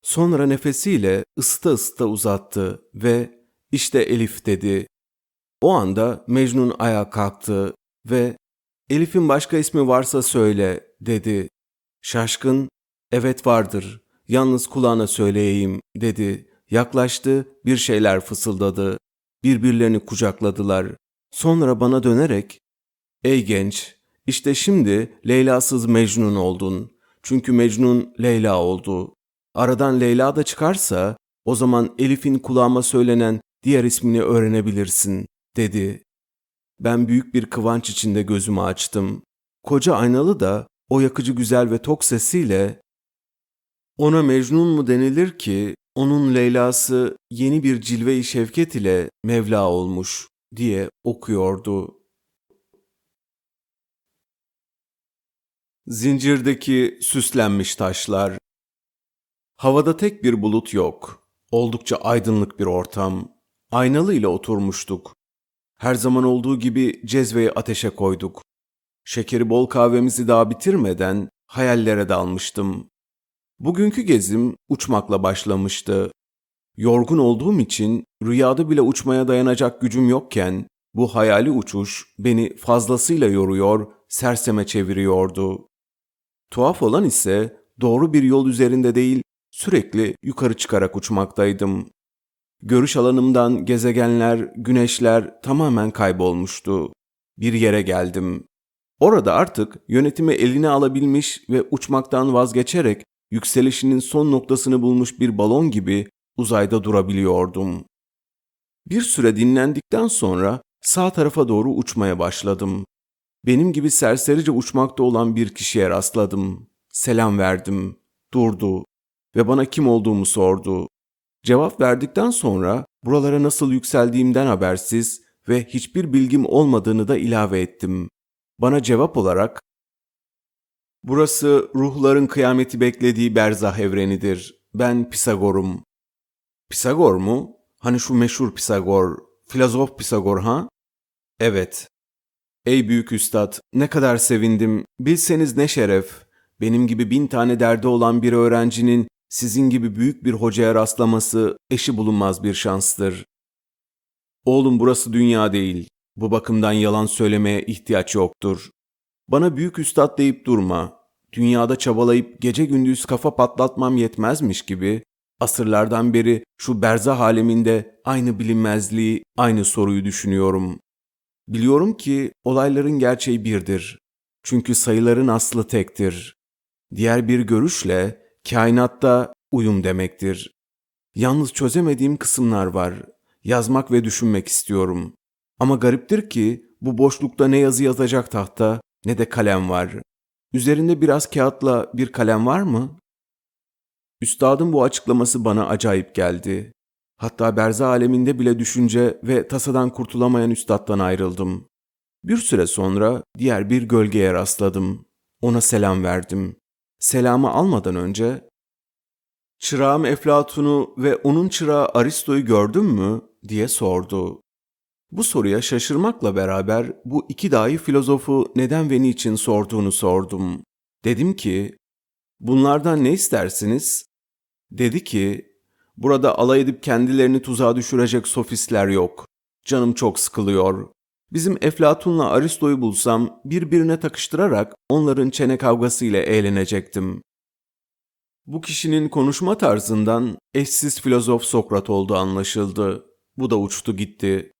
S1: Sonra nefesiyle ısıta ısıta uzattı ve ''İşte Elif.'' dedi. O anda Mecnun ayağa kalktı ve ''Elif'in başka ismi varsa söyle.'' dedi. Şaşkın, ''Evet vardır, yalnız kulağına söyleyeyim.'' dedi. Yaklaştı, bir şeyler fısıldadı. Birbirlerini kucakladılar. Sonra bana dönerek, ''Ey genç, işte şimdi Leyla'sız Mecnun oldun. Çünkü Mecnun Leyla oldu. Aradan Leyla da çıkarsa o zaman Elif'in kulağıma söylenen diğer ismini öğrenebilirsin, dedi. Ben büyük bir kıvanç içinde gözümü açtım. Koca aynalı da o yakıcı güzel ve tok sesiyle ona Mecnun mu denilir ki onun Leyla'sı yeni bir cilve-i şevket ile Mevla olmuş diye okuyordu. Zincirdeki süslenmiş taşlar. Havada tek bir bulut yok. Oldukça aydınlık bir ortam. Aynalı ile oturmuştuk. Her zaman olduğu gibi cezveyi ateşe koyduk. Şekeri bol kahvemizi daha bitirmeden hayallere dalmıştım. Bugünkü gezim uçmakla başlamıştı. Yorgun olduğum için rüyada bile uçmaya dayanacak gücüm yokken bu hayali uçuş beni fazlasıyla yoruyor, serseme çeviriyordu. Tuhaf olan ise doğru bir yol üzerinde değil, sürekli yukarı çıkarak uçmaktaydım. Görüş alanımdan gezegenler, güneşler tamamen kaybolmuştu. Bir yere geldim. Orada artık yönetimi eline alabilmiş ve uçmaktan vazgeçerek yükselişinin son noktasını bulmuş bir balon gibi uzayda durabiliyordum. Bir süre dinlendikten sonra sağ tarafa doğru uçmaya başladım. Benim gibi serserice uçmakta olan bir kişiye rastladım. Selam verdim. Durdu ve bana kim olduğumu sordu. Cevap verdikten sonra buralara nasıl yükseldiğimden habersiz ve hiçbir bilgim olmadığını da ilave ettim. Bana cevap olarak Burası ruhların kıyameti beklediği berzah evrenidir. Ben Pisagor'um. Pisagor mu? Hani şu meşhur Pisagor, filozof Pisagor ha? Evet. Ey büyük üstad, ne kadar sevindim. Bilseniz ne şeref. Benim gibi bin tane derdi olan bir öğrencinin sizin gibi büyük bir hocaya rastlaması eşi bulunmaz bir şanstır. Oğlum burası dünya değil. Bu bakımdan yalan söylemeye ihtiyaç yoktur. Bana büyük üstad deyip durma. Dünyada çabalayıp gece gündüz kafa patlatmam yetmezmiş gibi asırlardan beri şu berzah aleminde aynı bilinmezliği, aynı soruyu düşünüyorum. Biliyorum ki olayların gerçeği birdir. Çünkü sayıların aslı tektir. Diğer bir görüşle kainatta uyum demektir. Yalnız çözemediğim kısımlar var. Yazmak ve düşünmek istiyorum. Ama gariptir ki bu boşlukta ne yazı yazacak tahta ne de kalem var. Üzerinde biraz kağıtla bir kalem var mı? Üstadın bu açıklaması bana acayip geldi. Hatta berza aleminde bile düşünce ve tasadan kurtulamayan üstattan ayrıldım. Bir süre sonra diğer bir gölgeye rastladım. Ona selam verdim. Selamı almadan önce Çırağım Eflatun'u ve onun çırağı Aristo'yu gördün mü diye sordu. Bu soruya şaşırmakla beraber bu iki dahi filozofu neden ve niçin sorduğunu sordum. Dedim ki, bunlardan ne istersiniz? Dedi ki, burada alay edip kendilerini tuzağa düşürecek sofistler yok. Canım çok sıkılıyor. Bizim Eflatun'la Aristo'yu bulsam birbirine takıştırarak onların çene kavgası ile eğlenecektim. Bu kişinin konuşma tarzından eşsiz filozof Sokrat olduğu anlaşıldı. Bu da uçtu gitti.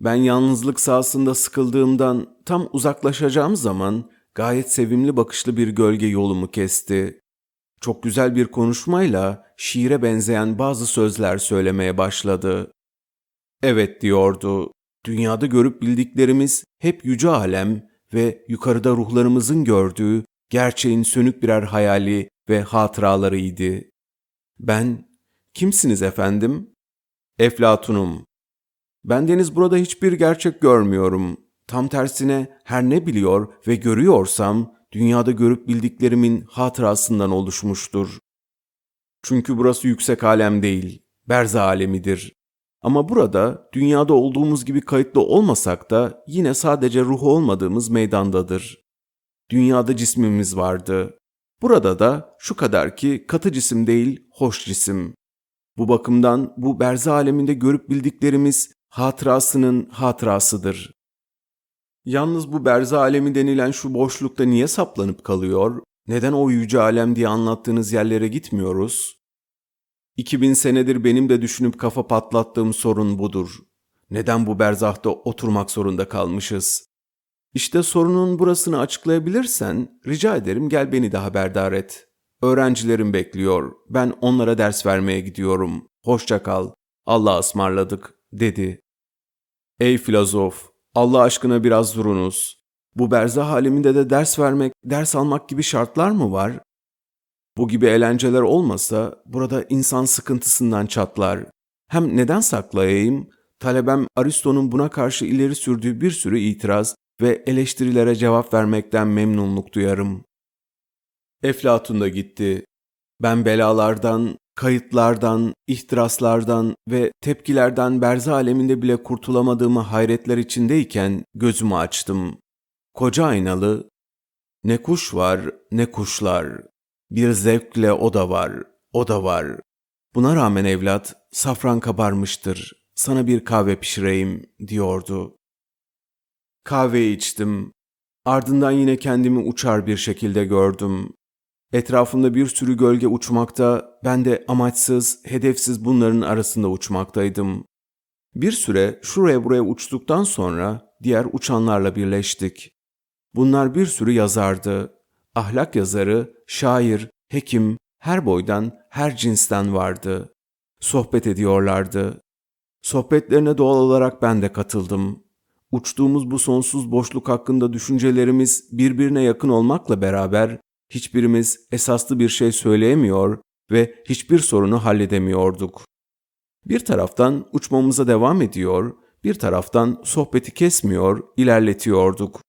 S1: Ben yalnızlık sahasında sıkıldığımdan tam uzaklaşacağım zaman gayet sevimli bakışlı bir gölge yolumu kesti. Çok güzel bir konuşmayla şiire benzeyen bazı sözler söylemeye başladı. Evet diyordu, dünyada görüp bildiklerimiz hep yüce alem ve yukarıda ruhlarımızın gördüğü gerçeğin sönük birer hayali ve hatıralarıydı. Ben, kimsiniz efendim? Eflatunum. Bendeniz burada hiçbir gerçek görmüyorum. Tam tersine her ne biliyor ve görüyorsam dünyada görüp bildiklerimin hatırasından oluşmuştur. Çünkü burası yüksek alem değil, berza alemidir. Ama burada dünyada olduğumuz gibi kayıtlı olmasak da yine sadece ruh olmadığımız meydandadır. Dünyada cismimiz vardı. Burada da şu kadar ki katı cisim değil, hoş cisim. Bu bakımdan bu berza aleminde görüp bildiklerimiz hatırasının hatırasıdır. Yalnız bu berza alemi denilen şu boşlukta niye saplanıp kalıyor? Neden o yüce alem diye anlattığınız yerlere gitmiyoruz? 2000 senedir benim de düşünüp kafa patlattığım sorun budur. Neden bu berzahta oturmak zorunda kalmışız? İşte sorunun burasını açıklayabilirsen rica ederim gel beni de haberdar et. Öğrencilerim bekliyor. Ben onlara ders vermeye gidiyorum. Hoşça kal. Allah'a ısmarladık, dedi. Ey filozof, Allah aşkına biraz durunuz. Bu berzah haliminde de ders vermek, ders almak gibi şartlar mı var? Bu gibi eğlenceler olmasa burada insan sıkıntısından çatlar. Hem neden saklayayım? Talebem Aristo'nun buna karşı ileri sürdüğü bir sürü itiraz ve eleştirilere cevap vermekten memnunluk duyarım. Eflatun da gitti. Ben belalardan, kayıtlardan, ihtiraslardan ve tepkilerden berza aleminde bile kurtulamadığımı hayretler içindeyken gözümü açtım. Koca aynalı, ne kuş var ne kuşlar. Bir zevkle o da var, o da var. Buna rağmen evlat, safran kabarmıştır, sana bir kahve pişireyim, diyordu. Kahve içtim. Ardından yine kendimi uçar bir şekilde gördüm. Etrafımda bir sürü gölge uçmakta, ben de amaçsız, hedefsiz bunların arasında uçmaktaydım. Bir süre şuraya buraya uçtuktan sonra diğer uçanlarla birleştik. Bunlar bir sürü yazardı. Ahlak yazarı, şair, hekim, her boydan, her cinsten vardı. Sohbet ediyorlardı. Sohbetlerine doğal olarak ben de katıldım. Uçtuğumuz bu sonsuz boşluk hakkında düşüncelerimiz birbirine yakın olmakla beraber hiçbirimiz esaslı bir şey söyleyemiyor ve hiçbir sorunu halledemiyorduk. Bir taraftan uçmamıza devam ediyor, bir taraftan sohbeti kesmiyor, ilerletiyorduk.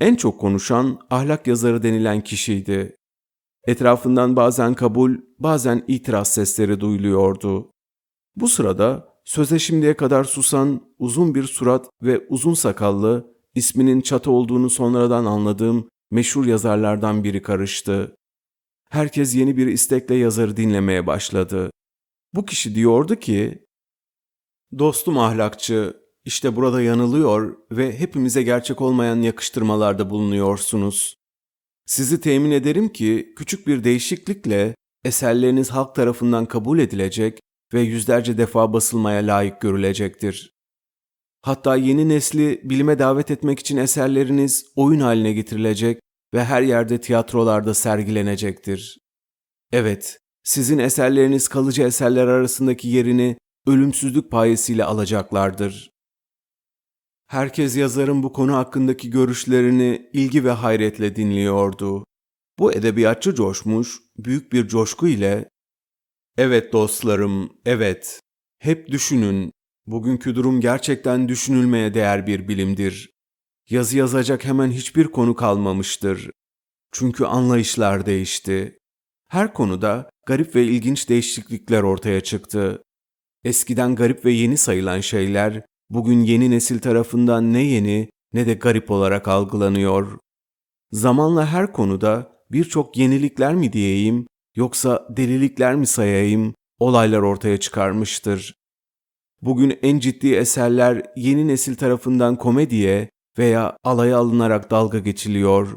S1: En çok konuşan ahlak yazarı denilen kişiydi. Etrafından bazen kabul, bazen itiraz sesleri duyuluyordu. Bu sırada söze şimdiye kadar susan uzun bir surat ve uzun sakallı, isminin çatı olduğunu sonradan anladığım meşhur yazarlardan biri karıştı. Herkes yeni bir istekle yazarı dinlemeye başladı. Bu kişi diyordu ki, Dostum ahlakçı, işte burada yanılıyor ve hepimize gerçek olmayan yakıştırmalarda bulunuyorsunuz. Sizi temin ederim ki küçük bir değişiklikle eserleriniz halk tarafından kabul edilecek ve yüzlerce defa basılmaya layık görülecektir. Hatta yeni nesli bilime davet etmek için eserleriniz oyun haline getirilecek ve her yerde tiyatrolarda sergilenecektir. Evet, sizin eserleriniz kalıcı eserler arasındaki yerini ölümsüzlük payesiyle alacaklardır. Herkes yazarın bu konu hakkındaki görüşlerini ilgi ve hayretle dinliyordu. Bu edebiyatçı coşmuş, büyük bir coşku ile "Evet dostlarım, evet. Hep düşünün. Bugünkü durum gerçekten düşünülmeye değer bir bilimdir. Yazı yazacak hemen hiçbir konu kalmamıştır. Çünkü anlayışlar değişti. Her konuda garip ve ilginç değişiklikler ortaya çıktı. Eskiden garip ve yeni sayılan şeyler bugün yeni nesil tarafından ne yeni ne de garip olarak algılanıyor. Zamanla her konuda birçok yenilikler mi diyeyim yoksa delilikler mi sayayım olaylar ortaya çıkarmıştır. Bugün en ciddi eserler yeni nesil tarafından komediye veya alaya alınarak dalga geçiliyor.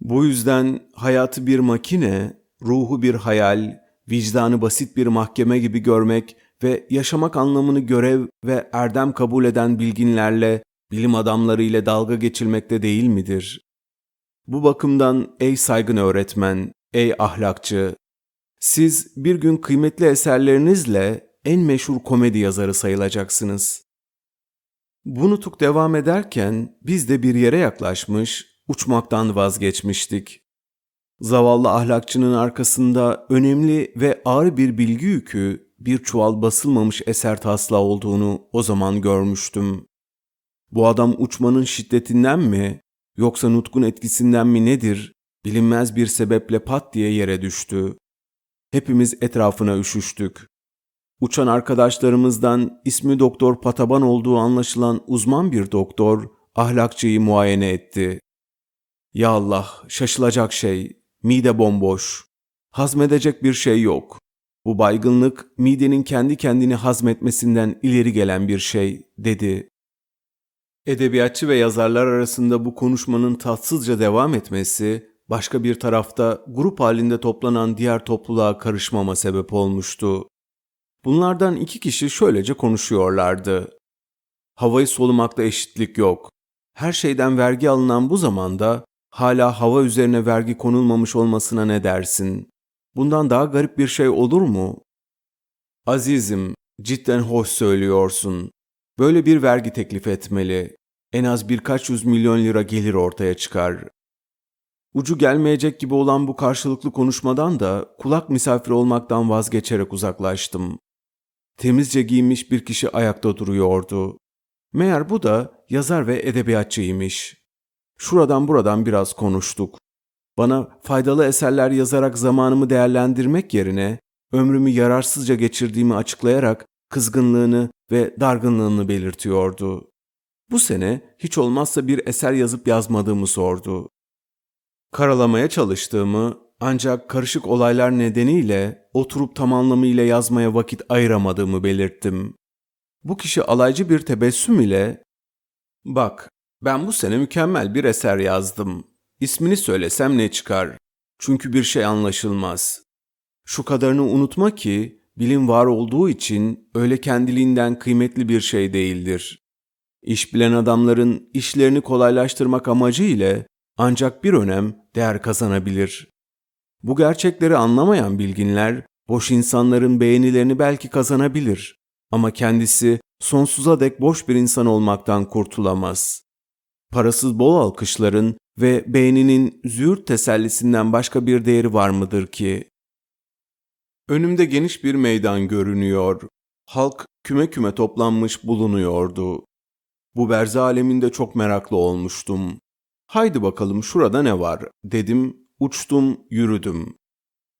S1: Bu yüzden hayatı bir makine, ruhu bir hayal, vicdanı basit bir mahkeme gibi görmek ve yaşamak anlamını görev ve erdem kabul eden bilginlerle, bilim adamları ile dalga geçilmekte değil midir? Bu bakımdan ey saygın öğretmen, ey ahlakçı, siz bir gün kıymetli eserlerinizle en meşhur komedi yazarı sayılacaksınız. Bu nutuk devam ederken biz de bir yere yaklaşmış, uçmaktan vazgeçmiştik. Zavallı ahlakçının arkasında önemli ve ağır bir bilgi yükü, bir çuval basılmamış eser taslağı olduğunu o zaman görmüştüm. Bu adam uçmanın şiddetinden mi, yoksa nutkun etkisinden mi nedir, bilinmez bir sebeple pat diye yere düştü. Hepimiz etrafına üşüştük. Uçan arkadaşlarımızdan ismi Doktor Pataban olduğu anlaşılan uzman bir doktor ahlakçıyı muayene etti. Ya Allah, şaşılacak şey, mide bomboş. Hazmedecek bir şey yok. Bu baygınlık midenin kendi kendini hazmetmesinden ileri gelen bir şey, dedi. Edebiyatçı ve yazarlar arasında bu konuşmanın tatsızca devam etmesi, başka bir tarafta grup halinde toplanan diğer topluluğa karışmama sebep olmuştu. Bunlardan iki kişi şöylece konuşuyorlardı. Havayı solumakta eşitlik yok. Her şeyden vergi alınan bu zamanda hala hava üzerine vergi konulmamış olmasına ne dersin? Bundan daha garip bir şey olur mu? Azizim, cidden hoş söylüyorsun. Böyle bir vergi teklif etmeli. En az birkaç yüz milyon lira gelir ortaya çıkar. Ucu gelmeyecek gibi olan bu karşılıklı konuşmadan da kulak misafiri olmaktan vazgeçerek uzaklaştım. Temizce giyinmiş bir kişi ayakta duruyordu. Meğer bu da yazar ve edebiyatçıymış. Şuradan buradan biraz konuştuk. Bana faydalı eserler yazarak zamanımı değerlendirmek yerine ömrümü yararsızca geçirdiğimi açıklayarak kızgınlığını ve dargınlığını belirtiyordu. Bu sene hiç olmazsa bir eser yazıp yazmadığımı sordu. Karalamaya çalıştığımı ancak karışık olaylar nedeniyle oturup tam anlamıyla yazmaya vakit ayıramadığımı belirttim. Bu kişi alaycı bir tebessüm ile ''Bak, ben bu sene mükemmel bir eser yazdım. İsmini söylesem ne çıkar? Çünkü bir şey anlaşılmaz. Şu kadarını unutma ki bilim var olduğu için öyle kendiliğinden kıymetli bir şey değildir. İş bilen adamların işlerini kolaylaştırmak amacı ile ancak bir önem değer kazanabilir. Bu gerçekleri anlamayan bilginler boş insanların beğenilerini belki kazanabilir ama kendisi sonsuza dek boş bir insan olmaktan kurtulamaz. Parasız bol alkışların ve beğeninin züğürt tesellisinden başka bir değeri var mıdır ki? Önümde geniş bir meydan görünüyor. Halk küme küme toplanmış bulunuyordu. Bu berze aleminde çok meraklı olmuştum. Haydi bakalım şurada ne var dedim, uçtum, yürüdüm.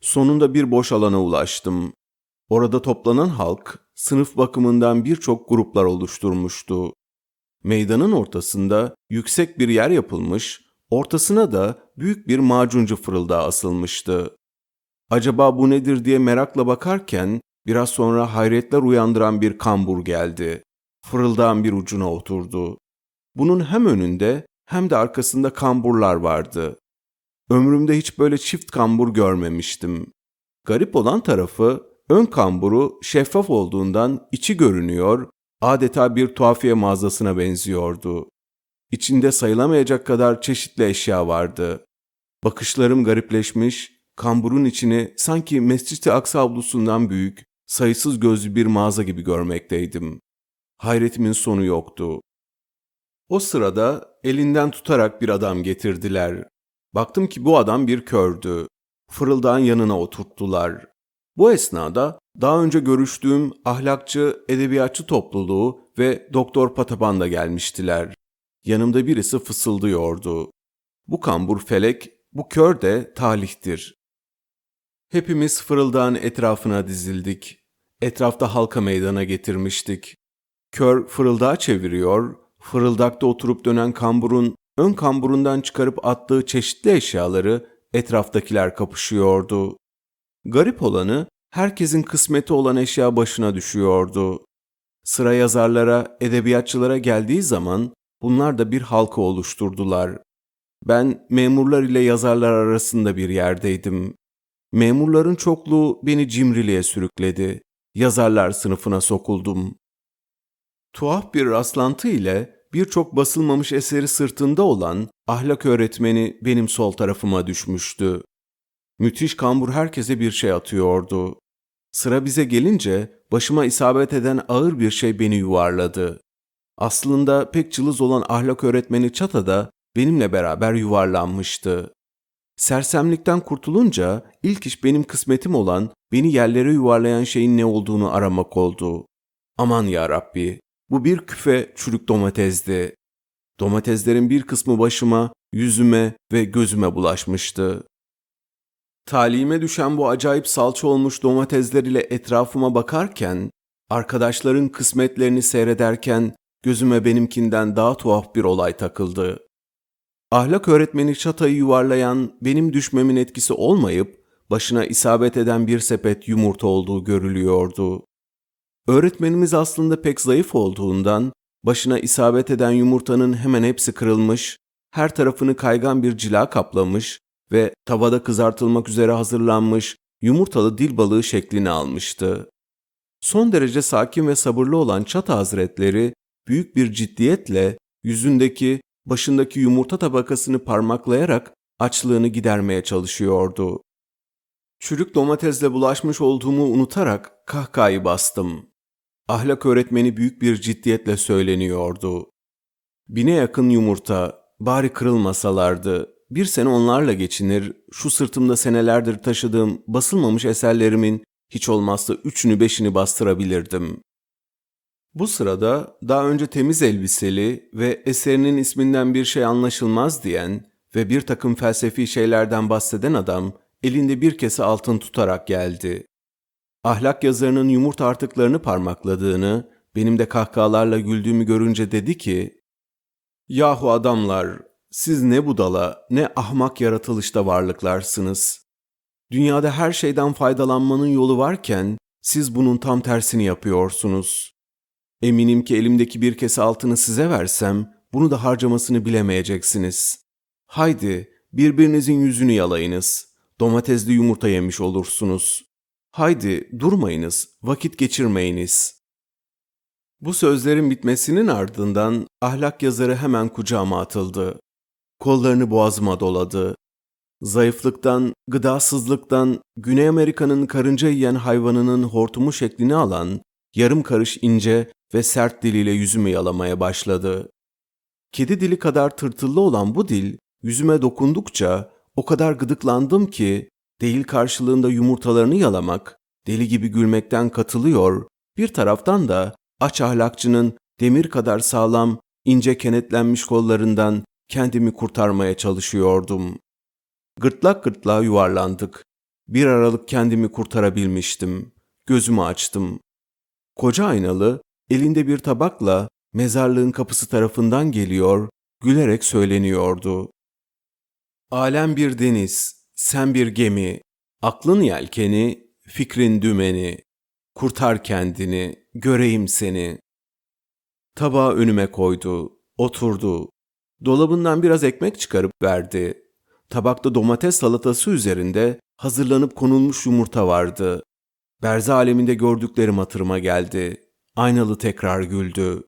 S1: Sonunda bir boş alana ulaştım. Orada toplanan halk sınıf bakımından birçok gruplar oluşturmuştu. Meydanın ortasında yüksek bir yer yapılmış, ortasına da büyük bir macuncu fırıldağı asılmıştı. Acaba bu nedir diye merakla bakarken biraz sonra hayretler uyandıran bir kambur geldi. Fırıldağın bir ucuna oturdu. Bunun hem önünde hem de arkasında kamburlar vardı. Ömrümde hiç böyle çift kambur görmemiştim. Garip olan tarafı ön kamburu şeffaf olduğundan içi görünüyor, adeta bir tuhafiye mağazasına benziyordu. İçinde sayılamayacak kadar çeşitli eşya vardı. Bakışlarım garipleşmiş, kamburun içini sanki Mescid-i Aksa avlusundan büyük, sayısız gözlü bir mağaza gibi görmekteydim. Hayretimin sonu yoktu. O sırada elinden tutarak bir adam getirdiler. Baktım ki bu adam bir kördü. Fırıldağın yanına oturttular. Bu esnada daha önce görüştüğüm ahlakçı, edebiyatçı topluluğu ve Doktor Patapan da gelmiştiler. Yanımda birisi fısıldıyordu. Bu kambur felek, bu kör de talihtir. Hepimiz fırıldağın etrafına dizildik. Etrafta halka meydana getirmiştik. Kör fırıldağı çeviriyor, fırıldakta oturup dönen kamburun ön kamburundan çıkarıp attığı çeşitli eşyaları etraftakiler kapışıyordu. Garip olanı herkesin kısmeti olan eşya başına düşüyordu. Sıra yazarlara, edebiyatçılara geldiği zaman bunlar da bir halka oluşturdular. Ben memurlar ile yazarlar arasında bir yerdeydim. Memurların çokluğu beni cimriliğe sürükledi. Yazarlar sınıfına sokuldum. Tuhaf bir rastlantı ile birçok basılmamış eseri sırtında olan ahlak öğretmeni benim sol tarafıma düşmüştü. Müthiş kambur herkese bir şey atıyordu. Sıra bize gelince başıma isabet eden ağır bir şey beni yuvarladı. Aslında pek cılız olan ahlak öğretmeni Çata da benimle beraber yuvarlanmıştı. Sersemlikten kurtulunca ilk iş benim kısmetim olan beni yerlere yuvarlayan şeyin ne olduğunu aramak oldu. Aman ya Rabbi, bu bir küfe çürük domatesdi. Domateslerin bir kısmı başıma, yüzüme ve gözüme bulaşmıştı. Talime düşen bu acayip salça olmuş domatesler ile etrafıma bakarken, arkadaşların kısmetlerini seyrederken gözüme benimkinden daha tuhaf bir olay takıldı. Ahlak öğretmeni çatayı yuvarlayan benim düşmemin etkisi olmayıp başına isabet eden bir sepet yumurta olduğu görülüyordu. Öğretmenimiz aslında pek zayıf olduğundan başına isabet eden yumurtanın hemen hepsi kırılmış, her tarafını kaygan bir cila kaplamış ve tavada kızartılmak üzere hazırlanmış yumurtalı dil balığı şeklini almıştı. Son derece sakin ve sabırlı olan Çata Hazretleri büyük bir ciddiyetle yüzündeki, başındaki yumurta tabakasını parmaklayarak açlığını gidermeye çalışıyordu. Çürük domatesle bulaşmış olduğumu unutarak kahkahayı bastım. Ahlak öğretmeni büyük bir ciddiyetle söyleniyordu. Bine yakın yumurta, bari kırılmasalardı, bir sene onlarla geçinir, şu sırtımda senelerdir taşıdığım basılmamış eserlerimin hiç olmazsa üçünü beşini bastırabilirdim. Bu sırada daha önce temiz elbiseli ve eserinin isminden bir şey anlaşılmaz diyen ve bir takım felsefi şeylerden bahseden adam elinde bir kese altın tutarak geldi. Ahlak yazarının yumurta artıklarını parmakladığını, benim de kahkahalarla güldüğümü görünce dedi ki, ''Yahu adamlar, siz ne budala, ne ahmak yaratılışta varlıklarsınız. Dünyada her şeyden faydalanmanın yolu varken siz bunun tam tersini yapıyorsunuz. Eminim ki elimdeki bir kese altını size versem bunu da harcamasını bilemeyeceksiniz. Haydi birbirinizin yüzünü yalayınız. Domatesli yumurta yemiş olursunuz. Haydi durmayınız, vakit geçirmeyiniz. Bu sözlerin bitmesinin ardından ahlak yazarı hemen kucağıma atıldı. Kollarını boğazıma doladı. Zayıflıktan, gıdasızlıktan, Güney Amerika'nın karınca yiyen hayvanının hortumu şeklini alan, yarım karış ince ve sert diliyle yüzümü yalamaya başladı. Kedi dili kadar tırtıllı olan bu dil, yüzüme dokundukça o kadar gıdıklandım ki, değil karşılığında yumurtalarını yalamak, deli gibi gülmekten katılıyor, bir taraftan da aç ahlakçının demir kadar sağlam, ince kenetlenmiş kollarından kendimi kurtarmaya çalışıyordum. Gırtlak gırtlağa yuvarlandık. Bir aralık kendimi kurtarabilmiştim. Gözümü açtım. Koca aynalı elinde bir tabakla mezarlığın kapısı tarafından geliyor, gülerek söyleniyordu. Alem bir deniz, sen bir gemi, aklın yelkeni, fikrin dümeni. Kurtar kendini, göreyim seni. Tabağı önüme koydu, oturdu, Dolabından biraz ekmek çıkarıp verdi. Tabakta domates salatası üzerinde hazırlanıp konulmuş yumurta vardı. Berze aleminde gördüklerim hatırıma geldi. Aynalı tekrar güldü.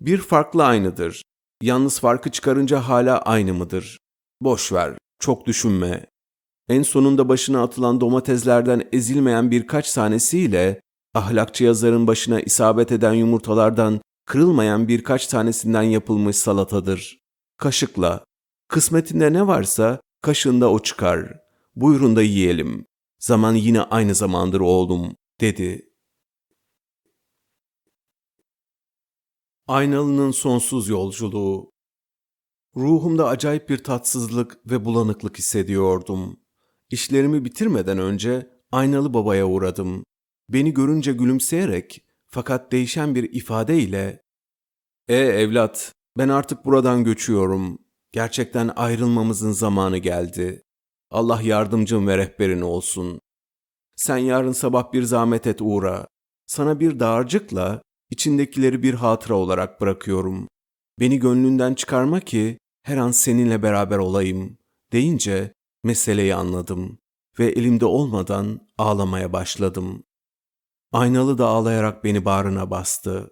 S1: Bir farklı aynıdır. Yalnız farkı çıkarınca hala aynı mıdır? Boş ver, çok düşünme. en sonunda başına atılan domateslerden ezilmeyen birkaç tanesiyle, ahlakçı yazarın başına isabet eden yumurtalardan kırılmayan birkaç tanesinden yapılmış salatadır. Kaşıkla. Kısmetinde ne varsa kaşığında o çıkar. Buyurun da yiyelim. Zaman yine aynı zamandır oğlum, dedi. Aynalı'nın sonsuz yolculuğu. Ruhumda acayip bir tatsızlık ve bulanıklık hissediyordum. İşlerimi bitirmeden önce Aynalı Baba'ya uğradım. Beni görünce gülümseyerek fakat değişen bir ifadeyle ''E evlat, ben artık buradan göçüyorum. Gerçekten ayrılmamızın zamanı geldi. Allah yardımcın ve rehberin olsun. Sen yarın sabah bir zahmet et uğra. Sana bir dağarcıkla içindekileri bir hatıra olarak bırakıyorum. Beni gönlünden çıkarma ki her an seninle beraber olayım deyince meseleyi anladım ve elimde olmadan ağlamaya başladım. Aynalı da ağlayarak beni bağrına bastı.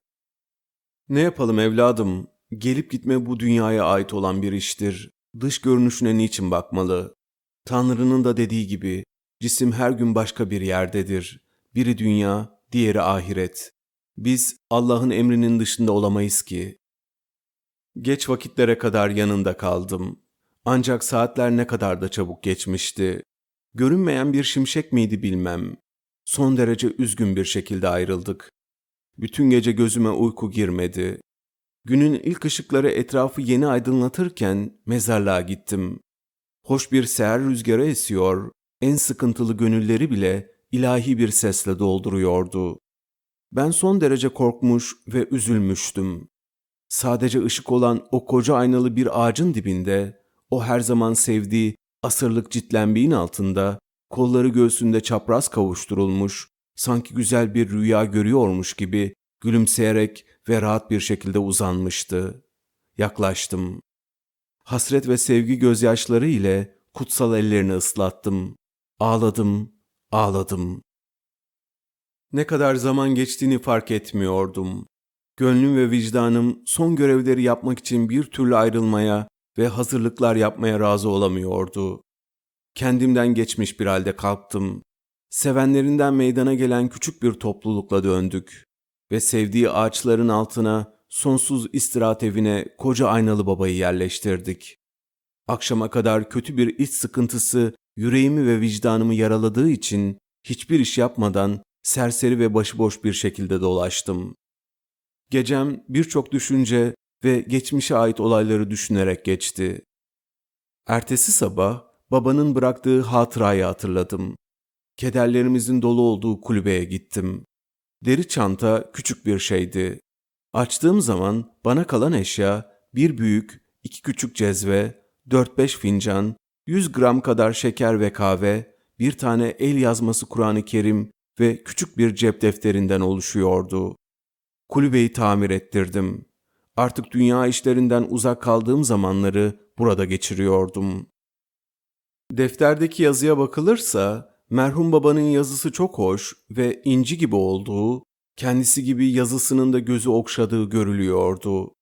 S1: Ne yapalım evladım? Gelip gitme bu dünyaya ait olan bir iştir. Dış görünüşüne niçin bakmalı? Tanrı'nın da dediği gibi cisim her gün başka bir yerdedir. Biri dünya, diğeri ahiret. Biz Allah'ın emrinin dışında olamayız ki. Geç vakitlere kadar yanında kaldım. Ancak saatler ne kadar da çabuk geçmişti. Görünmeyen bir şimşek miydi bilmem. Son derece üzgün bir şekilde ayrıldık. Bütün gece gözüme uyku girmedi. Günün ilk ışıkları etrafı yeni aydınlatırken mezarlığa gittim. Hoş bir seher rüzgarı esiyor, en sıkıntılı gönülleri bile ilahi bir sesle dolduruyordu. Ben son derece korkmuş ve üzülmüştüm. Sadece ışık olan o koca aynalı bir ağacın dibinde, o her zaman sevdiği asırlık citlenbiğin altında, kolları göğsünde çapraz kavuşturulmuş, sanki güzel bir rüya görüyormuş gibi gülümseyerek ve rahat bir şekilde uzanmıştı. Yaklaştım. Hasret ve sevgi gözyaşları ile kutsal ellerini ıslattım. Ağladım, ağladım. Ne kadar zaman geçtiğini fark etmiyordum. Gönlüm ve vicdanım son görevleri yapmak için bir türlü ayrılmaya ve hazırlıklar yapmaya razı olamıyordu. Kendimden geçmiş bir halde kalktım. Sevenlerinden meydana gelen küçük bir toplulukla döndük ve sevdiği ağaçların altına sonsuz istirahat evine koca aynalı babayı yerleştirdik. Akşama kadar kötü bir iç sıkıntısı yüreğimi ve vicdanımı yaraladığı için hiçbir iş yapmadan serseri ve başıboş bir şekilde dolaştım. Gecem birçok düşünce ve geçmişe ait olayları düşünerek geçti. Ertesi sabah babanın bıraktığı hatırayı hatırladım. Kederlerimizin dolu olduğu kulübeye gittim. Deri çanta küçük bir şeydi. Açtığım zaman bana kalan eşya bir büyük, iki küçük cezve, dört beş fincan, yüz gram kadar şeker ve kahve, bir tane el yazması Kur'an-ı Kerim ve küçük bir cep defterinden oluşuyordu. Kulübeyi tamir ettirdim. Artık dünya işlerinden uzak kaldığım zamanları burada geçiriyordum. Defterdeki yazıya bakılırsa merhum babanın yazısı çok hoş ve inci gibi olduğu, kendisi gibi yazısının da gözü okşadığı görülüyordu.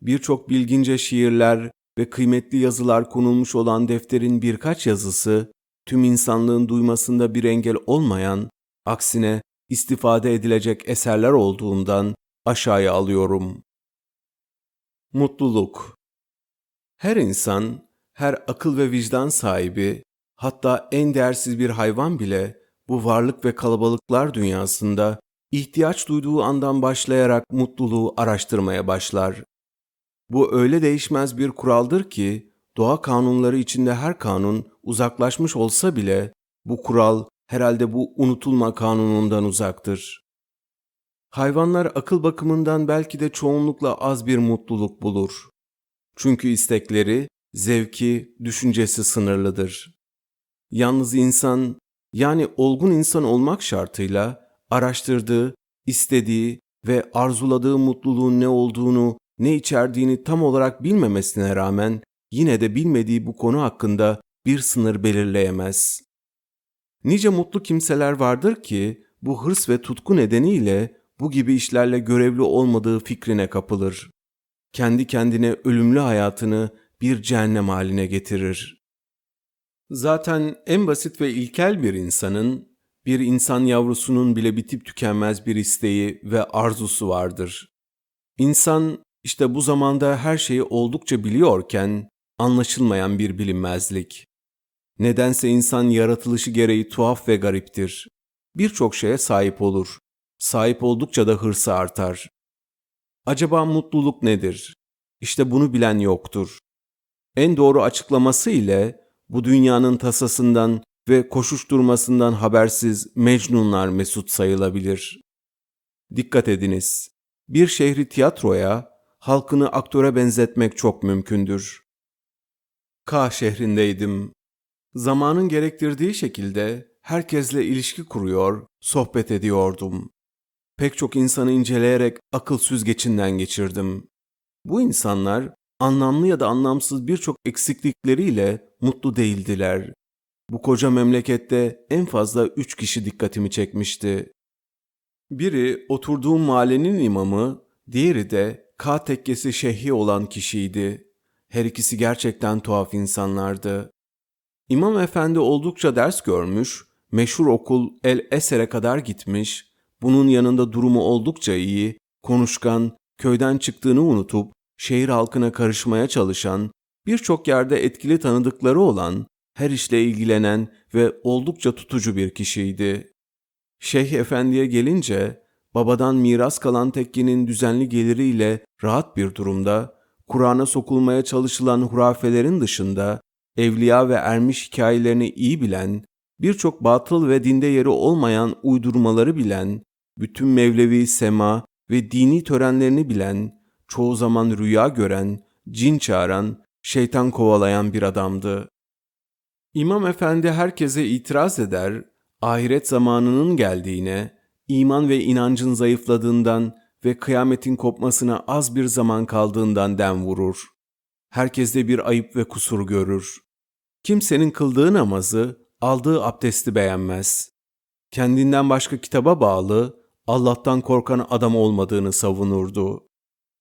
S1: Birçok bilgince şiirler ve kıymetli yazılar konulmuş olan defterin birkaç yazısı, tüm insanlığın duymasında bir engel olmayan, aksine istifade edilecek eserler olduğundan aşağıya alıyorum. Mutluluk Her insan, her akıl ve vicdan sahibi, hatta en değersiz bir hayvan bile bu varlık ve kalabalıklar dünyasında ihtiyaç duyduğu andan başlayarak mutluluğu araştırmaya başlar. Bu öyle değişmez bir kuraldır ki doğa kanunları içinde her kanun uzaklaşmış olsa bile bu kural herhalde bu unutulma kanunundan uzaktır. Hayvanlar akıl bakımından belki de çoğunlukla az bir mutluluk bulur. Çünkü istekleri, zevki, düşüncesi sınırlıdır. Yalnız insan, yani olgun insan olmak şartıyla araştırdığı, istediği ve arzuladığı mutluluğun ne olduğunu, ne içerdiğini tam olarak bilmemesine rağmen yine de bilmediği bu konu hakkında bir sınır belirleyemez. Nice mutlu kimseler vardır ki bu hırs ve tutku nedeniyle bu gibi işlerle görevli olmadığı fikrine kapılır. Kendi kendine ölümlü hayatını bir cehennem haline getirir. Zaten en basit ve ilkel bir insanın, bir insan yavrusunun bile bitip tükenmez bir isteği ve arzusu vardır. İnsan işte bu zamanda her şeyi oldukça biliyorken anlaşılmayan bir bilinmezlik. Nedense insan yaratılışı gereği tuhaf ve gariptir. Birçok şeye sahip olur. Sahip oldukça da hırsı artar. Acaba mutluluk nedir? İşte bunu bilen yoktur. En doğru açıklaması ile bu dünyanın tasasından ve koşuşturmasından habersiz mecnunlar mesut sayılabilir. Dikkat ediniz. Bir şehri tiyatroya, halkını aktöre benzetmek çok mümkündür. K şehrindeydim. Zamanın gerektirdiği şekilde herkesle ilişki kuruyor, sohbet ediyordum. Pek çok insanı inceleyerek akıl süzgecinden geçirdim. Bu insanlar anlamlı ya da anlamsız birçok eksiklikleriyle mutlu değildiler. Bu koca memlekette en fazla üç kişi dikkatimi çekmişti. Biri oturduğum mahallenin imamı, diğeri de K tekkesi şeyhi olan kişiydi. Her ikisi gerçekten tuhaf insanlardı. İmam efendi oldukça ders görmüş, meşhur okul El Eser'e kadar gitmiş, bunun yanında durumu oldukça iyi, konuşkan, köyden çıktığını unutup şehir halkına karışmaya çalışan, birçok yerde etkili tanıdıkları olan, her işle ilgilenen ve oldukça tutucu bir kişiydi. Şeyh Efendi'ye gelince, babadan miras kalan tekkinin düzenli geliriyle rahat bir durumda, Kur'an'a sokulmaya çalışılan hurafelerin dışında, evliya ve ermiş hikayelerini iyi bilen, birçok batıl ve dinde yeri olmayan uydurmaları bilen, bütün Mevlevi sema ve dini törenlerini bilen, çoğu zaman rüya gören, cin çağıran, şeytan kovalayan bir adamdı. İmam Efendi herkese itiraz eder, ahiret zamanının geldiğine, iman ve inancın zayıfladığından ve kıyametin kopmasına az bir zaman kaldığından dem vurur. Herkeste bir ayıp ve kusur görür. Kimsenin kıldığı namazı, aldığı abdesti beğenmez. Kendinden başka kitaba bağlı, Allah'tan korkan adam olmadığını savunurdu.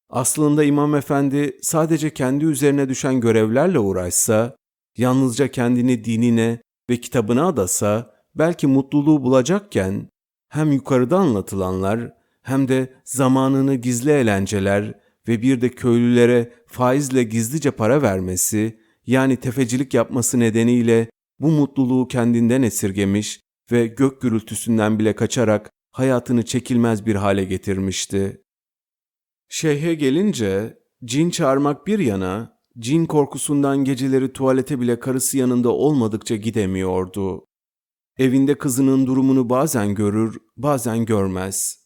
S1: Aslında İmam Efendi sadece kendi üzerine düşen görevlerle uğraşsa, yalnızca kendini dinine ve kitabına adasa belki mutluluğu bulacakken hem yukarıda anlatılanlar hem de zamanını gizli eğlenceler ve bir de köylülere faizle gizlice para vermesi yani tefecilik yapması nedeniyle bu mutluluğu kendinden esirgemiş ve gök gürültüsünden bile kaçarak hayatını çekilmez bir hale getirmişti. Şeyhe gelince cin çağırmak bir yana, cin korkusundan geceleri tuvalete bile karısı yanında olmadıkça gidemiyordu. Evinde kızının durumunu bazen görür, bazen görmez.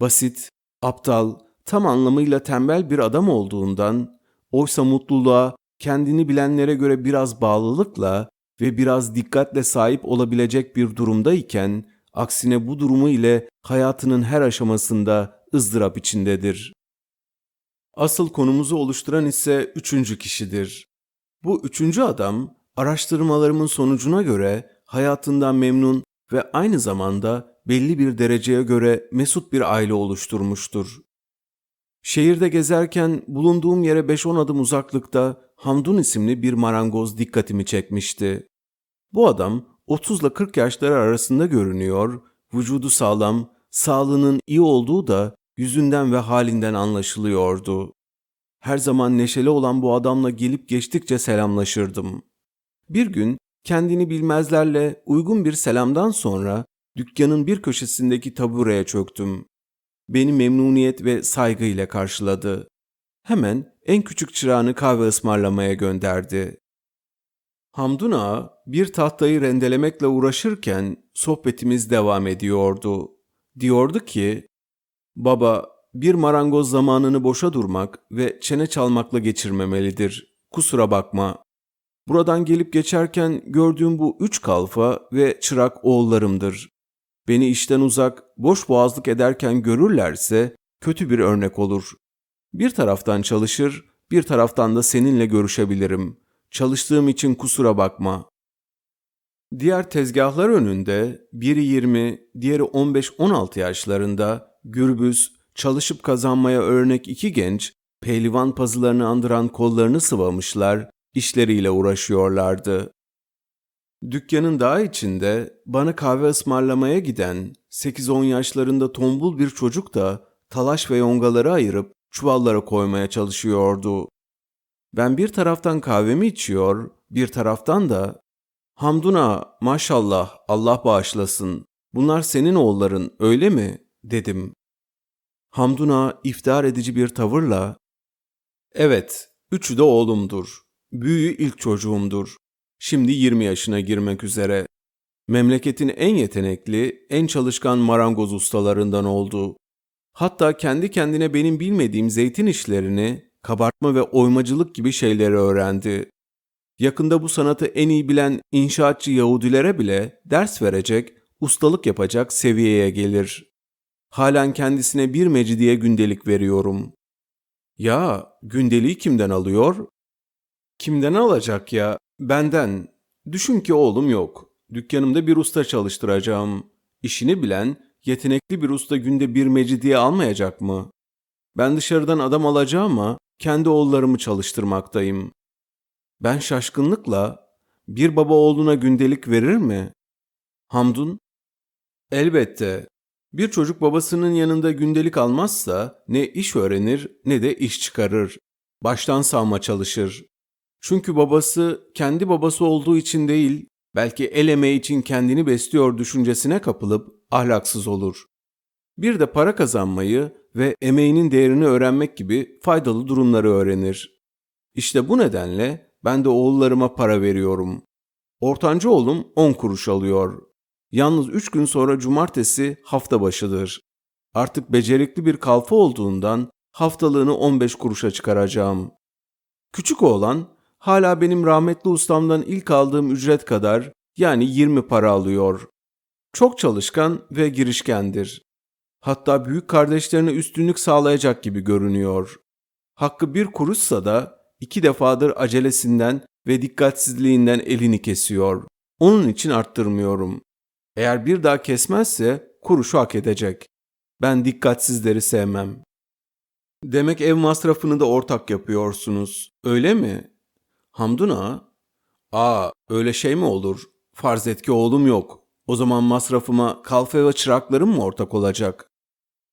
S1: Basit, aptal, tam anlamıyla tembel bir adam olduğundan, oysa mutluluğa kendini bilenlere göre biraz bağlılıkla ve biraz dikkatle sahip olabilecek bir durumdayken, aksine bu durumu ile hayatının her aşamasında ızdırap içindedir. Asıl konumuzu oluşturan ise üçüncü kişidir. Bu üçüncü adam, araştırmalarımın sonucuna göre hayatından memnun ve aynı zamanda belli bir dereceye göre mesut bir aile oluşturmuştur. Şehirde gezerken bulunduğum yere 5-10 adım uzaklıkta Hamdun isimli bir marangoz dikkatimi çekmişti. Bu adam 30 ile 40 yaşları arasında görünüyor, vücudu sağlam, sağlığının iyi olduğu da yüzünden ve halinden anlaşılıyordu. Her zaman neşeli olan bu adamla gelip geçtikçe selamlaşırdım. Bir gün kendini bilmezlerle uygun bir selamdan sonra dükkanın bir köşesindeki tabureye çöktüm. Beni memnuniyet ve saygıyla karşıladı. Hemen en küçük çırağını kahve ısmarlamaya gönderdi. Hamdun Ağa bir tahtayı rendelemekle uğraşırken sohbetimiz devam ediyordu. Diyordu ki, Baba, bir marangoz zamanını boşa durmak ve çene çalmakla geçirmemelidir. Kusura bakma. Buradan gelip geçerken gördüğüm bu üç kalfa ve çırak oğullarımdır. Beni işten uzak, boş boğazlık ederken görürlerse kötü bir örnek olur. Bir taraftan çalışır, bir taraftan da seninle görüşebilirim. Çalıştığım için kusura bakma. Diğer tezgahlar önünde biri 20, diğeri 15-16 yaşlarında gürbüz, çalışıp kazanmaya örnek iki genç, pehlivan pazılarını andıran kollarını sıvamışlar, işleriyle uğraşıyorlardı. Dükkanın daha içinde bana kahve ısmarlamaya giden 8-10 yaşlarında tombul bir çocuk da talaş ve yongaları ayırıp çuvallara koymaya çalışıyordu. Ben bir taraftan kahvemi içiyor, bir taraftan da Hamduna maşallah Allah bağışlasın. Bunlar senin oğulların öyle mi? dedim. Hamduna iftihar edici bir tavırla Evet, üçü de oğlumdur. Büyüğü ilk çocuğumdur. Şimdi 20 yaşına girmek üzere. Memleketin en yetenekli, en çalışkan marangoz ustalarından oldu. Hatta kendi kendine benim bilmediğim zeytin işlerini, kabartma ve oymacılık gibi şeyleri öğrendi. Yakında bu sanatı en iyi bilen inşaatçı Yahudilere bile ders verecek, ustalık yapacak seviyeye gelir. Halen kendisine bir mecidiye gündelik veriyorum. Ya gündeliği kimden alıyor? Kimden alacak ya? Benden. Düşün ki oğlum yok. Dükkanımda bir usta çalıştıracağım. İşini bilen, yetenekli bir usta günde bir mecidiye almayacak mı? Ben dışarıdan adam alacağım ama kendi oğullarımı çalıştırmaktayım. Ben şaşkınlıkla bir baba oğluna gündelik verir mi? Hamdun, elbette. Bir çocuk babasının yanında gündelik almazsa ne iş öğrenir ne de iş çıkarır. Baştan savma çalışır. Çünkü babası kendi babası olduğu için değil, belki el emeği için kendini besliyor düşüncesine kapılıp ahlaksız olur. Bir de para kazanmayı ve emeğinin değerini öğrenmek gibi faydalı durumları öğrenir. İşte bu nedenle ben de oğullarıma para veriyorum. Ortancı oğlum 10 kuruş alıyor. Yalnız 3 gün sonra cumartesi hafta başıdır. Artık becerikli bir kalfa olduğundan haftalığını 15 kuruşa çıkaracağım. Küçük oğlan hala benim rahmetli ustamdan ilk aldığım ücret kadar yani 20 para alıyor. Çok çalışkan ve girişkendir. Hatta büyük kardeşlerine üstünlük sağlayacak gibi görünüyor. Hakkı bir kuruşsa da iki defadır acelesinden ve dikkatsizliğinden elini kesiyor. Onun için arttırmıyorum. Eğer bir daha kesmezse kuruşu hak edecek. Ben dikkatsizleri sevmem. Demek ev masrafını da ortak yapıyorsunuz. Öyle mi? Hamduna? Aa, öyle şey mi olur? Farz et ki oğlum yok. O zaman masrafıma kalfa ve çıraklarım mı ortak olacak?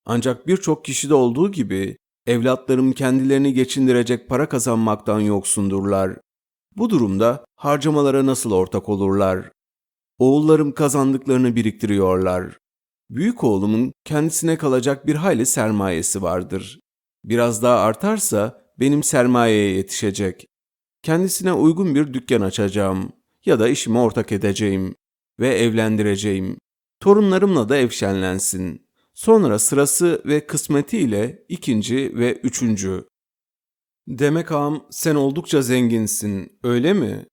S1: Ancak birçok kişide olduğu gibi evlatlarım kendilerini geçindirecek para kazanmaktan yoksundurlar. Bu durumda harcamalara nasıl ortak olurlar? Oğullarım kazandıklarını biriktiriyorlar. Büyük oğlumun kendisine kalacak bir hayli sermayesi vardır. Biraz daha artarsa benim sermayeye yetişecek. Kendisine uygun bir dükkan açacağım ya da işime ortak edeceğim ve evlendireceğim. Torunlarımla da ev şenlensin. Sonra sırası ve kısmetiyle ikinci ve üçüncü. Demek ağam sen oldukça zenginsin, öyle mi?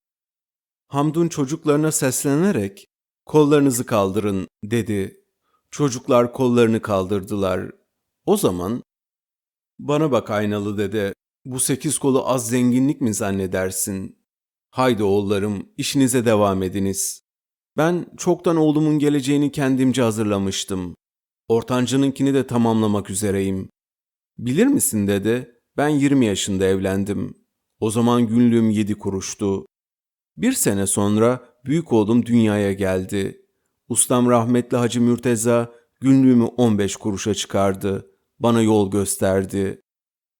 S1: Hamdun çocuklarına seslenerek kollarınızı kaldırın dedi. Çocuklar kollarını kaldırdılar. O zaman bana bak aynalı dede, bu sekiz kolu az zenginlik mi zannedersin? Haydi oğullarım, işinize devam ediniz. Ben çoktan oğlumun geleceğini kendimce hazırlamıştım. Ortancınınkini de tamamlamak üzereyim. Bilir misin dede, ben 20 yaşında evlendim. O zaman günlüğüm 7 kuruştu. Bir sene sonra büyük oğlum dünyaya geldi. Ustam rahmetli Hacı Mürteza günlüğümü 15 kuruşa çıkardı. Bana yol gösterdi.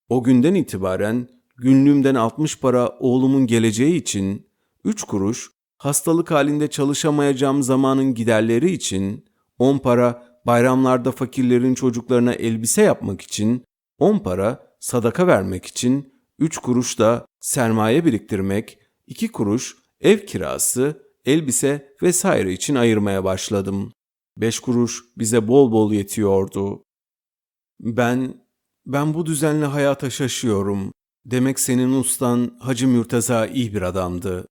S1: O günden itibaren günlüğümden 60 para oğlumun geleceği için, 3 kuruş hastalık halinde çalışamayacağım zamanın giderleri için, 10 para bayramlarda fakirlerin çocuklarına elbise yapmak için, 10 para sadaka vermek için, 3 kuruş da sermaye biriktirmek, 2 kuruş ev kirası, elbise vesaire için ayırmaya başladım. 5 kuruş bize bol bol yetiyordu. Ben ben bu düzenli hayata şaşıyorum. Demek senin ustan Hacı Mürteza iyi bir adamdı.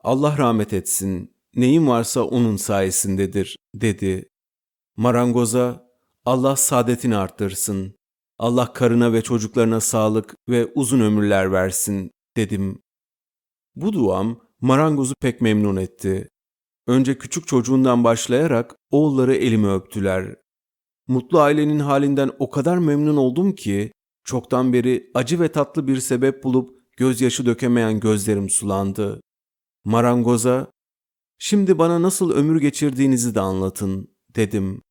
S1: Allah rahmet etsin. Neyin varsa onun sayesindedir, dedi. Marangoza, Allah saadetini arttırsın. Allah karına ve çocuklarına sağlık ve uzun ömürler versin, dedim. Bu duam marangozu pek memnun etti. Önce küçük çocuğundan başlayarak oğulları elimi öptüler. Mutlu ailenin halinden o kadar memnun oldum ki çoktan beri acı ve tatlı bir sebep bulup gözyaşı dökemeyen gözlerim sulandı. Marangoza, Şimdi bana nasıl ömür geçirdiğinizi de anlatın, dedim.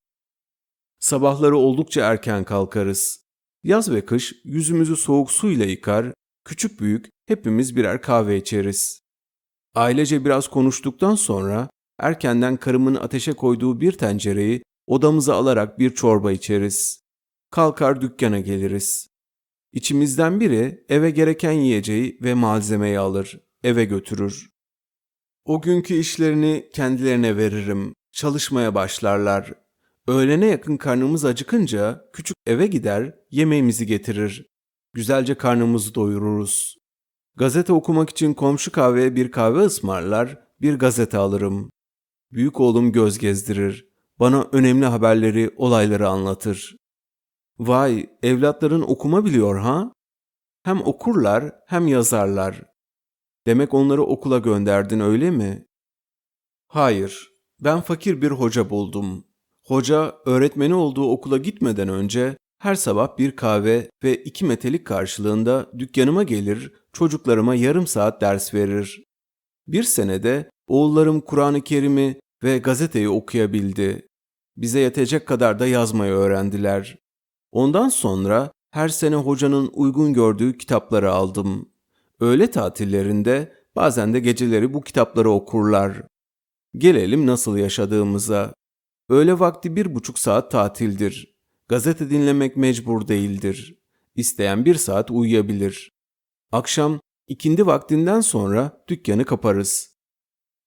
S1: Sabahları oldukça erken kalkarız. Yaz ve kış yüzümüzü soğuk suyla yıkar, küçük büyük hepimiz birer kahve içeriz. Ailece biraz konuştuktan sonra erkenden karımın ateşe koyduğu bir tencereyi odamıza alarak bir çorba içeriz. Kalkar dükkana geliriz. İçimizden biri eve gereken yiyeceği ve malzemeyi alır, eve götürür. O günkü işlerini kendilerine veririm. Çalışmaya başlarlar. Öğlene yakın karnımız acıkınca küçük eve gider, yemeğimizi getirir. Güzelce karnımızı doyururuz. Gazete okumak için komşu kahveye bir kahve ısmarlar, bir gazete alırım. Büyük oğlum göz gezdirir. Bana önemli haberleri, olayları anlatır. Vay, evlatların okuma biliyor ha? Hem okurlar hem yazarlar. Demek onları okula gönderdin öyle mi? Hayır, ben fakir bir hoca buldum. Hoca öğretmeni olduğu okula gitmeden önce her sabah bir kahve ve iki metelik karşılığında dükkanıma gelir, çocuklarıma yarım saat ders verir. Bir senede oğullarım Kur'an-ı Kerim'i ve gazeteyi okuyabildi. Bize yetecek kadar da yazmayı öğrendiler. Ondan sonra her sene hocanın uygun gördüğü kitapları aldım. Öğle tatillerinde bazen de geceleri bu kitapları okurlar. Gelelim nasıl yaşadığımıza. Öğle vakti bir buçuk saat tatildir. Gazete dinlemek mecbur değildir. İsteyen bir saat uyuyabilir. Akşam ikindi vaktinden sonra dükkanı kaparız.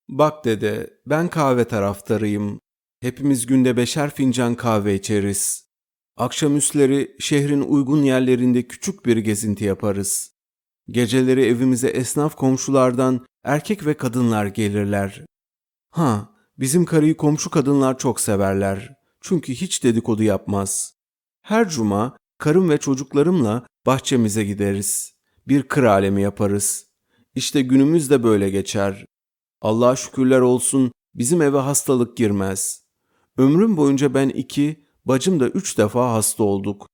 S1: Bak dede, ben kahve taraftarıyım. Hepimiz günde beşer fincan kahve içeriz. Akşamüstleri şehrin uygun yerlerinde küçük bir gezinti yaparız. Geceleri evimize esnaf komşulardan erkek ve kadınlar gelirler. Ha, bizim karıyı komşu kadınlar çok severler. Çünkü hiç dedikodu yapmaz. Her cuma karım ve çocuklarımla bahçemize gideriz. Bir kır alemi yaparız. İşte günümüz de böyle geçer. Allah'a şükürler olsun bizim eve hastalık girmez. Ömrüm boyunca ben iki, bacım da üç defa hasta olduk.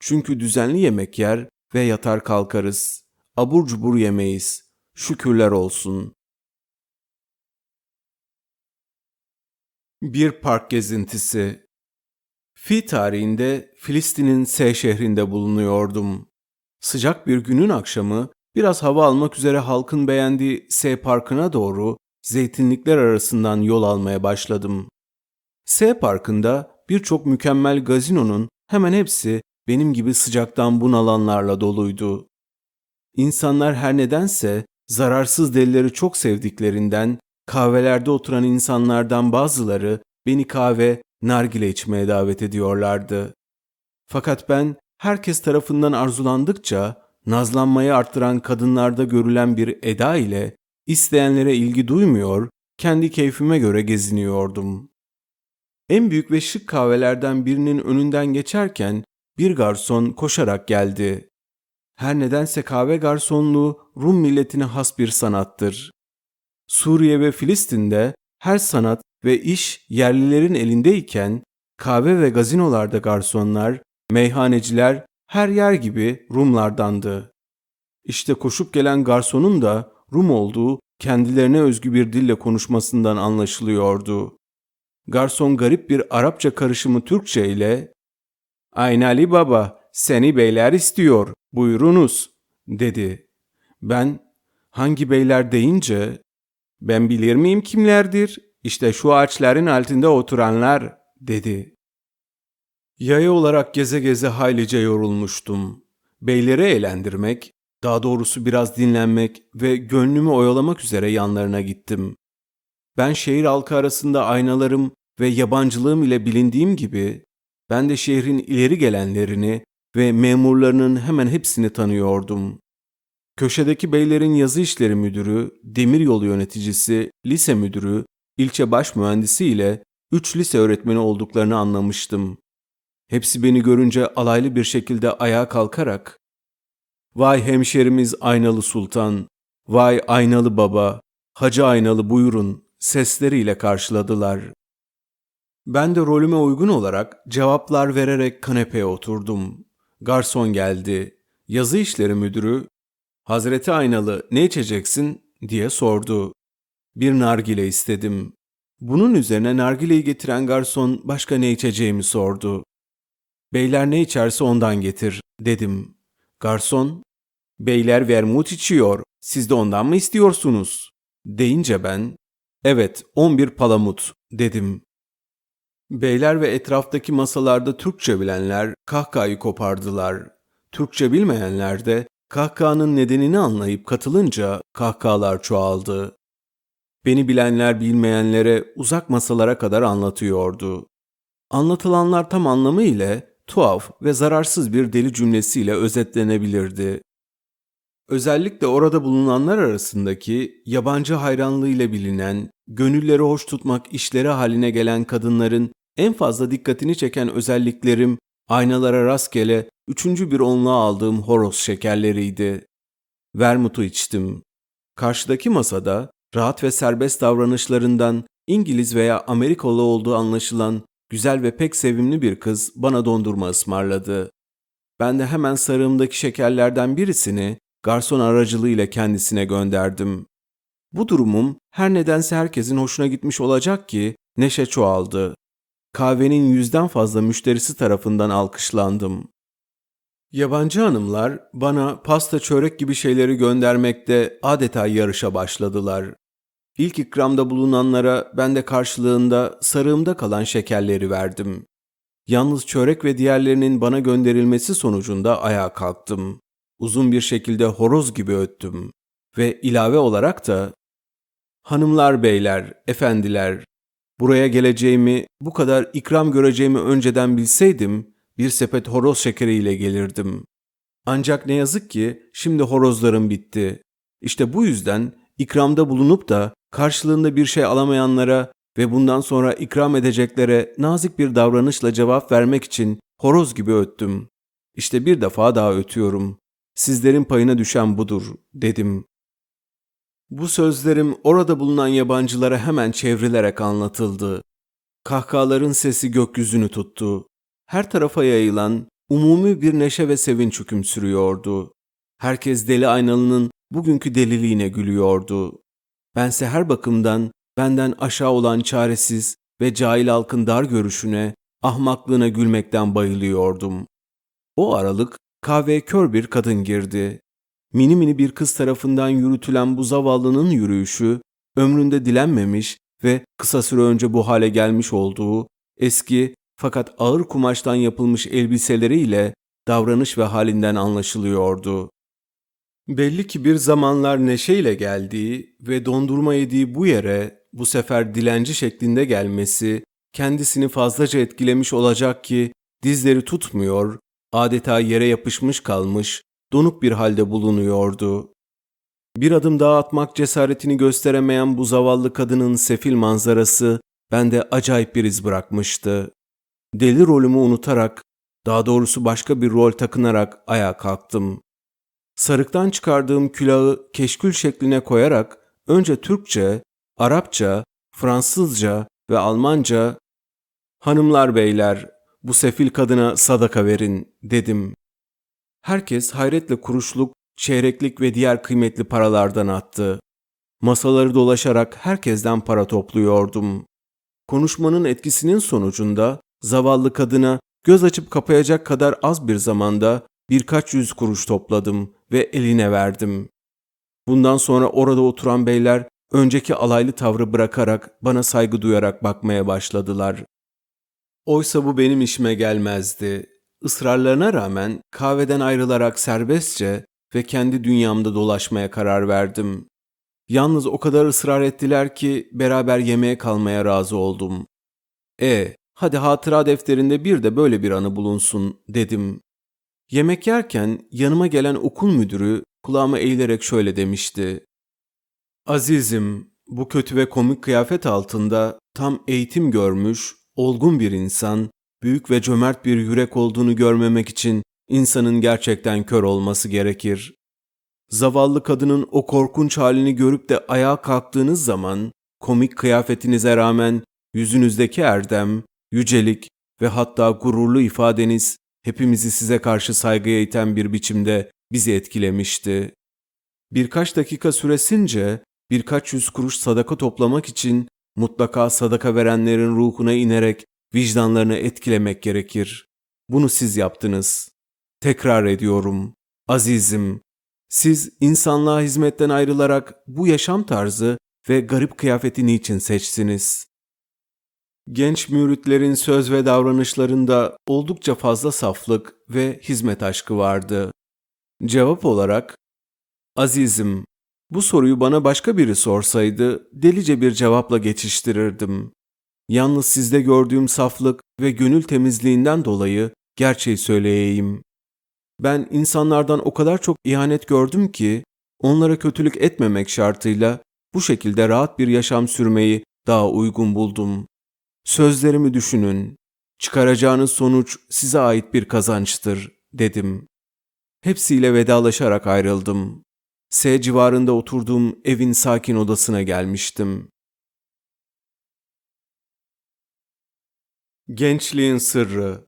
S1: Çünkü düzenli yemek yer ve yatar kalkarız. Abur cubur yemeyiz. Şükürler olsun. Bir park gezintisi Fi tarihinde Filistin'in S şehrinde bulunuyordum. Sıcak bir günün akşamı biraz hava almak üzere halkın beğendiği S parkına doğru zeytinlikler arasından yol almaya başladım. S parkında birçok mükemmel gazinonun hemen hepsi benim gibi sıcaktan bunalanlarla doluydu. İnsanlar her nedense zararsız delileri çok sevdiklerinden kahvelerde oturan insanlardan bazıları beni kahve, nargile içmeye davet ediyorlardı. Fakat ben herkes tarafından arzulandıkça nazlanmayı arttıran kadınlarda görülen bir eda ile isteyenlere ilgi duymuyor, kendi keyfime göre geziniyordum. En büyük ve şık kahvelerden birinin önünden geçerken bir garson koşarak geldi. Her nedense kahve garsonluğu Rum milletine has bir sanattır. Suriye ve Filistin'de her sanat ve iş yerlilerin elindeyken kahve ve gazinolarda garsonlar, meyhaneciler her yer gibi Rumlardandı. İşte koşup gelen garsonun da Rum olduğu kendilerine özgü bir dille konuşmasından anlaşılıyordu. Garson garip bir Arapça karışımı Türkçe ile ''Aynali Baba, seni beyler istiyor, buyurunuz.'' dedi. Ben hangi beyler deyince ''Ben bilir miyim kimlerdir? İşte şu ağaçların altında oturanlar.'' dedi. Yaya olarak geze geze haylice yorulmuştum. Beyleri eğlendirmek, daha doğrusu biraz dinlenmek ve gönlümü oyalamak üzere yanlarına gittim. Ben şehir halkı arasında aynalarım ve yabancılığım ile bilindiğim gibi ben de şehrin ileri gelenlerini ve memurlarının hemen hepsini tanıyordum. Köşedeki beylerin yazı işleri müdürü, demiryolu yöneticisi, lise müdürü, ilçe baş mühendisi ile üç lise öğretmeni olduklarını anlamıştım. Hepsi beni görünce alaylı bir şekilde ayağa kalkarak ''Vay hemşerimiz Aynalı Sultan, vay Aynalı Baba, Hacı Aynalı buyurun.'' sesleriyle karşıladılar. Ben de rolüme uygun olarak cevaplar vererek kanepeye oturdum. Garson geldi. Yazı işleri müdürü, Hazreti Aynalı ne içeceksin diye sordu. Bir nargile istedim. Bunun üzerine nargileyi getiren garson başka ne içeceğimi sordu. Beyler ne içerse ondan getir, dedim. Garson, beyler vermut içiyor, siz de ondan mı istiyorsunuz? Deyince ben, evet 11 palamut, dedim. Beyler ve etraftaki masalarda Türkçe bilenler kahkahayı kopardılar. Türkçe bilmeyenler de kahkahanın nedenini anlayıp katılınca kahkahalar çoğaldı. Beni bilenler bilmeyenlere uzak masalara kadar anlatıyordu. Anlatılanlar tam anlamı ile tuhaf ve zararsız bir deli cümlesiyle özetlenebilirdi. Özellikle orada bulunanlar arasındaki yabancı hayranlığıyla bilinen, gönülleri hoş tutmak işleri haline gelen kadınların en fazla dikkatini çeken özelliklerim aynalara rastgele üçüncü bir onluğa aldığım horoz şekerleriydi. Vermut'u içtim. Karşıdaki masada rahat ve serbest davranışlarından İngiliz veya Amerikalı olduğu anlaşılan güzel ve pek sevimli bir kız bana dondurma ısmarladı. Ben de hemen sarığımdaki şekerlerden birisini garson aracılığıyla kendisine gönderdim. Bu durumum her nedense herkesin hoşuna gitmiş olacak ki neşe çoğaldı. Kahvenin yüzden fazla müşterisi tarafından alkışlandım. Yabancı hanımlar bana pasta çörek gibi şeyleri göndermekte adeta yarışa başladılar. İlk ikramda bulunanlara ben de karşılığında sarığımda kalan şekerleri verdim. Yalnız çörek ve diğerlerinin bana gönderilmesi sonucunda ayağa kalktım. Uzun bir şekilde horoz gibi öttüm ve ilave olarak da Hanımlar beyler, efendiler, buraya geleceğimi, bu kadar ikram göreceğimi önceden bilseydim, bir sepet horoz şekeriyle gelirdim. Ancak ne yazık ki şimdi horozlarım bitti. İşte bu yüzden ikramda bulunup da karşılığında bir şey alamayanlara ve bundan sonra ikram edeceklere nazik bir davranışla cevap vermek için horoz gibi öttüm. İşte bir defa daha ötüyorum. Sizlerin payına düşen budur, dedim. Bu sözlerim orada bulunan yabancılara hemen çevrilerek anlatıldı. Kahkahaların sesi gökyüzünü tuttu. Her tarafa yayılan umumi bir neşe ve sevinç hüküm sürüyordu. Herkes deli aynalının bugünkü deliliğine gülüyordu. Bense her bakımdan benden aşağı olan çaresiz ve cahil halkın dar görüşüne, ahmaklığına gülmekten bayılıyordum. O aralık kahveye kör bir kadın girdi. Mini mini bir kız tarafından yürütülen bu zavallının yürüyüşü, ömründe dilenmemiş ve kısa süre önce bu hale gelmiş olduğu eski fakat ağır kumaştan yapılmış elbiseleriyle davranış ve halinden anlaşılıyordu. Belli ki bir zamanlar neşeyle geldiği ve dondurma yediği bu yere bu sefer dilenci şeklinde gelmesi kendisini fazlaca etkilemiş olacak ki dizleri tutmuyor, adeta yere yapışmış kalmış, donuk bir halde bulunuyordu. Bir adım daha atmak cesaretini gösteremeyen bu zavallı kadının sefil manzarası bende acayip bir iz bırakmıştı. Deli rolümü unutarak, daha doğrusu başka bir rol takınarak ayağa kalktım. Sarıktan çıkardığım külahı keşkül şekline koyarak önce Türkçe, Arapça, Fransızca ve Almanca ''Hanımlar beyler, bu sefil kadına sadaka verin.'' dedim. Herkes hayretle kuruşluk, çeyreklik ve diğer kıymetli paralardan attı. Masaları dolaşarak herkesten para topluyordum. Konuşmanın etkisinin sonucunda zavallı kadına göz açıp kapayacak kadar az bir zamanda birkaç yüz kuruş topladım ve eline verdim. Bundan sonra orada oturan beyler önceki alaylı tavrı bırakarak bana saygı duyarak bakmaya başladılar. Oysa bu benim işime gelmezdi. Israrlarına rağmen kahveden ayrılarak serbestçe ve kendi dünyamda dolaşmaya karar verdim. Yalnız o kadar ısrar ettiler ki beraber yemeğe kalmaya razı oldum. E, hadi hatıra defterinde bir de böyle bir anı bulunsun dedim. Yemek yerken yanıma gelen okul müdürü kulağıma eğilerek şöyle demişti. Azizim, bu kötü ve komik kıyafet altında tam eğitim görmüş, olgun bir insan, büyük ve cömert bir yürek olduğunu görmemek için insanın gerçekten kör olması gerekir. Zavallı kadının o korkunç halini görüp de ayağa kalktığınız zaman komik kıyafetinize rağmen yüzünüzdeki erdem, yücelik ve hatta gururlu ifadeniz hepimizi size karşı saygıya iten bir biçimde bizi etkilemişti. Birkaç dakika süresince birkaç yüz kuruş sadaka toplamak için mutlaka sadaka verenlerin ruhuna inerek vicdanlarını etkilemek gerekir. Bunu siz yaptınız. Tekrar ediyorum. Azizim, siz insanlığa hizmetten ayrılarak bu yaşam tarzı ve garip kıyafeti niçin seçtiniz? Genç müritlerin söz ve davranışlarında oldukça fazla saflık ve hizmet aşkı vardı. Cevap olarak, Azizim, bu soruyu bana başka biri sorsaydı delice bir cevapla geçiştirirdim. Yalnız sizde gördüğüm saflık ve gönül temizliğinden dolayı gerçeği söyleyeyim. Ben insanlardan o kadar çok ihanet gördüm ki onlara kötülük etmemek şartıyla bu şekilde rahat bir yaşam sürmeyi daha uygun buldum. Sözlerimi düşünün. Çıkaracağınız sonuç size ait bir kazançtır, dedim. Hepsiyle vedalaşarak ayrıldım. S civarında oturduğum evin sakin odasına gelmiştim. Gençliğin Sırrı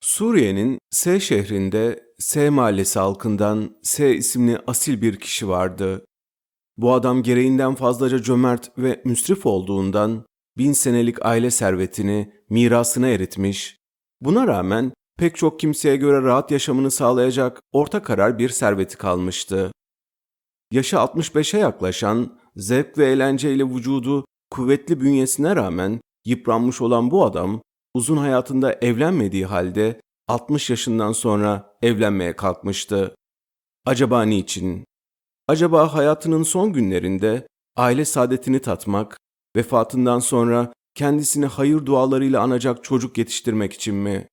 S1: Suriye'nin S şehrinde S mahallesi halkından S isimli asil bir kişi vardı. Bu adam gereğinden fazlaca cömert ve müsrif olduğundan bin senelik aile servetini mirasına eritmiş, buna rağmen pek çok kimseye göre rahat yaşamını sağlayacak orta karar bir serveti kalmıştı. Yaşı 65'e yaklaşan, zevk ve eğlenceyle vücudu kuvvetli bünyesine rağmen yıpranmış olan bu adam, uzun hayatında evlenmediği halde 60 yaşından sonra evlenmeye kalkmıştı. Acaba niçin? Acaba hayatının son günlerinde aile saadetini tatmak, vefatından sonra kendisini hayır dualarıyla anacak çocuk yetiştirmek için mi?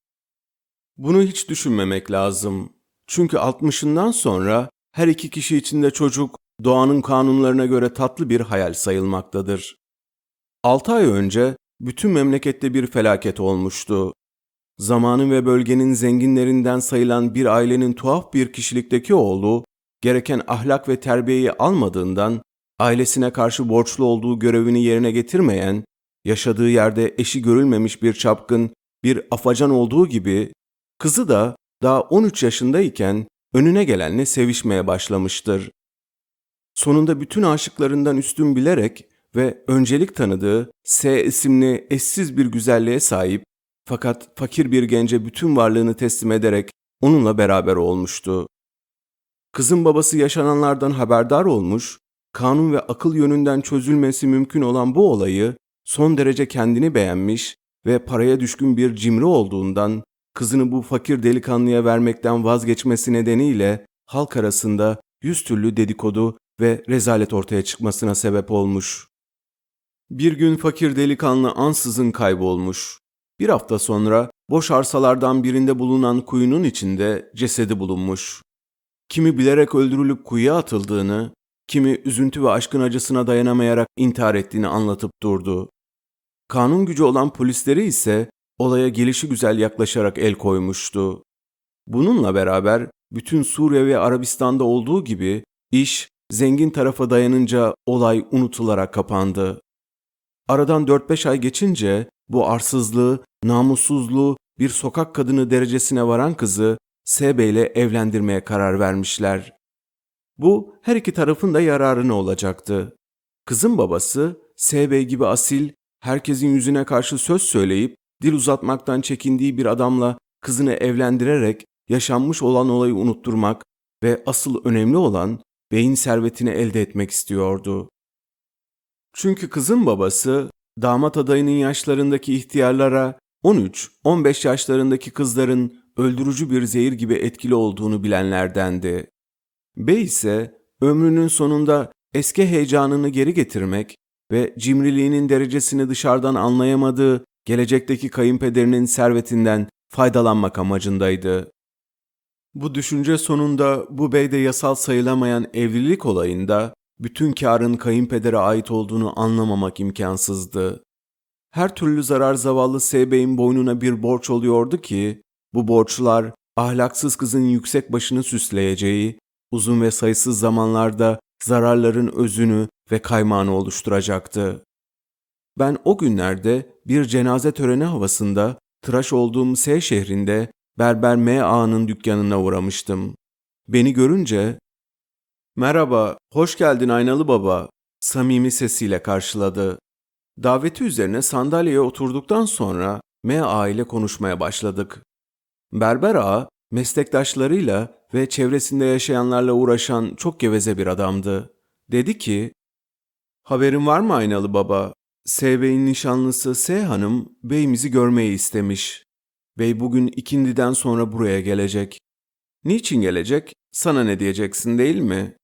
S1: Bunu hiç düşünmemek lazım. Çünkü 60'ından sonra her iki kişi için de çocuk doğanın kanunlarına göre tatlı bir hayal sayılmaktadır. 6 ay önce bütün memlekette bir felaket olmuştu. Zamanın ve bölgenin zenginlerinden sayılan bir ailenin tuhaf bir kişilikteki oğlu, gereken ahlak ve terbiyeyi almadığından ailesine karşı borçlu olduğu görevini yerine getirmeyen, yaşadığı yerde eşi görülmemiş bir çapkın, bir afacan olduğu gibi, kızı da daha 13 yaşındayken önüne gelenle sevişmeye başlamıştır. Sonunda bütün aşıklarından üstün bilerek ve öncelik tanıdığı S isimli eşsiz bir güzelliğe sahip fakat fakir bir gence bütün varlığını teslim ederek onunla beraber olmuştu. Kızın babası yaşananlardan haberdar olmuş, kanun ve akıl yönünden çözülmesi mümkün olan bu olayı son derece kendini beğenmiş ve paraya düşkün bir cimri olduğundan kızını bu fakir delikanlıya vermekten vazgeçmesi nedeniyle halk arasında yüz türlü dedikodu ve rezalet ortaya çıkmasına sebep olmuş. Bir gün fakir delikanlı ansızın kaybolmuş. Bir hafta sonra boş arsalardan birinde bulunan kuyunun içinde cesedi bulunmuş. Kimi bilerek öldürülüp kuyuya atıldığını, kimi üzüntü ve aşkın acısına dayanamayarak intihar ettiğini anlatıp durdu. Kanun gücü olan polisleri ise olaya gelişi güzel yaklaşarak el koymuştu. Bununla beraber bütün Suriye ve Arabistan'da olduğu gibi iş zengin tarafa dayanınca olay unutularak kapandı. Aradan 4-5 ay geçince bu arsızlığı, namussuzluğu bir sokak kadını derecesine varan kızı Sebe ile evlendirmeye karar vermişler. Bu her iki tarafın da yararına olacaktı. Kızın babası Sebe gibi asil, herkesin yüzüne karşı söz söyleyip dil uzatmaktan çekindiği bir adamla kızını evlendirerek yaşanmış olan olayı unutturmak ve asıl önemli olan beyin servetini elde etmek istiyordu. Çünkü kızın babası damat adayının yaşlarındaki ihtiyarlara 13-15 yaşlarındaki kızların öldürücü bir zehir gibi etkili olduğunu bilenlerdendi. Bey ise ömrünün sonunda eski heyecanını geri getirmek ve cimriliğinin derecesini dışarıdan anlayamadığı gelecekteki kayınpederinin servetinden faydalanmak amacındaydı. Bu düşünce sonunda bu beyde yasal sayılamayan evlilik olayında bütün karın kayınpedere ait olduğunu anlamamak imkansızdı. Her türlü zarar zavallı S-Bey'in boynuna bir borç oluyordu ki, bu borçlar ahlaksız kızın yüksek başını süsleyeceği, uzun ve sayısız zamanlarda zararların özünü ve kaymağını oluşturacaktı. Ben o günlerde bir cenaze töreni havasında tıraş olduğum S şehrinde Berber M ağanın dükkanına uğramıştım. Beni görünce ''Merhaba, hoş geldin Aynalı Baba'' samimi sesiyle karşıladı. Daveti üzerine sandalyeye oturduktan sonra M.A. ile konuşmaya başladık. Berber ağa, meslektaşlarıyla ve çevresinde yaşayanlarla uğraşan çok geveze bir adamdı. Dedi ki, Haberin var mı Aynalı Baba? S. Bey'in nişanlısı S. Hanım beyimizi görmeyi istemiş. Bey bugün ikindiden sonra buraya gelecek. Niçin gelecek? Sana ne diyeceksin değil mi?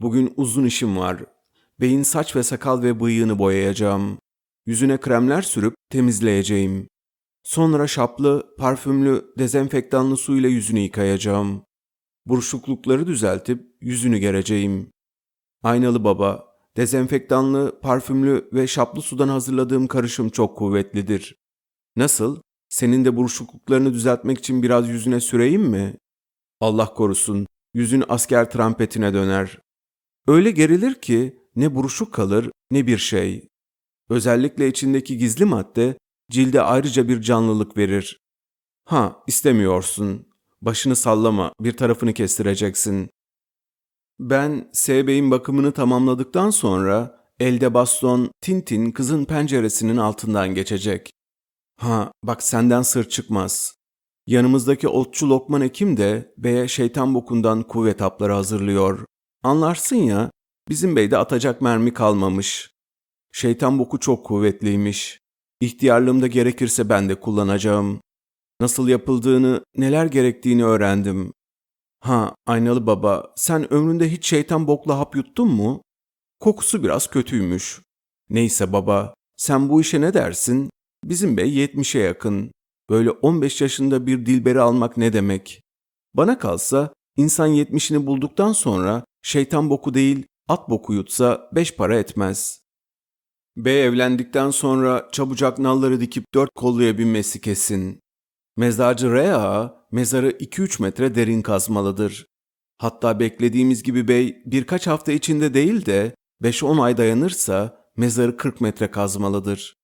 S1: Bugün uzun işim var. Beyin saç ve sakal ve bıyığını boyayacağım. Yüzüne kremler sürüp temizleyeceğim. Sonra şaplı, parfümlü, dezenfektanlı su ile yüzünü yıkayacağım. Buruşuklukları düzeltip yüzünü gereceğim. Aynalı baba, dezenfektanlı, parfümlü ve şaplı sudan hazırladığım karışım çok kuvvetlidir. Nasıl? Senin de buruşukluklarını düzeltmek için biraz yüzüne süreyim mi? Allah korusun, yüzün asker trampetine döner. Öyle gerilir ki ne buruşuk kalır ne bir şey. Özellikle içindeki gizli madde cilde ayrıca bir canlılık verir. Ha, istemiyorsun. Başını sallama, bir tarafını kestireceksin. Ben S Bey'in bakımını tamamladıktan sonra elde baston Tintin kızın penceresinin altından geçecek. Ha, bak senden sır çıkmaz. Yanımızdaki otçu Lokman Ekim de beye şeytan bokundan kuvvet hapları hazırlıyor. Anlarsın ya, bizim beyde atacak mermi kalmamış. Şeytan boku çok kuvvetliymiş. İhtiyarlığımda gerekirse ben de kullanacağım. Nasıl yapıldığını, neler gerektiğini öğrendim. Ha, aynalı baba, sen ömründe hiç şeytan bokla hap yuttun mu? Kokusu biraz kötüymüş. Neyse baba, sen bu işe ne dersin? Bizim bey yetmişe yakın. Böyle 15 yaşında bir dilberi almak ne demek? Bana kalsa insan yetmişini bulduktan sonra şeytan boku değil at boku yutsa beş para etmez. Bey evlendikten sonra çabucak nalları dikip dört kolluya binmesi kesin. Mezarcı Rea mezarı 2-3 metre derin kazmalıdır. Hatta beklediğimiz gibi bey birkaç hafta içinde değil de 5-10 ay dayanırsa mezarı 40 metre kazmalıdır.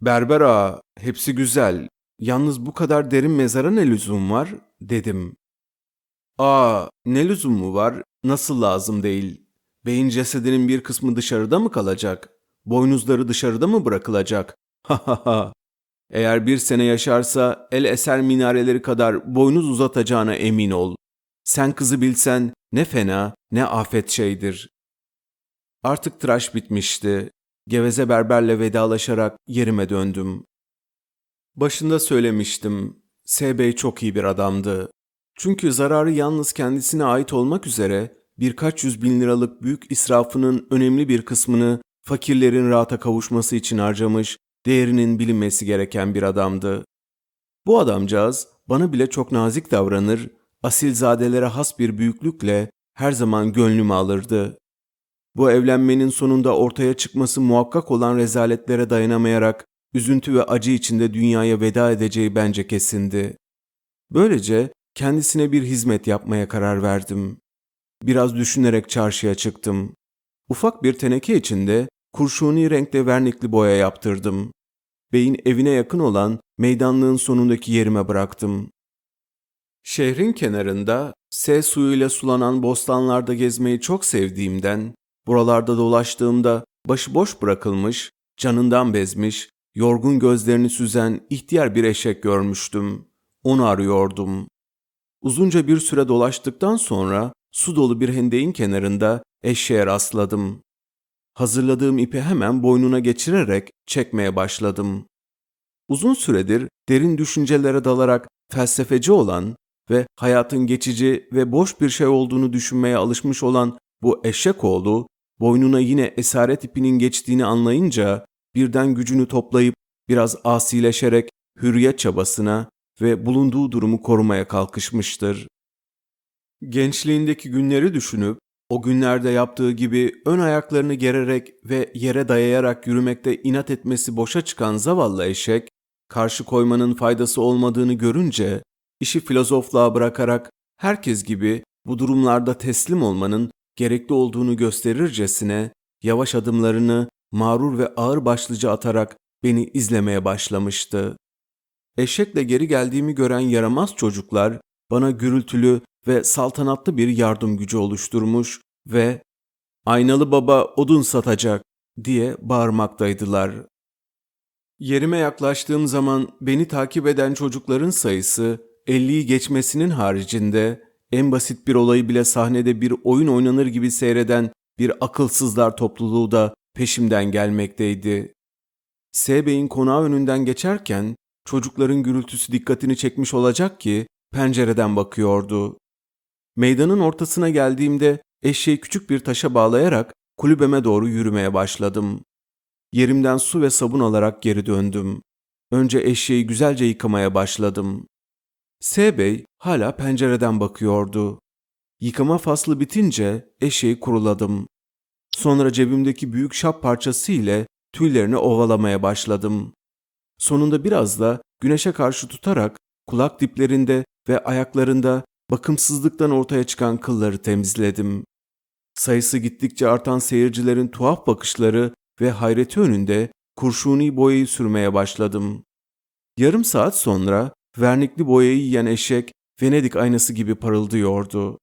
S1: Berber ağa, hepsi güzel. Yalnız bu kadar derin mezara ne lüzum var? dedim. Aa, ne lüzumu var? Nasıl lazım değil? Beyin cesedinin bir kısmı dışarıda mı kalacak? Boynuzları dışarıda mı bırakılacak? Ha ha ha. Eğer bir sene yaşarsa el eser minareleri kadar boynuz uzatacağına emin ol. Sen kızı bilsen ne fena ne afet şeydir. Artık tıraş bitmişti. Geveze berberle vedalaşarak yerime döndüm. Başında söylemiştim. S. Bey çok iyi bir adamdı. Çünkü zararı yalnız kendisine ait olmak üzere birkaç yüz bin liralık büyük israfının önemli bir kısmını fakirlerin rahata kavuşması için harcamış, değerinin bilinmesi gereken bir adamdı. Bu adamcağız bana bile çok nazik davranır, asilzadelere has bir büyüklükle her zaman gönlümü alırdı. Bu evlenmenin sonunda ortaya çıkması muhakkak olan rezaletlere dayanamayarak üzüntü ve acı içinde dünyaya veda edeceği bence kesindi. Böylece kendisine bir hizmet yapmaya karar verdim. Biraz düşünerek çarşıya çıktım. Ufak bir teneke içinde kurşuni renkte vernikli boya yaptırdım. Bey'in evine yakın olan meydanlığın sonundaki yerime bıraktım. Şehrin kenarında S suyuyla sulanan bostanlarda gezmeyi çok sevdiğimden, buralarda dolaştığımda başıboş bırakılmış, canından bezmiş, yorgun gözlerini süzen ihtiyar bir eşek görmüştüm. Onu arıyordum. Uzunca bir süre dolaştıktan sonra su dolu bir hendeğin kenarında eşeğe rastladım. Hazırladığım ipi hemen boynuna geçirerek çekmeye başladım. Uzun süredir derin düşüncelere dalarak felsefeci olan ve hayatın geçici ve boş bir şey olduğunu düşünmeye alışmış olan bu eşek oğlu boynuna yine esaret ipinin geçtiğini anlayınca birden gücünü toplayıp biraz asileşerek hürriyet çabasına ve bulunduğu durumu korumaya kalkışmıştır. Gençliğindeki günleri düşünüp o günlerde yaptığı gibi ön ayaklarını gererek ve yere dayayarak yürümekte inat etmesi boşa çıkan zavallı eşek, karşı koymanın faydası olmadığını görünce işi filozofluğa bırakarak herkes gibi bu durumlarda teslim olmanın gerekli olduğunu gösterircesine yavaş adımlarını mağrur ve ağır başlıca atarak beni izlemeye başlamıştı. Eşekle geri geldiğimi gören yaramaz çocuklar bana gürültülü ve saltanatlı bir yardım gücü oluşturmuş ve aynalı baba odun satacak diye bağırmaktaydılar. Yerime yaklaştığım zaman beni takip eden çocukların sayısı 50'yi geçmesinin haricinde en basit bir olayı bile sahnede bir oyun oynanır gibi seyreden bir akılsızlar topluluğu da peşimden gelmekteydi. S Bey'in konağı önünden geçerken çocukların gürültüsü dikkatini çekmiş olacak ki pencereden bakıyordu. Meydanın ortasına geldiğimde eşeği küçük bir taşa bağlayarak kulübeme doğru yürümeye başladım. Yerimden su ve sabun alarak geri döndüm. Önce eşeği güzelce yıkamaya başladım. S Bey hala pencereden bakıyordu. Yıkama faslı bitince eşeği kuruladım. Sonra cebimdeki büyük şap parçası ile tüylerini ovalamaya başladım. Sonunda biraz da güneşe karşı tutarak kulak diplerinde ve ayaklarında bakımsızlıktan ortaya çıkan kılları temizledim. Sayısı gittikçe artan seyircilerin tuhaf bakışları ve hayreti önünde kurşuni boyayı sürmeye başladım. Yarım saat sonra vernikli boyayı yiyen eşek Venedik aynası gibi parıldıyordu.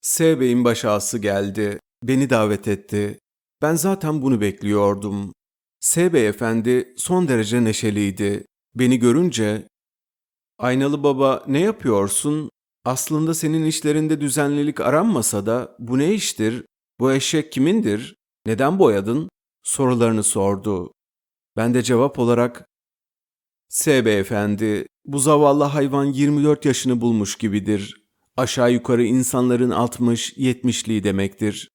S1: S Bey'in baş ağası geldi. Beni davet etti. Ben zaten bunu bekliyordum. S Beyefendi son derece neşeliydi. Beni görünce Aynalı baba ne yapıyorsun? Aslında senin işlerinde düzenlilik aranmasa da bu ne iştir? Bu eşek kimindir? Neden boyadın? sorularını sordu. Ben de cevap olarak S beyefendi, bu zavallı hayvan 24 yaşını bulmuş gibidir. Aşağı yukarı insanların 60-70'liği demektir.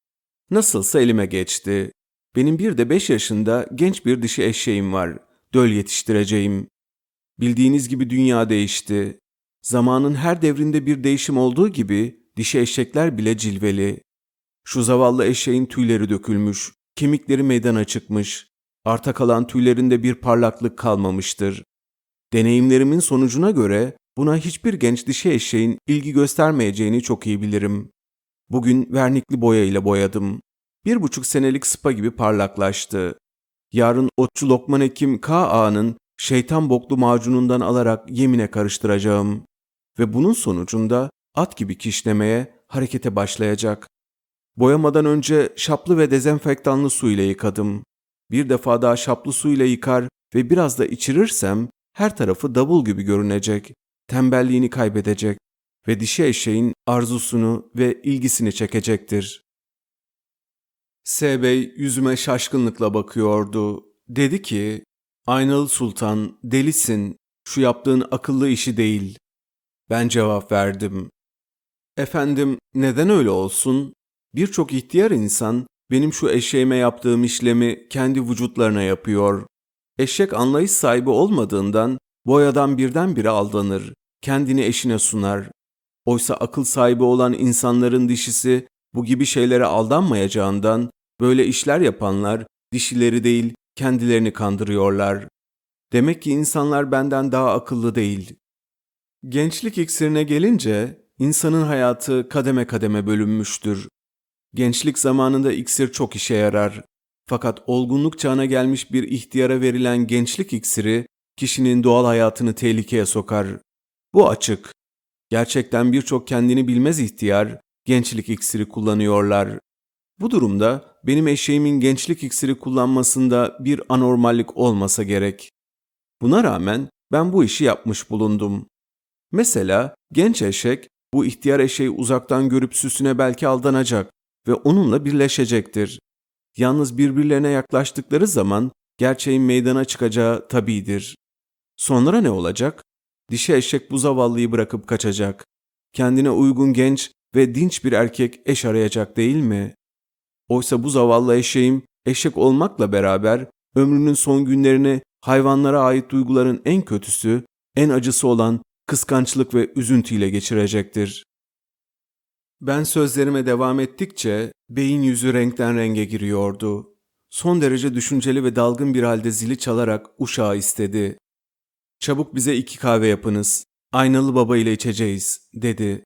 S1: Nasılsa elime geçti. Benim bir de 5 yaşında genç bir dişi eşeğim var. Döl yetiştireceğim. Bildiğiniz gibi dünya değişti. Zamanın her devrinde bir değişim olduğu gibi dişi eşekler bile cilveli. Şu zavallı eşeğin tüyleri dökülmüş, kemikleri meydana çıkmış. Arta kalan tüylerinde bir parlaklık kalmamıştır. Deneyimlerimin sonucuna göre buna hiçbir genç dişi eşeğin ilgi göstermeyeceğini çok iyi bilirim. Bugün vernikli boya ile boyadım. Bir buçuk senelik spa gibi parlaklaştı. Yarın otçu Lokman Hekim K. Şeytan boklu macunundan alarak yemine karıştıracağım. Ve bunun sonucunda at gibi kişnemeye, harekete başlayacak. Boyamadan önce şaplı ve dezenfektanlı su ile yıkadım. Bir defa daha şaplı su ile yıkar ve biraz da içirirsem her tarafı davul gibi görünecek, tembelliğini kaybedecek ve dişi eşeğin arzusunu ve ilgisini çekecektir. S. Bey yüzüme şaşkınlıkla bakıyordu. Dedi ki, Aynalı Sultan, delisin, şu yaptığın akıllı işi değil. Ben cevap verdim. Efendim, neden öyle olsun? Birçok ihtiyar insan benim şu eşeğime yaptığım işlemi kendi vücutlarına yapıyor. Eşek anlayış sahibi olmadığından boyadan birdenbire aldanır, kendini eşine sunar. Oysa akıl sahibi olan insanların dişisi bu gibi şeylere aldanmayacağından böyle işler yapanlar dişileri değil kendilerini kandırıyorlar. Demek ki insanlar benden daha akıllı değil. Gençlik iksirine gelince insanın hayatı kademe kademe bölünmüştür. Gençlik zamanında iksir çok işe yarar. Fakat olgunluk çağına gelmiş bir ihtiyara verilen gençlik iksiri kişinin doğal hayatını tehlikeye sokar. Bu açık. Gerçekten birçok kendini bilmez ihtiyar gençlik iksiri kullanıyorlar. Bu durumda benim eşeğimin gençlik iksiri kullanmasında bir anormallik olmasa gerek. Buna rağmen ben bu işi yapmış bulundum. Mesela genç eşek bu ihtiyar eşeği uzaktan görüp süsüne belki aldanacak ve onunla birleşecektir. Yalnız birbirlerine yaklaştıkları zaman gerçeğin meydana çıkacağı tabidir. Sonra ne olacak? Dişi eşek bu zavallıyı bırakıp kaçacak. Kendine uygun genç ve dinç bir erkek eş arayacak değil mi? Oysa bu zavallı eşeğim eşek olmakla beraber ömrünün son günlerini hayvanlara ait duyguların en kötüsü, en acısı olan kıskançlık ve üzüntüyle geçirecektir. Ben sözlerime devam ettikçe beyin yüzü renkten renge giriyordu. Son derece düşünceli ve dalgın bir halde zili çalarak uşağı istedi. Çabuk bize iki kahve yapınız. Aynalı baba ile içeceğiz, dedi.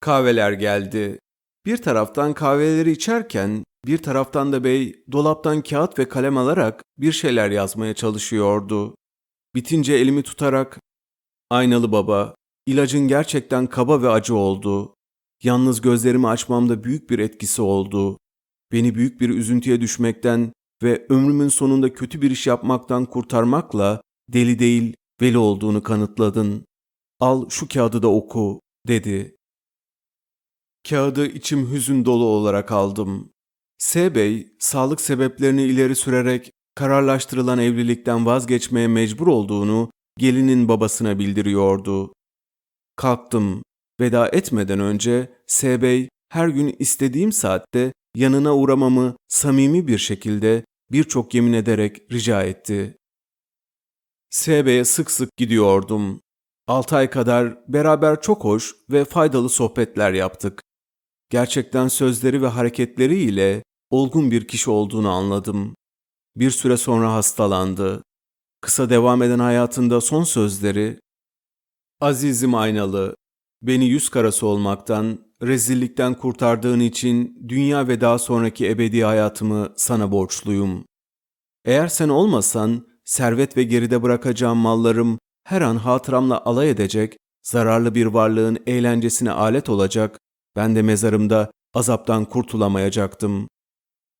S1: Kahveler geldi. Bir taraftan kahveleri içerken bir taraftan da bey dolaptan kağıt ve kalem alarak bir şeyler yazmaya çalışıyordu. Bitince elimi tutarak "Aynalı baba, ilacın gerçekten kaba ve acı oldu. yalnız gözlerimi açmamda büyük bir etkisi oldu. Beni büyük bir üzüntüye düşmekten ve ömrümün sonunda kötü bir iş yapmaktan kurtarmakla deli değil, veli olduğunu kanıtladın. Al şu kağıdı da oku, dedi. Kağıdı içim hüzün dolu olarak aldım. S. Bey, sağlık sebeplerini ileri sürerek kararlaştırılan evlilikten vazgeçmeye mecbur olduğunu gelinin babasına bildiriyordu. Kalktım. Veda etmeden önce S. Bey her gün istediğim saatte yanına uğramamı samimi bir şekilde birçok yemin ederek rica etti. S. Bey'e sık sık gidiyordum. Altı ay kadar beraber çok hoş ve faydalı sohbetler yaptık. Gerçekten sözleri ve hareketleriyle olgun bir kişi olduğunu anladım. Bir süre sonra hastalandı. Kısa devam eden hayatında son sözleri, Azizim Aynalı, beni yüz karası olmaktan, rezillikten kurtardığın için dünya ve daha sonraki ebedi hayatımı sana borçluyum. Eğer sen olmasan, servet ve geride bırakacağım mallarım her an hatıramla alay edecek, zararlı bir varlığın eğlencesine alet olacak, ben de mezarımda azaptan kurtulamayacaktım.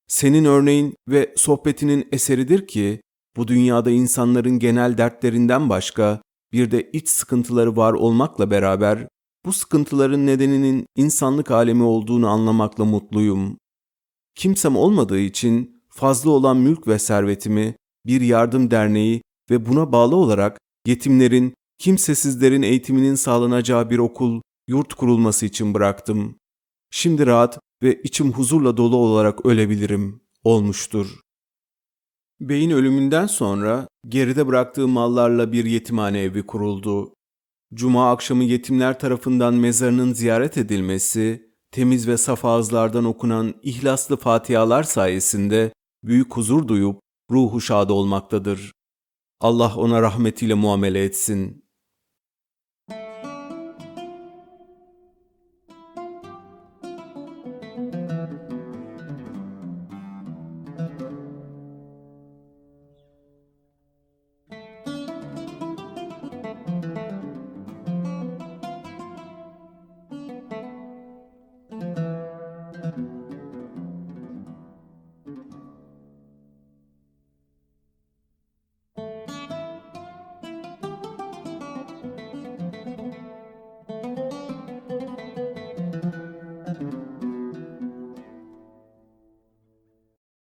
S1: Senin örneğin ve sohbetinin eseridir ki, bu dünyada insanların genel dertlerinden başka bir de iç sıkıntıları var olmakla beraber bu sıkıntıların nedeninin insanlık alemi olduğunu anlamakla mutluyum. Kimsem olmadığı için fazla olan mülk ve servetimi bir yardım derneği ve buna bağlı olarak yetimlerin, kimsesizlerin eğitiminin sağlanacağı bir okul, yurt kurulması için bıraktım. Şimdi rahat ve içim huzurla dolu olarak ölebilirim. Olmuştur. Bey'in ölümünden sonra geride bıraktığı mallarla bir yetimhane evi kuruldu. Cuma akşamı yetimler tarafından mezarının ziyaret edilmesi, temiz ve saf ağızlardan okunan ihlaslı fatihalar sayesinde büyük huzur duyup ruhu şad olmaktadır. Allah ona rahmetiyle muamele etsin.